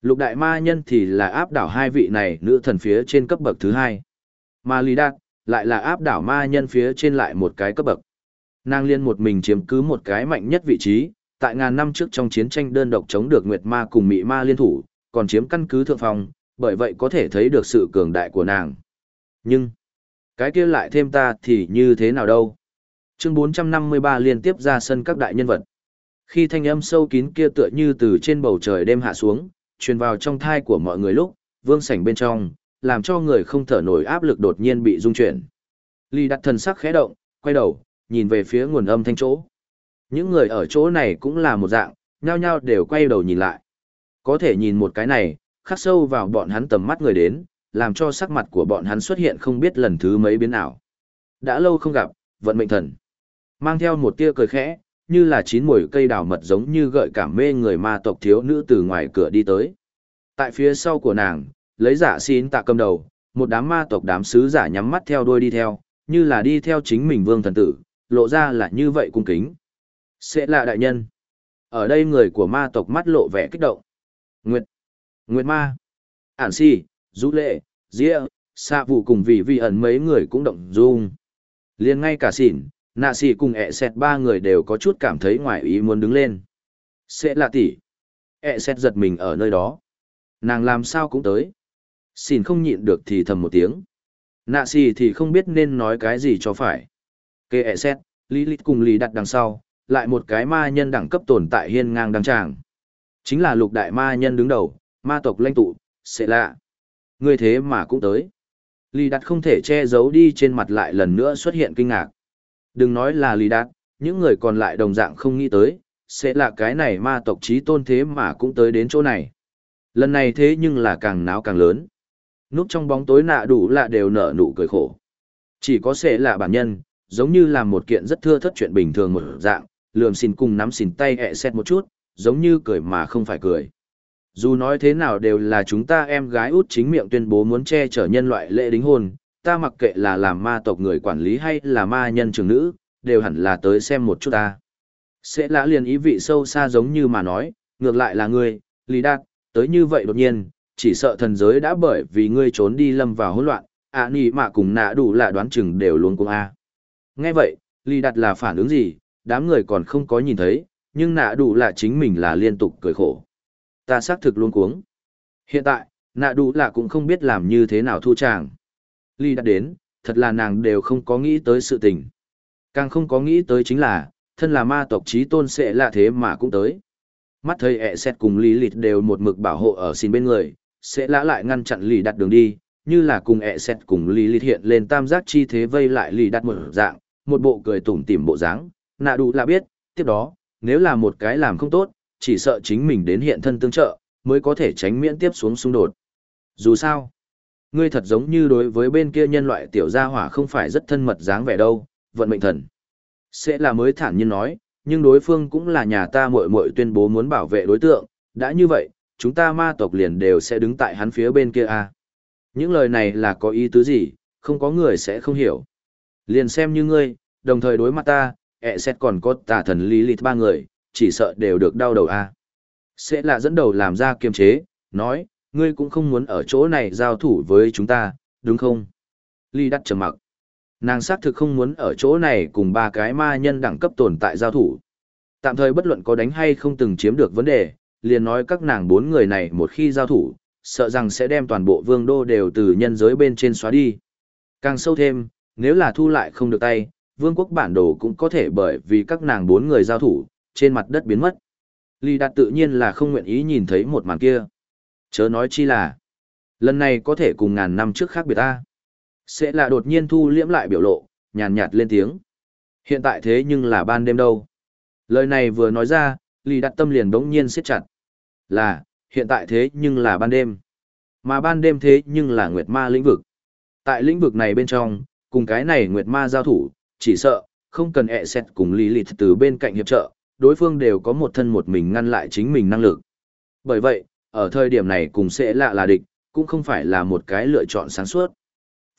Lục đại ma nhân thì là áp đảo hai vị này nữ thần phía trên cấp bậc thứ hai. Mà lì đạt, lại là áp đảo ma nhân phía trên lại một cái cấp bậc. Nàng liên một mình chiếm cứ một cái mạnh nhất vị trí, tại ngàn năm trước trong chiến tranh đơn độc chống được Nguyệt Ma cùng Mị Ma liên thủ, còn chiếm căn cứ thượng phòng, bởi vậy có thể thấy được sự cường đại của nàng. Nhưng, cái kia lại thêm ta thì như thế nào đâu? Chương 453 liên tiếp ra sân các đại nhân vật. Khi thanh âm sâu kín kia tựa như từ trên bầu trời đêm hạ xuống, truyền vào trong thai của mọi người lúc, vương sảnh bên trong, làm cho người không thở nổi áp lực đột nhiên bị rung chuyển. Ly đặt thần sắc khẽ động, quay đầu, nhìn về phía nguồn âm thanh chỗ. Những người ở chỗ này cũng là một dạng, nhao nhao đều quay đầu nhìn lại. Có thể nhìn một cái này, khắc sâu vào bọn hắn tầm mắt người đến, làm cho sắc mặt của bọn hắn xuất hiện không biết lần thứ mấy biến ảo. Đã lâu không gặp, vận mệnh thần. Mang theo một tia cười khẽ, như là chín mùi cây đào mật giống như gợi cảm mê người ma tộc thiếu nữ từ ngoài cửa đi tới. Tại phía sau của nàng, lấy giả xin tạ cầm đầu, một đám ma tộc đám sứ giả nhắm mắt theo đuôi đi theo, như là đi theo chính mình vương thần tử, lộ ra là như vậy cung kính. Sẽ là đại nhân. Ở đây người của ma tộc mắt lộ vẻ kích động. Nguyệt, Nguyệt ma, Ản si, Du lệ, Dĩa, Sa vụ cùng vì vi ẩn mấy người cũng động dung. liền ngay cả xỉn, nạ xỉ cùng ẹ xẹt ba người đều có chút cảm thấy ngoài ý muốn đứng lên. Sẽ là tỷ. ẹ xẹt giật mình ở nơi đó. Nàng làm sao cũng tới. Xỉn không nhịn được thì thầm một tiếng. Nạ xỉ thì không biết nên nói cái gì cho phải. Kê ẹ xét, lý lịch cùng lý đặt đằng sau, lại một cái ma nhân đẳng cấp tồn tại hiên ngang đăng tràng. Chính là lục đại ma nhân đứng đầu, ma tộc lãnh tụ, sẽ lạ. Người thế mà cũng tới. Lý đặt không thể che giấu đi trên mặt lại lần nữa xuất hiện kinh ngạc. Đừng nói là Lý Đạt, những người còn lại đồng dạng không nghĩ tới, sẽ là cái này ma tộc trí tôn thế mà cũng tới đến chỗ này. Lần này thế nhưng là càng náo càng lớn. Núp trong bóng tối nạ đủ lạ đều nở nụ cười khổ. Chỉ có sẽ là bản nhân, giống như là một kiện rất thưa thất chuyện bình thường một dạng, lườm xin cùng nắm xin tay ẹ xét một chút, giống như cười mà không phải cười. Dù nói thế nào đều là chúng ta em gái út chính miệng tuyên bố muốn che chở nhân loại lễ đính hôn, ta mặc kệ là làm ma tộc người quản lý hay là ma nhân trường nữ, đều hẳn là tới xem một chút ta. Sẽ lã liền ý vị sâu xa giống như mà nói, ngược lại là ngươi, Lý Đạt, tới như vậy đột nhiên, chỉ sợ thần giới đã bởi vì ngươi trốn đi lâm vào hỗn loạn, ạ à, nì mà cùng nạ đủ là đoán chừng đều luôn cùng a. Nghe vậy, Lý Đạt là phản ứng gì, đám người còn không có nhìn thấy, nhưng nạ đủ là chính mình là liên tục cười khổ. Ta xác thực luôn cuống. Hiện tại, nạ đủ là cũng không biết làm như thế nào thu tràng. Lý Đạt đến, thật là nàng đều không có nghĩ tới sự tình. Càng không có nghĩ tới chính là, thân là ma tộc trí tôn sẽ là thế mà cũng tới. Mắt thấy ẹ xét cùng Lý Lịt đều một mực bảo hộ ở xin bên người, sẽ lã lại ngăn chặn Lý đặt đường đi, như là cùng ẹ xét cùng Lý Lịt hiện lên tam giác chi thế vây lại Lý đặt một dạng, một bộ cười tủm tỉm bộ dáng, nạ đủ là biết, tiếp đó, nếu là một cái làm không tốt, chỉ sợ chính mình đến hiện thân tương trợ, mới có thể tránh miễn tiếp xuống xung đột. Dù sao, ngươi thật giống như đối với bên kia nhân loại tiểu gia hỏa không phải rất thân mật dáng vẻ đâu, vận mệnh thần. Sẽ là mới thản nhiên nói, nhưng đối phương cũng là nhà ta muội muội tuyên bố muốn bảo vệ đối tượng, đã như vậy, chúng ta ma tộc liền đều sẽ đứng tại hắn phía bên kia à. Những lời này là có ý tứ gì, không có người sẽ không hiểu. Liền xem như ngươi, đồng thời đối mặt ta, ẹ xét còn có tà thần lý lịt ba người, chỉ sợ đều được đau đầu à. Sẽ là dẫn đầu làm ra kiềm chế, nói, ngươi cũng không muốn ở chỗ này giao thủ với chúng ta, đúng không? Ly đắt trầm mặc. Nàng xác thực không muốn ở chỗ này cùng ba cái ma nhân đẳng cấp tồn tại giao thủ. Tạm thời bất luận có đánh hay không từng chiếm được vấn đề, liền nói các nàng bốn người này một khi giao thủ, sợ rằng sẽ đem toàn bộ vương đô đều từ nhân giới bên trên xóa đi. Càng sâu thêm, nếu là thu lại không được tay, vương quốc bản đồ cũng có thể bởi vì các nàng bốn người giao thủ, trên mặt đất biến mất. Lý đạt tự nhiên là không nguyện ý nhìn thấy một màn kia. Chớ nói chi là, lần này có thể cùng ngàn năm trước khác biệt ta. Sẽ là đột nhiên thu liễm lại biểu lộ, nhàn nhạt lên tiếng. Hiện tại thế nhưng là ban đêm đâu. Lời này vừa nói ra, Lý Đạt tâm liền đống nhiên siết chặt. Là, hiện tại thế nhưng là ban đêm. Mà ban đêm thế nhưng là nguyệt ma lĩnh vực. Tại lĩnh vực này bên trong, cùng cái này Nguyệt Ma giao thủ, chỉ sợ, không cần ẹ xét cùng lý lịt từ bên cạnh hiệp trợ, đối phương đều có một thân một mình ngăn lại chính mình năng lực. Bởi vậy, ở thời điểm này cùng sẽ lạ là địch, cũng không phải là một cái lựa chọn sáng suốt.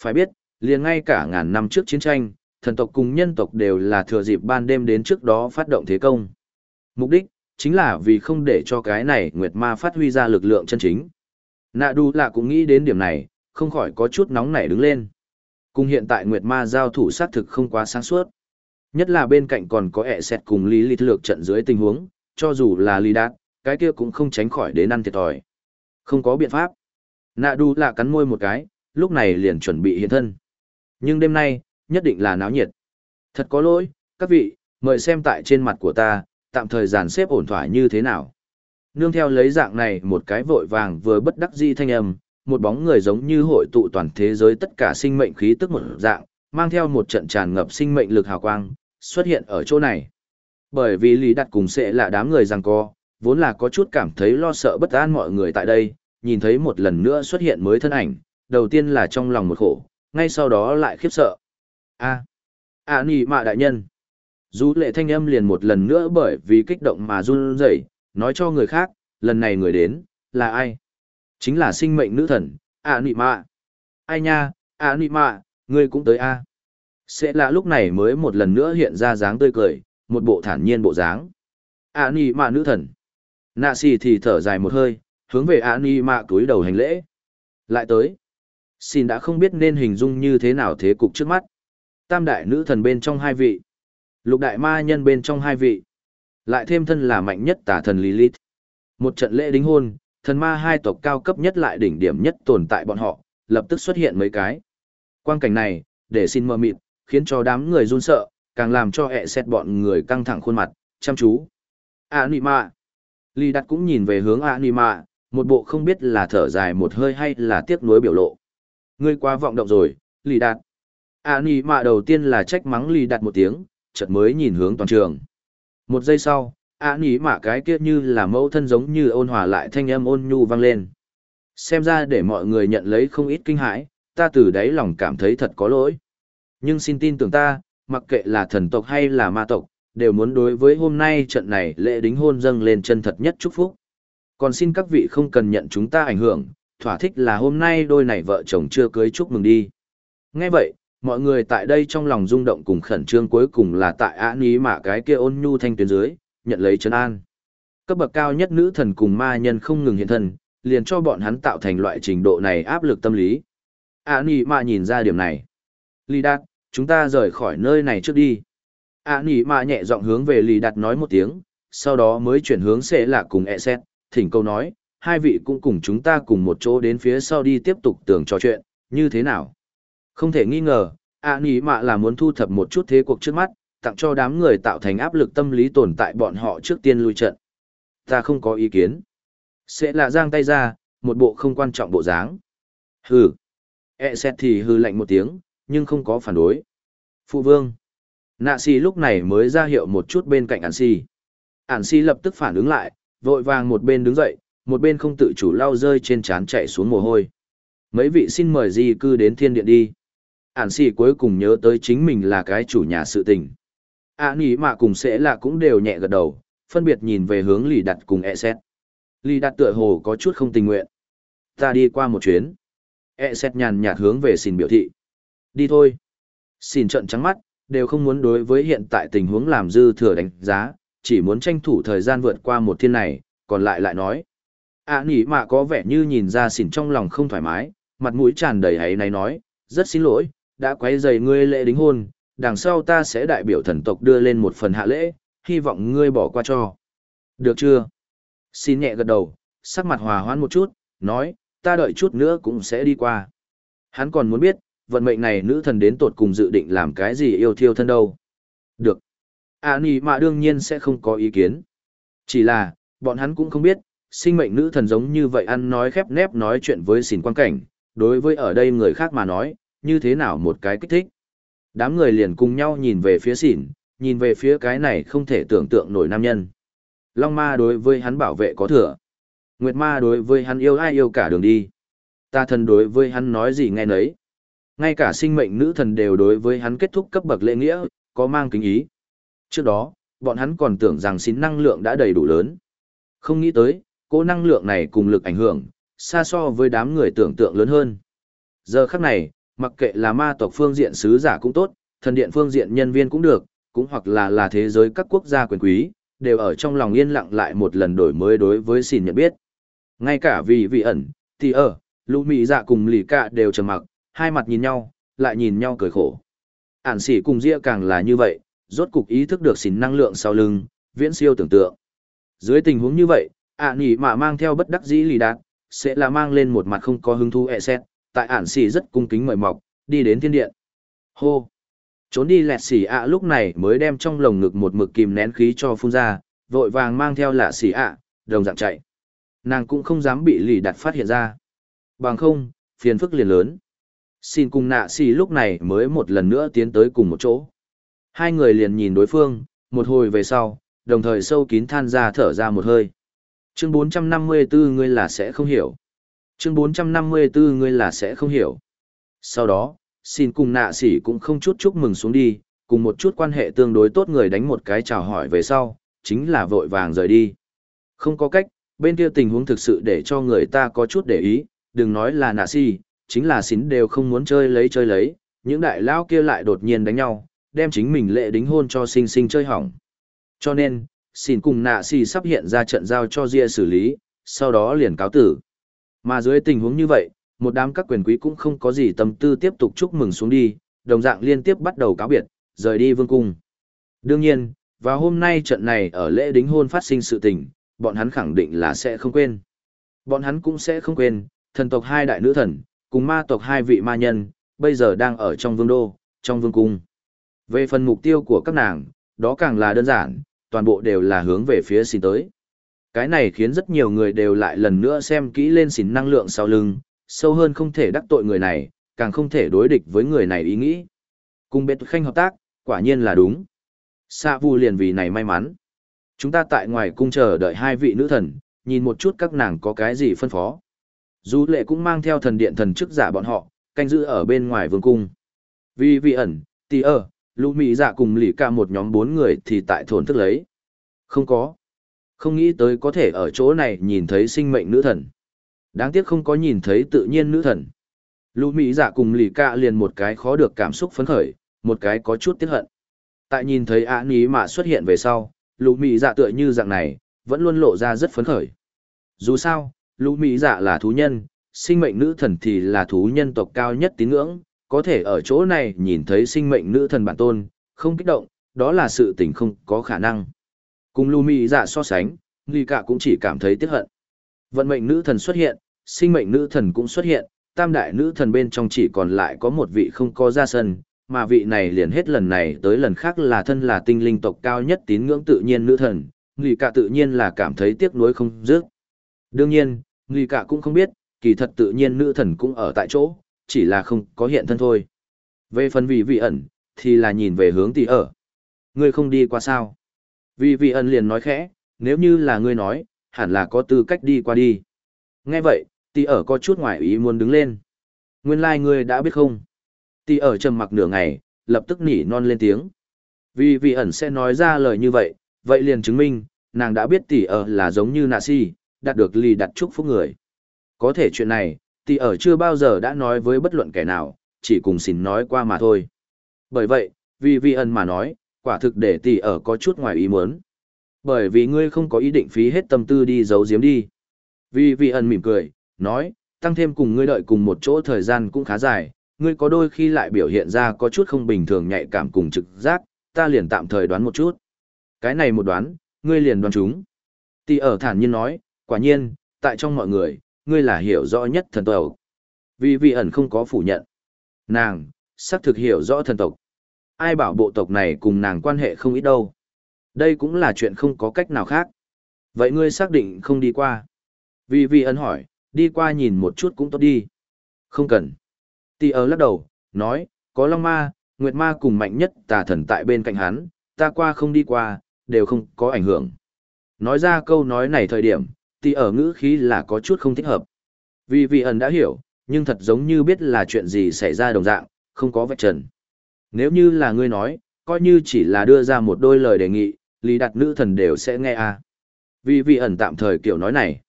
Phải biết, liền ngay cả ngàn năm trước chiến tranh, thần tộc cùng nhân tộc đều là thừa dịp ban đêm đến trước đó phát động thế công. Mục đích, chính là vì không để cho cái này Nguyệt Ma phát huy ra lực lượng chân chính. Nạ đu lạ cũng nghĩ đến điểm này, không khỏi có chút nóng nảy đứng lên. Cùng hiện tại Nguyệt Ma giao thủ sát thực không quá sáng suốt. Nhất là bên cạnh còn có ẹ xẹt cùng Lý Lý lược trận dưới tình huống, cho dù là Lý Đạt, cái kia cũng không tránh khỏi đến ăn thiệt thòi. Không có biện pháp. Nạ đu là cắn môi một cái, lúc này liền chuẩn bị hiện thân. Nhưng đêm nay, nhất định là náo nhiệt. Thật có lỗi, các vị, mời xem tại trên mặt của ta, tạm thời dàn xếp ổn thỏa như thế nào. Nương theo lấy dạng này một cái vội vàng vừa bất đắc di thanh âm, một bóng người giống như hội tụ toàn thế giới tất cả sinh mệnh khí tức một dạng, mang theo một trận tràn ngập sinh mệnh lực hào quang, xuất hiện ở chỗ này. Bởi vì Lý Đặt cùng sẽ là đám người rằng co, vốn là có chút cảm thấy lo sợ bất an mọi người tại đây, nhìn thấy một lần nữa xuất hiện mới thân ảnh, đầu tiên là trong lòng một khổ, ngay sau đó lại khiếp sợ. a a à, nì mạ đại nhân. Dù lệ thanh âm liền một lần nữa bởi vì kích động mà run rẩy, nói cho người khác, lần này người đến, là ai? Chính là sinh mệnh nữ thần, a nị mạ. Ai nha, a nị mạ, ngươi cũng tới a. Sẽ là lúc này mới một lần nữa hiện ra dáng tươi cười, một bộ thản nhiên bộ dáng. A nị mạ nữ thần. Nạ xì thì thở dài một hơi, hướng về a nị mạ túi đầu hành lễ. Lại tới. Xin đã không biết nên hình dung như thế nào thế cục trước mắt. Tam đại nữ thần bên trong hai vị. Lục đại ma nhân bên trong hai vị. Lại thêm thân là mạnh nhất tả thần Lilith. Một trận lễ đính hôn, thần ma hai tộc cao cấp nhất lại đỉnh điểm nhất tồn tại bọn họ, lập tức xuất hiện mấy cái. Quang cảnh này, để xin mơ mịt, khiến cho đám người run sợ, càng làm cho ẹ xét bọn người căng thẳng khuôn mặt, chăm chú. Anima. Lý đặt cũng nhìn về hướng Anima, một bộ không biết là thở dài một hơi hay là tiếc nuối biểu lộ. Ngươi quá vọng động rồi, Lý đạt. Anima đầu tiên là trách mắng Lý đạt một tiếng, chợt mới nhìn hướng toàn trường. Một giây sau, ạ nỉ mạ cái kia như là mẫu thân giống như ôn hòa lại thanh âm ôn nhu vang lên. Xem ra để mọi người nhận lấy không ít kinh hãi, ta từ đáy lòng cảm thấy thật có lỗi. Nhưng xin tin tưởng ta, mặc kệ là thần tộc hay là ma tộc, đều muốn đối với hôm nay trận này lễ đính hôn dâng lên chân thật nhất chúc phúc. Còn xin các vị không cần nhận chúng ta ảnh hưởng, thỏa thích là hôm nay đôi này vợ chồng chưa cưới chúc mừng đi. Nghe vậy, mọi người tại đây trong lòng rung động cùng khẩn trương cuối cùng là tại án ý mạ cái kia ôn nhu thanh tuyến dưới, nhận lấy trấn an. Cấp bậc cao nhất nữ thần cùng ma nhân không ngừng hiện thân, liền cho bọn hắn tạo thành loại trình độ này áp lực tâm lý. a ý mà nhìn ra điểm này. Lý Đạt, chúng ta rời khỏi nơi này trước đi. a ý mà nhẹ giọng hướng về Lý Đạt nói một tiếng, sau đó mới chuyển hướng sẽ là cùng e xét, thỉnh câu nói, hai vị cũng cùng chúng ta cùng một chỗ đến phía sau đi tiếp tục tưởng trò chuyện, như thế nào? Không thể nghi ngờ, ạ nỉ mạ là muốn thu thập một chút thế cuộc trước mắt, tặng cho đám người tạo thành áp lực tâm lý tồn tại bọn họ trước tiên lui trận. Ta không có ý kiến. Sẽ là giang tay ra, một bộ không quan trọng bộ dáng. Hừ. E xét thì hư lạnh một tiếng, nhưng không có phản đối. Phụ vương. Nạ si lúc này mới ra hiệu một chút bên cạnh ản si. Ản si lập tức phản ứng lại, vội vàng một bên đứng dậy, một bên không tự chủ lau rơi trên trán chạy xuống mồ hôi. Mấy vị xin mời di cư đến thiên điện đi. Ản si cuối cùng nhớ tới chính mình là cái chủ nhà sự tình. À nỉ mạ cùng sẽ là cũng đều nhẹ gật đầu, phân biệt nhìn về hướng lì đặt cùng e xét. Lì đặt tựa hồ có chút không tình nguyện. Ta đi qua một chuyến. E xét nhàn nhạt hướng về xin biểu thị. Đi thôi. Xin trận trắng mắt, đều không muốn đối với hiện tại tình huống làm dư thừa đánh giá, chỉ muốn tranh thủ thời gian vượt qua một thiên này, còn lại lại nói. À nỉ mạ có vẻ như nhìn ra xỉn trong lòng không thoải mái, mặt mũi tràn đầy ấy này nói, rất xin lỗi, đã quấy dày ngươi lễ đính hôn, đằng sau ta sẽ đại biểu thần tộc đưa lên một phần hạ lễ, hy vọng ngươi bỏ qua cho. Được chưa? Xin nhẹ gật đầu, sắc mặt hòa hoãn một chút, nói, ta đợi chút nữa cũng sẽ đi qua. Hắn còn muốn biết, vận mệnh này nữ thần đến tột cùng dự định làm cái gì yêu thiêu thân đâu. Được. À nì mà đương nhiên sẽ không có ý kiến. Chỉ là, bọn hắn cũng không biết, sinh mệnh nữ thần giống như vậy ăn nói khép nép nói chuyện với xỉn quan cảnh, đối với ở đây người khác mà nói, như thế nào một cái kích thích. Đám người liền cùng nhau nhìn về phía xỉn, nhìn về phía cái này không thể tưởng tượng nổi nam nhân. Long ma đối với hắn bảo vệ có thừa. Nguyệt ma đối với hắn yêu ai yêu cả đường đi. Ta thần đối với hắn nói gì nghe nấy. Ngay cả sinh mệnh nữ thần đều đối với hắn kết thúc cấp bậc lễ nghĩa, có mang kính ý. Trước đó, bọn hắn còn tưởng rằng xin năng lượng đã đầy đủ lớn. Không nghĩ tới, cố năng lượng này cùng lực ảnh hưởng, xa so với đám người tưởng tượng lớn hơn. Giờ khắc này, mặc kệ là ma tộc phương diện sứ giả cũng tốt, thần điện phương diện nhân viên cũng được, cũng hoặc là là thế giới các quốc gia quyền quý, đều ở trong lòng yên lặng lại một lần đổi mới đối với xin nhận biết. Ngay cả vì vị ẩn, thì ở, lũ mỹ dạ cùng lì cạ đều trầm mặc, hai mặt nhìn nhau, lại nhìn nhau cười khổ. Ản sĩ cùng dĩa càng là như vậy, rốt cục ý thức được xỉn năng lượng sau lưng, viễn siêu tưởng tượng. Dưới tình huống như vậy, ạ nỉ mà mang theo bất đắc dĩ lì đạt, sẽ là mang lên một mặt không có hứng thú e xét, tại ản xì rất cung kính mời mọc, đi đến thiên điện. Hô! Trốn đi lẹt xỉ ạ lúc này mới đem trong lồng ngực một mực kìm nén khí cho phun ra, vội vàng mang theo lạ xỉ ạ, đồng dạng chạy. Nàng cũng không dám bị lì đặt phát hiện ra. Bằng không, phiền phức liền lớn. Xin cùng nạ xỉ lúc này mới một lần nữa tiến tới cùng một chỗ. Hai người liền nhìn đối phương, một hồi về sau, đồng thời sâu kín than ra thở ra một hơi. Chương 454 ngươi là sẽ không hiểu. Chương 454 ngươi là sẽ không hiểu. Sau đó, xin cùng nạ sỉ cũng không chút chúc mừng xuống đi, cùng một chút quan hệ tương đối tốt người đánh một cái chào hỏi về sau, chính là vội vàng rời đi. Không có cách, bên kia tình huống thực sự để cho người ta có chút để ý, đừng nói là nạ sỉ, chính là xín đều không muốn chơi lấy chơi lấy, những đại lao kia lại đột nhiên đánh nhau, đem chính mình lệ đính hôn cho sinh sinh chơi hỏng. Cho nên, xin cùng nạ xì sắp hiện ra trận giao cho Ria xử lý, sau đó liền cáo tử. Mà dưới tình huống như vậy, một đám các quyền quý cũng không có gì tâm tư tiếp tục chúc mừng xuống đi, đồng dạng liên tiếp bắt đầu cáo biệt, rời đi vương cung. Đương nhiên, và hôm nay trận này ở lễ đính hôn phát sinh sự tình, bọn hắn khẳng định là sẽ không quên. Bọn hắn cũng sẽ không quên, thần tộc hai đại nữ thần, cùng ma tộc hai vị ma nhân, bây giờ đang ở trong vương đô, trong vương cung. Về phần mục tiêu của các nàng, đó càng là đơn giản, toàn bộ đều là hướng về phía xin tới. Cái này khiến rất nhiều người đều lại lần nữa xem kỹ lên xỉn năng lượng sau lưng, sâu hơn không thể đắc tội người này, càng không thể đối địch với người này ý nghĩ. Cùng biệt khanh hợp tác, quả nhiên là đúng. Sa vu liền vì này may mắn. Chúng ta tại ngoài cung chờ đợi hai vị nữ thần, nhìn một chút các nàng có cái gì phân phó. Dù lệ cũng mang theo thần điện thần chức giả bọn họ, canh giữ ở bên ngoài vương cung. Vì vị ẩn, tì ơ, lũ mỹ dạ cùng lì ca một nhóm bốn người thì tại thổn thức lấy. Không có. Không nghĩ tới có thể ở chỗ này nhìn thấy sinh mệnh nữ thần. Đáng tiếc không có nhìn thấy tự nhiên nữ thần. Lũ mỹ dạ cùng lì cạ liền một cái khó được cảm xúc phấn khởi, một cái có chút tiếc hận. Tại nhìn thấy ạ ní mà xuất hiện về sau, lũ mỹ dạ tựa như dạng này, vẫn luôn lộ ra rất phấn khởi. Dù sao, lũ mỹ dạ là thú nhân, sinh mệnh nữ thần thì là thú nhân tộc cao nhất tín ngưỡng, có thể ở chỗ này nhìn thấy sinh mệnh nữ thần bản tôn, không kích động, đó là sự tình không có khả năng. Cùng lù mỹ dạ so sánh, Nghi Cả cũng chỉ cảm thấy tiếc hận. Vận mệnh nữ thần xuất hiện, sinh mệnh nữ thần cũng xuất hiện, tam đại nữ thần bên trong chỉ còn lại có một vị không có ra sân, mà vị này liền hết lần này tới lần khác là thân là tinh linh tộc cao nhất tín ngưỡng tự nhiên nữ thần, Nghi Cả tự nhiên là cảm thấy tiếc nuối không dứt. Đương nhiên, Nghi Cả cũng không biết, kỳ thật tự nhiên nữ thần cũng ở tại chỗ, chỉ là không có hiện thân thôi. Về phần vị vị ẩn, thì là nhìn về hướng tỷ ở. Ngươi không đi qua sao? Vì vị ẩn liền nói khẽ, nếu như là ngươi nói, hẳn là có tư cách đi qua đi. Nghe vậy, tỷ ở có chút ngoài ý muốn đứng lên. Nguyên lai like ngươi đã biết không? Tỷ ở trầm mặc nửa ngày, lập tức nỉ non lên tiếng. Vì vị ẩn sẽ nói ra lời như vậy, vậy liền chứng minh, nàng đã biết tỷ ở là giống như nạ si, đạt được lì đặt chúc phúc người. Có thể chuyện này, tỷ ở chưa bao giờ đã nói với bất luận kẻ nào, chỉ cùng xin nói qua mà thôi. Bởi vậy, vì vị ẩn mà nói, quả thực để tỷ ở có chút ngoài ý muốn. Bởi vì ngươi không có ý định phí hết tâm tư đi giấu giếm đi. Vì vị ẩn mỉm cười, nói, tăng thêm cùng ngươi đợi cùng một chỗ thời gian cũng khá dài, ngươi có đôi khi lại biểu hiện ra có chút không bình thường nhạy cảm cùng trực giác, ta liền tạm thời đoán một chút. Cái này một đoán, ngươi liền đoán chúng. Tỷ ở thản nhiên nói, quả nhiên, tại trong mọi người, ngươi là hiểu rõ nhất thần tộc. Vì vị ẩn không có phủ nhận. Nàng, xác thực hiểu rõ thần tộc. Ai bảo bộ tộc này cùng nàng quan hệ không ít đâu. Đây cũng là chuyện không có cách nào khác. Vậy ngươi xác định không đi qua. Vì vị ẩn hỏi, đi qua nhìn một chút cũng tốt đi. Không cần. Tì ớ lắc đầu, nói, có Long Ma, Nguyệt Ma cùng mạnh nhất tà thần tại bên cạnh hắn, ta qua không đi qua, đều không có ảnh hưởng. Nói ra câu nói này thời điểm, tì ở ngữ khí là có chút không thích hợp. Vì vị ẩn đã hiểu, nhưng thật giống như biết là chuyện gì xảy ra đồng dạng, không có vạch trần. Nếu như là ngươi nói, coi như chỉ là đưa ra một đôi lời đề nghị, lý đặt nữ thần đều sẽ nghe à. Vì vị ẩn tạm thời kiểu nói này,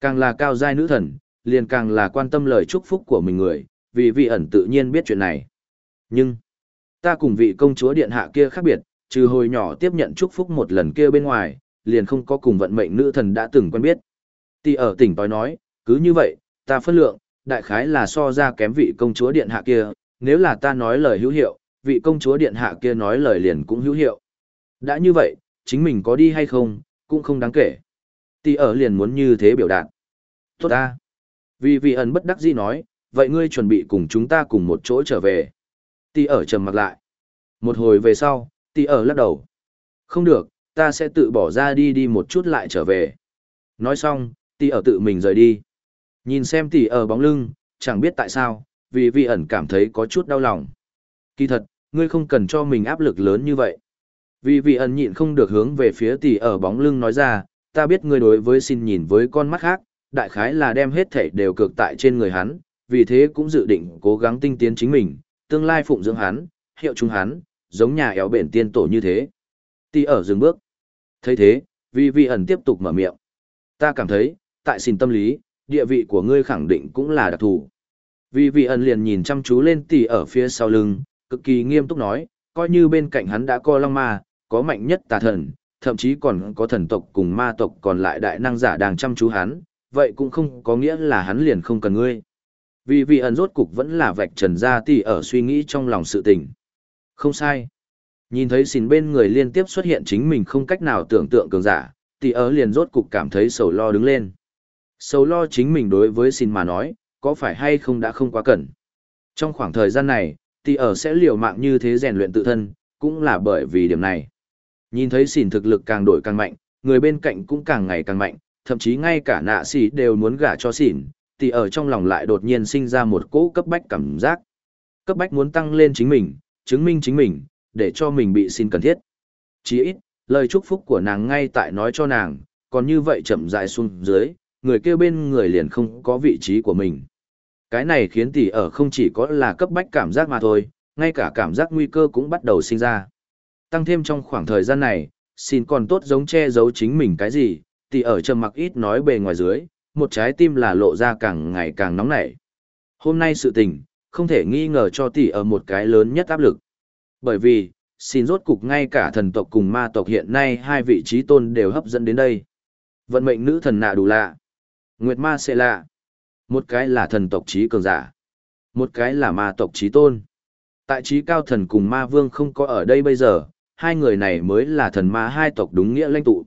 càng là cao giai nữ thần, liền càng là quan tâm lời chúc phúc của mình người, vì vị ẩn tự nhiên biết chuyện này. Nhưng, ta cùng vị công chúa điện hạ kia khác biệt, trừ hồi nhỏ tiếp nhận chúc phúc một lần kia bên ngoài, liền không có cùng vận mệnh nữ thần đã từng quen biết. Tỷ ở tỉnh tối nói, cứ như vậy, ta phân lượng, đại khái là so ra kém vị công chúa điện hạ kia, nếu là ta nói lời hữu hiệu, vị công chúa điện hạ kia nói lời liền cũng hữu hiệu. Đã như vậy, chính mình có đi hay không, cũng không đáng kể. Tỷ ở liền muốn như thế biểu đạt. Tốt ta. Vì vị ẩn bất đắc dĩ nói, vậy ngươi chuẩn bị cùng chúng ta cùng một chỗ trở về. Tỷ ở trầm mặt lại. Một hồi về sau, tỷ ở lắc đầu. Không được, ta sẽ tự bỏ ra đi đi một chút lại trở về. Nói xong, tỷ ở tự mình rời đi. Nhìn xem tỷ ở bóng lưng, chẳng biết tại sao, vì vị ẩn cảm thấy có chút đau lòng. Kỳ thật, ngươi không cần cho mình áp lực lớn như vậy. Vì vị ẩn nhịn không được hướng về phía tỷ ở bóng lưng nói ra, ta biết ngươi đối với xin nhìn với con mắt khác, đại khái là đem hết thể đều cực tại trên người hắn, vì thế cũng dự định cố gắng tinh tiến chính mình, tương lai phụng dưỡng hắn, hiệu chúng hắn, giống nhà éo bền tiên tổ như thế. Tỷ ở dừng bước. thấy thế, vì vị ẩn tiếp tục mở miệng. Ta cảm thấy, tại xin tâm lý, địa vị của ngươi khẳng định cũng là đặc thù. Vì vị ẩn liền nhìn chăm chú lên tỷ ở phía sau lưng, cực kỳ nghiêm túc nói, coi như bên cạnh hắn đã có long ma, có mạnh nhất tà thần, thậm chí còn có thần tộc cùng ma tộc còn lại đại năng giả đang chăm chú hắn, vậy cũng không có nghĩa là hắn liền không cần ngươi. Vì vị ẩn rốt cục vẫn là vạch trần ra tỷ ở suy nghĩ trong lòng sự tình. Không sai. Nhìn thấy xin bên người liên tiếp xuất hiện chính mình không cách nào tưởng tượng cường giả, tỷ ở liền rốt cục cảm thấy sầu lo đứng lên. Sầu lo chính mình đối với xin mà nói, có phải hay không đã không quá cần. Trong khoảng thời gian này, thì ở sẽ liều mạng như thế rèn luyện tự thân, cũng là bởi vì điểm này. Nhìn thấy xỉn thực lực càng đổi càng mạnh, người bên cạnh cũng càng ngày càng mạnh, thậm chí ngay cả nạ xỉ đều muốn gả cho xỉn, thì ở trong lòng lại đột nhiên sinh ra một cỗ cấp bách cảm giác. Cấp bách muốn tăng lên chính mình, chứng minh chính mình, để cho mình bị xin cần thiết. Chỉ ít, lời chúc phúc của nàng ngay tại nói cho nàng, còn như vậy chậm rãi xuống dưới, người kêu bên người liền không có vị trí của mình. Cái này khiến tỷ ở không chỉ có là cấp bách cảm giác mà thôi, ngay cả cảm giác nguy cơ cũng bắt đầu sinh ra. Tăng thêm trong khoảng thời gian này, xin còn tốt giống che giấu chính mình cái gì, tỷ ở trầm mặc ít nói bề ngoài dưới, một trái tim là lộ ra càng ngày càng nóng nảy. Hôm nay sự tình, không thể nghi ngờ cho tỷ ở một cái lớn nhất áp lực. Bởi vì, xin rốt cục ngay cả thần tộc cùng ma tộc hiện nay hai vị trí tôn đều hấp dẫn đến đây. Vận mệnh nữ thần nạ đủ lạ. Nguyệt ma sẽ lạ. Một cái là thần tộc trí cường giả. Một cái là ma tộc trí tôn. Tại trí cao thần cùng ma vương không có ở đây bây giờ, hai người này mới là thần ma hai tộc đúng nghĩa lãnh tụ.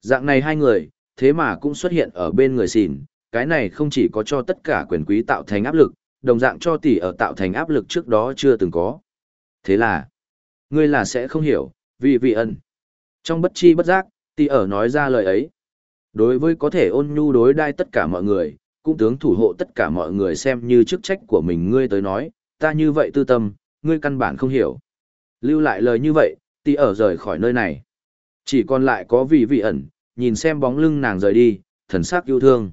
Dạng này hai người, thế mà cũng xuất hiện ở bên người xỉn, cái này không chỉ có cho tất cả quyền quý tạo thành áp lực, đồng dạng cho tỷ ở tạo thành áp lực trước đó chưa từng có. Thế là, ngươi là sẽ không hiểu, vì vị ẩn. Trong bất chi bất giác, tỷ ở nói ra lời ấy. Đối với có thể ôn nhu đối đai tất cả mọi người, cũng tướng thủ hộ tất cả mọi người xem như chức trách của mình ngươi tới nói, ta như vậy tư tâm, ngươi căn bản không hiểu. Lưu lại lời như vậy, tỷ ở rời khỏi nơi này. Chỉ còn lại có vị vị ẩn, nhìn xem bóng lưng nàng rời đi, thần sắc yêu thương.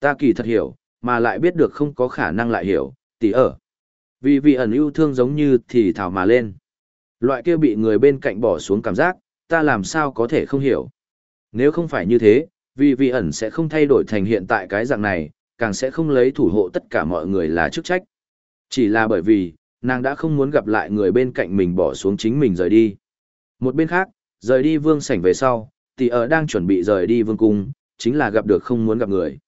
Ta kỳ thật hiểu, mà lại biết được không có khả năng lại hiểu, tỷ ở. Vì vị ẩn yêu thương giống như thì thảo mà lên. Loại kia bị người bên cạnh bỏ xuống cảm giác, ta làm sao có thể không hiểu. Nếu không phải như thế, vì vị ẩn sẽ không thay đổi thành hiện tại cái dạng này, càng sẽ không lấy thủ hộ tất cả mọi người là chức trách. Chỉ là bởi vì, nàng đã không muốn gặp lại người bên cạnh mình bỏ xuống chính mình rời đi. Một bên khác, rời đi vương sảnh về sau, tỷ ở đang chuẩn bị rời đi vương cung, chính là gặp được không muốn gặp người.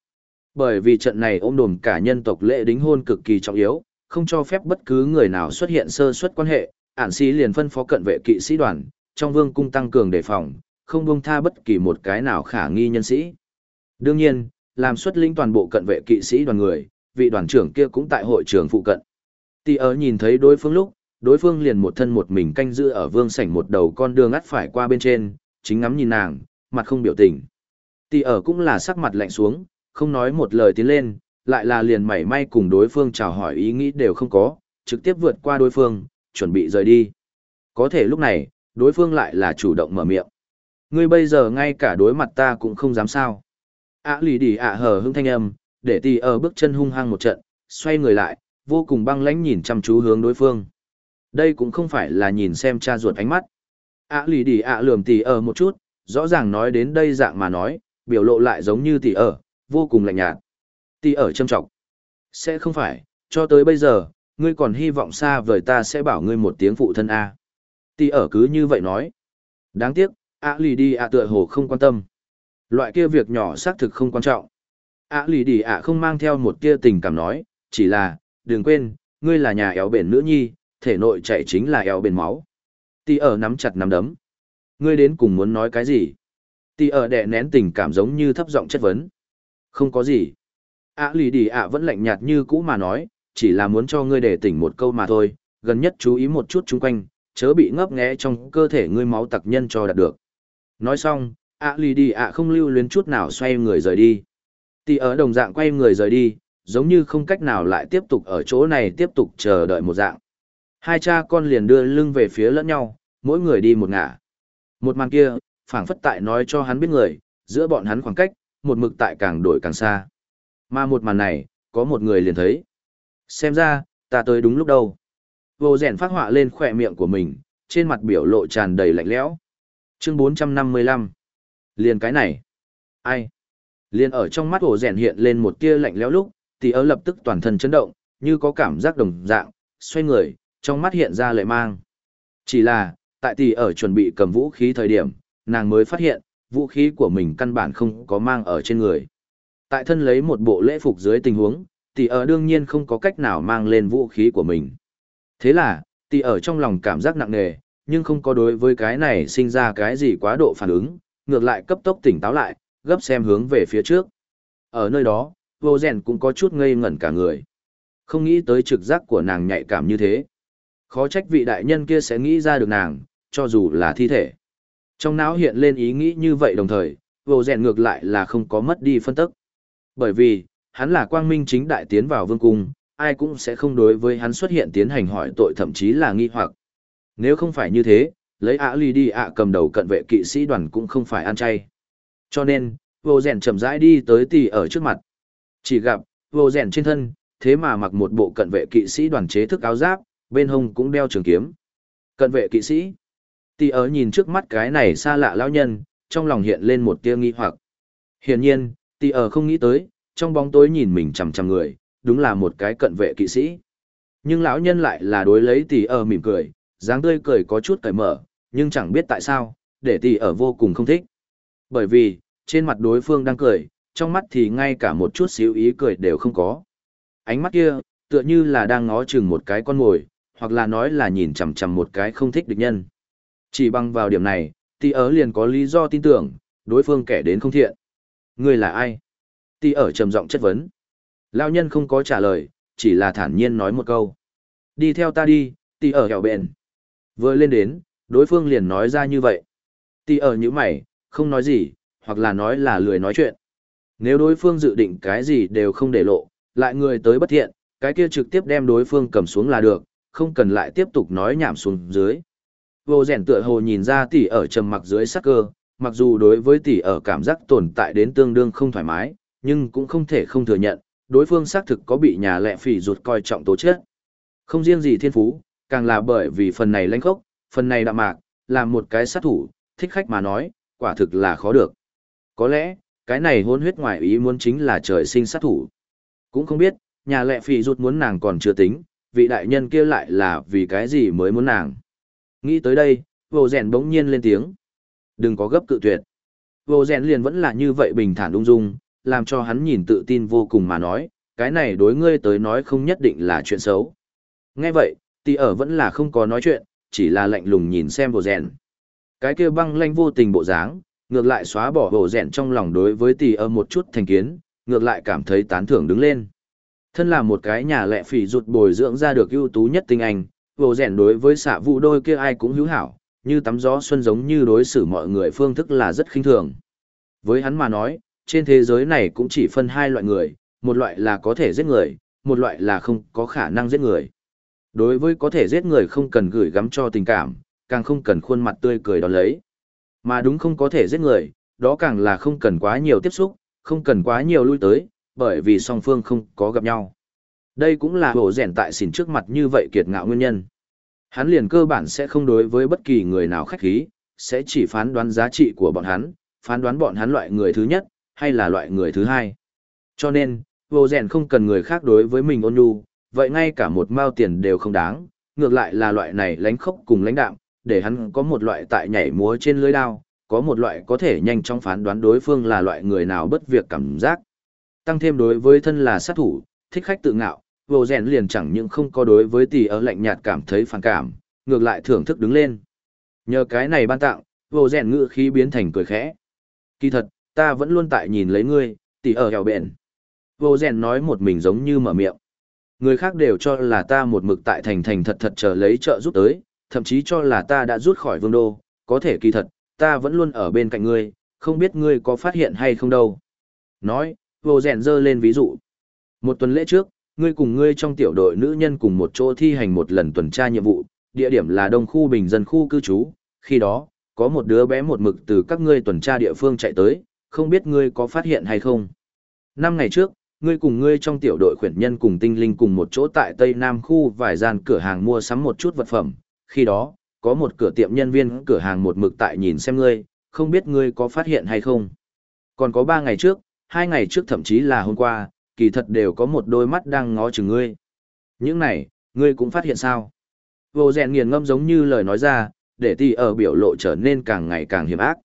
Bởi vì trận này ôm đồm cả nhân tộc lễ đính hôn cực kỳ trọng yếu, không cho phép bất cứ người nào xuất hiện sơ suất quan hệ, ản sĩ liền phân phó cận vệ kỵ sĩ đoàn, trong vương cung tăng cường đề phòng, không buông tha bất kỳ một cái nào khả nghi nhân sĩ. Đương nhiên, làm xuất lĩnh toàn bộ cận vệ kỵ sĩ đoàn người, vị đoàn trưởng kia cũng tại hội trường phụ cận. Tì ở nhìn thấy đối phương lúc, đối phương liền một thân một mình canh giữ ở vương sảnh một đầu con đường ngắt phải qua bên trên, chính ngắm nhìn nàng, mặt không biểu tình. Tì ở cũng là sắc mặt lạnh xuống, không nói một lời tiến lên, lại là liền mảy may cùng đối phương chào hỏi ý nghĩ đều không có, trực tiếp vượt qua đối phương, chuẩn bị rời đi. Có thể lúc này, đối phương lại là chủ động mở miệng. Ngươi bây giờ ngay cả đối mặt ta cũng không dám sao. ạ lì đi ạ hờ hững thanh âm, để tì ở bước chân hung hăng một trận, xoay người lại, vô cùng băng lãnh nhìn chăm chú hướng đối phương. Đây cũng không phải là nhìn xem cha ruột ánh mắt. ạ lì đi ạ lườm tì ở một chút, rõ ràng nói đến đây dạng mà nói, biểu lộ lại giống như tì ở, vô cùng lạnh nhạt. Tì ở châm trọng. Sẽ không phải, cho tới bây giờ, ngươi còn hy vọng xa vời ta sẽ bảo ngươi một tiếng phụ thân A. Tì ở cứ như vậy nói. Đáng tiếc, ạ lì đi ạ tựa hồ không quan tâm. Loại kia việc nhỏ xác thực không quan trọng. ạ lì đi ạ không mang theo một kia tình cảm nói, chỉ là, đừng quên, ngươi là nhà éo bền nữ nhi, thể nội chạy chính là éo bền máu. Tì ở nắm chặt nắm đấm. Ngươi đến cùng muốn nói cái gì? Tì ở đè nén tình cảm giống như thấp giọng chất vấn. Không có gì. ạ lì đi ạ vẫn lạnh nhạt như cũ mà nói, chỉ là muốn cho ngươi để tỉnh một câu mà thôi, gần nhất chú ý một chút chung quanh, chớ bị ngấp nghé trong cơ thể ngươi máu tặc nhân cho đạt được. Nói xong, ạ lì đi ạ không lưu luyến chút nào xoay người rời đi. Tỷ ở đồng dạng quay người rời đi, giống như không cách nào lại tiếp tục ở chỗ này tiếp tục chờ đợi một dạng. Hai cha con liền đưa lưng về phía lẫn nhau, mỗi người đi một ngả. Một màn kia, phảng phất tại nói cho hắn biết người, giữa bọn hắn khoảng cách, một mực tại càng đổi càng xa. Mà một màn này, có một người liền thấy. Xem ra, ta tới đúng lúc đâu. Vô rèn phát họa lên khỏe miệng của mình, trên mặt biểu lộ tràn đầy lạnh lẽo. Chương 455. Liền cái này. Ai? Liền ở trong mắt ổ rèn hiện lên một tia lạnh lẽo lúc, thì ớ lập tức toàn thân chấn động, như có cảm giác đồng dạng, xoay người, trong mắt hiện ra lệ mang. Chỉ là, tại tỷ ở chuẩn bị cầm vũ khí thời điểm, nàng mới phát hiện, vũ khí của mình căn bản không có mang ở trên người. Tại thân lấy một bộ lễ phục dưới tình huống, thì ở đương nhiên không có cách nào mang lên vũ khí của mình. Thế là, tỷ ở trong lòng cảm giác nặng nề, nhưng không có đối với cái này sinh ra cái gì quá độ phản ứng, ngược lại cấp tốc tỉnh táo lại, gấp xem hướng về phía trước. Ở nơi đó, vô rèn cũng có chút ngây ngẩn cả người. Không nghĩ tới trực giác của nàng nhạy cảm như thế. Khó trách vị đại nhân kia sẽ nghĩ ra được nàng, cho dù là thi thể. Trong não hiện lên ý nghĩ như vậy đồng thời, vô rèn ngược lại là không có mất đi phân tức. Bởi vì, hắn là quang minh chính đại tiến vào vương cung, ai cũng sẽ không đối với hắn xuất hiện tiến hành hỏi tội thậm chí là nghi hoặc. Nếu không phải như thế, lấy ạ ly đi ạ cầm đầu cận vệ kỵ sĩ đoàn cũng không phải ăn chay. Cho nên, vô rèn chậm rãi đi tới tì ở trước mặt. Chỉ gặp, vô rèn trên thân, thế mà mặc một bộ cận vệ kỵ sĩ đoàn chế thức áo giáp, bên hông cũng đeo trường kiếm. Cận vệ kỵ sĩ. tì ở nhìn trước mắt cái này xa lạ lão nhân, trong lòng hiện lên một tia nghi hoặc. Hiển nhiên, tì ở không nghĩ tới, trong bóng tối nhìn mình chằm chằm người, đúng là một cái cận vệ kỵ sĩ. Nhưng lão nhân lại là đối lấy tì ở mỉm cười, dáng tươi cười có chút cởi mở, nhưng chẳng biết tại sao, để tỷ ở vô cùng không thích. Bởi vì, trên mặt đối phương đang cười, trong mắt thì ngay cả một chút xíu ý cười đều không có. Ánh mắt kia, tựa như là đang ngó chừng một cái con ngồi, hoặc là nói là nhìn chằm chằm một cái không thích địch nhân. Chỉ bằng vào điểm này, tỷ ở liền có lý do tin tưởng, đối phương kẻ đến không thiện. Người là ai? Tỷ ở trầm giọng chất vấn. Lao nhân không có trả lời, chỉ là thản nhiên nói một câu. Đi theo ta đi, tỷ ở hẻo bền. Vừa lên đến, đối phương liền nói ra như vậy. Tỷ ở như mày, không nói gì, hoặc là nói là lười nói chuyện. Nếu đối phương dự định cái gì đều không để lộ, lại người tới bất thiện, cái kia trực tiếp đem đối phương cầm xuống là được, không cần lại tiếp tục nói nhảm xuống dưới. Vô rèn tựa hồ nhìn ra tỷ ở trầm mặc dưới sắc cơ, mặc dù đối với tỷ ở cảm giác tồn tại đến tương đương không thoải mái, nhưng cũng không thể không thừa nhận, đối phương xác thực có bị nhà lệ phỉ rụt coi trọng tố chất. Không riêng gì thiên phú, càng là bởi vì phần này lãnh khốc, phần này đạm mạc, làm một cái sát thủ, thích khách mà nói, quả thực là khó được. Có lẽ, cái này hôn huyết ngoại ý muốn chính là trời sinh sát thủ. Cũng không biết, nhà lệ phì rụt muốn nàng còn chưa tính, vị đại nhân kia lại là vì cái gì mới muốn nàng. Nghĩ tới đây, vô rèn bỗng nhiên lên tiếng. Đừng có gấp cự tuyệt. Vô rèn liền vẫn là như vậy bình thản ung dung, làm cho hắn nhìn tự tin vô cùng mà nói, cái này đối ngươi tới nói không nhất định là chuyện xấu. Nghe vậy, tỷ ở vẫn là không có nói chuyện, chỉ là lạnh lùng nhìn xem bộ rèn. Cái kia băng lanh vô tình bộ dáng, ngược lại xóa bỏ bộ rèn trong lòng đối với tỷ ở một chút thành kiến, ngược lại cảm thấy tán thưởng đứng lên. Thân là một cái nhà lệ phỉ rụt bồi dưỡng ra được ưu tú nhất tinh anh, bộ rèn đối với xạ vụ đôi kia ai cũng hữu hảo, như tắm gió xuân giống như đối xử mọi người phương thức là rất khinh thường. Với hắn mà nói, trên thế giới này cũng chỉ phân hai loại người, một loại là có thể giết người, một loại là không có khả năng giết người. Đối với có thể giết người không cần gửi gắm cho tình cảm, càng không cần khuôn mặt tươi cười đón lấy. Mà đúng không có thể giết người, đó càng là không cần quá nhiều tiếp xúc, không cần quá nhiều lui tới, bởi vì song phương không có gặp nhau. Đây cũng là hồ rèn tại xỉn trước mặt như vậy kiệt ngạo nguyên nhân. Hắn liền cơ bản sẽ không đối với bất kỳ người nào khách khí, sẽ chỉ phán đoán giá trị của bọn hắn, phán đoán bọn hắn loại người thứ nhất, hay là loại người thứ hai. Cho nên, vô rèn không cần người khác đối với mình ôn nhu, vậy ngay cả một mao tiền đều không đáng, ngược lại là loại này lánh khốc cùng lãnh đạm, để hắn có một loại tại nhảy múa trên lưới đao, có một loại có thể nhanh chóng phán đoán đối phương là loại người nào bất việc cảm giác. Tăng thêm đối với thân là sát thủ, thích khách tự ngạo, vô rèn liền chẳng những không có đối với tỷ ở lạnh nhạt cảm thấy phản cảm, ngược lại thưởng thức đứng lên. Nhờ cái này ban tặng, vô rèn ngựa khí biến thành cười khẽ. Kỳ thật, ta vẫn luôn tại nhìn lấy ngươi, tỷ ở hẻo bền. Vô rèn nói một mình giống như mở miệng. Người khác đều cho là ta một mực tại thành thành thật thật chờ lấy trợ giúp tới, thậm chí cho là ta đã rút khỏi vương đô, có thể kỳ thật, ta vẫn luôn ở bên cạnh ngươi, không biết ngươi có phát hiện hay không đâu. Nói, vô rèn dơ lên ví dụ. Một tuần lễ trước, ngươi cùng ngươi trong tiểu đội nữ nhân cùng một chỗ thi hành một lần tuần tra nhiệm vụ, địa điểm là đông khu bình dân khu cư trú, khi đó, có một đứa bé một mực từ các ngươi tuần tra địa phương chạy tới, không biết ngươi có phát hiện hay không. Năm ngày trước, ngươi cùng ngươi trong tiểu đội khuyển nhân cùng tinh linh cùng một chỗ tại Tây Nam khu vài gian cửa hàng mua sắm một chút vật phẩm, khi đó, có một cửa tiệm nhân viên cửa hàng một mực tại nhìn xem ngươi, không biết ngươi có phát hiện hay không. Còn có ba ngày trước, hai ngày trước thậm chí là hôm qua, kỳ thật đều có một đôi mắt đang ngó chừng ngươi. Những này, ngươi cũng phát hiện sao? Vô rèn nghiền ngâm giống như lời nói ra, để tỷ ở biểu lộ trở nên càng ngày càng hiểm ác.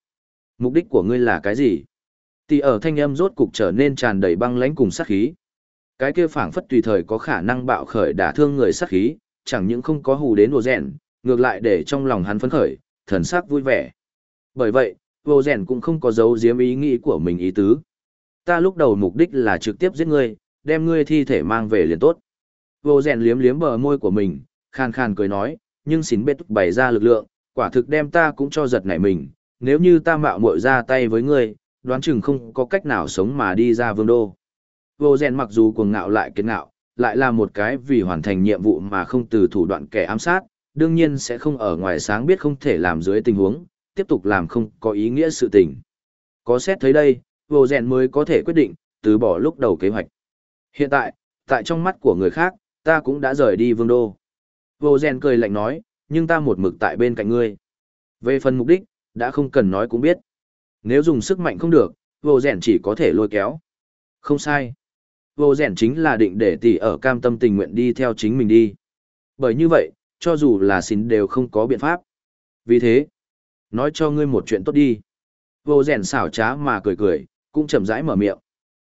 Mục đích của ngươi là cái gì? Tỷ ở thanh âm rốt cục trở nên tràn đầy băng lãnh cùng sát khí. Cái kia phảng phất tùy thời có khả năng bạo khởi đả thương người sát khí, chẳng những không có hù đến vô rèn, ngược lại để trong lòng hắn phấn khởi, thần sắc vui vẻ. Bởi vậy, vô rèn cũng không có dấu giếm ý nghĩ của mình ý tứ. Ta lúc đầu mục đích là trực tiếp giết ngươi, đem ngươi thi thể mang về liền tốt. Vô rèn liếm liếm bờ môi của mình, khàn khàn cười nói, nhưng xin bết bày ra lực lượng, quả thực đem ta cũng cho giật nảy mình, nếu như ta mạo muội ra tay với ngươi, đoán chừng không có cách nào sống mà đi ra vương đô. Vô rèn mặc dù cuồng ngạo lại kiên ngạo, lại là một cái vì hoàn thành nhiệm vụ mà không từ thủ đoạn kẻ ám sát, đương nhiên sẽ không ở ngoài sáng biết không thể làm dưới tình huống, tiếp tục làm không có ý nghĩa sự tình. Có xét thấy đây, vô rèn mới có thể quyết định, từ bỏ lúc đầu kế hoạch. Hiện tại, tại trong mắt của người khác, ta cũng đã rời đi vương đô. Vô rèn cười lạnh nói, nhưng ta một mực tại bên cạnh ngươi. Về phần mục đích, đã không cần nói cũng biết. Nếu dùng sức mạnh không được, vô rèn chỉ có thể lôi kéo. Không sai. Vô rèn chính là định để tỷ ở cam tâm tình nguyện đi theo chính mình đi. Bởi như vậy, cho dù là xin đều không có biện pháp. Vì thế, nói cho ngươi một chuyện tốt đi. Vô rèn xảo trá mà cười cười, cũng chậm rãi mở miệng.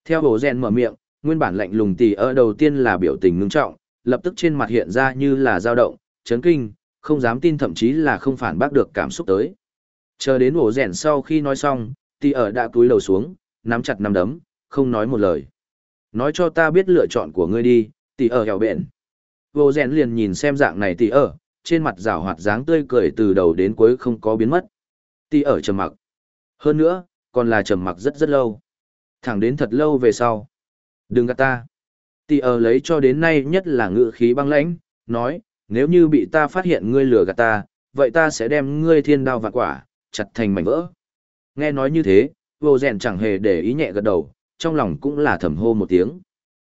Theo vô rèn mở miệng, nguyên bản lạnh lùng tỷ ở đầu tiên là biểu tình ngưng trọng, lập tức trên mặt hiện ra như là dao động, chấn kinh, không dám tin thậm chí là không phản bác được cảm xúc tới. Chờ đến ổ rèn sau khi nói xong, tỷ ở đã túi đầu xuống, nắm chặt nắm đấm, không nói một lời. Nói cho ta biết lựa chọn của ngươi đi, tỷ ở hẻo bện. Vô rèn liền nhìn xem dạng này tỷ ở, trên mặt rào hoạt dáng tươi cười từ đầu đến cuối không có biến mất. Tỷ ở trầm mặc. Hơn nữa, còn là trầm mặc rất rất lâu. Thẳng đến thật lâu về sau. Đừng gạt ta. Tỷ ở lấy cho đến nay nhất là ngự khí băng lãnh, nói, nếu như bị ta phát hiện ngươi lừa gạt ta, vậy ta sẽ đem ngươi thiên đao vạn quả, chặt thành mảnh vỡ. Nghe nói như thế, vô rèn chẳng hề để ý nhẹ gật đầu, trong lòng cũng là thầm hô một tiếng.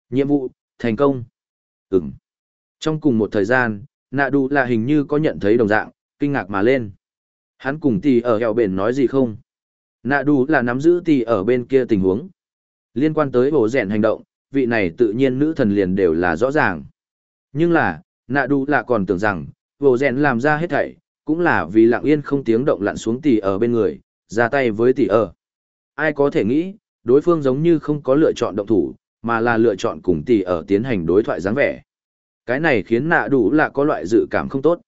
Nhiệm vụ, thành công. Ừm. Trong cùng một thời gian, nạ đủ là hình như có nhận thấy đồng dạng, kinh ngạc mà lên. Hắn cùng tỷ ở hẻo bền nói gì không? Nạ đủ là nắm giữ tỷ ở bên kia tình huống. Liên quan tới vô rèn hành động, vị này tự nhiên nữ thần liền đều là rõ ràng. Nhưng là, nạ đủ là còn tưởng rằng, vô rèn làm ra hết thảy, cũng là vì lặng yên không tiếng động lặn xuống tỷ ở bên người, ra tay với tỷ ở. Ai có thể nghĩ, đối phương giống như không có lựa chọn động thủ, mà là lựa chọn cùng tỷ ở tiến hành đối thoại dáng vẻ. Cái này khiến nạ đủ là có loại dự cảm không tốt.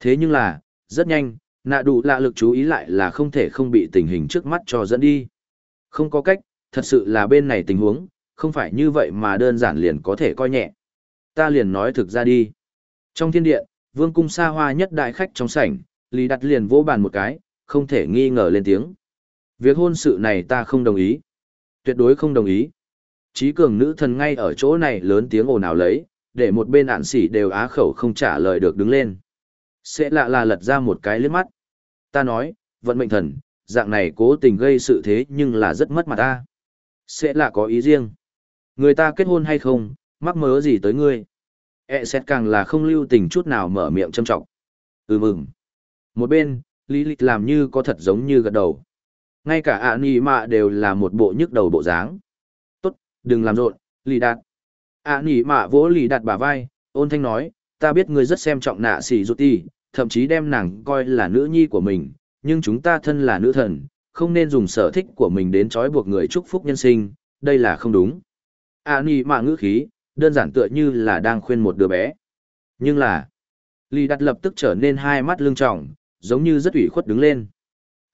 Thế nhưng là, rất nhanh, nạ đủ lạ lực chú ý lại là không thể không bị tình hình trước mắt cho dẫn đi. Không có cách, thật sự là bên này tình huống, không phải như vậy mà đơn giản liền có thể coi nhẹ. Ta liền nói thực ra đi. Trong thiên điện, vương cung xa hoa nhất đại khách trong sảnh, Lý đặt liền vỗ bàn một cái, không thể nghi ngờ lên tiếng. Việc hôn sự này ta không đồng ý. Tuyệt đối không đồng ý. Chí cường nữ thần ngay ở chỗ này lớn tiếng ồn ào lấy, để một bên ạn xỉ đều á khẩu không trả lời được đứng lên. Sẽ lạ là lật ra một cái liếc mắt. Ta nói, vận mệnh thần, dạng này cố tình gây sự thế nhưng là rất mất mặt ta. Sẽ lạ có ý riêng. Người ta kết hôn hay không, mắc mớ gì tới ngươi. E xét càng là không lưu tình chút nào mở miệng châm trọng. Ừ mừng. Một bên, Lý Lịch làm như có thật giống như gật đầu. Ngay cả ạ nì mạ đều là một bộ nhức đầu bộ dáng. Tốt, đừng làm rộn, Lý Đạt. ạ nì mạ vỗ Lý Đạt bả vai, ôn thanh nói, ta biết ngươi rất xem trọng nạ xì rụt ti, thậm chí đem nàng coi là nữ nhi của mình, nhưng chúng ta thân là nữ thần, không nên dùng sở thích của mình đến trói buộc người chúc phúc nhân sinh, đây là không đúng. ạ nì mạ ngữ khí, đơn giản tựa như là đang khuyên một đứa bé. Nhưng là, Lý Đạt lập tức trở nên hai mắt lưng trọng, giống như rất ủy khuất đứng lên.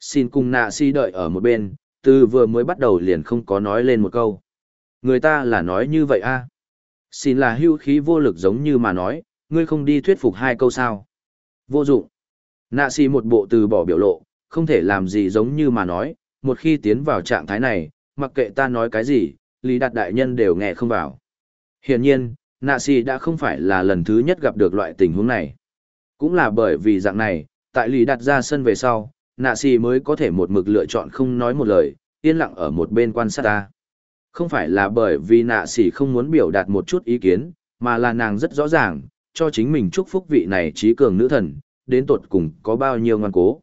Xin cùng nạ si đợi ở một bên, từ vừa mới bắt đầu liền không có nói lên một câu. Người ta là nói như vậy a à? Xin là hưu khí vô lực giống như mà nói, ngươi không đi thuyết phục hai câu sao. Vô dụng. Nạ si một bộ từ bỏ biểu lộ, không thể làm gì giống như mà nói, một khi tiến vào trạng thái này, mặc kệ ta nói cái gì, Lý Đạt Đại Nhân đều nghe không vào. Hiển nhiên, nạ si đã không phải là lần thứ nhất gặp được loại tình huống này. Cũng là bởi vì dạng này, tại lì đặt ra sân về sau, nạ si mới có thể một mực lựa chọn không nói một lời, yên lặng ở một bên quan sát ta. Không phải là bởi vì nạ Xì không muốn biểu đạt một chút ý kiến, mà là nàng rất rõ ràng, cho chính mình chúc phúc vị này trí cường nữ thần, đến tột cùng có bao nhiêu ngoan cố.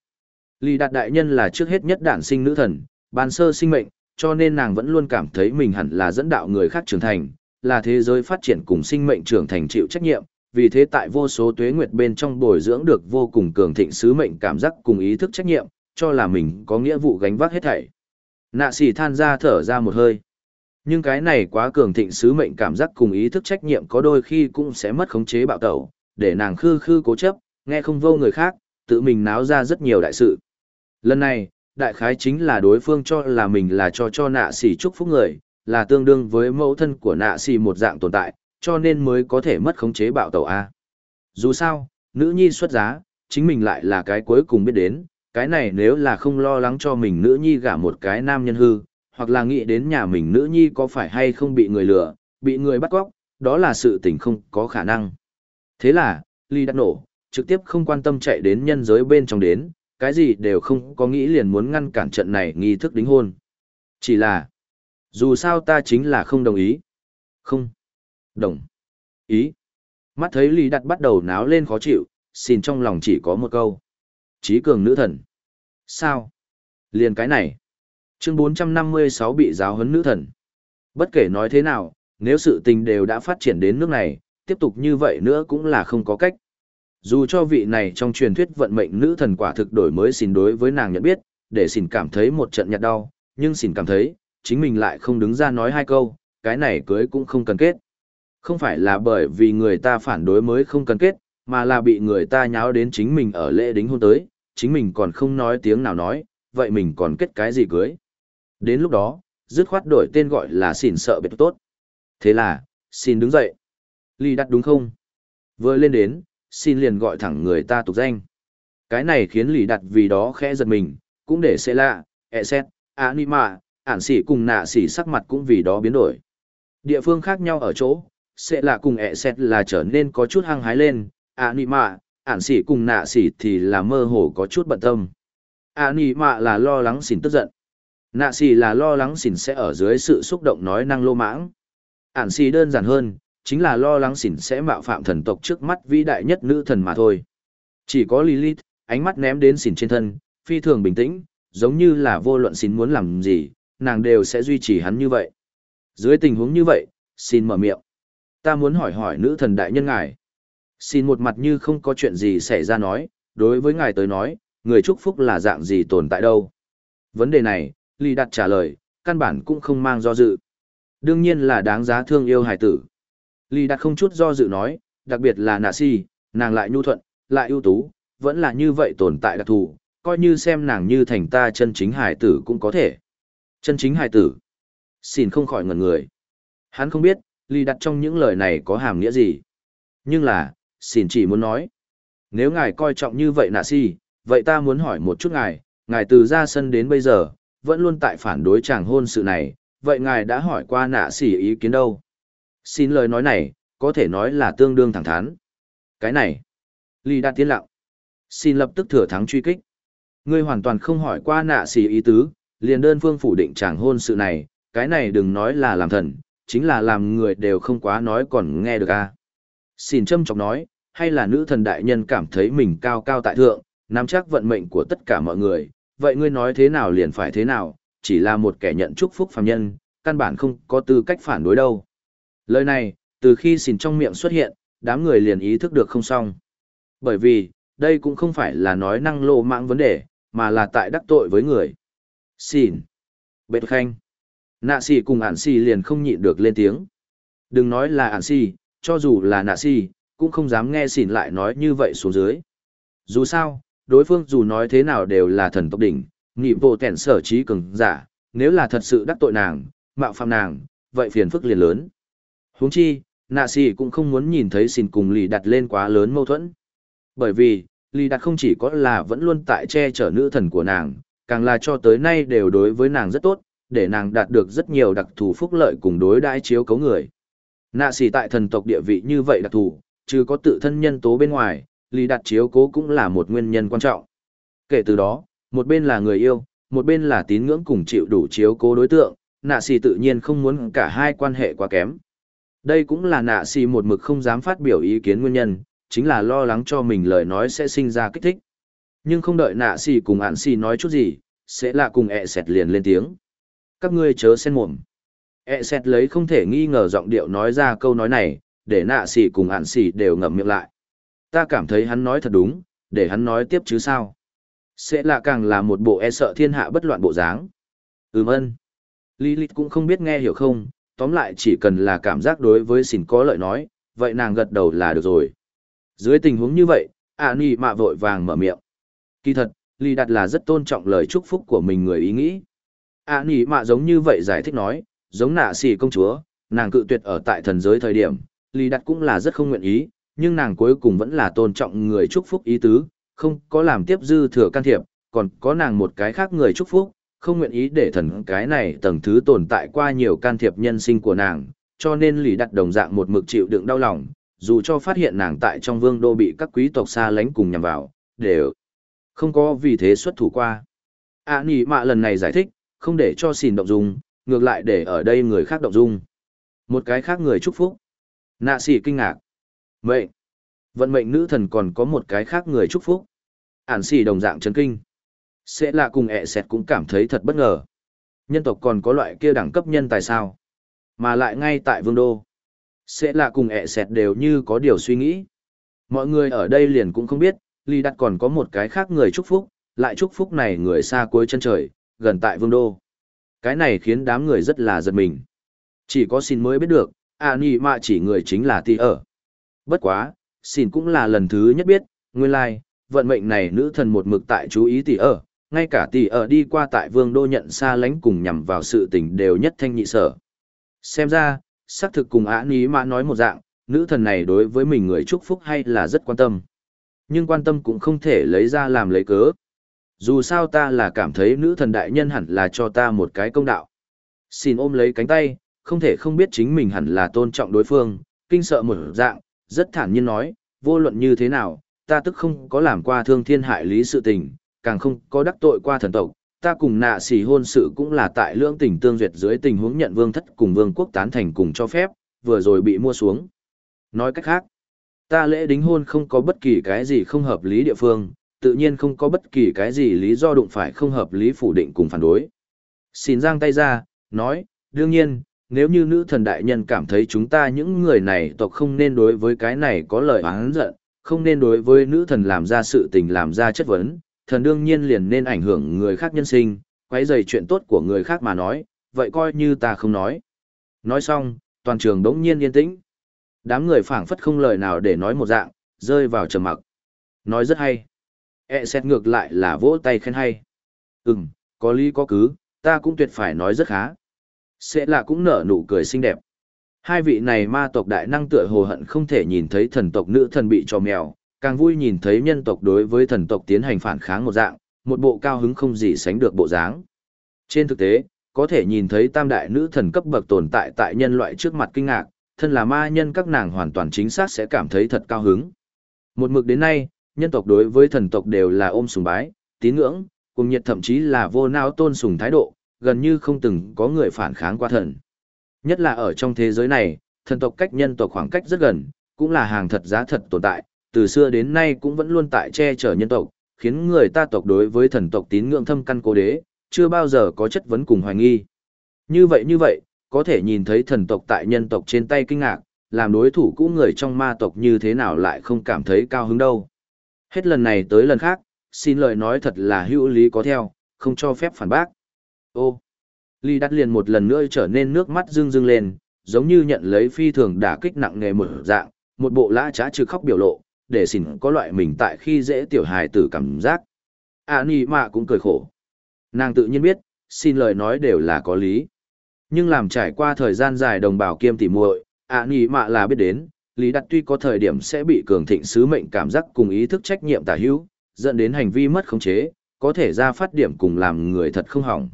Lý Đạt Đại Nhân là trước hết nhất đản sinh nữ thần, ban sơ sinh mệnh, cho nên nàng vẫn luôn cảm thấy mình hẳn là dẫn đạo người khác trưởng thành, là thế giới phát triển cùng sinh mệnh trưởng thành chịu trách nhiệm, vì thế tại vô số tuế nguyệt bên trong bồi dưỡng được vô cùng cường thịnh sứ mệnh cảm giác cùng ý thức trách nhiệm, cho là mình có nghĩa vụ gánh vác hết thảy. Nạ sĩ than ra thở ra một hơi. Nhưng cái này quá cường thịnh sứ mệnh cảm giác cùng ý thức trách nhiệm có đôi khi cũng sẽ mất khống chế bạo tẩu, để nàng khư khư cố chấp, nghe không vô người khác, tự mình náo ra rất nhiều đại sự. Lần này, đại khái chính là đối phương cho là mình là cho cho nạ sĩ chúc phúc người, là tương đương với mẫu thân của nạ xì một dạng tồn tại, cho nên mới có thể mất khống chế bạo tàu A. Dù sao, nữ nhi xuất giá, chính mình lại là cái cuối cùng biết đến, cái này nếu là không lo lắng cho mình nữ nhi gả một cái nam nhân hư, hoặc là nghĩ đến nhà mình nữ nhi có phải hay không bị người lừa, bị người bắt cóc, đó là sự tình không có khả năng. Thế là, Ly đã nổ, trực tiếp không quan tâm chạy đến nhân giới bên trong đến, cái gì đều không có nghĩ liền muốn ngăn cản trận này nghi thức đính hôn. Chỉ là, dù sao ta chính là không đồng ý. Không. Đồng. Ý. Mắt thấy Lý Đặt bắt đầu náo lên khó chịu, xin trong lòng chỉ có một câu. Trí cường nữ thần. Sao? Liền cái này. Chương 456 bị giáo huấn nữ thần. Bất kể nói thế nào, nếu sự tình đều đã phát triển đến nước này, tiếp tục như vậy nữa cũng là không có cách. Dù cho vị này trong truyền thuyết vận mệnh nữ thần quả thực đổi mới xin đối với nàng nhận biết, để xin cảm thấy một trận nhạt đau, nhưng xin cảm thấy, chính mình lại không đứng ra nói hai câu, cái này cưới cũng không cần kết. Không phải là bởi vì người ta phản đối mới không cần kết, mà là bị người ta nháo đến chính mình ở lễ đính hôn tới, chính mình còn không nói tiếng nào nói, vậy mình còn kết cái gì cưới. Đến lúc đó, dứt khoát đổi tên gọi là xỉn sợ biệt tốt. Thế là, xin đứng dậy. Ly đặt đúng không? Vừa lên đến, xin liền gọi thẳng người ta tục danh. Cái này khiến lì đặt vì đó khẽ giật mình, cũng để sẽ lạ, e xét, anima, ản sĩ cùng nạ sĩ sắc mặt cũng vì đó biến đổi. Địa phương khác nhau ở chỗ, sẽ là cùng ẹ xét là trở nên có chút hăng hái lên, ạ nị mạ, ản xỉ cùng nạ xỉ thì là mơ hồ có chút bận tâm. ạ nị mạ là lo lắng xỉn tức giận. Nạ xỉ là lo lắng xỉn sẽ ở dưới sự xúc động nói năng lô mãng. Ản xỉ đơn giản hơn, chính là lo lắng xỉn sẽ mạo phạm thần tộc trước mắt vĩ đại nhất nữ thần mà thôi. Chỉ có Lilith, ánh mắt ném đến xỉn trên thân, phi thường bình tĩnh, giống như là vô luận xỉn muốn làm gì, nàng đều sẽ duy trì hắn như vậy. Dưới tình huống như vậy, xin mở miệng. Ta muốn hỏi hỏi nữ thần đại nhân ngài. Xin một mặt như không có chuyện gì xảy ra nói, đối với ngài tới nói, người chúc phúc là dạng gì tồn tại đâu. Vấn đề này, Lý Đạt trả lời, căn bản cũng không mang do dự. Đương nhiên là đáng giá thương yêu hải tử. Lý Đạt không chút do dự nói, đặc biệt là nạ si, nàng lại nhu thuận, lại ưu tú, vẫn là như vậy tồn tại đặc thù, coi như xem nàng như thành ta chân chính hải tử cũng có thể. Chân chính hài tử. Xin không khỏi ngẩn người. Hắn không biết, Lý đặt trong những lời này có hàm nghĩa gì. Nhưng là, xin chỉ muốn nói. Nếu ngài coi trọng như vậy nạ si, vậy ta muốn hỏi một chút ngài, ngài từ ra sân đến bây giờ, vẫn luôn tại phản đối chàng hôn sự này, vậy ngài đã hỏi qua nạ si ý kiến đâu? Xin lời nói này, có thể nói là tương đương thẳng thắn. Cái này, Lý đặt tiến lặng. Xin lập tức thừa thắng truy kích. Ngươi hoàn toàn không hỏi qua nạ xì ý tứ, liền đơn phương phủ định chàng hôn sự này, cái này đừng nói là làm thần, chính là làm người đều không quá nói còn nghe được à. Xin châm chọc nói, hay là nữ thần đại nhân cảm thấy mình cao cao tại thượng, nắm chắc vận mệnh của tất cả mọi người, vậy ngươi nói thế nào liền phải thế nào, chỉ là một kẻ nhận chúc phúc phàm nhân, căn bản không có tư cách phản đối đâu. Lời này, từ khi xin trong miệng xuất hiện, đám người liền ý thức được không xong. Bởi vì, đây cũng không phải là nói năng lô mạng vấn đề, mà là tại đắc tội với người. Xìn. Bệt khanh. Nạ xì cùng ản xì liền không nhịn được lên tiếng. Đừng nói là ản xì, cho dù là nạ xì, cũng không dám nghe xỉn lại nói như vậy xuống dưới. Dù sao, đối phương dù nói thế nào đều là thần tộc đỉnh, nghị bộ tẻn sở trí cường giả, nếu là thật sự đắc tội nàng, mạo phạm nàng, vậy phiền phức liền lớn. huống chi, nạ xì cũng không muốn nhìn thấy xỉn cùng lì đặt lên quá lớn mâu thuẫn. Bởi vì, lì đặt không chỉ có là vẫn luôn tại che chở nữ thần của nàng, càng là cho tới nay đều đối với nàng rất tốt, để nàng đạt được rất nhiều đặc thù phúc lợi cùng đối đãi chiếu cấu người. Nạ xì tại thần tộc địa vị như vậy đặc thù, trừ có tự thân nhân tố bên ngoài, lý đặt chiếu cố cũng là một nguyên nhân quan trọng. Kể từ đó, một bên là người yêu, một bên là tín ngưỡng cùng chịu đủ chiếu cố đối tượng, nạ xì tự nhiên không muốn cả hai quan hệ quá kém. Đây cũng là nạ xì một mực không dám phát biểu ý kiến nguyên nhân, chính là lo lắng cho mình lời nói sẽ sinh ra kích thích. Nhưng không đợi nạ xì cùng ạn xì nói chút gì, sẽ là cùng ẹ sẹt liền lên tiếng. Các ngươi chớ xen mồm. ẹ sẹt lấy không thể nghi ngờ giọng điệu nói ra câu nói này, để nạ xì cùng ạn xì đều ngậm miệng lại. Ta cảm thấy hắn nói thật đúng, để hắn nói tiếp chứ sao. Sẽ là càng là một bộ e sợ thiên hạ bất loạn bộ dáng. Ừm ân. Lilith cũng không biết nghe hiểu không, tóm lại chỉ cần là cảm giác đối với xỉn có lợi nói, vậy nàng gật đầu là được rồi. Dưới tình huống như vậy, ạ nì mạ vội vàng mở miệng. Kỳ thật, Lý Đạt là rất tôn trọng lời chúc phúc của mình người ý nghĩ. À nỉ mạ giống như vậy giải thích nói, giống nạ xỉ công chúa, nàng cự tuyệt ở tại thần giới thời điểm, Lý Đạt cũng là rất không nguyện ý, nhưng nàng cuối cùng vẫn là tôn trọng người chúc phúc ý tứ, không có làm tiếp dư thừa can thiệp, còn có nàng một cái khác người chúc phúc, không nguyện ý để thần cái này tầng thứ tồn tại qua nhiều can thiệp nhân sinh của nàng, cho nên Lý Đạt đồng dạng một mực chịu đựng đau lòng, dù cho phát hiện nàng tại trong vương đô bị các quý tộc xa lánh cùng nhằm vào, đều không có vì thế xuất thủ qua. À nỉ mạ lần này giải thích, không để cho xìn động dung, ngược lại để ở đây người khác động dung. Một cái khác người chúc phúc. Nạ xỉ kinh ngạc. Mệnh. Vận mệnh nữ thần còn có một cái khác người chúc phúc. Ản xỉ đồng dạng chấn kinh. Sẽ là cùng ẹ sẹt cũng cảm thấy thật bất ngờ. Nhân tộc còn có loại kia đẳng cấp nhân tài sao. Mà lại ngay tại vương đô. Sẽ là cùng ẹ sẹt đều như có điều suy nghĩ. Mọi người ở đây liền cũng không biết, Lý Đạt còn có một cái khác người chúc phúc, lại chúc phúc này người xa cuối chân trời, gần tại vương đô. Cái này khiến đám người rất là giật mình. Chỉ có xin mới biết được, à nì mà chỉ người chính là tỷ ở. Bất quá, xin cũng là lần thứ nhất biết, nguyên lai, like, vận mệnh này nữ thần một mực tại chú ý tỷ ở, ngay cả tỷ ở đi qua tại vương đô nhận xa lánh cùng nhằm vào sự tình đều nhất thanh nhị sở. Xem ra, xác thực cùng ả ní mã nói một dạng, nữ thần này đối với mình người chúc phúc hay là rất quan tâm. Nhưng quan tâm cũng không thể lấy ra làm lấy cớ. Dù sao ta là cảm thấy nữ thần đại nhân hẳn là cho ta một cái công đạo. Xin ôm lấy cánh tay, không thể không biết chính mình hẳn là tôn trọng đối phương, kinh sợ một dạng, rất thản nhiên nói, vô luận như thế nào, ta tức không có làm qua thương thiên hại lý sự tình, càng không có đắc tội qua thần tộc, ta cùng nạ xỉ hôn sự cũng là tại lưỡng tình tương duyệt dưới tình huống nhận vương thất cùng vương quốc tán thành cùng cho phép, vừa rồi bị mua xuống. Nói cách khác, ta lễ đính hôn không có bất kỳ cái gì không hợp lý địa phương, tự nhiên không có bất kỳ cái gì lý do đụng phải không hợp lý phủ định cùng phản đối. Xin giang tay ra, nói, đương nhiên, nếu như nữ thần đại nhân cảm thấy chúng ta những người này tộc không nên đối với cái này có lời oán giận, không nên đối với nữ thần làm ra sự tình làm ra chất vấn, thần đương nhiên liền nên ảnh hưởng người khác nhân sinh, quấy rầy chuyện tốt của người khác mà nói, vậy coi như ta không nói. Nói xong, toàn trường đống nhiên yên tĩnh. Đám người phảng phất không lời nào để nói một dạng, rơi vào trầm mặc. Nói rất hay. E xét ngược lại là vỗ tay khen hay. Ừm, có lý có cứ, ta cũng tuyệt phải nói rất khá. Sẽ là cũng nở nụ cười xinh đẹp. Hai vị này ma tộc đại năng tựa hồ hận không thể nhìn thấy thần tộc nữ thần bị cho mèo, càng vui nhìn thấy nhân tộc đối với thần tộc tiến hành phản kháng một dạng, một bộ cao hứng không gì sánh được bộ dáng. Trên thực tế, có thể nhìn thấy tam đại nữ thần cấp bậc tồn tại tại nhân loại trước mặt kinh ngạc, thân là ma nhân các nàng hoàn toàn chính xác sẽ cảm thấy thật cao hứng. Một mực đến nay, nhân tộc đối với thần tộc đều là ôm sùng bái, tín ngưỡng, cùng nhiệt thậm chí là vô não tôn sùng thái độ, gần như không từng có người phản kháng qua thần. Nhất là ở trong thế giới này, thần tộc cách nhân tộc khoảng cách rất gần, cũng là hàng thật giá thật tồn tại, từ xưa đến nay cũng vẫn luôn tại che chở nhân tộc, khiến người ta tộc đối với thần tộc tín ngưỡng thâm căn cố đế, chưa bao giờ có chất vấn cùng hoài nghi. Như vậy như vậy, có thể nhìn thấy thần tộc tại nhân tộc trên tay kinh ngạc, làm đối thủ cũ người trong ma tộc như thế nào lại không cảm thấy cao hứng đâu. Hết lần này tới lần khác, xin lời nói thật là hữu lý có theo, không cho phép phản bác. Ô, Ly đắt liền một lần nữa trở nên nước mắt rưng rưng lên, giống như nhận lấy phi thường đả kích nặng nề một dạng, một bộ lã trá trừ khóc biểu lộ, để xỉn có loại mình tại khi dễ tiểu hài tử cảm giác. À nì mà cũng cười khổ. Nàng tự nhiên biết, xin lời nói đều là có lý. Nhưng làm trải qua thời gian dài đồng bào kiêm tỉ muội, ạ à, nỉ mạ là biết đến, Lý Đặt tuy có thời điểm sẽ bị cường thịnh sứ mệnh cảm giác cùng ý thức trách nhiệm tả hữu, dẫn đến hành vi mất khống chế, có thể ra phát điểm cùng làm người thật không hỏng.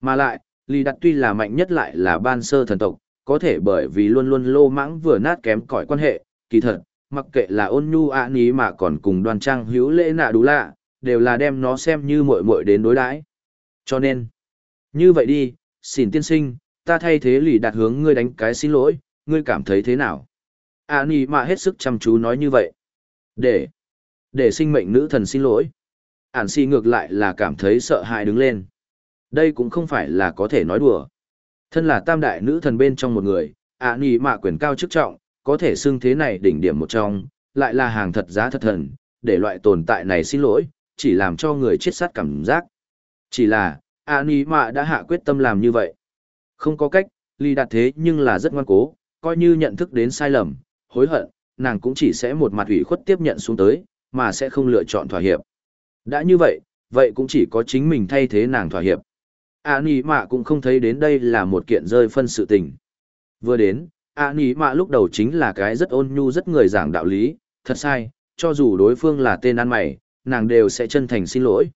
Mà lại, Lý Đặt tuy là mạnh nhất lại là ban sơ thần tộc, có thể bởi vì luôn luôn lô mãng vừa nát kém cỏi quan hệ, kỳ thật, mặc kệ là ôn nhu ạ à ní mà còn cùng đoan trang hữu lễ nạ đủ lạ, đều là đem nó xem như muội muội đến đối đãi. Cho nên, như vậy đi, xin tiên sinh, ta thay thế lì đạt hướng ngươi đánh cái xin lỗi, ngươi cảm thấy thế nào? À nì mà hết sức chăm chú nói như vậy. Để, để sinh mệnh nữ thần xin lỗi. Ản si ngược lại là cảm thấy sợ hãi đứng lên. Đây cũng không phải là có thể nói đùa. Thân là tam đại nữ thần bên trong một người, ạ nì mạ quyền cao chức trọng, có thể xưng thế này đỉnh điểm một trong, lại là hàng thật giá thật thần, để loại tồn tại này xin lỗi, chỉ làm cho người chết sát cảm giác. Chỉ là, ạ nì mạ đã hạ quyết tâm làm như vậy. Không có cách, ly đạt thế nhưng là rất ngoan cố, coi như nhận thức đến sai lầm, hối hận, nàng cũng chỉ sẽ một mặt ủy khuất tiếp nhận xuống tới, mà sẽ không lựa chọn thỏa hiệp. Đã như vậy, vậy cũng chỉ có chính mình thay thế nàng thỏa hiệp. A Nì Mạ cũng không thấy đến đây là một kiện rơi phân sự tình. Vừa đến, A Nì Mạ lúc đầu chính là cái rất ôn nhu rất người giảng đạo lý, thật sai, cho dù đối phương là tên ăn mày, nàng đều sẽ chân thành xin lỗi.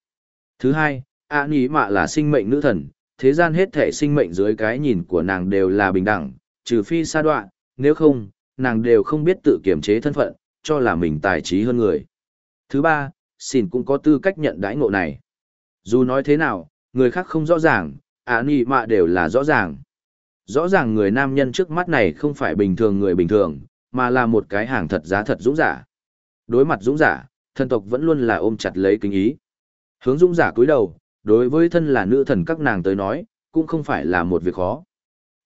Thứ hai, A Nì Mạ là sinh mệnh nữ thần, thế gian hết thể sinh mệnh dưới cái nhìn của nàng đều là bình đẳng, trừ phi sa đoạn, nếu không, nàng đều không biết tự kiểm chế thân phận, cho là mình tài trí hơn người. Thứ ba, xin cũng có tư cách nhận đãi ngộ này. Dù nói thế nào, người khác không rõ ràng, ả nị mạ đều là rõ ràng. Rõ ràng người nam nhân trước mắt này không phải bình thường người bình thường, mà là một cái hàng thật giá thật dũng giả. Đối mặt dũng giả, thân tộc vẫn luôn là ôm chặt lấy kính ý. Hướng dũng giả cúi đầu, đối với thân là nữ thần các nàng tới nói, cũng không phải là một việc khó.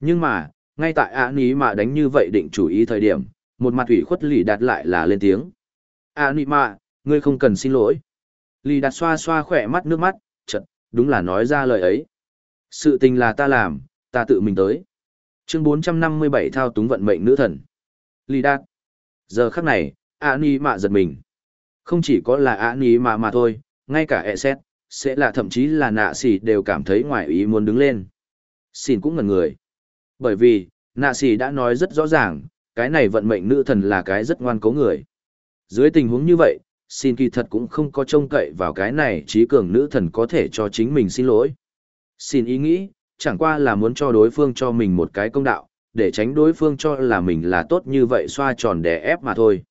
Nhưng mà, ngay tại ạ ní mà đánh như vậy định chủ ý thời điểm, một mặt ủy khuất lì đạt lại là lên tiếng. ạ ní mà, ngươi không cần xin lỗi. Lì đạt xoa xoa khỏe mắt nước mắt, chật, đúng là nói ra lời ấy. Sự tình là ta làm, ta tự mình tới. Chương 457 thao túng vận mệnh nữ thần. Lì đạt. Giờ khắc này, ạ ní mạ giật mình. Không chỉ có là ạ ní mạ mà thôi, ngay cả ẹ xét, sẽ là thậm chí là nạ xỉ đều cảm thấy ngoài ý muốn đứng lên. Xin cũng ngần người. Bởi vì, nạ xỉ đã nói rất rõ ràng, cái này vận mệnh nữ thần là cái rất ngoan cố người. Dưới tình huống như vậy, xin kỳ thật cũng không có trông cậy vào cái này trí cường nữ thần có thể cho chính mình xin lỗi. Xin ý nghĩ, chẳng qua là muốn cho đối phương cho mình một cái công đạo, để tránh đối phương cho là mình là tốt như vậy xoa tròn đè ép mà thôi.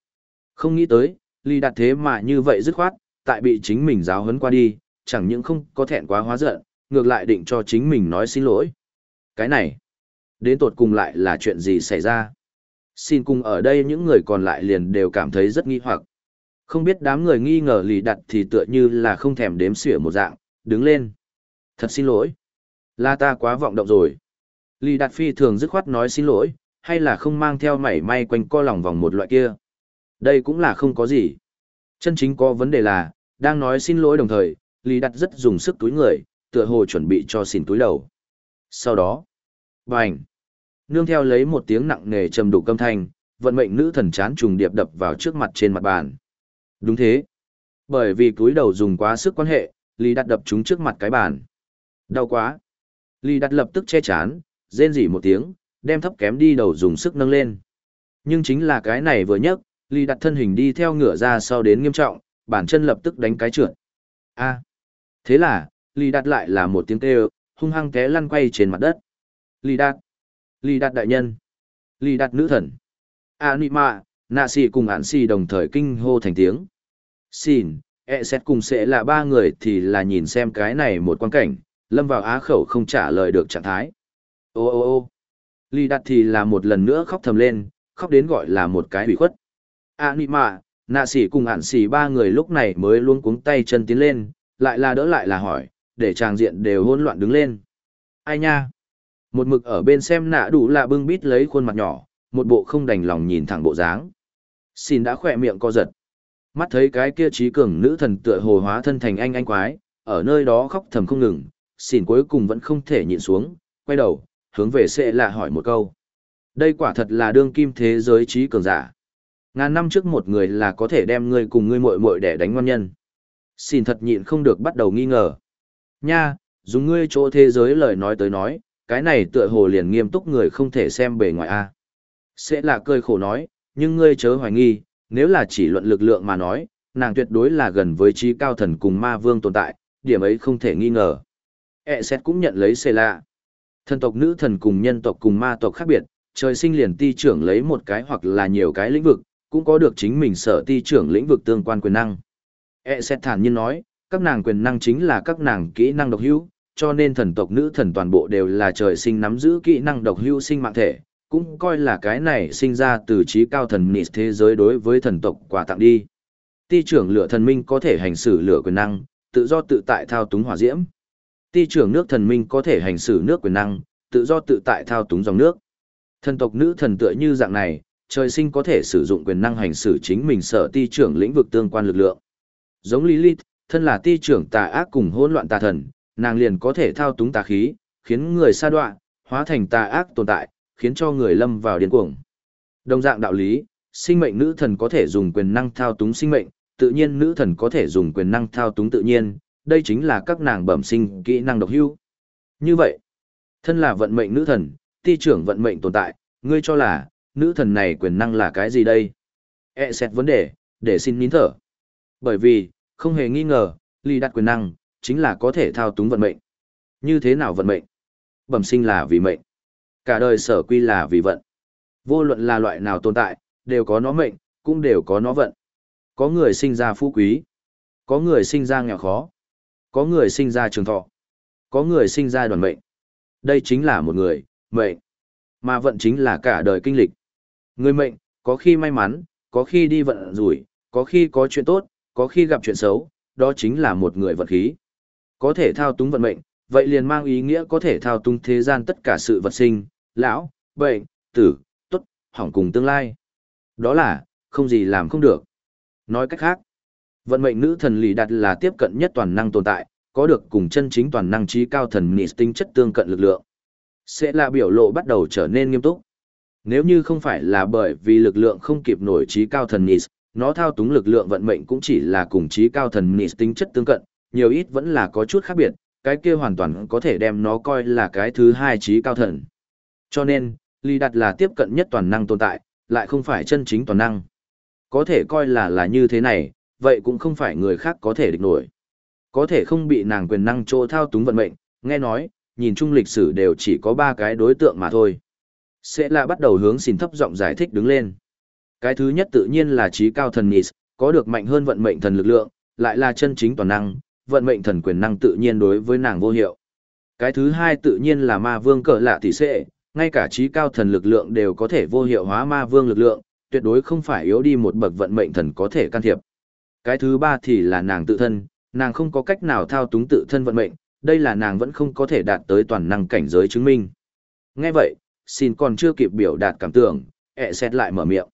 Không nghĩ tới, ly đặt thế mà như vậy dứt khoát, tại bị chính mình giáo huấn qua đi, chẳng những không có thẹn quá hóa giận, ngược lại định cho chính mình nói xin lỗi. Cái này, đến tột cùng lại là chuyện gì xảy ra? Xin cùng ở đây những người còn lại liền đều cảm thấy rất nghi hoặc. Không biết đám người nghi ngờ lì đặt thì tựa như là không thèm đếm xỉa một dạng, đứng lên. Thật xin lỗi. Là ta quá vọng động rồi. Lì đặt phi thường dứt khoát nói xin lỗi, hay là không mang theo mảy may quanh co lòng vòng một loại kia. Đây cũng là không có gì. Chân chính có vấn đề là, đang nói xin lỗi đồng thời, Lý Đặt rất dùng sức túi người, tựa hồ chuẩn bị cho xin túi đầu. Sau đó, bành, nương theo lấy một tiếng nặng nề trầm đủ câm thanh, vận mệnh nữ thần chán trùng điệp đập vào trước mặt trên mặt bàn. Đúng thế. Bởi vì túi đầu dùng quá sức quan hệ, Lý Đặt đập chúng trước mặt cái bàn. Đau quá. Lý Đặt lập tức che chán, rên rỉ một tiếng, đem thấp kém đi đầu dùng sức nâng lên. Nhưng chính là cái này vừa nhấc, Lý Đặt thân hình đi theo ngửa ra sau đến nghiêm trọng, bản chân lập tức đánh cái trượt. A. Thế là, Lý Đạt lại là một tiếng kêu, hung hăng té lăn quay trên mặt đất. Lý Đạt. Lý Đạt đại nhân. Lý Đạt nữ thần. Anima, nạ xì cùng Án xì đồng thời kinh hô thành tiếng. Xin, e xét cùng sẽ là ba người thì là nhìn xem cái này một quan cảnh, lâm vào á khẩu không trả lời được trạng thái. Ô ô ô Lý Đạt thì là một lần nữa khóc thầm lên, khóc đến gọi là một cái hủy khuất. À nị mạ, nạ sĩ cùng ản sĩ ba người lúc này mới luôn cuống tay chân tiến lên, lại là đỡ lại là hỏi, để tràng diện đều hỗn loạn đứng lên. Ai nha? Một mực ở bên xem nạ đủ là bưng bít lấy khuôn mặt nhỏ, một bộ không đành lòng nhìn thẳng bộ dáng. Xin đã khỏe miệng co giật. Mắt thấy cái kia trí cường nữ thần tựa hồ hóa thân thành anh anh quái, ở nơi đó khóc thầm không ngừng, xin cuối cùng vẫn không thể nhịn xuống, quay đầu, hướng về sẽ là hỏi một câu. Đây quả thật là đương kim thế giới trí cường giả. Ngàn năm trước một người là có thể đem ngươi cùng ngươi muội muội để đánh ngon nhân. Xin thật nhịn không được bắt đầu nghi ngờ. Nha, dùng ngươi chỗ thế giới lời nói tới nói, cái này tựa hồ liền nghiêm túc người không thể xem bề ngoài a. Sẽ là cười khổ nói, nhưng ngươi chớ hoài nghi, nếu là chỉ luận lực lượng mà nói, nàng tuyệt đối là gần với trí cao thần cùng ma vương tồn tại, điểm ấy không thể nghi ngờ. E xét cũng nhận lấy xê lạ. Thần tộc nữ thần cùng nhân tộc cùng ma tộc khác biệt, trời sinh liền ti trưởng lấy một cái hoặc là nhiều cái lĩnh vực, cũng có được chính mình sở ti trưởng lĩnh vực tương quan quyền năng. E xét thản nhiên nói, các nàng quyền năng chính là các nàng kỹ năng độc hữu, cho nên thần tộc nữ thần toàn bộ đều là trời sinh nắm giữ kỹ năng độc hữu sinh mạng thể, cũng coi là cái này sinh ra từ trí cao thần nịt thế giới đối với thần tộc quà tặng đi. Ti trưởng lửa thần minh có thể hành xử lửa quyền năng, tự do tự tại thao túng hỏa diễm. Ti trưởng nước thần minh có thể hành xử nước quyền năng, tự do tự tại thao túng dòng nước. Thần tộc nữ thần tựa như dạng này, trời sinh có thể sử dụng quyền năng hành xử chính mình sở ti trưởng lĩnh vực tương quan lực lượng. Giống Lilith, thân là ti trưởng tà ác cùng hỗn loạn tà thần, nàng liền có thể thao túng tà khí, khiến người sa đoạn, hóa thành tà ác tồn tại, khiến cho người lâm vào điên cuồng. Đồng dạng đạo lý, sinh mệnh nữ thần có thể dùng quyền năng thao túng sinh mệnh, tự nhiên nữ thần có thể dùng quyền năng thao túng tự nhiên, đây chính là các nàng bẩm sinh kỹ năng độc hữu. Như vậy, thân là vận mệnh nữ thần, ti trưởng vận mệnh tồn tại, ngươi cho là, nữ thần này quyền năng là cái gì đây? E xét vấn đề, để xin nín thở. Bởi vì, không hề nghi ngờ, ly đặt quyền năng, chính là có thể thao túng vận mệnh. Như thế nào vận mệnh? Bẩm sinh là vì mệnh. Cả đời sở quy là vì vận. Vô luận là loại nào tồn tại, đều có nó mệnh, cũng đều có nó vận. Có người sinh ra phú quý, có người sinh ra nghèo khó, có người sinh ra trường thọ, có người sinh ra đoàn mệnh. Đây chính là một người, mệnh. Mà vận chính là cả đời kinh lịch. Người mệnh, có khi may mắn, có khi đi vận rủi, có khi có chuyện tốt, có khi gặp chuyện xấu, đó chính là một người vận khí. Có thể thao túng vận mệnh, vậy liền mang ý nghĩa có thể thao túng thế gian tất cả sự vật sinh, lão, bệnh, tử, tốt, hỏng cùng tương lai. Đó là, không gì làm không được. Nói cách khác, vận mệnh nữ thần lì đặt là tiếp cận nhất toàn năng tồn tại, có được cùng chân chính toàn năng trí cao thần nị tinh chất tương cận lực lượng. Sẽ là biểu lộ bắt đầu trở nên nghiêm túc. Nếu như không phải là bởi vì lực lượng không kịp nổi trí cao thần nị, nó thao túng lực lượng vận mệnh cũng chỉ là cùng trí cao thần nị tính chất tương cận, nhiều ít vẫn là có chút khác biệt, cái kia hoàn toàn có thể đem nó coi là cái thứ hai trí cao thần. Cho nên, Lý Đạt là tiếp cận nhất toàn năng tồn tại, lại không phải chân chính toàn năng. Có thể coi là là như thế này, vậy cũng không phải người khác có thể địch nổi. Có thể không bị nàng quyền năng chỗ thao túng vận mệnh, nghe nói, nhìn chung lịch sử đều chỉ có ba cái đối tượng mà thôi. Sẽ là bắt đầu hướng xin thấp giọng giải thích đứng lên. Cái thứ nhất tự nhiên là trí cao thần Nis, có được mạnh hơn vận mệnh thần lực lượng, lại là chân chính toàn năng, vận mệnh thần quyền năng tự nhiên đối với nàng vô hiệu. Cái thứ hai tự nhiên là ma vương cỡ lạ tỷ sệ, ngay cả trí cao thần lực lượng đều có thể vô hiệu hóa ma vương lực lượng, tuyệt đối không phải yếu đi một bậc vận mệnh thần có thể can thiệp. Cái thứ ba thì là nàng tự thân, nàng không có cách nào thao túng tự thân vận mệnh, đây là nàng vẫn không có thể đạt tới toàn năng cảnh giới chứng minh. Nghe vậy, xin còn chưa kịp biểu đạt cảm tưởng, ẹ xét lại mở miệng.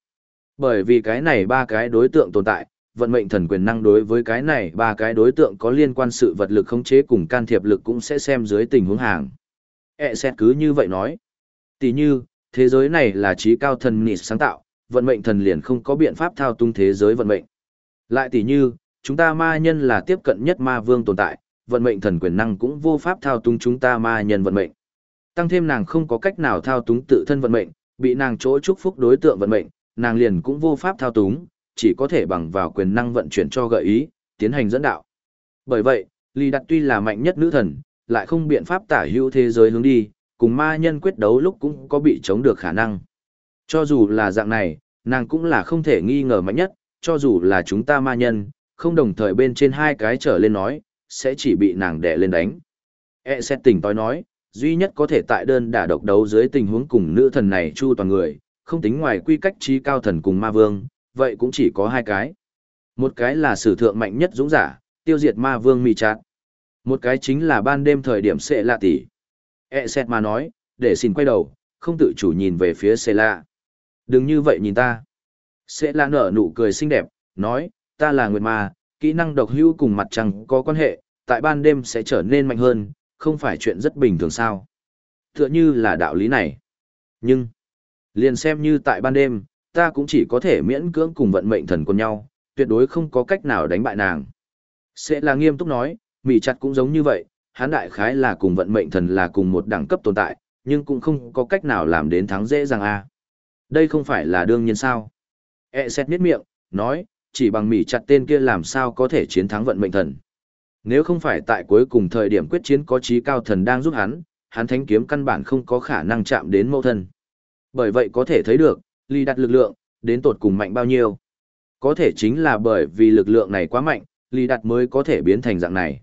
Bởi vì cái này ba cái đối tượng tồn tại, vận mệnh thần quyền năng đối với cái này ba cái đối tượng có liên quan sự vật lực khống chế cùng can thiệp lực cũng sẽ xem dưới tình huống hàng. E xét cứ như vậy nói. Tỷ như, thế giới này là trí cao thần nịt sáng tạo, vận mệnh thần liền không có biện pháp thao tung thế giới vận mệnh. Lại tỷ như, chúng ta ma nhân là tiếp cận nhất ma vương tồn tại, vận mệnh thần quyền năng cũng vô pháp thao túng chúng ta ma nhân vận mệnh. Tăng thêm nàng không có cách nào thao túng tự thân vận mệnh, bị nàng chỗ chúc phúc đối tượng vận mệnh, nàng liền cũng vô pháp thao túng, chỉ có thể bằng vào quyền năng vận chuyển cho gợi ý, tiến hành dẫn đạo. Bởi vậy, Lý Đạt tuy là mạnh nhất nữ thần, lại không biện pháp tả hữu thế giới hướng đi, cùng ma nhân quyết đấu lúc cũng có bị chống được khả năng. Cho dù là dạng này, nàng cũng là không thể nghi ngờ mạnh nhất, cho dù là chúng ta ma nhân, không đồng thời bên trên hai cái trở lên nói, sẽ chỉ bị nàng đè lên đánh. E xét tỉnh tối nói, Duy nhất có thể tại đơn đả độc đấu dưới tình huống cùng nữ thần này chu toàn người, không tính ngoài quy cách trí cao thần cùng ma vương, vậy cũng chỉ có hai cái. Một cái là sử thượng mạnh nhất dũng giả, tiêu diệt ma vương mì chát. Một cái chính là ban đêm thời điểm sẽ lạ tỷ. E xét mà nói, để xin quay đầu, không tự chủ nhìn về phía sẽ lạ. Đừng như vậy nhìn ta. Sẽ lạ nở nụ cười xinh đẹp, nói, ta là nguyệt ma, kỹ năng độc hữu cùng mặt trăng có quan hệ, tại ban đêm sẽ trở nên mạnh hơn, không phải chuyện rất bình thường sao. Tựa như là đạo lý này. Nhưng, liền xem như tại ban đêm, ta cũng chỉ có thể miễn cưỡng cùng vận mệnh thần quân nhau, tuyệt đối không có cách nào đánh bại nàng. Sẽ là nghiêm túc nói, mỉ chặt cũng giống như vậy, hắn đại khái là cùng vận mệnh thần là cùng một đẳng cấp tồn tại, nhưng cũng không có cách nào làm đến thắng dễ dàng a. Đây không phải là đương nhiên sao? E xét miết miệng, nói, chỉ bằng mỉ chặt tên kia làm sao có thể chiến thắng vận mệnh thần. Nếu không phải tại cuối cùng thời điểm quyết chiến có trí cao thần đang giúp hắn, hắn thánh kiếm căn bản không có khả năng chạm đến mẫu thân. Bởi vậy có thể thấy được, ly đặt lực lượng, đến tột cùng mạnh bao nhiêu. Có thể chính là bởi vì lực lượng này quá mạnh, ly đặt mới có thể biến thành dạng này.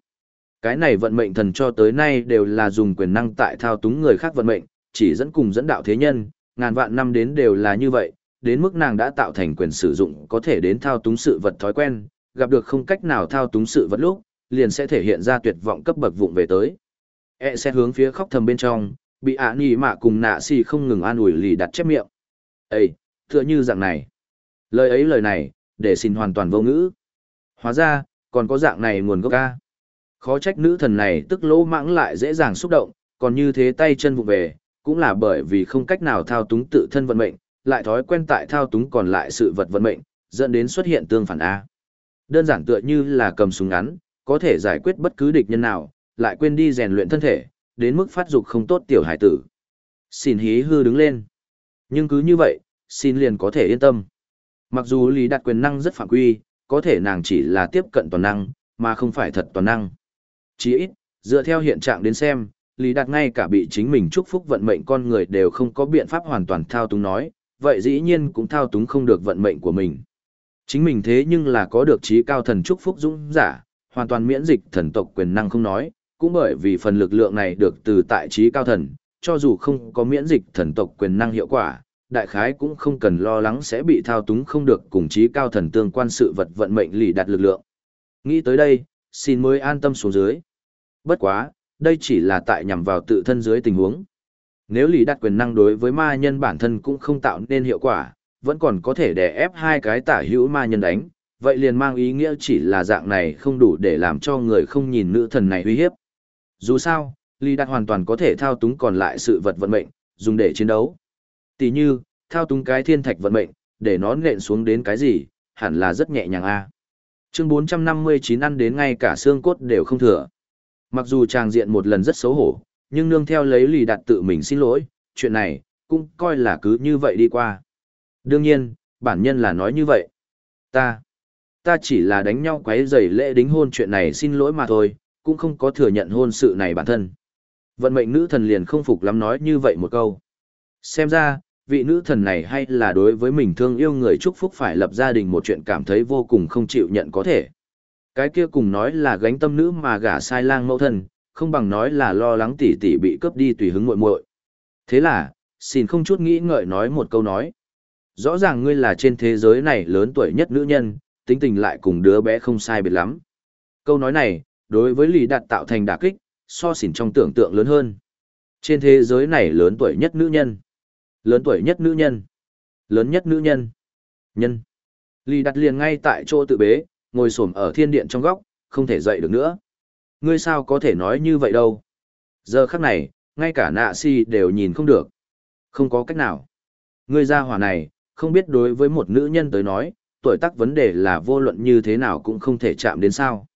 Cái này vận mệnh thần cho tới nay đều là dùng quyền năng tại thao túng người khác vận mệnh, chỉ dẫn cùng dẫn đạo thế nhân, ngàn vạn năm đến đều là như vậy, đến mức nàng đã tạo thành quyền sử dụng có thể đến thao túng sự vật thói quen, gặp được không cách nào thao túng sự vật lúc, liền sẽ thể hiện ra tuyệt vọng cấp bậc vụng về tới. E sẽ hướng phía khóc thầm bên trong, bị ạ nỉ mạ cùng nạ xì không ngừng an ủi lì đặt chép miệng. ây tựa như dạng này. Lời ấy lời này, để xin hoàn toàn vô ngữ. Hóa ra, còn có dạng này nguồn gốc ca. Khó trách nữ thần này tức lỗ mãng lại dễ dàng xúc động, còn như thế tay chân vụ về, cũng là bởi vì không cách nào thao túng tự thân vận mệnh, lại thói quen tại thao túng còn lại sự vật vận mệnh, dẫn đến xuất hiện tương phản A. Đơn giản tựa như là cầm súng ngắn, có thể giải quyết bất cứ địch nhân nào, lại quên đi rèn luyện thân thể, đến mức phát dục không tốt tiểu hải tử. Xin hí hư đứng lên. Nhưng cứ như vậy, xin liền có thể yên tâm. Mặc dù Lý đạt quyền năng rất phạm quy, có thể nàng chỉ là tiếp cận toàn năng, mà không phải thật toàn năng. Chỉ ít, dựa theo hiện trạng đến xem, Lý Đạt ngay cả bị chính mình chúc phúc vận mệnh con người đều không có biện pháp hoàn toàn thao túng nói, vậy dĩ nhiên cũng thao túng không được vận mệnh của mình. Chính mình thế nhưng là có được trí cao thần chúc phúc dũng giả, hoàn toàn miễn dịch thần tộc quyền năng không nói, cũng bởi vì phần lực lượng này được từ tại trí cao thần, cho dù không có miễn dịch thần tộc quyền năng hiệu quả, đại khái cũng không cần lo lắng sẽ bị thao túng không được cùng trí cao thần tương quan sự vật vận mệnh lì đặt lực lượng. Nghĩ tới đây, xin mới an tâm xuống dưới. Bất quá, đây chỉ là tại nhằm vào tự thân dưới tình huống. Nếu lì đặt quyền năng đối với ma nhân bản thân cũng không tạo nên hiệu quả, vẫn còn có thể đè ép hai cái tả hữu ma nhân đánh, vậy liền mang ý nghĩa chỉ là dạng này không đủ để làm cho người không nhìn nữ thần này uy hiếp. Dù sao, lì Đạt hoàn toàn có thể thao túng còn lại sự vật vận mệnh, dùng để chiến đấu. Tỷ như, thao túng cái thiên thạch vận mệnh, để nó nện xuống đến cái gì, hẳn là rất nhẹ nhàng a. Chương 459 ăn đến ngay cả xương cốt đều không thừa. Mặc dù tràng diện một lần rất xấu hổ, nhưng nương theo lấy lì Đạt tự mình xin lỗi, chuyện này, cũng coi là cứ như vậy đi qua. Đương nhiên, bản nhân là nói như vậy. Ta, ta chỉ là đánh nhau quấy rầy lễ đính hôn chuyện này xin lỗi mà thôi, cũng không có thừa nhận hôn sự này bản thân. Vận mệnh nữ thần liền không phục lắm nói như vậy một câu. Xem ra, vị nữ thần này hay là đối với mình thương yêu người chúc phúc phải lập gia đình một chuyện cảm thấy vô cùng không chịu nhận có thể. Cái kia cùng nói là gánh tâm nữ mà gả sai lang mẫu thân, không bằng nói là lo lắng tỷ tỷ bị cướp đi tùy hứng muội muội. Thế là, xin không chút nghĩ ngợi nói một câu nói. Rõ ràng ngươi là trên thế giới này lớn tuổi nhất nữ nhân, tính tình lại cùng đứa bé không sai biệt lắm. Câu nói này, đối với lì Đạt tạo thành đả kích, so xỉn trong tưởng tượng lớn hơn. Trên thế giới này lớn tuổi nhất nữ nhân. Lớn tuổi nhất nữ nhân. Lớn nhất nữ nhân. Nhân. lì đặt liền ngay tại chỗ tự bế, ngồi xổm ở thiên điện trong góc, không thể dậy được nữa. Ngươi sao có thể nói như vậy đâu? Giờ khắc này, ngay cả nạ si đều nhìn không được. Không có cách nào. Ngươi ra hỏa này, không biết đối với một nữ nhân tới nói, tuổi tác vấn đề là vô luận như thế nào cũng không thể chạm đến sao.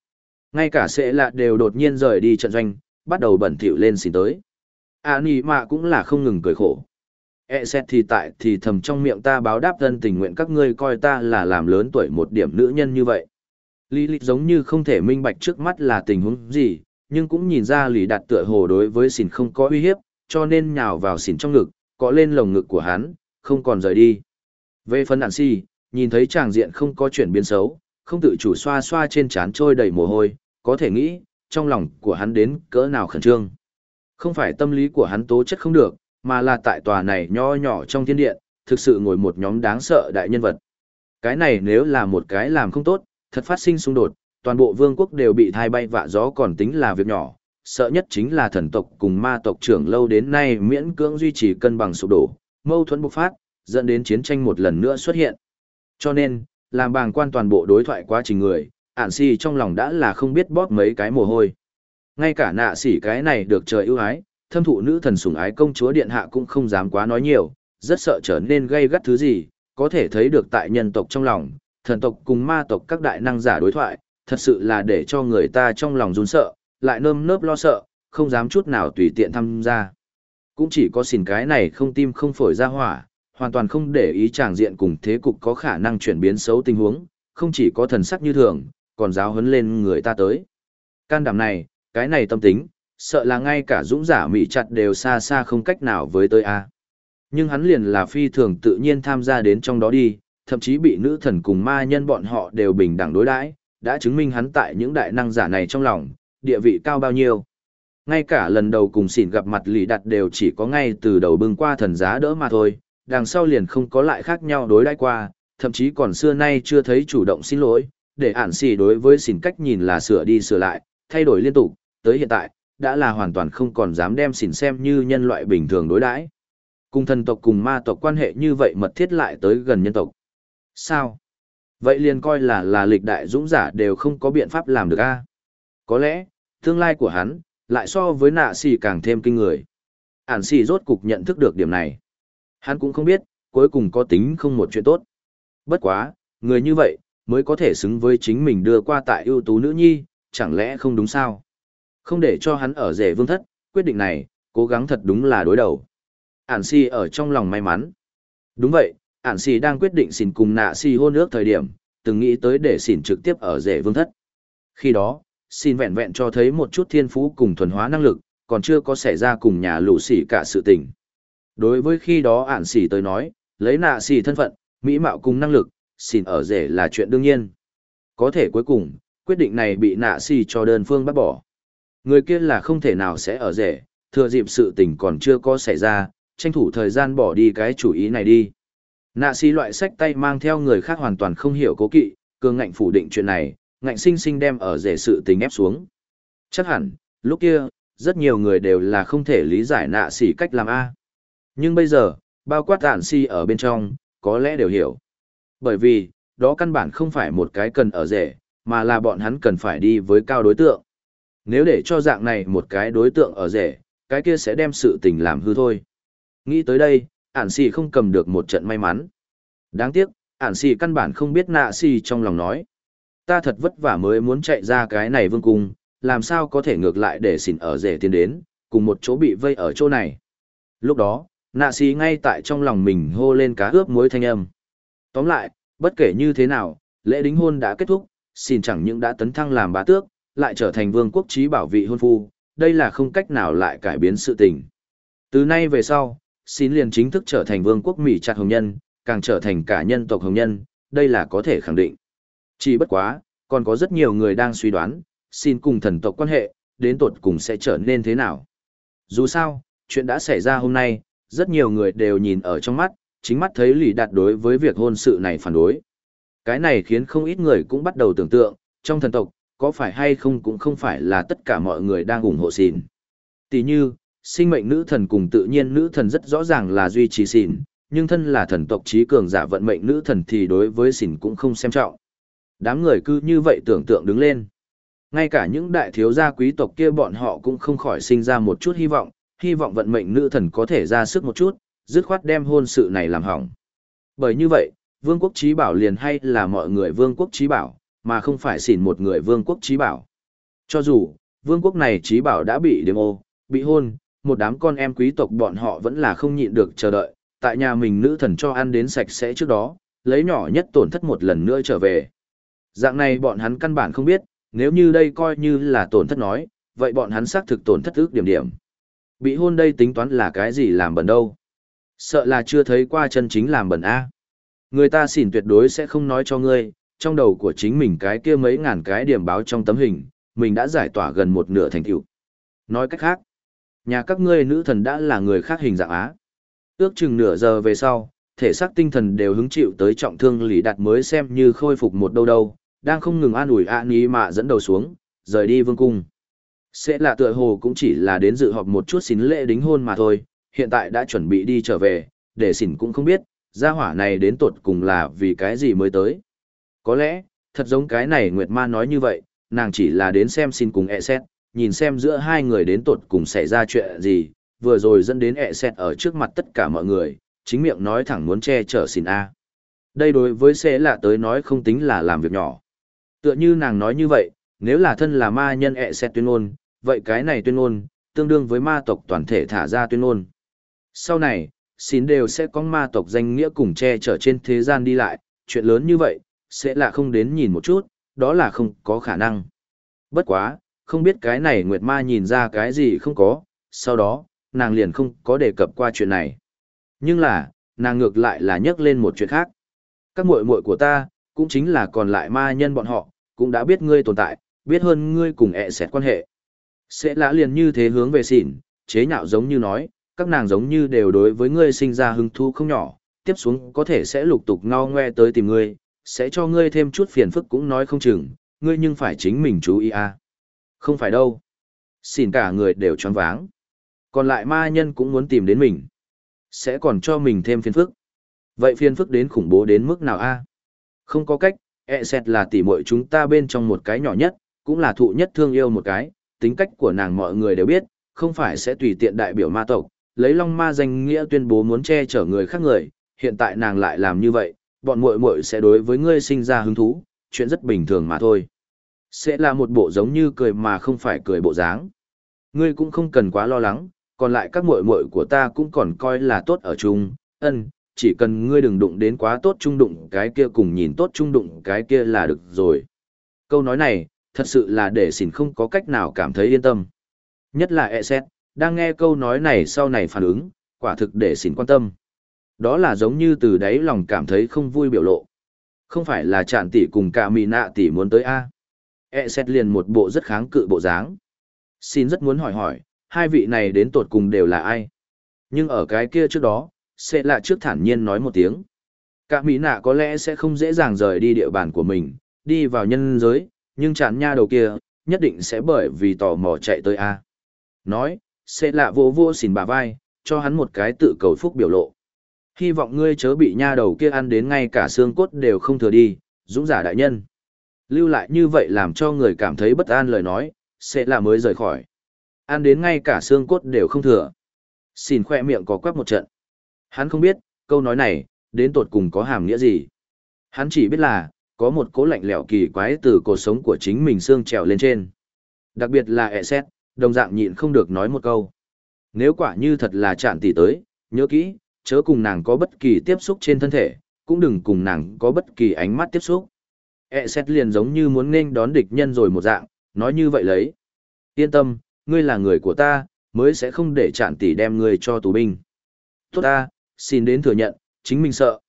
Ngay cả sẽ lạ đều đột nhiên rời đi trận doanh, bắt đầu bẩn thỉu lên xin tới. À, a ni mạ cũng là không ngừng cười khổ. E xét thì tại thì thầm trong miệng ta báo đáp thân tình nguyện các ngươi coi ta là làm lớn tuổi một điểm nữ nhân như vậy. Lý lịch giống như không thể minh bạch trước mắt là tình huống gì, nhưng cũng nhìn ra lì đặt tựa hồ đối với xỉn không có uy hiếp, cho nên nhào vào xỉn trong ngực, có lên lồng ngực của hắn, không còn rời đi. Về phần đạn si, nhìn thấy tràng diện không có chuyển biến xấu, không tự chủ xoa xoa trên trán trôi đầy mồ hôi, có thể nghĩ, trong lòng của hắn đến cỡ nào khẩn trương. Không phải tâm lý của hắn tố chất không được, mà là tại tòa này nho nhỏ trong thiên điện, thực sự ngồi một nhóm đáng sợ đại nhân vật. Cái này nếu là một cái làm không tốt, thật phát sinh xung đột, toàn bộ vương quốc đều bị thai bay vạ gió còn tính là việc nhỏ, sợ nhất chính là thần tộc cùng ma tộc trưởng lâu đến nay miễn cưỡng duy trì cân bằng sụp đổ, mâu thuẫn bộc phát, dẫn đến chiến tranh một lần nữa xuất hiện. Cho nên, làm bàng quan toàn bộ đối thoại quá trình người, ản si trong lòng đã là không biết bóp mấy cái mồ hôi. Ngay cả nạ sỉ cái này được trời ưu ái, thâm thụ nữ thần sủng ái công chúa điện hạ cũng không dám quá nói nhiều, rất sợ trở nên gây gắt thứ gì, có thể thấy được tại nhân tộc trong lòng, thần tộc cùng ma tộc các đại năng giả đối thoại, thật sự là để cho người ta trong lòng run sợ, lại nơm nớp lo sợ, không dám chút nào tùy tiện tham gia. Cũng chỉ có xỉn cái này không tim không phổi ra hỏa, hoàn toàn không để ý tràng diện cùng thế cục có khả năng chuyển biến xấu tình huống, không chỉ có thần sắc như thường, còn giáo huấn lên người ta tới. Can đảm này, cái này tâm tính, sợ là ngay cả dũng giả mị chặt đều xa xa không cách nào với tôi a. Nhưng hắn liền là phi thường tự nhiên tham gia đến trong đó đi, thậm chí bị nữ thần cùng ma nhân bọn họ đều bình đẳng đối đãi, đã chứng minh hắn tại những đại năng giả này trong lòng, địa vị cao bao nhiêu. Ngay cả lần đầu cùng xỉn gặp mặt lì đặt đều chỉ có ngay từ đầu bưng qua thần giá đỡ mà thôi, đằng sau liền không có lại khác nhau đối đãi qua, thậm chí còn xưa nay chưa thấy chủ động xin lỗi, để ản xỉ đối với xỉn cách nhìn là sửa đi sửa lại, thay đổi liên tục, tới hiện tại, đã là hoàn toàn không còn dám đem xỉn xem như nhân loại bình thường đối đãi. Cùng thần tộc cùng ma tộc quan hệ như vậy mật thiết lại tới gần nhân tộc. Sao? Vậy liền coi là là lịch đại dũng giả đều không có biện pháp làm được a Có lẽ, tương lai của hắn, lại so với nạ xì càng thêm kinh người. Ản xì rốt cục nhận thức được điểm này. Hắn cũng không biết, cuối cùng có tính không một chuyện tốt. Bất quá, người như vậy, mới có thể xứng với chính mình đưa qua tại ưu tú nữ nhi, chẳng lẽ không đúng sao? Không để cho hắn ở rể vương thất, quyết định này, cố gắng thật đúng là đối đầu. Ản si ở trong lòng may mắn. Đúng vậy, ản si đang quyết định xin cùng nạ si hôn ước thời điểm, từng nghĩ tới để xin trực tiếp ở rể vương thất. Khi đó, xin vẹn vẹn cho thấy một chút thiên phú cùng thuần hóa năng lực, còn chưa có xảy ra cùng nhà lũ xỉ cả sự tình. Đối với khi đó ản xỉ tới nói, lấy nạ xỉ thân phận, mỹ mạo cùng năng lực, xỉn ở rể là chuyện đương nhiên. Có thể cuối cùng, quyết định này bị nạ xỉ cho đơn phương bác bỏ. Người kia là không thể nào sẽ ở rể, thừa dịp sự tình còn chưa có xảy ra, tranh thủ thời gian bỏ đi cái chủ ý này đi. Nạ xỉ loại sách tay mang theo người khác hoàn toàn không hiểu cố kỵ, cường ngạnh phủ định chuyện này, ngạnh sinh sinh đem ở rể sự tình ép xuống. Chắc hẳn, lúc kia, rất nhiều người đều là không thể lý giải nạ xỉ cách làm A. Nhưng bây giờ, bao quát tản si ở bên trong, có lẽ đều hiểu. Bởi vì, đó căn bản không phải một cái cần ở rể, mà là bọn hắn cần phải đi với cao đối tượng. Nếu để cho dạng này một cái đối tượng ở rể, cái kia sẽ đem sự tình làm hư thôi. Nghĩ tới đây, ản si không cầm được một trận may mắn. Đáng tiếc, ản si căn bản không biết nạ si trong lòng nói. Ta thật vất vả mới muốn chạy ra cái này vương cung, làm sao có thể ngược lại để xỉn ở rể tiến đến, cùng một chỗ bị vây ở chỗ này. Lúc đó, nạ xì ngay tại trong lòng mình hô lên cá ướp muối thanh âm. Tóm lại, bất kể như thế nào, lễ đính hôn đã kết thúc, xin chẳng những đã tấn thăng làm bá tước, lại trở thành vương quốc trí bảo vị hôn phu, đây là không cách nào lại cải biến sự tình. Từ nay về sau, xin liền chính thức trở thành vương quốc Mỹ chặt hồng nhân, càng trở thành cả nhân tộc hồng nhân, đây là có thể khẳng định. Chỉ bất quá, còn có rất nhiều người đang suy đoán, xin cùng thần tộc quan hệ, đến tột cùng sẽ trở nên thế nào. Dù sao, chuyện đã xảy ra hôm nay, rất nhiều người đều nhìn ở trong mắt, chính mắt thấy lì đạt đối với việc hôn sự này phản đối. Cái này khiến không ít người cũng bắt đầu tưởng tượng, trong thần tộc, có phải hay không cũng không phải là tất cả mọi người đang ủng hộ xỉn. Tỷ như, sinh mệnh nữ thần cùng tự nhiên nữ thần rất rõ ràng là duy trì xỉn, nhưng thân là thần tộc trí cường giả vận mệnh nữ thần thì đối với xỉn cũng không xem trọng. Đám người cứ như vậy tưởng tượng đứng lên. Ngay cả những đại thiếu gia quý tộc kia bọn họ cũng không khỏi sinh ra một chút hy vọng, hy vọng vận mệnh nữ thần có thể ra sức một chút, dứt khoát đem hôn sự này làm hỏng. Bởi như vậy, vương quốc trí bảo liền hay là mọi người vương quốc trí bảo, mà không phải xỉn một người vương quốc trí bảo. Cho dù, vương quốc này trí bảo đã bị đếm ô, bị hôn, một đám con em quý tộc bọn họ vẫn là không nhịn được chờ đợi, tại nhà mình nữ thần cho ăn đến sạch sẽ trước đó, lấy nhỏ nhất tổn thất một lần nữa trở về. Dạng này bọn hắn căn bản không biết, nếu như đây coi như là tổn thất nói, vậy bọn hắn xác thực tổn thất ước điểm điểm. Bị hôn đây tính toán là cái gì làm bẩn đâu. Sợ là chưa thấy qua chân chính làm bẩn A. Người ta xỉn tuyệt đối sẽ không nói cho ngươi, trong đầu của chính mình cái kia mấy ngàn cái điểm báo trong tấm hình, mình đã giải tỏa gần một nửa thành tựu. Nói cách khác, Nhà các ngươi nữ thần đã là người khác hình dạng á. Ước chừng nửa giờ về sau, thể xác tinh thần đều hứng chịu tới trọng thương Lý Đạt mới xem như khôi phục một đâu đâu, đang không ngừng an ủi ạ ní mà dẫn đầu xuống, rời đi vương cung. Sẽ là tựa hồ cũng chỉ là đến dự họp một chút xin lễ đính hôn mà thôi, hiện tại đã chuẩn bị đi trở về, để xỉn cũng không biết, gia hỏa này đến tột cùng là vì cái gì mới tới. Có lẽ, thật giống cái này Nguyệt Ma nói như vậy, nàng chỉ là đến xem xin cùng e xét, nhìn xem giữa hai người đến tột cùng xảy ra chuyện gì, vừa rồi dẫn đến e xét ở trước mặt tất cả mọi người, chính miệng nói thẳng muốn che chở xin A. Đây đối với sẽ là tới nói không tính là làm việc nhỏ. Tựa như nàng nói như vậy, nếu là thân là ma nhân e xét tuyên ngôn, vậy cái này tuyên ngôn, tương đương với ma tộc toàn thể thả ra tuyên ngôn. Sau này, xin đều sẽ có ma tộc danh nghĩa cùng che chở trên thế gian đi lại, chuyện lớn như vậy, sẽ là không đến nhìn một chút, đó là không có khả năng. Bất quá, không biết cái này Nguyệt Ma nhìn ra cái gì không có, sau đó, nàng liền không có đề cập qua chuyện này. Nhưng là, nàng ngược lại là nhắc lên một chuyện khác. Các muội muội của ta, cũng chính là còn lại ma nhân bọn họ, cũng đã biết ngươi tồn tại, biết hơn ngươi cùng ẹ xẹt quan hệ. Sẽ lã liền như thế hướng về xỉn, chế nhạo giống như nói, các nàng giống như đều đối với ngươi sinh ra hứng thú không nhỏ, tiếp xuống có thể sẽ lục tục ngao ngoe tới tìm ngươi, sẽ cho ngươi thêm chút phiền phức cũng nói không chừng, ngươi nhưng phải chính mình chú ý à. Không phải đâu. Xỉn cả người đều choáng váng. Còn lại ma nhân cũng muốn tìm đến mình. Sẽ còn cho mình thêm phiền phức. Vậy phiền phức đến khủng bố đến mức nào a? Không có cách, e xét là tỉ muội chúng ta bên trong một cái nhỏ nhất, cũng là thụ nhất thương yêu một cái, tính cách của nàng mọi người đều biết, không phải sẽ tùy tiện đại biểu ma tộc, lấy long ma danh nghĩa tuyên bố muốn che chở người khác người, hiện tại nàng lại làm như vậy, bọn muội muội sẽ đối với ngươi sinh ra hứng thú, chuyện rất bình thường mà thôi. Sẽ là một bộ giống như cười mà không phải cười bộ dáng. Ngươi cũng không cần quá lo lắng, còn lại các muội muội của ta cũng còn coi là tốt ở chung, ân, chỉ cần ngươi đừng đụng đến quá tốt trung đụng cái kia cùng nhìn tốt trung đụng cái kia là được rồi. Câu nói này, thật sự là để xỉn không có cách nào cảm thấy yên tâm. Nhất là e xét, đang nghe câu nói này sau này phản ứng, quả thực để xỉn quan tâm. Đó là giống như từ đáy lòng cảm thấy không vui biểu lộ. Không phải là chạn tỷ cùng cả mì nạ tỷ muốn tới A. E xét liền một bộ rất kháng cự bộ dáng. Xin rất muốn hỏi hỏi, hai vị này đến tột cùng đều là ai? Nhưng ở cái kia trước đó, sẽ là trước thản nhiên nói một tiếng. Cả mỹ nạ có lẽ sẽ không dễ dàng rời đi địa bàn của mình, đi vào nhân giới, nhưng chán nha đầu kia, nhất định sẽ bởi vì tò mò chạy tới A. Nói, sẽ lạ vô vô xỉn bà vai, cho hắn một cái tự cầu phúc biểu lộ. Hy vọng ngươi chớ bị nha đầu kia ăn đến ngay cả xương cốt đều không thừa đi, dũng giả đại nhân. Lưu lại như vậy làm cho người cảm thấy bất an lời nói, sẽ là mới rời khỏi. Ăn đến ngay cả xương cốt đều không thừa. Xin khoe miệng có quắc một trận. Hắn không biết, câu nói này, đến tột cùng có hàm nghĩa gì. Hắn chỉ biết là, có một cố lạnh lẽo kỳ quái từ cuộc sống của chính mình xương trèo lên trên. Đặc biệt là ẹ xét, đồng dạng nhịn không được nói một câu. Nếu quả như thật là chạn tỷ tới, nhớ kỹ, chớ cùng nàng có bất kỳ tiếp xúc trên thân thể, cũng đừng cùng nàng có bất kỳ ánh mắt tiếp xúc. E xét liền giống như muốn nên đón địch nhân rồi một dạng, nói như vậy lấy. Yên tâm, ngươi là người của ta, mới sẽ không để chạn tỷ đem ngươi cho tù binh. Tốt ta, xin đến thừa nhận, chính mình sợ.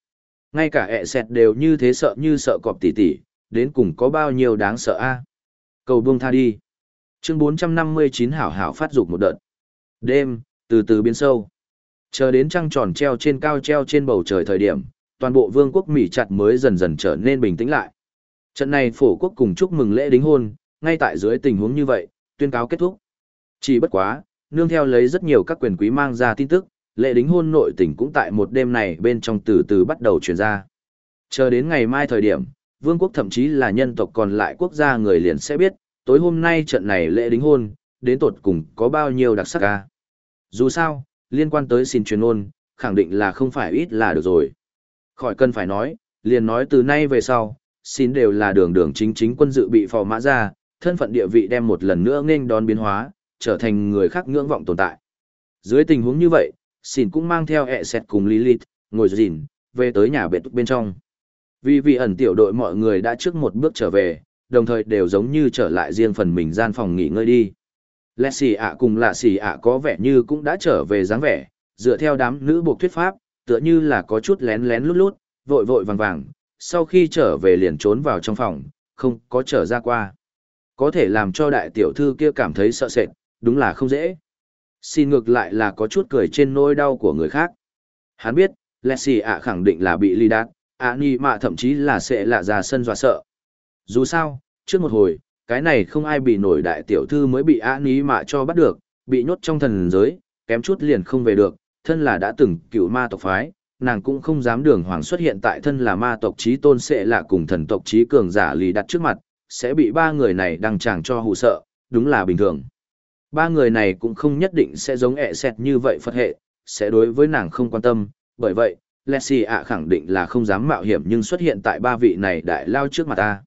Ngay cả ẹ sẹt đều như thế sợ như sợ cọp tỷ tỷ, đến cùng có bao nhiêu đáng sợ a Cầu buông tha đi. Chương 459 hảo hảo phát dục một đợt. Đêm, từ từ biến sâu. Chờ đến trăng tròn treo trên cao treo trên bầu trời thời điểm, toàn bộ vương quốc Mỹ chặt mới dần dần trở nên bình tĩnh lại. Trận này phổ quốc cùng chúc mừng lễ đính hôn, ngay tại dưới tình huống như vậy, tuyên cáo kết thúc. Chỉ bất quá, nương theo lấy rất nhiều các quyền quý mang ra tin tức, lễ đính hôn nội tình cũng tại một đêm này bên trong từ từ bắt đầu truyền ra. Chờ đến ngày mai thời điểm, vương quốc thậm chí là nhân tộc còn lại quốc gia người liền sẽ biết, tối hôm nay trận này lễ đính hôn, đến tột cùng có bao nhiêu đặc sắc ca. Dù sao, liên quan tới xin truyền ôn, khẳng định là không phải ít là được rồi. Khỏi cần phải nói, liền nói từ nay về sau, xin đều là đường đường chính chính quân dự bị phò mã ra, thân phận địa vị đem một lần nữa nên đón biến hóa, trở thành người khác ngưỡng vọng tồn tại. Dưới tình huống như vậy, xin cũng mang theo ẹ sẹt cùng Lilith, ngồi dìn, về tới nhà biệt bên trong. Vì vị ẩn tiểu đội mọi người đã trước một bước trở về, đồng thời đều giống như trở lại riêng phần mình gian phòng nghỉ ngơi đi. Lẹ xì ạ cùng lạ xì ạ có vẻ như cũng đã trở về dáng vẻ, dựa theo đám nữ buộc thuyết pháp, tựa như là có chút lén lén lút lút, vội vội vàng vàng, sau khi trở về liền trốn vào trong phòng, không có trở ra qua. Có thể làm cho đại tiểu thư kia cảm thấy sợ sệt, đúng là không dễ. Xin ngược lại là có chút cười trên nỗi đau của người khác. Hắn biết, Leslie ạ khẳng định là bị ly đạt, ạ ni mạ thậm chí là sẽ lạ ra sân dọa sợ. Dù sao, trước một hồi, cái này không ai bị nổi đại tiểu thư mới bị ạ ni mạ cho bắt được, bị nhốt trong thần giới, kém chút liền không về được, thân là đã từng cựu ma tộc phái, nàng cũng không dám đường hoàng xuất hiện tại thân là ma tộc trí tôn sẽ là cùng thần tộc trí cường giả lì đặt trước mặt, sẽ bị ba người này đăng tràng cho hù sợ, đúng là bình thường. Ba người này cũng không nhất định sẽ giống ẹ xẹt như vậy Phật hệ, sẽ đối với nàng không quan tâm, bởi vậy, Leslie ạ khẳng định là không dám mạo hiểm nhưng xuất hiện tại ba vị này đại lao trước mặt ta.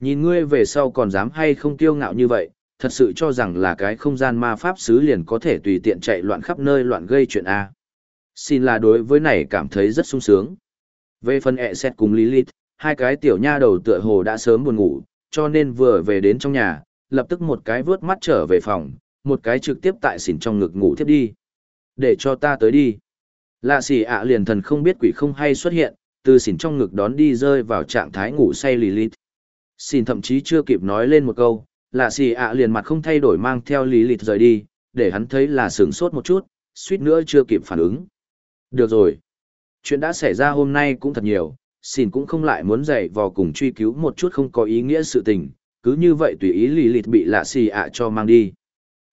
Nhìn ngươi về sau còn dám hay không kiêu ngạo như vậy, thật sự cho rằng là cái không gian ma pháp sứ liền có thể tùy tiện chạy loạn khắp nơi loạn gây chuyện A. Xin là đối với này cảm thấy rất sung sướng. Về phần ẹ xét cùng Lilith, hai cái tiểu nha đầu tựa hồ đã sớm buồn ngủ, cho nên vừa về đến trong nhà, lập tức một cái vướt mắt trở về phòng, một cái trực tiếp tại xỉn trong ngực ngủ thiếp đi. Để cho ta tới đi. Lạ xỉ ạ liền thần không biết quỷ không hay xuất hiện, từ xỉn trong ngực đón đi rơi vào trạng thái ngủ say Lilith. xỉn thậm chí chưa kịp nói lên một câu, lạ xỉ ạ liền mặt không thay đổi mang theo Lilith rời đi, để hắn thấy là sướng sốt một chút, suýt nữa chưa kịp phản ứng. Được rồi. Chuyện đã xảy ra hôm nay cũng thật nhiều, xỉn cũng không lại muốn dạy vò cùng truy cứu một chút không có ý nghĩa sự tình, cứ như vậy tùy ý lì lịt bị lạ xì ạ cho mang đi.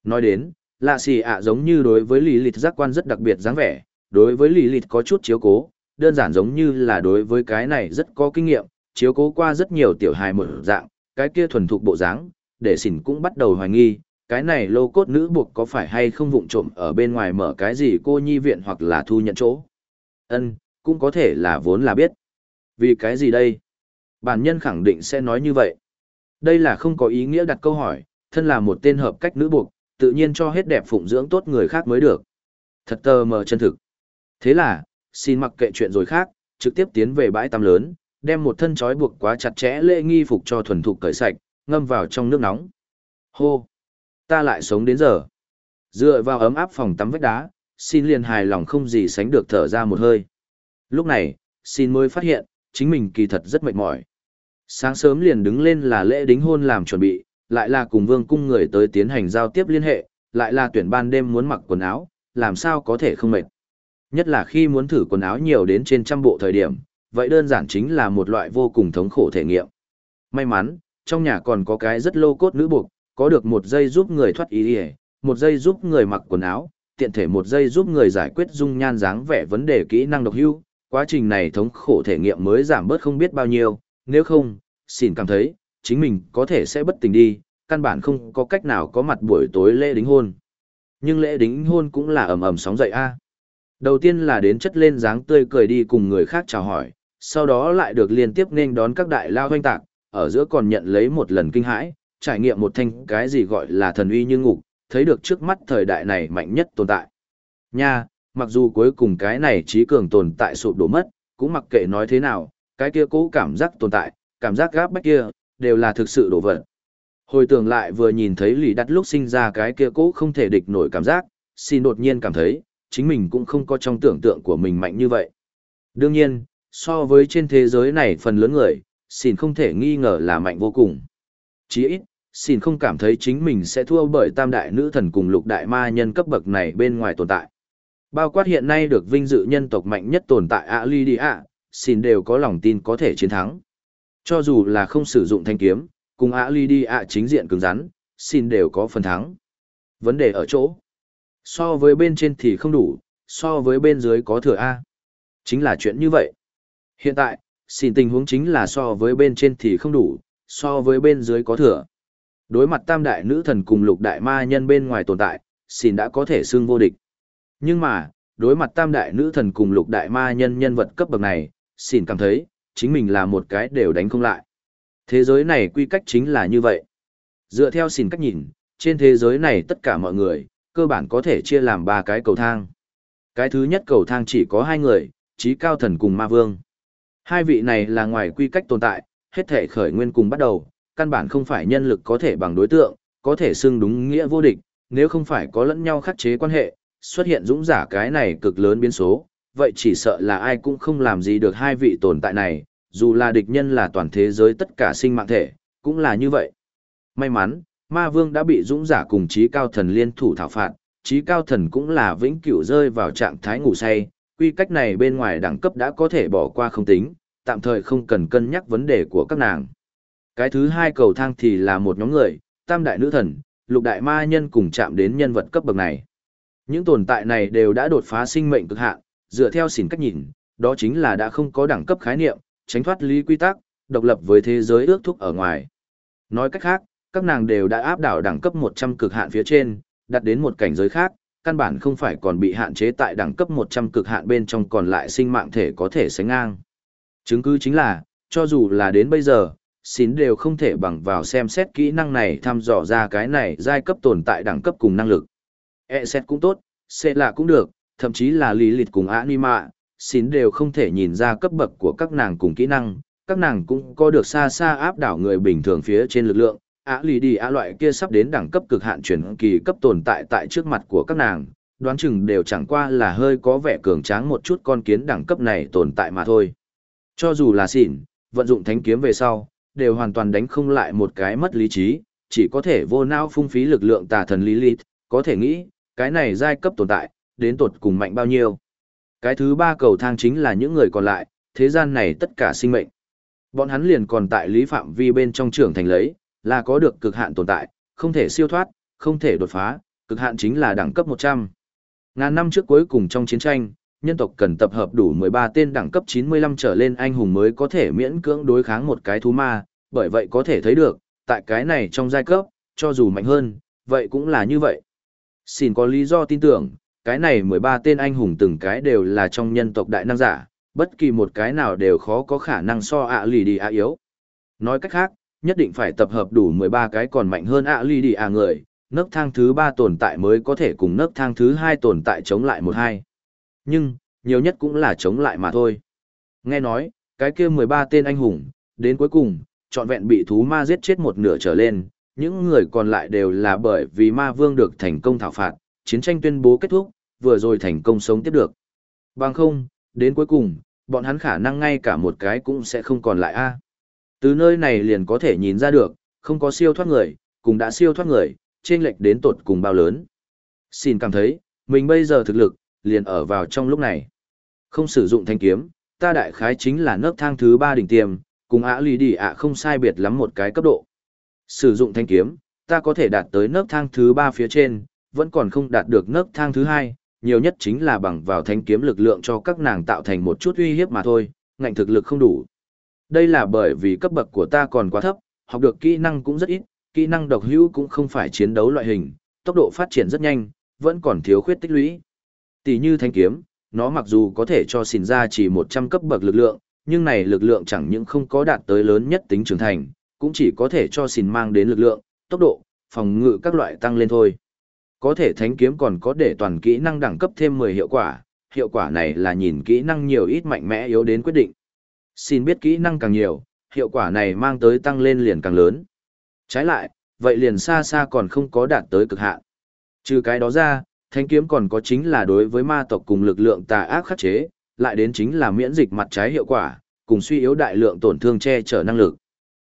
Nói đến, lạ xì ạ giống như đối với lì lịt giác quan rất đặc biệt dáng vẻ, đối với lì lịt có chút chiếu cố, đơn giản giống như là đối với cái này rất có kinh nghiệm, chiếu cố qua rất nhiều tiểu hài một dạng, cái kia thuần thục bộ dáng, để xỉn cũng bắt đầu hoài nghi, cái này lô cốt nữ buộc có phải hay không vụng trộm ở bên ngoài mở cái gì cô nhi viện hoặc là thu nhận chỗ. Ân, cũng có thể là vốn là biết. Vì cái gì đây? Bản nhân khẳng định sẽ nói như vậy. Đây là không có ý nghĩa đặt câu hỏi, thân là một tên hợp cách nữ buộc, tự nhiên cho hết đẹp phụng dưỡng tốt người khác mới được. Thật tờ mờ chân thực. Thế là, xin mặc kệ chuyện rồi khác, trực tiếp tiến về bãi tắm lớn, đem một thân trói buộc quá chặt chẽ lễ nghi phục cho thuần thục cởi sạch, ngâm vào trong nước nóng. Hô! ta lại sống đến giờ. Dựa vào ấm áp phòng tắm vách đá, xin liền hài lòng không gì sánh được thở ra một hơi. Lúc này, xin mới phát hiện, chính mình kỳ thật rất mệt mỏi. Sáng sớm liền đứng lên là lễ đính hôn làm chuẩn bị, lại là cùng vương cung người tới tiến hành giao tiếp liên hệ, lại là tuyển ban đêm muốn mặc quần áo, làm sao có thể không mệt. Nhất là khi muốn thử quần áo nhiều đến trên trăm bộ thời điểm, vậy đơn giản chính là một loại vô cùng thống khổ thể nghiệm. May mắn, trong nhà còn có cái rất lô cốt nữ buộc, có được một giây giúp người thoát ý đi một giây giúp người mặc quần áo tiện thể một giây giúp người giải quyết dung nhan dáng vẻ vấn đề kỹ năng độc hưu quá trình này thống khổ thể nghiệm mới giảm bớt không biết bao nhiêu nếu không xin cảm thấy chính mình có thể sẽ bất tình đi căn bản không có cách nào có mặt buổi tối lễ đính hôn nhưng lễ đính hôn cũng là ầm ầm sóng dậy a đầu tiên là đến chất lên dáng tươi cười đi cùng người khác chào hỏi sau đó lại được liên tiếp nên đón các đại lao hoanh tạc ở giữa còn nhận lấy một lần kinh hãi trải nghiệm một thanh cái gì gọi là thần uy như ngục, thấy được trước mắt thời đại này mạnh nhất tồn tại. Nha, mặc dù cuối cùng cái này trí cường tồn tại sụp đổ mất, cũng mặc kệ nói thế nào, cái kia cũ cảm giác tồn tại, cảm giác gáp bách kia, đều là thực sự đổ vật. Hồi tưởng lại vừa nhìn thấy lì đặt lúc sinh ra cái kia cố không thể địch nổi cảm giác, xin đột nhiên cảm thấy, chính mình cũng không có trong tưởng tượng của mình mạnh như vậy. Đương nhiên, so với trên thế giới này phần lớn người, xin không thể nghi ngờ là mạnh vô cùng. Chỉ ít, xin không cảm thấy chính mình sẽ thua bởi tam đại nữ thần cùng lục đại ma nhân cấp bậc này bên ngoài tồn tại. Bao quát hiện nay được vinh dự nhân tộc mạnh nhất tồn tại ạ ly đi ạ, xin đều có lòng tin có thể chiến thắng. Cho dù là không sử dụng thanh kiếm, cùng ạ ly đi ạ chính diện cứng rắn, xin đều có phần thắng. Vấn đề ở chỗ. So với bên trên thì không đủ, so với bên dưới có thừa A. Chính là chuyện như vậy. Hiện tại, xin tình huống chính là so với bên trên thì không đủ, so với bên dưới có thừa. Đối mặt tam đại nữ thần cùng lục đại ma nhân bên ngoài tồn tại, xin đã có thể xưng vô địch. Nhưng mà, đối mặt tam đại nữ thần cùng lục đại ma nhân nhân vật cấp bậc này, xin cảm thấy, chính mình là một cái đều đánh không lại. Thế giới này quy cách chính là như vậy. Dựa theo xin cách nhìn, trên thế giới này tất cả mọi người, cơ bản có thể chia làm ba cái cầu thang. Cái thứ nhất cầu thang chỉ có hai người, trí cao thần cùng ma vương. Hai vị này là ngoài quy cách tồn tại, hết thể khởi nguyên cùng bắt đầu, căn bản không phải nhân lực có thể bằng đối tượng, có thể xưng đúng nghĩa vô địch, nếu không phải có lẫn nhau khắc chế quan hệ, xuất hiện dũng giả cái này cực lớn biến số, vậy chỉ sợ là ai cũng không làm gì được hai vị tồn tại này, dù là địch nhân là toàn thế giới tất cả sinh mạng thể, cũng là như vậy. May mắn, ma vương đã bị dũng giả cùng trí cao thần liên thủ thảo phạt, trí cao thần cũng là vĩnh cửu rơi vào trạng thái ngủ say, quy cách này bên ngoài đẳng cấp đã có thể bỏ qua không tính, tạm thời không cần cân nhắc vấn đề của các nàng. Cái thứ hai cầu thang thì là một nhóm người, tam đại nữ thần, lục đại ma nhân cùng chạm đến nhân vật cấp bậc này. Những tồn tại này đều đã đột phá sinh mệnh cực hạn, dựa theo xỉn cách nhìn, đó chính là đã không có đẳng cấp khái niệm, tránh thoát lý quy tắc, độc lập với thế giới ước thúc ở ngoài. Nói cách khác, các nàng đều đã áp đảo đẳng cấp 100 cực hạn phía trên, đặt đến một cảnh giới khác, căn bản không phải còn bị hạn chế tại đẳng cấp 100 cực hạn bên trong còn lại sinh mạng thể có thể sánh ngang. Chứng cứ chính là, cho dù là đến bây giờ, xin đều không thể bằng vào xem xét kỹ năng này thăm dò ra cái này giai cấp tồn tại đẳng cấp cùng năng lực. E xét cũng tốt, C là cũng được, thậm chí là lý lịch cùng anima, xin đều không thể nhìn ra cấp bậc của các nàng cùng kỹ năng, các nàng cũng có được xa xa áp đảo người bình thường phía trên lực lượng, Á lì đi á loại kia sắp đến đẳng cấp cực hạn chuyển kỳ cấp tồn tại tại trước mặt của các nàng, đoán chừng đều chẳng qua là hơi có vẻ cường tráng một chút con kiến đẳng cấp này tồn tại mà thôi. Cho dù là xỉn, vận dụng thánh kiếm về sau, đều hoàn toàn đánh không lại một cái mất lý trí, chỉ có thể vô não phung phí lực lượng tà thần lý Lilith, có thể nghĩ, cái này giai cấp tồn tại, đến tột cùng mạnh bao nhiêu. Cái thứ ba cầu thang chính là những người còn lại, thế gian này tất cả sinh mệnh. Bọn hắn liền còn tại lý phạm vi bên trong trưởng thành lấy, là có được cực hạn tồn tại, không thể siêu thoát, không thể đột phá, cực hạn chính là đẳng cấp 100. Ngàn năm trước cuối cùng trong chiến tranh, nhân tộc cần tập hợp đủ 13 tên đẳng cấp 95 trở lên anh hùng mới có thể miễn cưỡng đối kháng một cái thú ma, bởi vậy có thể thấy được, tại cái này trong giai cấp, cho dù mạnh hơn, vậy cũng là như vậy. Xin có lý do tin tưởng, cái này 13 tên anh hùng từng cái đều là trong nhân tộc đại năng giả, bất kỳ một cái nào đều khó có khả năng so ạ lì đi ạ yếu. Nói cách khác, nhất định phải tập hợp đủ 13 cái còn mạnh hơn ạ lì đi ạ người, nấc thang thứ 3 tồn tại mới có thể cùng nấc thang thứ 2 tồn tại chống lại một hai. Nhưng, nhiều nhất cũng là chống lại mà thôi. Nghe nói, cái kia 13 tên anh hùng, đến cuối cùng, trọn vẹn bị thú ma giết chết một nửa trở lên, những người còn lại đều là bởi vì ma vương được thành công thảo phạt, chiến tranh tuyên bố kết thúc, vừa rồi thành công sống tiếp được. Bằng không, đến cuối cùng, bọn hắn khả năng ngay cả một cái cũng sẽ không còn lại a. Từ nơi này liền có thể nhìn ra được, không có siêu thoát người, cùng đã siêu thoát người, trên lệch đến tột cùng bao lớn. Xin cảm thấy, mình bây giờ thực lực, liền ở vào trong lúc này. Không sử dụng thanh kiếm, ta đại khái chính là nấc thang thứ ba đỉnh tiêm, cùng ả lì đi ạ không sai biệt lắm một cái cấp độ. Sử dụng thanh kiếm, ta có thể đạt tới nấc thang thứ ba phía trên, vẫn còn không đạt được nấc thang thứ hai, nhiều nhất chính là bằng vào thanh kiếm lực lượng cho các nàng tạo thành một chút uy hiếp mà thôi, ngạnh thực lực không đủ. Đây là bởi vì cấp bậc của ta còn quá thấp, học được kỹ năng cũng rất ít, kỹ năng độc hữu cũng không phải chiến đấu loại hình, tốc độ phát triển rất nhanh, vẫn còn thiếu khuyết tích lũy. Tỷ như thanh kiếm, nó mặc dù có thể cho xỉn ra chỉ 100 cấp bậc lực lượng, nhưng này lực lượng chẳng những không có đạt tới lớn nhất tính trưởng thành, cũng chỉ có thể cho xỉn mang đến lực lượng, tốc độ, phòng ngự các loại tăng lên thôi. Có thể thánh kiếm còn có để toàn kỹ năng đẳng cấp thêm 10 hiệu quả, hiệu quả này là nhìn kỹ năng nhiều ít mạnh mẽ yếu đến quyết định. Xin biết kỹ năng càng nhiều, hiệu quả này mang tới tăng lên liền càng lớn. Trái lại, vậy liền xa xa còn không có đạt tới cực hạn. Trừ cái đó ra, Thánh kiếm còn có chính là đối với ma tộc cùng lực lượng tà ác khắc chế, lại đến chính là miễn dịch mặt trái hiệu quả, cùng suy yếu đại lượng tổn thương che chở năng lực.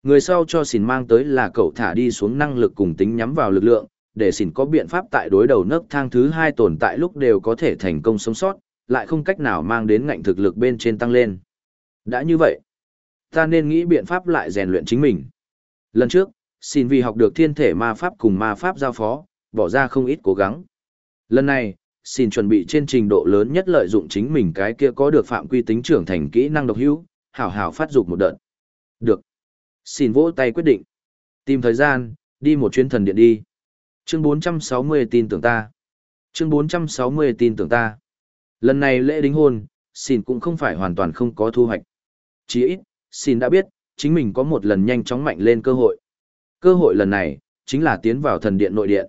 Người sau cho xỉn mang tới là cậu thả đi xuống năng lực cùng tính nhắm vào lực lượng, để xỉn có biện pháp tại đối đầu nấc thang thứ hai tồn tại lúc đều có thể thành công sống sót, lại không cách nào mang đến ngạnh thực lực bên trên tăng lên. Đã như vậy, ta nên nghĩ biện pháp lại rèn luyện chính mình. Lần trước, xin vì học được thiên thể ma pháp cùng ma pháp giao phó, bỏ ra không ít cố gắng. Lần này, xin chuẩn bị trên trình độ lớn nhất lợi dụng chính mình cái kia có được phạm quy tính trưởng thành kỹ năng độc hữu, hảo hảo phát dục một đợt. Được. Xin vỗ tay quyết định. Tìm thời gian, đi một chuyến thần điện đi. Chương 460 tin tưởng ta. Chương 460 tin tưởng ta. Lần này lễ đính hôn, xin cũng không phải hoàn toàn không có thu hoạch. Chỉ ít, xin đã biết, chính mình có một lần nhanh chóng mạnh lên cơ hội. Cơ hội lần này, chính là tiến vào thần điện nội điện.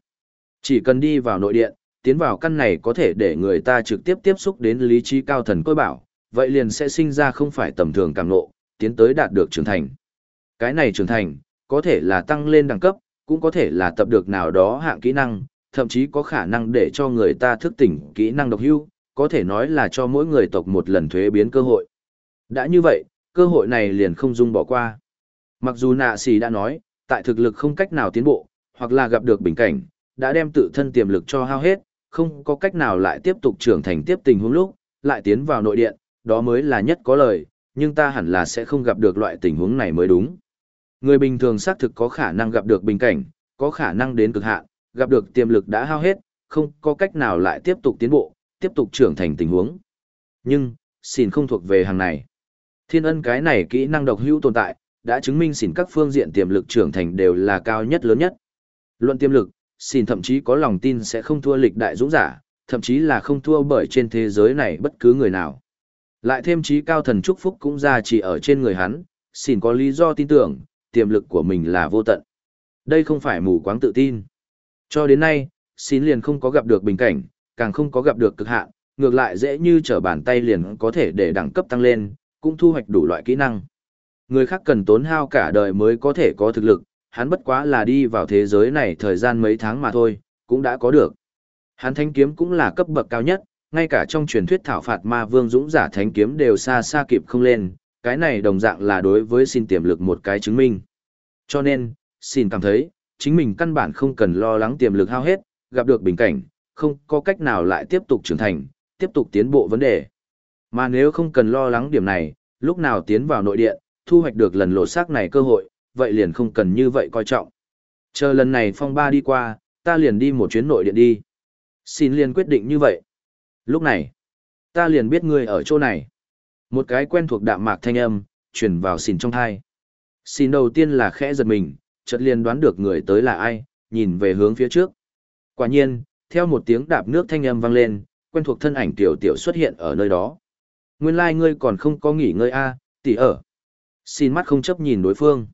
Chỉ cần đi vào nội điện, tiến vào căn này có thể để người ta trực tiếp tiếp xúc đến lý trí cao thần côi bảo, vậy liền sẽ sinh ra không phải tầm thường càng nộ, tiến tới đạt được trưởng thành. Cái này trưởng thành, có thể là tăng lên đẳng cấp, cũng có thể là tập được nào đó hạng kỹ năng, thậm chí có khả năng để cho người ta thức tỉnh kỹ năng độc hưu, có thể nói là cho mỗi người tộc một lần thuế biến cơ hội. Đã như vậy, cơ hội này liền không dung bỏ qua. Mặc dù nạ xì đã nói, tại thực lực không cách nào tiến bộ, hoặc là gặp được bình cảnh, đã đem tự thân tiềm lực cho hao hết, không có cách nào lại tiếp tục trưởng thành tiếp tình huống lúc, lại tiến vào nội điện, đó mới là nhất có lời, nhưng ta hẳn là sẽ không gặp được loại tình huống này mới đúng. Người bình thường xác thực có khả năng gặp được bình cảnh, có khả năng đến cực hạn, gặp được tiềm lực đã hao hết, không có cách nào lại tiếp tục tiến bộ, tiếp tục trưởng thành tình huống. Nhưng, xỉn không thuộc về hàng này. Thiên ân cái này kỹ năng độc hữu tồn tại, đã chứng minh xỉn các phương diện tiềm lực trưởng thành đều là cao nhất lớn nhất. Luận tiềm lực, xỉn thậm chí có lòng tin sẽ không thua lịch đại dũng giả, thậm chí là không thua bởi trên thế giới này bất cứ người nào. Lại thêm trí cao thần chúc phúc cũng ra chỉ ở trên người hắn, xỉn có lý do tin tưởng, tiềm lực của mình là vô tận. Đây không phải mù quáng tự tin. Cho đến nay, xin liền không có gặp được bình cảnh, càng không có gặp được cực hạn, ngược lại dễ như trở bàn tay liền có thể để đẳng cấp tăng lên, cũng thu hoạch đủ loại kỹ năng. Người khác cần tốn hao cả đời mới có thể có thực lực, hắn bất quá là đi vào thế giới này thời gian mấy tháng mà thôi, cũng đã có được. Hắn Thánh kiếm cũng là cấp bậc cao nhất, ngay cả trong truyền thuyết thảo phạt ma vương dũng giả thánh kiếm đều xa xa kịp không lên, cái này đồng dạng là đối với xin tiềm lực một cái chứng minh. Cho nên, xin cảm thấy, chính mình căn bản không cần lo lắng tiềm lực hao hết, gặp được bình cảnh, không có cách nào lại tiếp tục trưởng thành, tiếp tục tiến bộ vấn đề. Mà nếu không cần lo lắng điểm này, lúc nào tiến vào nội điện, thu hoạch được lần lộ xác này cơ hội, vậy liền không cần như vậy coi trọng. Chờ lần này phong ba đi qua, ta liền đi một chuyến nội điện đi. Xin liền quyết định như vậy. Lúc này, ta liền biết ngươi ở chỗ này. Một cái quen thuộc đạm mạc thanh âm, truyền vào xin trong thai. Xin đầu tiên là khẽ giật mình, chợt liền đoán được người tới là ai, nhìn về hướng phía trước. Quả nhiên, theo một tiếng đạp nước thanh âm vang lên, quen thuộc thân ảnh tiểu tiểu xuất hiện ở nơi đó. Nguyên lai like ngươi còn không có nghỉ ngơi a, tỷ ở. Xin mắt không chấp nhìn đối phương.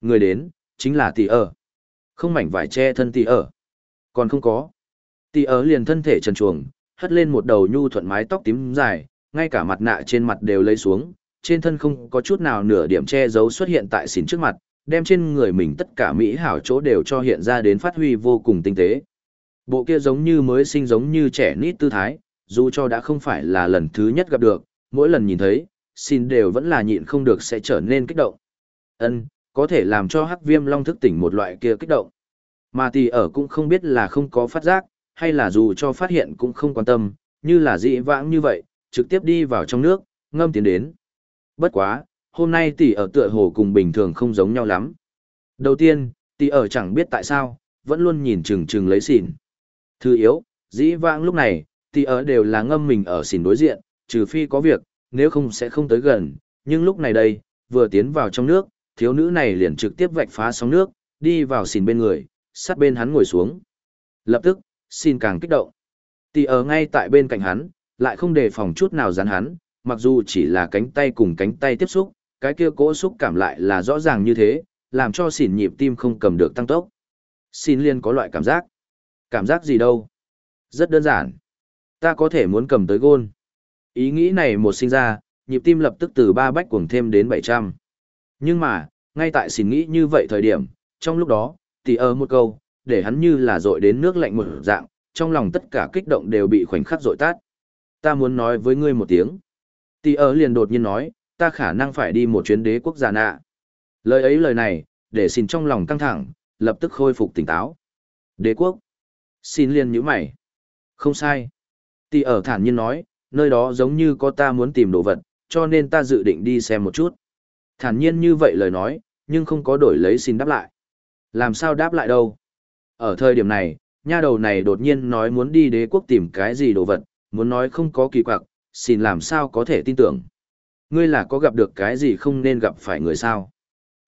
Người đến, chính là tỷ ở. Không mảnh vải che thân tỷ ở. Còn không có. Tỷ ở liền thân thể trần chuồng, hất lên một đầu nhu thuận mái tóc tím dài, ngay cả mặt nạ trên mặt đều lấy xuống, trên thân không có chút nào nửa điểm che giấu xuất hiện tại xỉn trước mặt, đem trên người mình tất cả mỹ hảo chỗ đều cho hiện ra đến phát huy vô cùng tinh tế. Bộ kia giống như mới sinh giống như trẻ nít tư thái, dù cho đã không phải là lần thứ nhất gặp được, mỗi lần nhìn thấy, xin đều vẫn là nhịn không được sẽ trở nên kích động. Ân, có thể làm cho hắc viêm long thức tỉnh một loại kia kích động. Mà tỷ ở cũng không biết là không có phát giác, hay là dù cho phát hiện cũng không quan tâm, như là dị vãng như vậy, trực tiếp đi vào trong nước, ngâm tiến đến. Bất quá, hôm nay tỷ ở tựa hồ cùng bình thường không giống nhau lắm. Đầu tiên, tỷ ở chẳng biết tại sao, vẫn luôn nhìn chừng chừng lấy xỉn. Thứ yếu, dĩ vãng lúc này, tỷ ở đều là ngâm mình ở xỉn đối diện, trừ phi có việc, nếu không sẽ không tới gần, nhưng lúc này đây, vừa tiến vào trong nước, thiếu nữ này liền trực tiếp vạch phá sóng nước, đi vào xỉn bên người, sát bên hắn ngồi xuống. Lập tức, xin càng kích động. Tỷ ở ngay tại bên cạnh hắn, lại không đề phòng chút nào dán hắn, mặc dù chỉ là cánh tay cùng cánh tay tiếp xúc, cái kia cỗ xúc cảm lại là rõ ràng như thế, làm cho xỉn nhịp tim không cầm được tăng tốc. Xin liên có loại cảm giác. Cảm giác gì đâu? Rất đơn giản. Ta có thể muốn cầm tới gôn. Ý nghĩ này một sinh ra, nhịp tim lập tức từ ba bách cuồng thêm đến 700. Nhưng mà, ngay tại xỉn nghĩ như vậy thời điểm, trong lúc đó, tỷ ơ một câu, để hắn như là dội đến nước lạnh một dạng, trong lòng tất cả kích động đều bị khoảnh khắc dội tát. Ta muốn nói với ngươi một tiếng. Tỷ ơ liền đột nhiên nói, ta khả năng phải đi một chuyến đế quốc gia nạ. Lời ấy lời này, để xin trong lòng căng thẳng, lập tức khôi phục tỉnh táo. Đế quốc. Xin liền nhíu mày. Không sai. Tỷ ở thản nhiên nói, nơi đó giống như có ta muốn tìm đồ vật, cho nên ta dự định đi xem một chút. Thản nhiên như vậy lời nói, nhưng không có đổi lấy xin đáp lại. Làm sao đáp lại đâu? Ở thời điểm này, nha đầu này đột nhiên nói muốn đi đế quốc tìm cái gì đồ vật, muốn nói không có kỳ quặc, xin làm sao có thể tin tưởng. Ngươi là có gặp được cái gì không nên gặp phải người sao?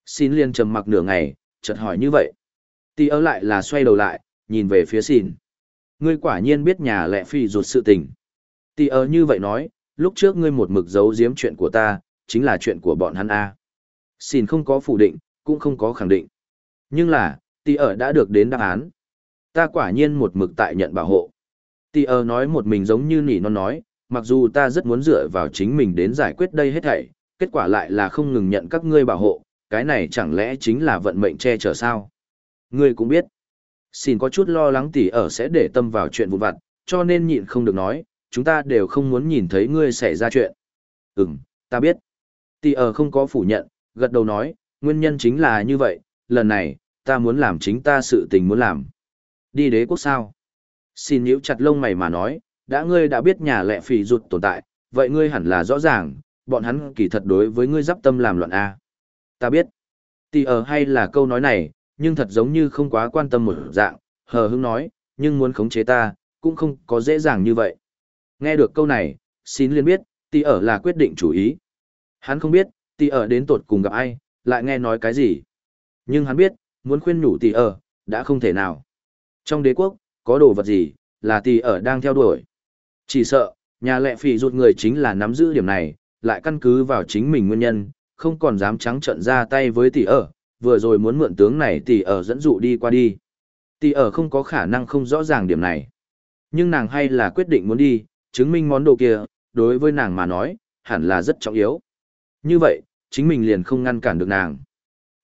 Xin liên trầm mặc nửa ngày, chợt hỏi như vậy. Tì ớ lại là xoay đầu lại, nhìn về phía xin. Ngươi quả nhiên biết nhà lệ phi ruột sự tình. Tì ớ như vậy nói, lúc trước ngươi một mực giấu giếm chuyện của ta, chính là chuyện của bọn hắn A. Xin không có phủ định, cũng không có khẳng định. Nhưng là, tì ớ đã được đến đáp án. Ta quả nhiên một mực tại nhận bảo hộ. Tì ơ nói một mình giống như nỉ non nói, mặc dù ta rất muốn dựa vào chính mình đến giải quyết đây hết thảy, kết quả lại là không ngừng nhận các ngươi bảo hộ, cái này chẳng lẽ chính là vận mệnh che chở sao? Ngươi cũng biết. Xin có chút lo lắng tỷ ở sẽ để tâm vào chuyện vụn vặt, cho nên nhịn không được nói, chúng ta đều không muốn nhìn thấy ngươi xảy ra chuyện. Ừm, ta biết. Tỷ ở không có phủ nhận, gật đầu nói, nguyên nhân chính là như vậy, lần này, ta muốn làm chính ta sự tình muốn làm. Đi đế quốc sao? Xin nhíu chặt lông mày mà nói, đã ngươi đã biết nhà lệ phỉ rụt tồn tại, vậy ngươi hẳn là rõ ràng, bọn hắn kỳ thật đối với ngươi giáp tâm làm loạn A. Ta biết. Tì ở hay là câu nói này, nhưng thật giống như không quá quan tâm một dạng, hờ hững nói, nhưng muốn khống chế ta, cũng không có dễ dàng như vậy. Nghe được câu này, xin liên biết, tì ở là quyết định chủ ý. Hắn không biết, tì ở đến tột cùng gặp ai, lại nghe nói cái gì. Nhưng hắn biết, muốn khuyên nhủ tì ở, đã không thể nào. Trong đế quốc, có đồ vật gì, là tì ở đang theo đuổi. Chỉ sợ, nhà lệ phỉ rụt người chính là nắm giữ điểm này, lại căn cứ vào chính mình nguyên nhân, không còn dám trắng trợn ra tay với tỷ ở, vừa rồi muốn mượn tướng này tỷ ở dẫn dụ đi qua đi. Tỷ ở không có khả năng không rõ ràng điểm này. Nhưng nàng hay là quyết định muốn đi, chứng minh món đồ kia, đối với nàng mà nói, hẳn là rất trọng yếu. Như vậy, chính mình liền không ngăn cản được nàng.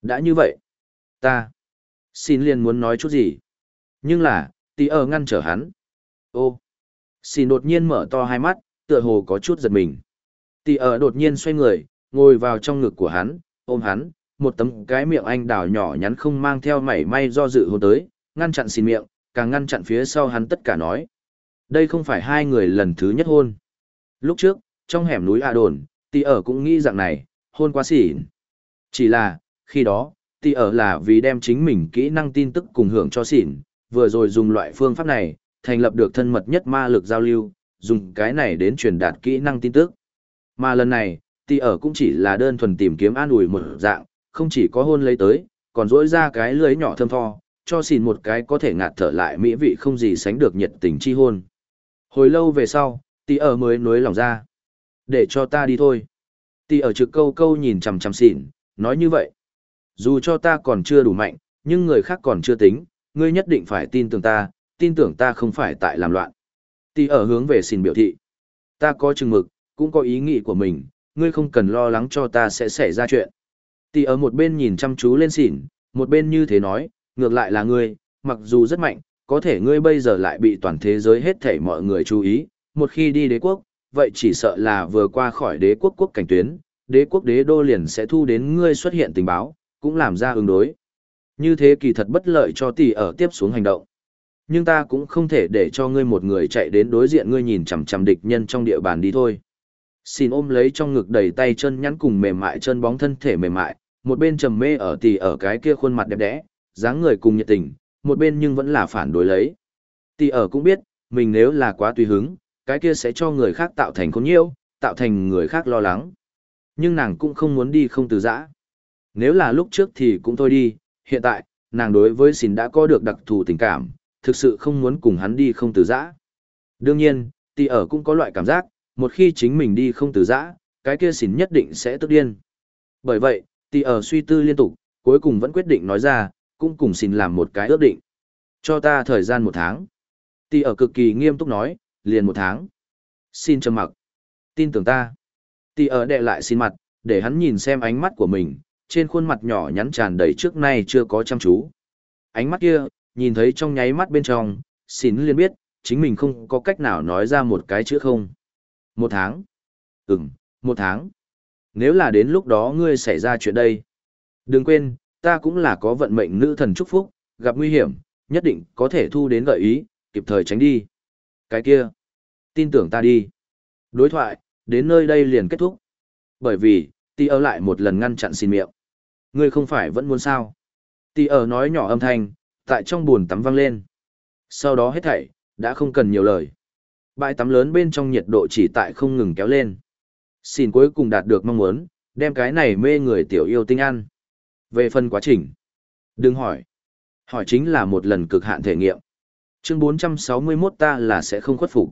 Đã như vậy, ta xin liền muốn nói chút gì. Nhưng là, tỷ ở ngăn trở hắn. Ô, xin đột nhiên mở to hai mắt, tựa hồ có chút giật mình. Tỷ ở đột nhiên xoay người, ngồi vào trong ngực của hắn, ôm hắn, một tấm cái miệng anh đào nhỏ nhắn không mang theo mảy may do dự hôn tới, ngăn chặn xin miệng, càng ngăn chặn phía sau hắn tất cả nói. Đây không phải hai người lần thứ nhất hôn. Lúc trước, trong hẻm núi A Đồn, tỷ ở cũng nghĩ dạng này, hôn quá xỉn. Chỉ là, khi đó, tỷ ở là vì đem chính mình kỹ năng tin tức cùng hưởng cho xỉn, vừa rồi dùng loại phương pháp này, thành lập được thân mật nhất ma lực giao lưu, dùng cái này đến truyền đạt kỹ năng tin tức. Mà lần này, tỷ ở cũng chỉ là đơn thuần tìm kiếm an ủi một dạng, không chỉ có hôn lấy tới, còn dỗi ra cái lưới nhỏ thơm tho, cho xìn một cái có thể ngạt thở lại mỹ vị không gì sánh được nhiệt tình chi hôn. Hồi lâu về sau, tỷ ở mới nuối lòng ra. Để cho ta đi thôi. Tỷ ở trực câu câu nhìn chằm chằm xỉn, nói như vậy. Dù cho ta còn chưa đủ mạnh, nhưng người khác còn chưa tính, ngươi nhất định phải tin tưởng ta, tin tưởng ta không phải tại làm loạn. Tỷ ở hướng về xỉn biểu thị. Ta có chừng mực, cũng có ý nghĩ của mình, ngươi không cần lo lắng cho ta sẽ xảy ra chuyện. Tỷ ở một bên nhìn chăm chú lên xỉn, một bên như thế nói, ngược lại là ngươi, mặc dù rất mạnh, có thể ngươi bây giờ lại bị toàn thế giới hết thảy mọi người chú ý, một khi đi đế quốc, vậy chỉ sợ là vừa qua khỏi đế quốc quốc cảnh tuyến, đế quốc đế đô liền sẽ thu đến ngươi xuất hiện tình báo, cũng làm ra ứng đối. Như thế kỳ thật bất lợi cho tỷ ở tiếp xuống hành động. Nhưng ta cũng không thể để cho ngươi một người chạy đến đối diện ngươi nhìn chằm chằm địch nhân trong địa bàn đi thôi xin ôm lấy trong ngực đầy tay chân nhắn cùng mềm mại chân bóng thân thể mềm mại, một bên trầm mê ở tỷ ở cái kia khuôn mặt đẹp đẽ, dáng người cùng nhiệt tình, một bên nhưng vẫn là phản đối lấy. Tỷ ở cũng biết, mình nếu là quá tùy hứng, cái kia sẽ cho người khác tạo thành khốn nhiễu, tạo thành người khác lo lắng. Nhưng nàng cũng không muốn đi không từ giã. Nếu là lúc trước thì cũng thôi đi, hiện tại, nàng đối với xin đã có được đặc thù tình cảm, thực sự không muốn cùng hắn đi không từ giã. Đương nhiên, tỷ ở cũng có loại cảm giác, một khi chính mình đi không từ giã, cái kia xin nhất định sẽ tức điên. Bởi vậy, tỷ ở suy tư liên tục, cuối cùng vẫn quyết định nói ra, cũng cùng xin làm một cái ước định. Cho ta thời gian một tháng. Tỷ ở cực kỳ nghiêm túc nói, liền một tháng. Xin trầm mặc. Tin tưởng ta. Tỷ ở đệ lại xin mặt, để hắn nhìn xem ánh mắt của mình, trên khuôn mặt nhỏ nhắn tràn đầy trước nay chưa có chăm chú. Ánh mắt kia, nhìn thấy trong nháy mắt bên trong, xin liền biết, chính mình không có cách nào nói ra một cái chữ không. Một tháng. Ừm, một tháng. Nếu là đến lúc đó ngươi xảy ra chuyện đây. Đừng quên, ta cũng là có vận mệnh nữ thần chúc phúc, gặp nguy hiểm, nhất định có thể thu đến gợi ý, kịp thời tránh đi. Cái kia. Tin tưởng ta đi. Đối thoại, đến nơi đây liền kết thúc. Bởi vì, Ti ở lại một lần ngăn chặn xin miệng. Ngươi không phải vẫn muốn sao. Tì ở nói nhỏ âm thanh, tại trong buồn tắm vang lên. Sau đó hết thảy, đã không cần nhiều lời. Bãi tắm lớn bên trong nhiệt độ chỉ tại không ngừng kéo lên. Xin cuối cùng đạt được mong muốn, đem cái này mê người tiểu yêu tinh ăn. Về phần quá trình, đừng hỏi. Hỏi chính là một lần cực hạn thể nghiệm. Chương 461 ta là sẽ không khuất phục.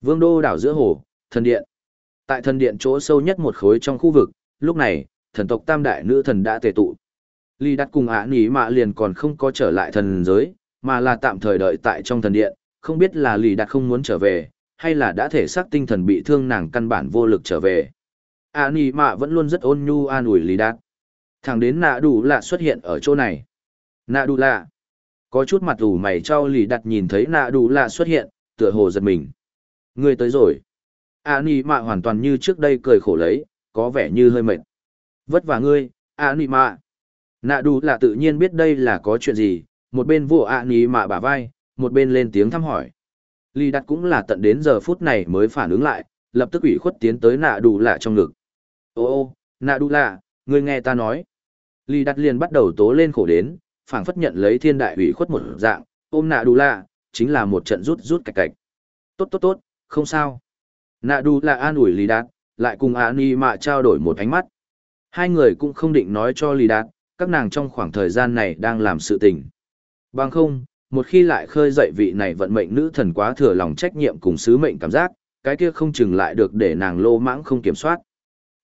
Vương đô đảo giữa hồ, thần điện. Tại thần điện chỗ sâu nhất một khối trong khu vực, lúc này, thần tộc tam đại nữ thần đã tề tụ. Ly đặt cùng ả nỉ mạ liền còn không có trở lại thần giới, mà là tạm thời đợi tại trong thần điện, không biết là lì đặt không muốn trở về, hay là đã thể xác tinh thần bị thương nàng căn bản vô lực trở về. A Nì Mạ vẫn luôn rất ôn nhu an ủi lì đạt. Thằng đến nạ đủ lạ xuất hiện ở chỗ này. Nạ đủ lạ. Có chút mặt ủ mày trao lì đặt nhìn thấy nạ đủ lạ xuất hiện, tựa hồ giật mình. Ngươi tới rồi. A Nì Mạ hoàn toàn như trước đây cười khổ lấy, có vẻ như hơi mệt. Vất vả ngươi, A nị Mạ. Nạ đủ là tự nhiên biết đây là có chuyện gì, một bên vụ A nị Mạ bả vai, một bên lên tiếng thăm hỏi. Lý đặt cũng là tận đến giờ phút này mới phản ứng lại, lập tức ủy khuất tiến tới nạ đủ lạ trong ngực. Ô ô, nạ đủ lạ, ngươi nghe ta nói. Lý đặt liền bắt đầu tố lên khổ đến, phảng phất nhận lấy thiên đại ủy khuất một dạng, ôm nạ đủ lạ, chính là một trận rút rút cạch cạch. Tốt tốt tốt, không sao. Nạ đủ lạ an ủi Lý đặt, lại cùng ạ nị Mạ trao đổi một ánh mắt. Hai người cũng không định nói cho lì Đạt, các nàng trong khoảng thời gian này đang làm sự tình. Bằng không, một khi lại khơi dậy vị này vận mệnh nữ thần quá thừa lòng trách nhiệm cùng sứ mệnh cảm giác, cái kia không chừng lại được để nàng lô mãng không kiểm soát.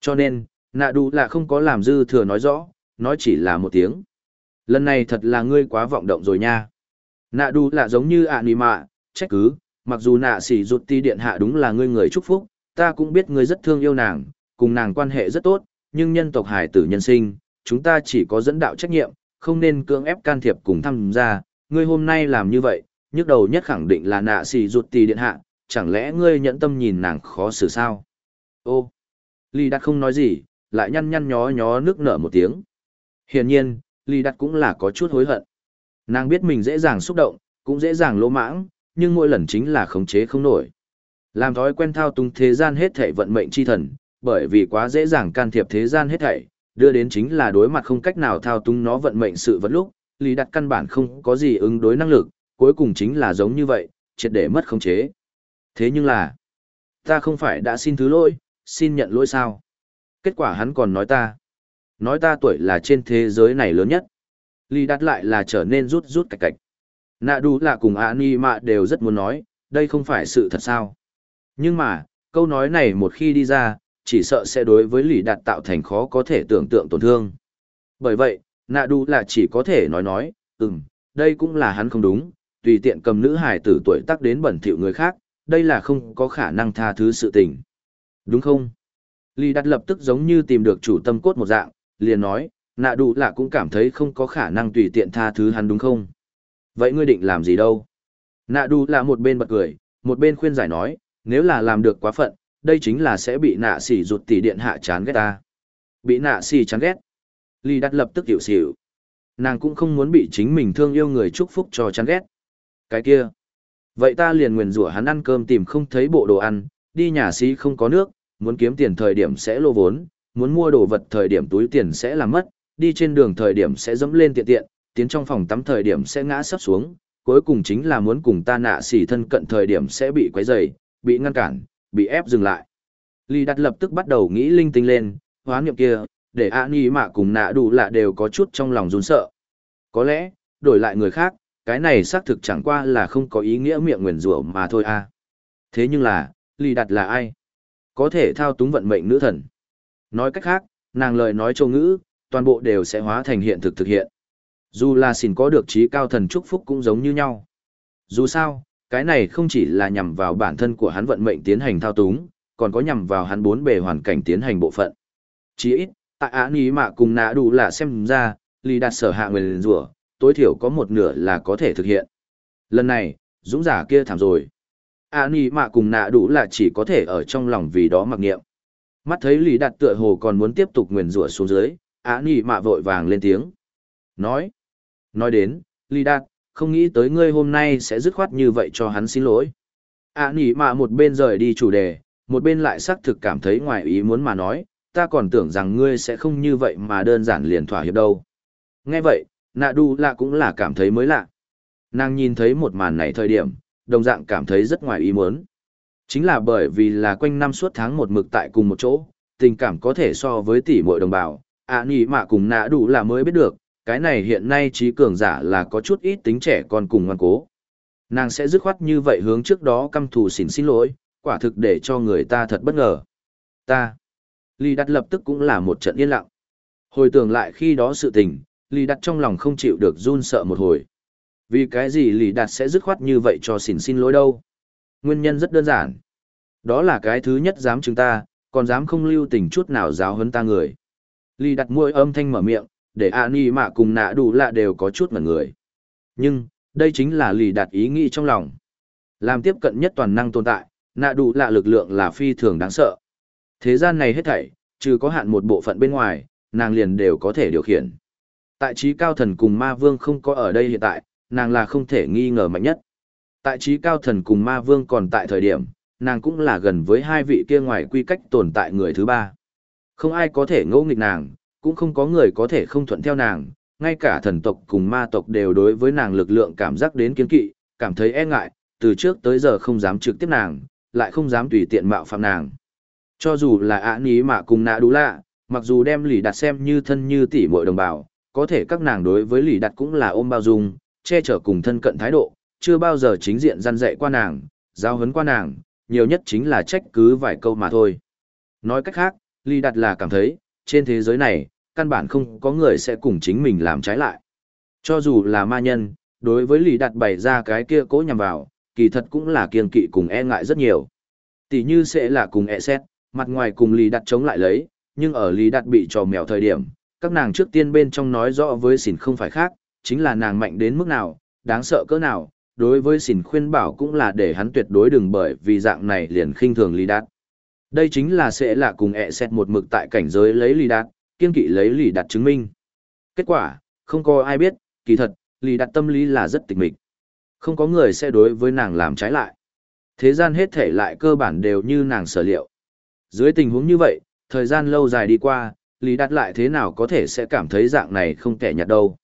Cho nên, nạ đủ là không có làm dư thừa nói rõ, nói chỉ là một tiếng. Lần này thật là ngươi quá vọng động rồi nha. Nạ đủ là giống như ạ nì mạ, trách cứ, mặc dù nạ xỉ rụt ti điện hạ đúng là ngươi người chúc phúc, ta cũng biết ngươi rất thương yêu nàng, cùng nàng quan hệ rất tốt, nhưng nhân tộc hải tử nhân sinh, chúng ta chỉ có dẫn đạo trách nhiệm, không nên cưỡng ép can thiệp cùng tham gia, ngươi hôm nay làm như vậy, nhức đầu nhất khẳng định là nạ xì ruột tì điện hạ, chẳng lẽ ngươi nhẫn tâm nhìn nàng khó xử sao? Ô, Lý Đạt không nói gì, lại nhăn nhăn nhó nhó nước nở một tiếng. Hiển nhiên, Lý Đạt cũng là có chút hối hận. Nàng biết mình dễ dàng xúc động, cũng dễ dàng lỗ mãng, nhưng mỗi lần chính là khống chế không nổi. Làm thói quen thao túng thế gian hết thảy vận mệnh chi thần, bởi vì quá dễ dàng can thiệp thế gian hết thảy, đưa đến chính là đối mặt không cách nào thao túng nó vận mệnh sự vật lúc, Lý đặt căn bản không có gì ứng đối năng lực, cuối cùng chính là giống như vậy, triệt để mất khống chế. Thế nhưng là, ta không phải đã xin thứ lỗi, xin nhận lỗi sao? Kết quả hắn còn nói ta. Nói ta tuổi là trên thế giới này lớn nhất. Lý đặt lại là trở nên rút rút cạch cạch. Nạ đủ là cùng ạ ni mạ đều rất muốn nói, đây không phải sự thật sao. Nhưng mà, câu nói này một khi đi ra, chỉ sợ sẽ đối với Lý Đạt tạo thành khó có thể tưởng tượng tổn thương. Bởi vậy, nạ Đu là chỉ có thể nói nói, ừm, đây cũng là hắn không đúng, tùy tiện cầm nữ hài tử tuổi tác đến bẩn thỉu người khác, đây là không có khả năng tha thứ sự tình. Đúng không? Lý Đạt lập tức giống như tìm được chủ tâm cốt một dạng, liền nói, nạ đủ là cũng cảm thấy không có khả năng tùy tiện tha thứ hắn đúng không? Vậy ngươi định làm gì đâu? Nạ đủ là một bên bật cười, một bên khuyên giải nói, nếu là làm được quá phận, đây chính là sẽ bị nạ xỉ rụt tỷ điện hạ chán ghét ta. Bị nạ xỉ chán ghét. Lý đặt lập tức hiểu xỉu. Nàng cũng không muốn bị chính mình thương yêu người chúc phúc cho chán ghét. Cái kia. Vậy ta liền nguyền rủa hắn ăn cơm tìm không thấy bộ đồ ăn, đi nhà xí không có nước, muốn kiếm tiền thời điểm sẽ lô vốn, muốn mua đồ vật thời điểm túi tiền sẽ làm mất, đi trên đường thời điểm sẽ dẫm lên tiện tiện, tiến trong phòng tắm thời điểm sẽ ngã sắp xuống, cuối cùng chính là muốn cùng ta nạ xỉ thân cận thời điểm sẽ bị quấy rầy, bị ngăn cản, bị ép dừng lại. Lý Đạt lập tức bắt đầu nghĩ linh tinh lên, hóa niệm kia, để ạ nì mạ cùng nạ đủ lạ đều có chút trong lòng run sợ. Có lẽ, đổi lại người khác, cái này xác thực chẳng qua là không có ý nghĩa miệng nguyền rủa mà thôi a. À. Thế nhưng là, Lý Đạt là ai? Có thể thao túng vận mệnh nữ thần. Nói cách khác, nàng lời nói châu ngữ, toàn bộ đều sẽ hóa thành hiện thực thực hiện. Dù là xin có được trí cao thần chúc phúc cũng giống như nhau. Dù sao, cái này không chỉ là nhằm vào bản thân của hắn vận mệnh tiến hành thao túng, còn có nhằm vào hắn bốn bề hoàn cảnh tiến hành bộ phận. Chỉ ít, tại á ý mạ cùng nã đủ là xem ra, lì Đạt sở hạ nguyền rủa tối thiểu có một nửa là có thể thực hiện. Lần này, dũng giả kia thảm rồi. Á ý mạ cùng nã đủ là chỉ có thể ở trong lòng vì đó mặc niệm. Mắt thấy lì Đạt tựa hồ còn muốn tiếp tục nguyền rủa xuống dưới, Á ý mạ vội vàng lên tiếng. Nói. Nói đến, lì Đạt, không nghĩ tới ngươi hôm nay sẽ dứt khoát như vậy cho hắn xin lỗi. À nỉ mạ một bên rời đi chủ đề, một bên lại xác thực cảm thấy ngoài ý muốn mà nói, ta còn tưởng rằng ngươi sẽ không như vậy mà đơn giản liền thỏa hiệp đâu. Nghe vậy, nạ đu lạ cũng là cảm thấy mới lạ. Nàng nhìn thấy một màn này thời điểm, đồng dạng cảm thấy rất ngoài ý muốn. Chính là bởi vì là quanh năm suốt tháng một mực tại cùng một chỗ, tình cảm có thể so với tỷ muội đồng bào, ạ à, nhị mạ cùng nạ đủ là mới biết được, cái này hiện nay trí cường giả là có chút ít tính trẻ con cùng ngoan cố. Nàng sẽ dứt khoát như vậy hướng trước đó căm thù xỉn xin lỗi, quả thực để cho người ta thật bất ngờ. Ta. Lý Đạt lập tức cũng là một trận yên lặng. Hồi tưởng lại khi đó sự tình, Lý Đạt trong lòng không chịu được run sợ một hồi. Vì cái gì Lý Đạt sẽ dứt khoát như vậy cho xỉn xin lỗi đâu? Nguyên nhân rất đơn giản. Đó là cái thứ nhất dám chứng ta, còn dám không lưu tình chút nào giáo hơn ta người. Lý Đạt môi âm thanh mở miệng, để A Ni Mạ cùng nạ đủ lạ đều có chút mẩn người. Nhưng, đây chính là lì Đạt ý nghĩ trong lòng. Làm tiếp cận nhất toàn năng tồn tại, nạ đủ lạ lực lượng là phi thường đáng sợ. Thế gian này hết thảy, trừ có hạn một bộ phận bên ngoài, nàng liền đều có thể điều khiển. Tại trí cao thần cùng ma vương không có ở đây hiện tại, nàng là không thể nghi ngờ mạnh nhất. Tại trí cao thần cùng ma vương còn tại thời điểm, nàng cũng là gần với hai vị kia ngoài quy cách tồn tại người thứ ba. Không ai có thể ngẫu nghịch nàng, cũng không có người có thể không thuận theo nàng, ngay cả thần tộc cùng ma tộc đều đối với nàng lực lượng cảm giác đến kiên kỵ, cảm thấy e ngại, từ trước tới giờ không dám trực tiếp nàng, lại không dám tùy tiện mạo phạm nàng. Cho dù là ạ ní mà cùng nạ đủ lạ, mặc dù đem lì đặt xem như thân như tỷ muội đồng bào, có thể các nàng đối với lì đặt cũng là ôm bao dung, che chở cùng thân cận thái độ, chưa bao giờ chính diện gian dạy qua nàng, giao hấn qua nàng, nhiều nhất chính là trách cứ vài câu mà thôi. Nói cách khác, lì đặt là cảm thấy, trên thế giới này, căn bản không có người sẽ cùng chính mình làm trái lại. Cho dù là ma nhân, đối với lì đặt bày ra cái kia cố nhằm vào, kỳ thật cũng là kiêng kỵ cùng e ngại rất nhiều. Tỷ như sẽ là cùng e xét, mặt ngoài cùng lì đặt chống lại lấy, nhưng ở lì đặt bị trò mèo thời điểm, các nàng trước tiên bên trong nói rõ với xỉn không phải khác, chính là nàng mạnh đến mức nào, đáng sợ cỡ nào, đối với xỉn khuyên bảo cũng là để hắn tuyệt đối đừng bởi vì dạng này liền khinh thường lì đặt. Đây chính là sẽ là cùng ẹ xét một mực tại cảnh giới lấy lì đặt, kiên kỵ lấy lì đặt chứng minh. Kết quả, không có ai biết, kỳ thật, lì đặt tâm lý là rất tịch mịch. Không có người sẽ đối với nàng làm trái lại. Thế gian hết thể lại cơ bản đều như nàng sở liệu. Dưới tình huống như vậy, thời gian lâu dài đi qua, lì Đạt lại thế nào có thể sẽ cảm thấy dạng này không kẻ nhạt đâu.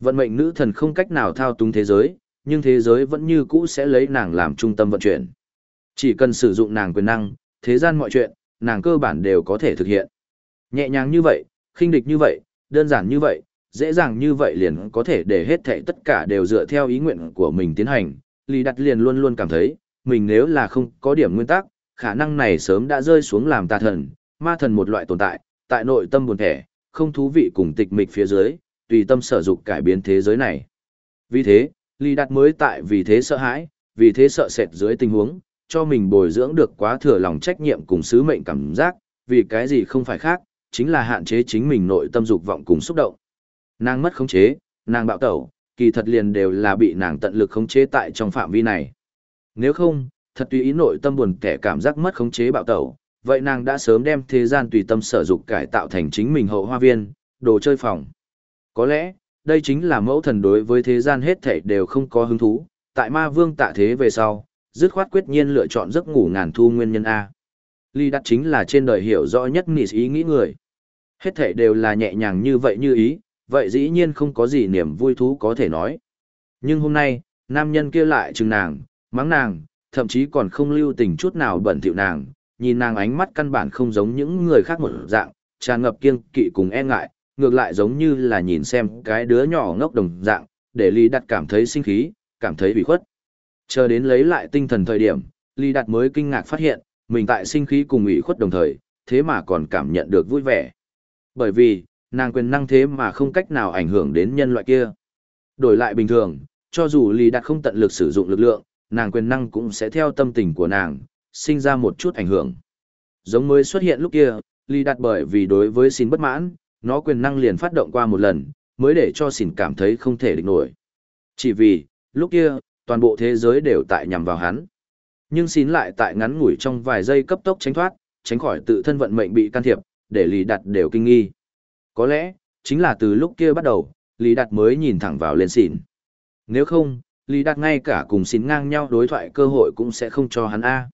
Vận mệnh nữ thần không cách nào thao túng thế giới, nhưng thế giới vẫn như cũ sẽ lấy nàng làm trung tâm vận chuyển. Chỉ cần sử dụng nàng quyền năng, thế gian mọi chuyện, nàng cơ bản đều có thể thực hiện. Nhẹ nhàng như vậy, khinh địch như vậy, đơn giản như vậy, dễ dàng như vậy liền có thể để hết thảy tất cả đều dựa theo ý nguyện của mình tiến hành. Lý Đạt liền luôn luôn cảm thấy, mình nếu là không có điểm nguyên tắc, khả năng này sớm đã rơi xuống làm tà thần, ma thần một loại tồn tại, tại nội tâm buồn thẻ, không thú vị cùng tịch mịch phía dưới, tùy tâm sở dục cải biến thế giới này. Vì thế, Lý Đạt mới tại vì thế sợ hãi, vì thế sợ sệt dưới tình huống, cho mình bồi dưỡng được quá thừa lòng trách nhiệm cùng sứ mệnh cảm giác, vì cái gì không phải khác, chính là hạn chế chính mình nội tâm dục vọng cùng xúc động. Nàng mất khống chế, nàng bạo tẩu, kỳ thật liền đều là bị nàng tận lực khống chế tại trong phạm vi này. Nếu không, thật tùy ý nội tâm buồn kẻ cảm giác mất khống chế bạo tẩu, vậy nàng đã sớm đem thế gian tùy tâm sở dục cải tạo thành chính mình hậu hoa viên, đồ chơi phòng. Có lẽ, đây chính là mẫu thần đối với thế gian hết thảy đều không có hứng thú, tại ma vương tạ thế về sau, dứt khoát quyết nhiên lựa chọn giấc ngủ ngàn thu nguyên nhân A. Ly đặt chính là trên đời hiểu rõ nhất nị ý nghĩ người. Hết thể đều là nhẹ nhàng như vậy như ý, vậy dĩ nhiên không có gì niềm vui thú có thể nói. Nhưng hôm nay, nam nhân kia lại chừng nàng, mắng nàng, thậm chí còn không lưu tình chút nào bẩn thỉu nàng, nhìn nàng ánh mắt căn bản không giống những người khác một dạng, tràn ngập kiêng kỵ cùng e ngại, ngược lại giống như là nhìn xem cái đứa nhỏ ngốc đồng dạng, để ly đặt cảm thấy sinh khí, cảm thấy bị khuất. Chờ đến lấy lại tinh thần thời điểm, Lý Đạt mới kinh ngạc phát hiện, mình tại sinh khí cùng ủy khuất đồng thời, thế mà còn cảm nhận được vui vẻ. Bởi vì, nàng quyền năng thế mà không cách nào ảnh hưởng đến nhân loại kia. Đổi lại bình thường, cho dù Lý Đạt không tận lực sử dụng lực lượng, nàng quyền năng cũng sẽ theo tâm tình của nàng, sinh ra một chút ảnh hưởng. Giống mới xuất hiện lúc kia, Lý Đạt bởi vì đối với xin bất mãn, nó quyền năng liền phát động qua một lần, mới để cho xin cảm thấy không thể địch nổi. Chỉ vì, lúc kia, toàn bộ thế giới đều tại nhằm vào hắn. Nhưng xin lại tại ngắn ngủi trong vài giây cấp tốc tránh thoát, tránh khỏi tự thân vận mệnh bị can thiệp, để Lý Đạt đều kinh nghi. Có lẽ, chính là từ lúc kia bắt đầu, Lý Đạt mới nhìn thẳng vào lên xỉn. Nếu không, Lý Đạt ngay cả cùng xin ngang nhau đối thoại cơ hội cũng sẽ không cho hắn A.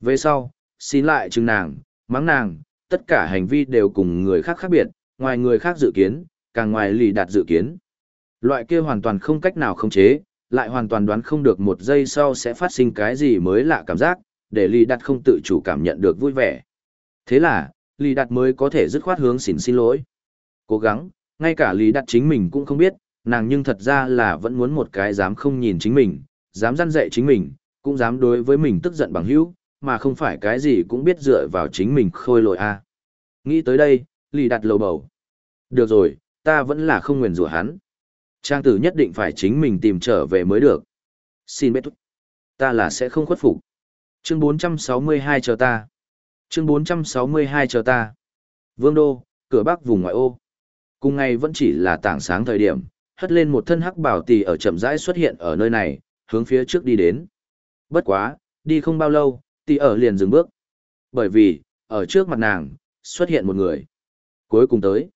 Về sau, xin lại chừng nàng, mắng nàng, tất cả hành vi đều cùng người khác khác biệt, ngoài người khác dự kiến, càng ngoài Lý Đạt dự kiến. Loại kia hoàn toàn không cách nào khống chế, lại hoàn toàn đoán không được một giây sau sẽ phát sinh cái gì mới lạ cảm giác, để Lý Đạt không tự chủ cảm nhận được vui vẻ. Thế là, Lý Đạt mới có thể dứt khoát hướng xỉn xin lỗi. Cố gắng, ngay cả Lý Đạt chính mình cũng không biết, nàng nhưng thật ra là vẫn muốn một cái dám không nhìn chính mình, dám răn dạy chính mình, cũng dám đối với mình tức giận bằng hữu, mà không phải cái gì cũng biết dựa vào chính mình khôi lỗi a. Nghĩ tới đây, Lý Đạt lầu bầu. Được rồi, ta vẫn là không nguyền rủa hắn. Trang tử nhất định phải chính mình tìm trở về mới được. Xin bết thúc. Ta là sẽ không khuất phục. Chương 462 chờ ta. Chương 462 chờ ta. Vương Đô, cửa bắc vùng ngoại ô. Cùng ngày vẫn chỉ là tảng sáng thời điểm, hất lên một thân hắc bảo tỷ ở chậm rãi xuất hiện ở nơi này, hướng phía trước đi đến. Bất quá, đi không bao lâu, tỷ ở liền dừng bước. Bởi vì, ở trước mặt nàng, xuất hiện một người. Cuối cùng tới.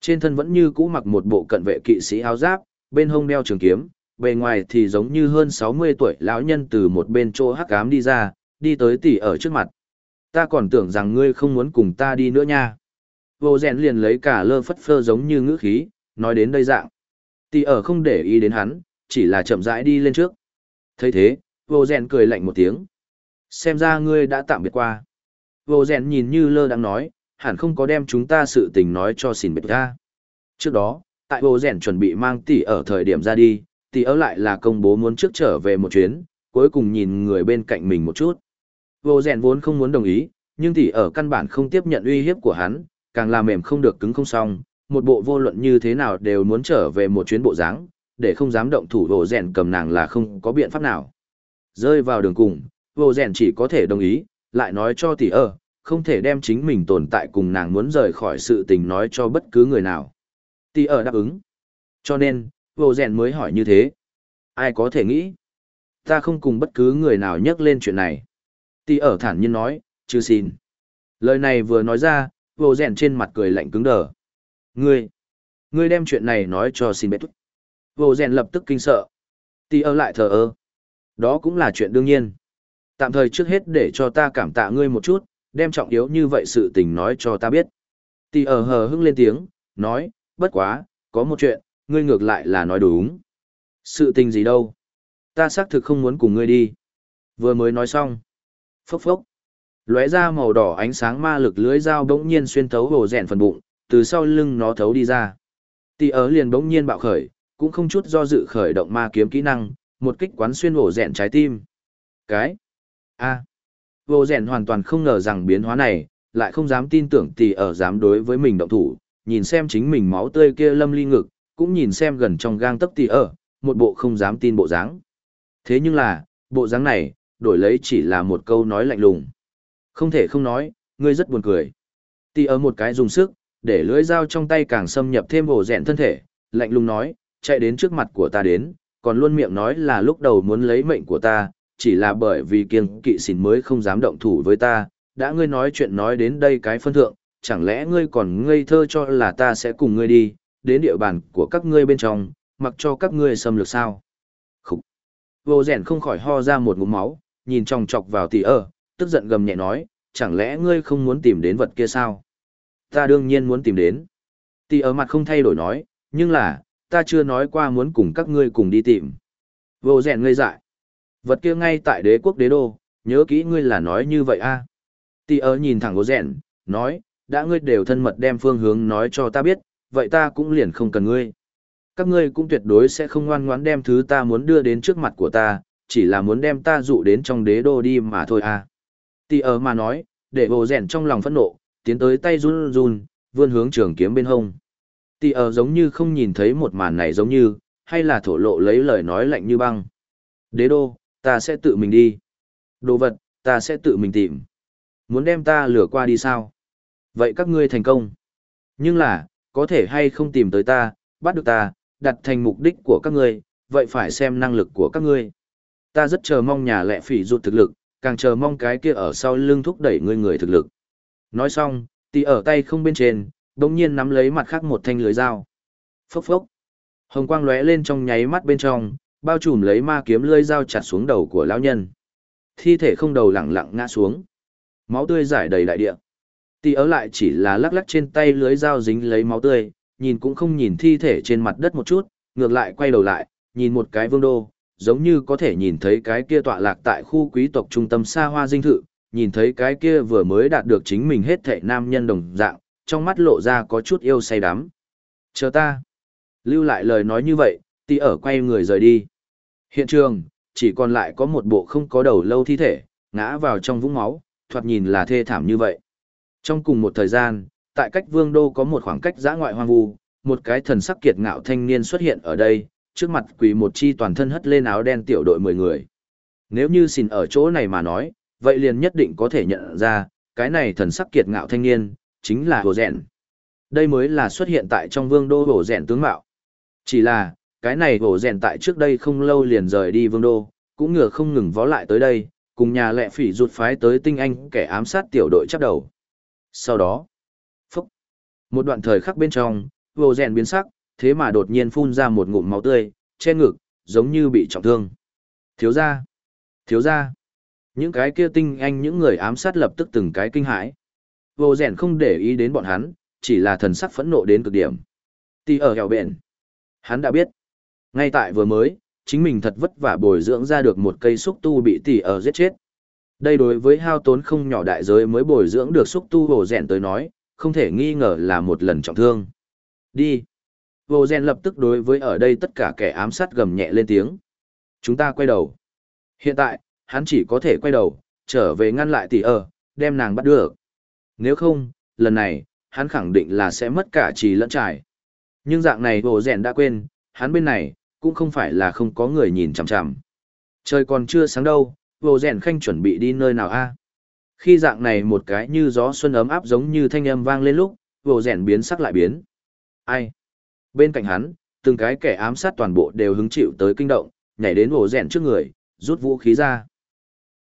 Trên thân vẫn như cũ mặc một bộ cận vệ kỵ sĩ áo giáp, bên hông đeo trường kiếm, bề ngoài thì giống như hơn 60 tuổi lão nhân từ một bên chỗ hắc ám đi ra, đi tới tỷ ở trước mặt. Ta còn tưởng rằng ngươi không muốn cùng ta đi nữa nha. Vô rèn liền lấy cả lơ phất phơ giống như ngữ khí, nói đến đây dạng. Tỷ ở không để ý đến hắn, chỉ là chậm rãi đi lên trước. thấy thế, vô rèn cười lạnh một tiếng. Xem ra ngươi đã tạm biệt qua. Vô rèn nhìn như lơ đang nói, hẳn không có đem chúng ta sự tình nói cho xỉn bệt ra. Trước đó, tại vô rèn chuẩn bị mang tỷ ở thời điểm ra đi, tỷ ở lại là công bố muốn trước trở về một chuyến, cuối cùng nhìn người bên cạnh mình một chút. Vô rèn vốn không muốn đồng ý, nhưng tỷ ở căn bản không tiếp nhận uy hiếp của hắn, càng là mềm không được cứng không xong, một bộ vô luận như thế nào đều muốn trở về một chuyến bộ dáng, để không dám động thủ vô rèn cầm nàng là không có biện pháp nào. Rơi vào đường cùng, vô rèn chỉ có thể đồng ý, lại nói cho tỷ ở, không thể đem chính mình tồn tại cùng nàng muốn rời khỏi sự tình nói cho bất cứ người nào. Tì ở đáp ứng. Cho nên, vô rèn mới hỏi như thế. Ai có thể nghĩ? Ta không cùng bất cứ người nào nhắc lên chuyện này. Tì ở thản nhiên nói, chứ xin. Lời này vừa nói ra, vô rèn trên mặt cười lạnh cứng đờ. Ngươi, ngươi đem chuyện này nói cho xin bết. Vô rèn lập tức kinh sợ. Tì ở lại thờ ơ. Đó cũng là chuyện đương nhiên. Tạm thời trước hết để cho ta cảm tạ ngươi một chút, đem trọng yếu như vậy sự tình nói cho ta biết. Tỷ ở ờ hờ hưng lên tiếng, nói, bất quá, có một chuyện, ngươi ngược lại là nói đúng. Sự tình gì đâu? Ta xác thực không muốn cùng ngươi đi. Vừa mới nói xong. Phốc phốc. Lóe ra màu đỏ ánh sáng ma lực lưới dao bỗng nhiên xuyên thấu hồ rèn phần bụng, từ sau lưng nó thấu đi ra. Tỷ ở ờ liền bỗng nhiên bạo khởi, cũng không chút do dự khởi động ma kiếm kỹ năng, một kích quán xuyên hồ rèn trái tim. Cái. A. À vô rèn hoàn toàn không ngờ rằng biến hóa này, lại không dám tin tưởng tỷ ở dám đối với mình động thủ, nhìn xem chính mình máu tươi kia lâm ly ngực, cũng nhìn xem gần trong gang tấc tỷ ở, một bộ không dám tin bộ dáng. Thế nhưng là, bộ dáng này, đổi lấy chỉ là một câu nói lạnh lùng. Không thể không nói, ngươi rất buồn cười. Tỷ ở một cái dùng sức, để lưỡi dao trong tay càng xâm nhập thêm ổ rèn thân thể, lạnh lùng nói, chạy đến trước mặt của ta đến, còn luôn miệng nói là lúc đầu muốn lấy mệnh của ta, chỉ là bởi vì kiêng kỵ xỉn mới không dám động thủ với ta, đã ngươi nói chuyện nói đến đây cái phân thượng, chẳng lẽ ngươi còn ngây thơ cho là ta sẽ cùng ngươi đi, đến địa bàn của các ngươi bên trong, mặc cho các ngươi xâm lược sao. Khúc! Vô rèn không khỏi ho ra một ngụm máu, nhìn trong chọc vào tỷ ơ, tức giận gầm nhẹ nói, chẳng lẽ ngươi không muốn tìm đến vật kia sao? Ta đương nhiên muốn tìm đến. Tỷ ơ mặt không thay đổi nói, nhưng là, ta chưa nói qua muốn cùng các ngươi cùng đi tìm. Vô rèn ngây dại. Vật kia ngay tại đế quốc đế đô, nhớ kỹ ngươi là nói như vậy a. À? Tỷ ở nhìn thẳng gỗ rèn, nói, đã ngươi đều thân mật đem phương hướng nói cho ta biết, vậy ta cũng liền không cần ngươi. Các ngươi cũng tuyệt đối sẽ không ngoan ngoãn đem thứ ta muốn đưa đến trước mặt của ta, chỉ là muốn đem ta dụ đến trong đế đô đi mà thôi à. Tỷ ở mà nói, để gỗ rèn trong lòng phẫn nộ, tiến tới tay run run, vươn hướng trường kiếm bên hông. Tỷ ở giống như không nhìn thấy một màn này giống như, hay là thổ lộ lấy lời nói lạnh như băng. Đế đô, ta sẽ tự mình đi. Đồ vật, ta sẽ tự mình tìm. Muốn đem ta lừa qua đi sao? Vậy các ngươi thành công. Nhưng là, có thể hay không tìm tới ta, bắt được ta, đặt thành mục đích của các ngươi, vậy phải xem năng lực của các ngươi. Ta rất chờ mong nhà lệ phỉ rụt thực lực, càng chờ mong cái kia ở sau lưng thúc đẩy ngươi người thực lực. Nói xong, tì ở tay không bên trên, đồng nhiên nắm lấy mặt khác một thanh lưới dao. Phốc phốc. Hồng quang lóe lên trong nháy mắt bên trong, bao trùm lấy ma kiếm lưỡi dao chặt xuống đầu của lão nhân. Thi thể không đầu lẳng lặng ngã xuống. Máu tươi rải đầy đại địa. tỷ ở lại chỉ là lắc lắc trên tay lưới dao dính lấy máu tươi, nhìn cũng không nhìn thi thể trên mặt đất một chút, ngược lại quay đầu lại, nhìn một cái vương đô, giống như có thể nhìn thấy cái kia tọa lạc tại khu quý tộc trung tâm xa hoa dinh thự, nhìn thấy cái kia vừa mới đạt được chính mình hết thể nam nhân đồng dạng, trong mắt lộ ra có chút yêu say đắm. Chờ ta. Lưu lại lời nói như vậy, tỉ ở quay người rời đi. Hiện trường, chỉ còn lại có một bộ không có đầu lâu thi thể, ngã vào trong vũng máu, thoạt nhìn là thê thảm như vậy. Trong cùng một thời gian, tại cách vương đô có một khoảng cách giã ngoại hoang vu, một cái thần sắc kiệt ngạo thanh niên xuất hiện ở đây, trước mặt quỳ một chi toàn thân hất lên áo đen tiểu đội 10 người. Nếu như xin ở chỗ này mà nói, vậy liền nhất định có thể nhận ra, cái này thần sắc kiệt ngạo thanh niên, chính là Hồ Dẹn. Đây mới là xuất hiện tại trong vương đô Hồ Dẹn tướng mạo. Chỉ là, cái này bổ Rèn tại trước đây không lâu liền rời đi vương đô, cũng ngừa không ngừng vó lại tới đây, cùng nhà lệ phỉ rụt phái tới tinh anh kẻ ám sát tiểu đội chắp đầu. Sau đó, phúc, một đoạn thời khắc bên trong, bổ Rèn biến sắc, thế mà đột nhiên phun ra một ngụm máu tươi, che ngực, giống như bị trọng thương. Thiếu gia, thiếu gia. Những cái kia tinh anh những người ám sát lập tức từng cái kinh hãi. Vô rèn không để ý đến bọn hắn, chỉ là thần sắc phẫn nộ đến cực điểm. Tì ở hẻo bền. Hắn đã biết. Ngay tại vừa mới, chính mình thật vất vả bồi dưỡng ra được một cây xúc tu bị tỷ ở giết chết. Đây đối với hao tốn không nhỏ đại giới mới bồi dưỡng được xúc tu hồ rèn tới nói, không thể nghi ngờ là một lần trọng thương. Đi. Hồ rèn lập tức đối với ở đây tất cả kẻ ám sát gầm nhẹ lên tiếng. Chúng ta quay đầu. Hiện tại, hắn chỉ có thể quay đầu, trở về ngăn lại tỷ ở, đem nàng bắt được. Nếu không, lần này, hắn khẳng định là sẽ mất cả trì lẫn trải. Nhưng dạng này hồ rèn đã quên, hắn bên này, cũng không phải là không có người nhìn chằm chằm. Trời còn chưa sáng đâu, vô rèn khanh chuẩn bị đi nơi nào a? Khi dạng này một cái như gió xuân ấm áp giống như thanh âm vang lên lúc, vô rèn biến sắc lại biến. Ai? Bên cạnh hắn, từng cái kẻ ám sát toàn bộ đều hứng chịu tới kinh động, nhảy đến vô rèn trước người, rút vũ khí ra.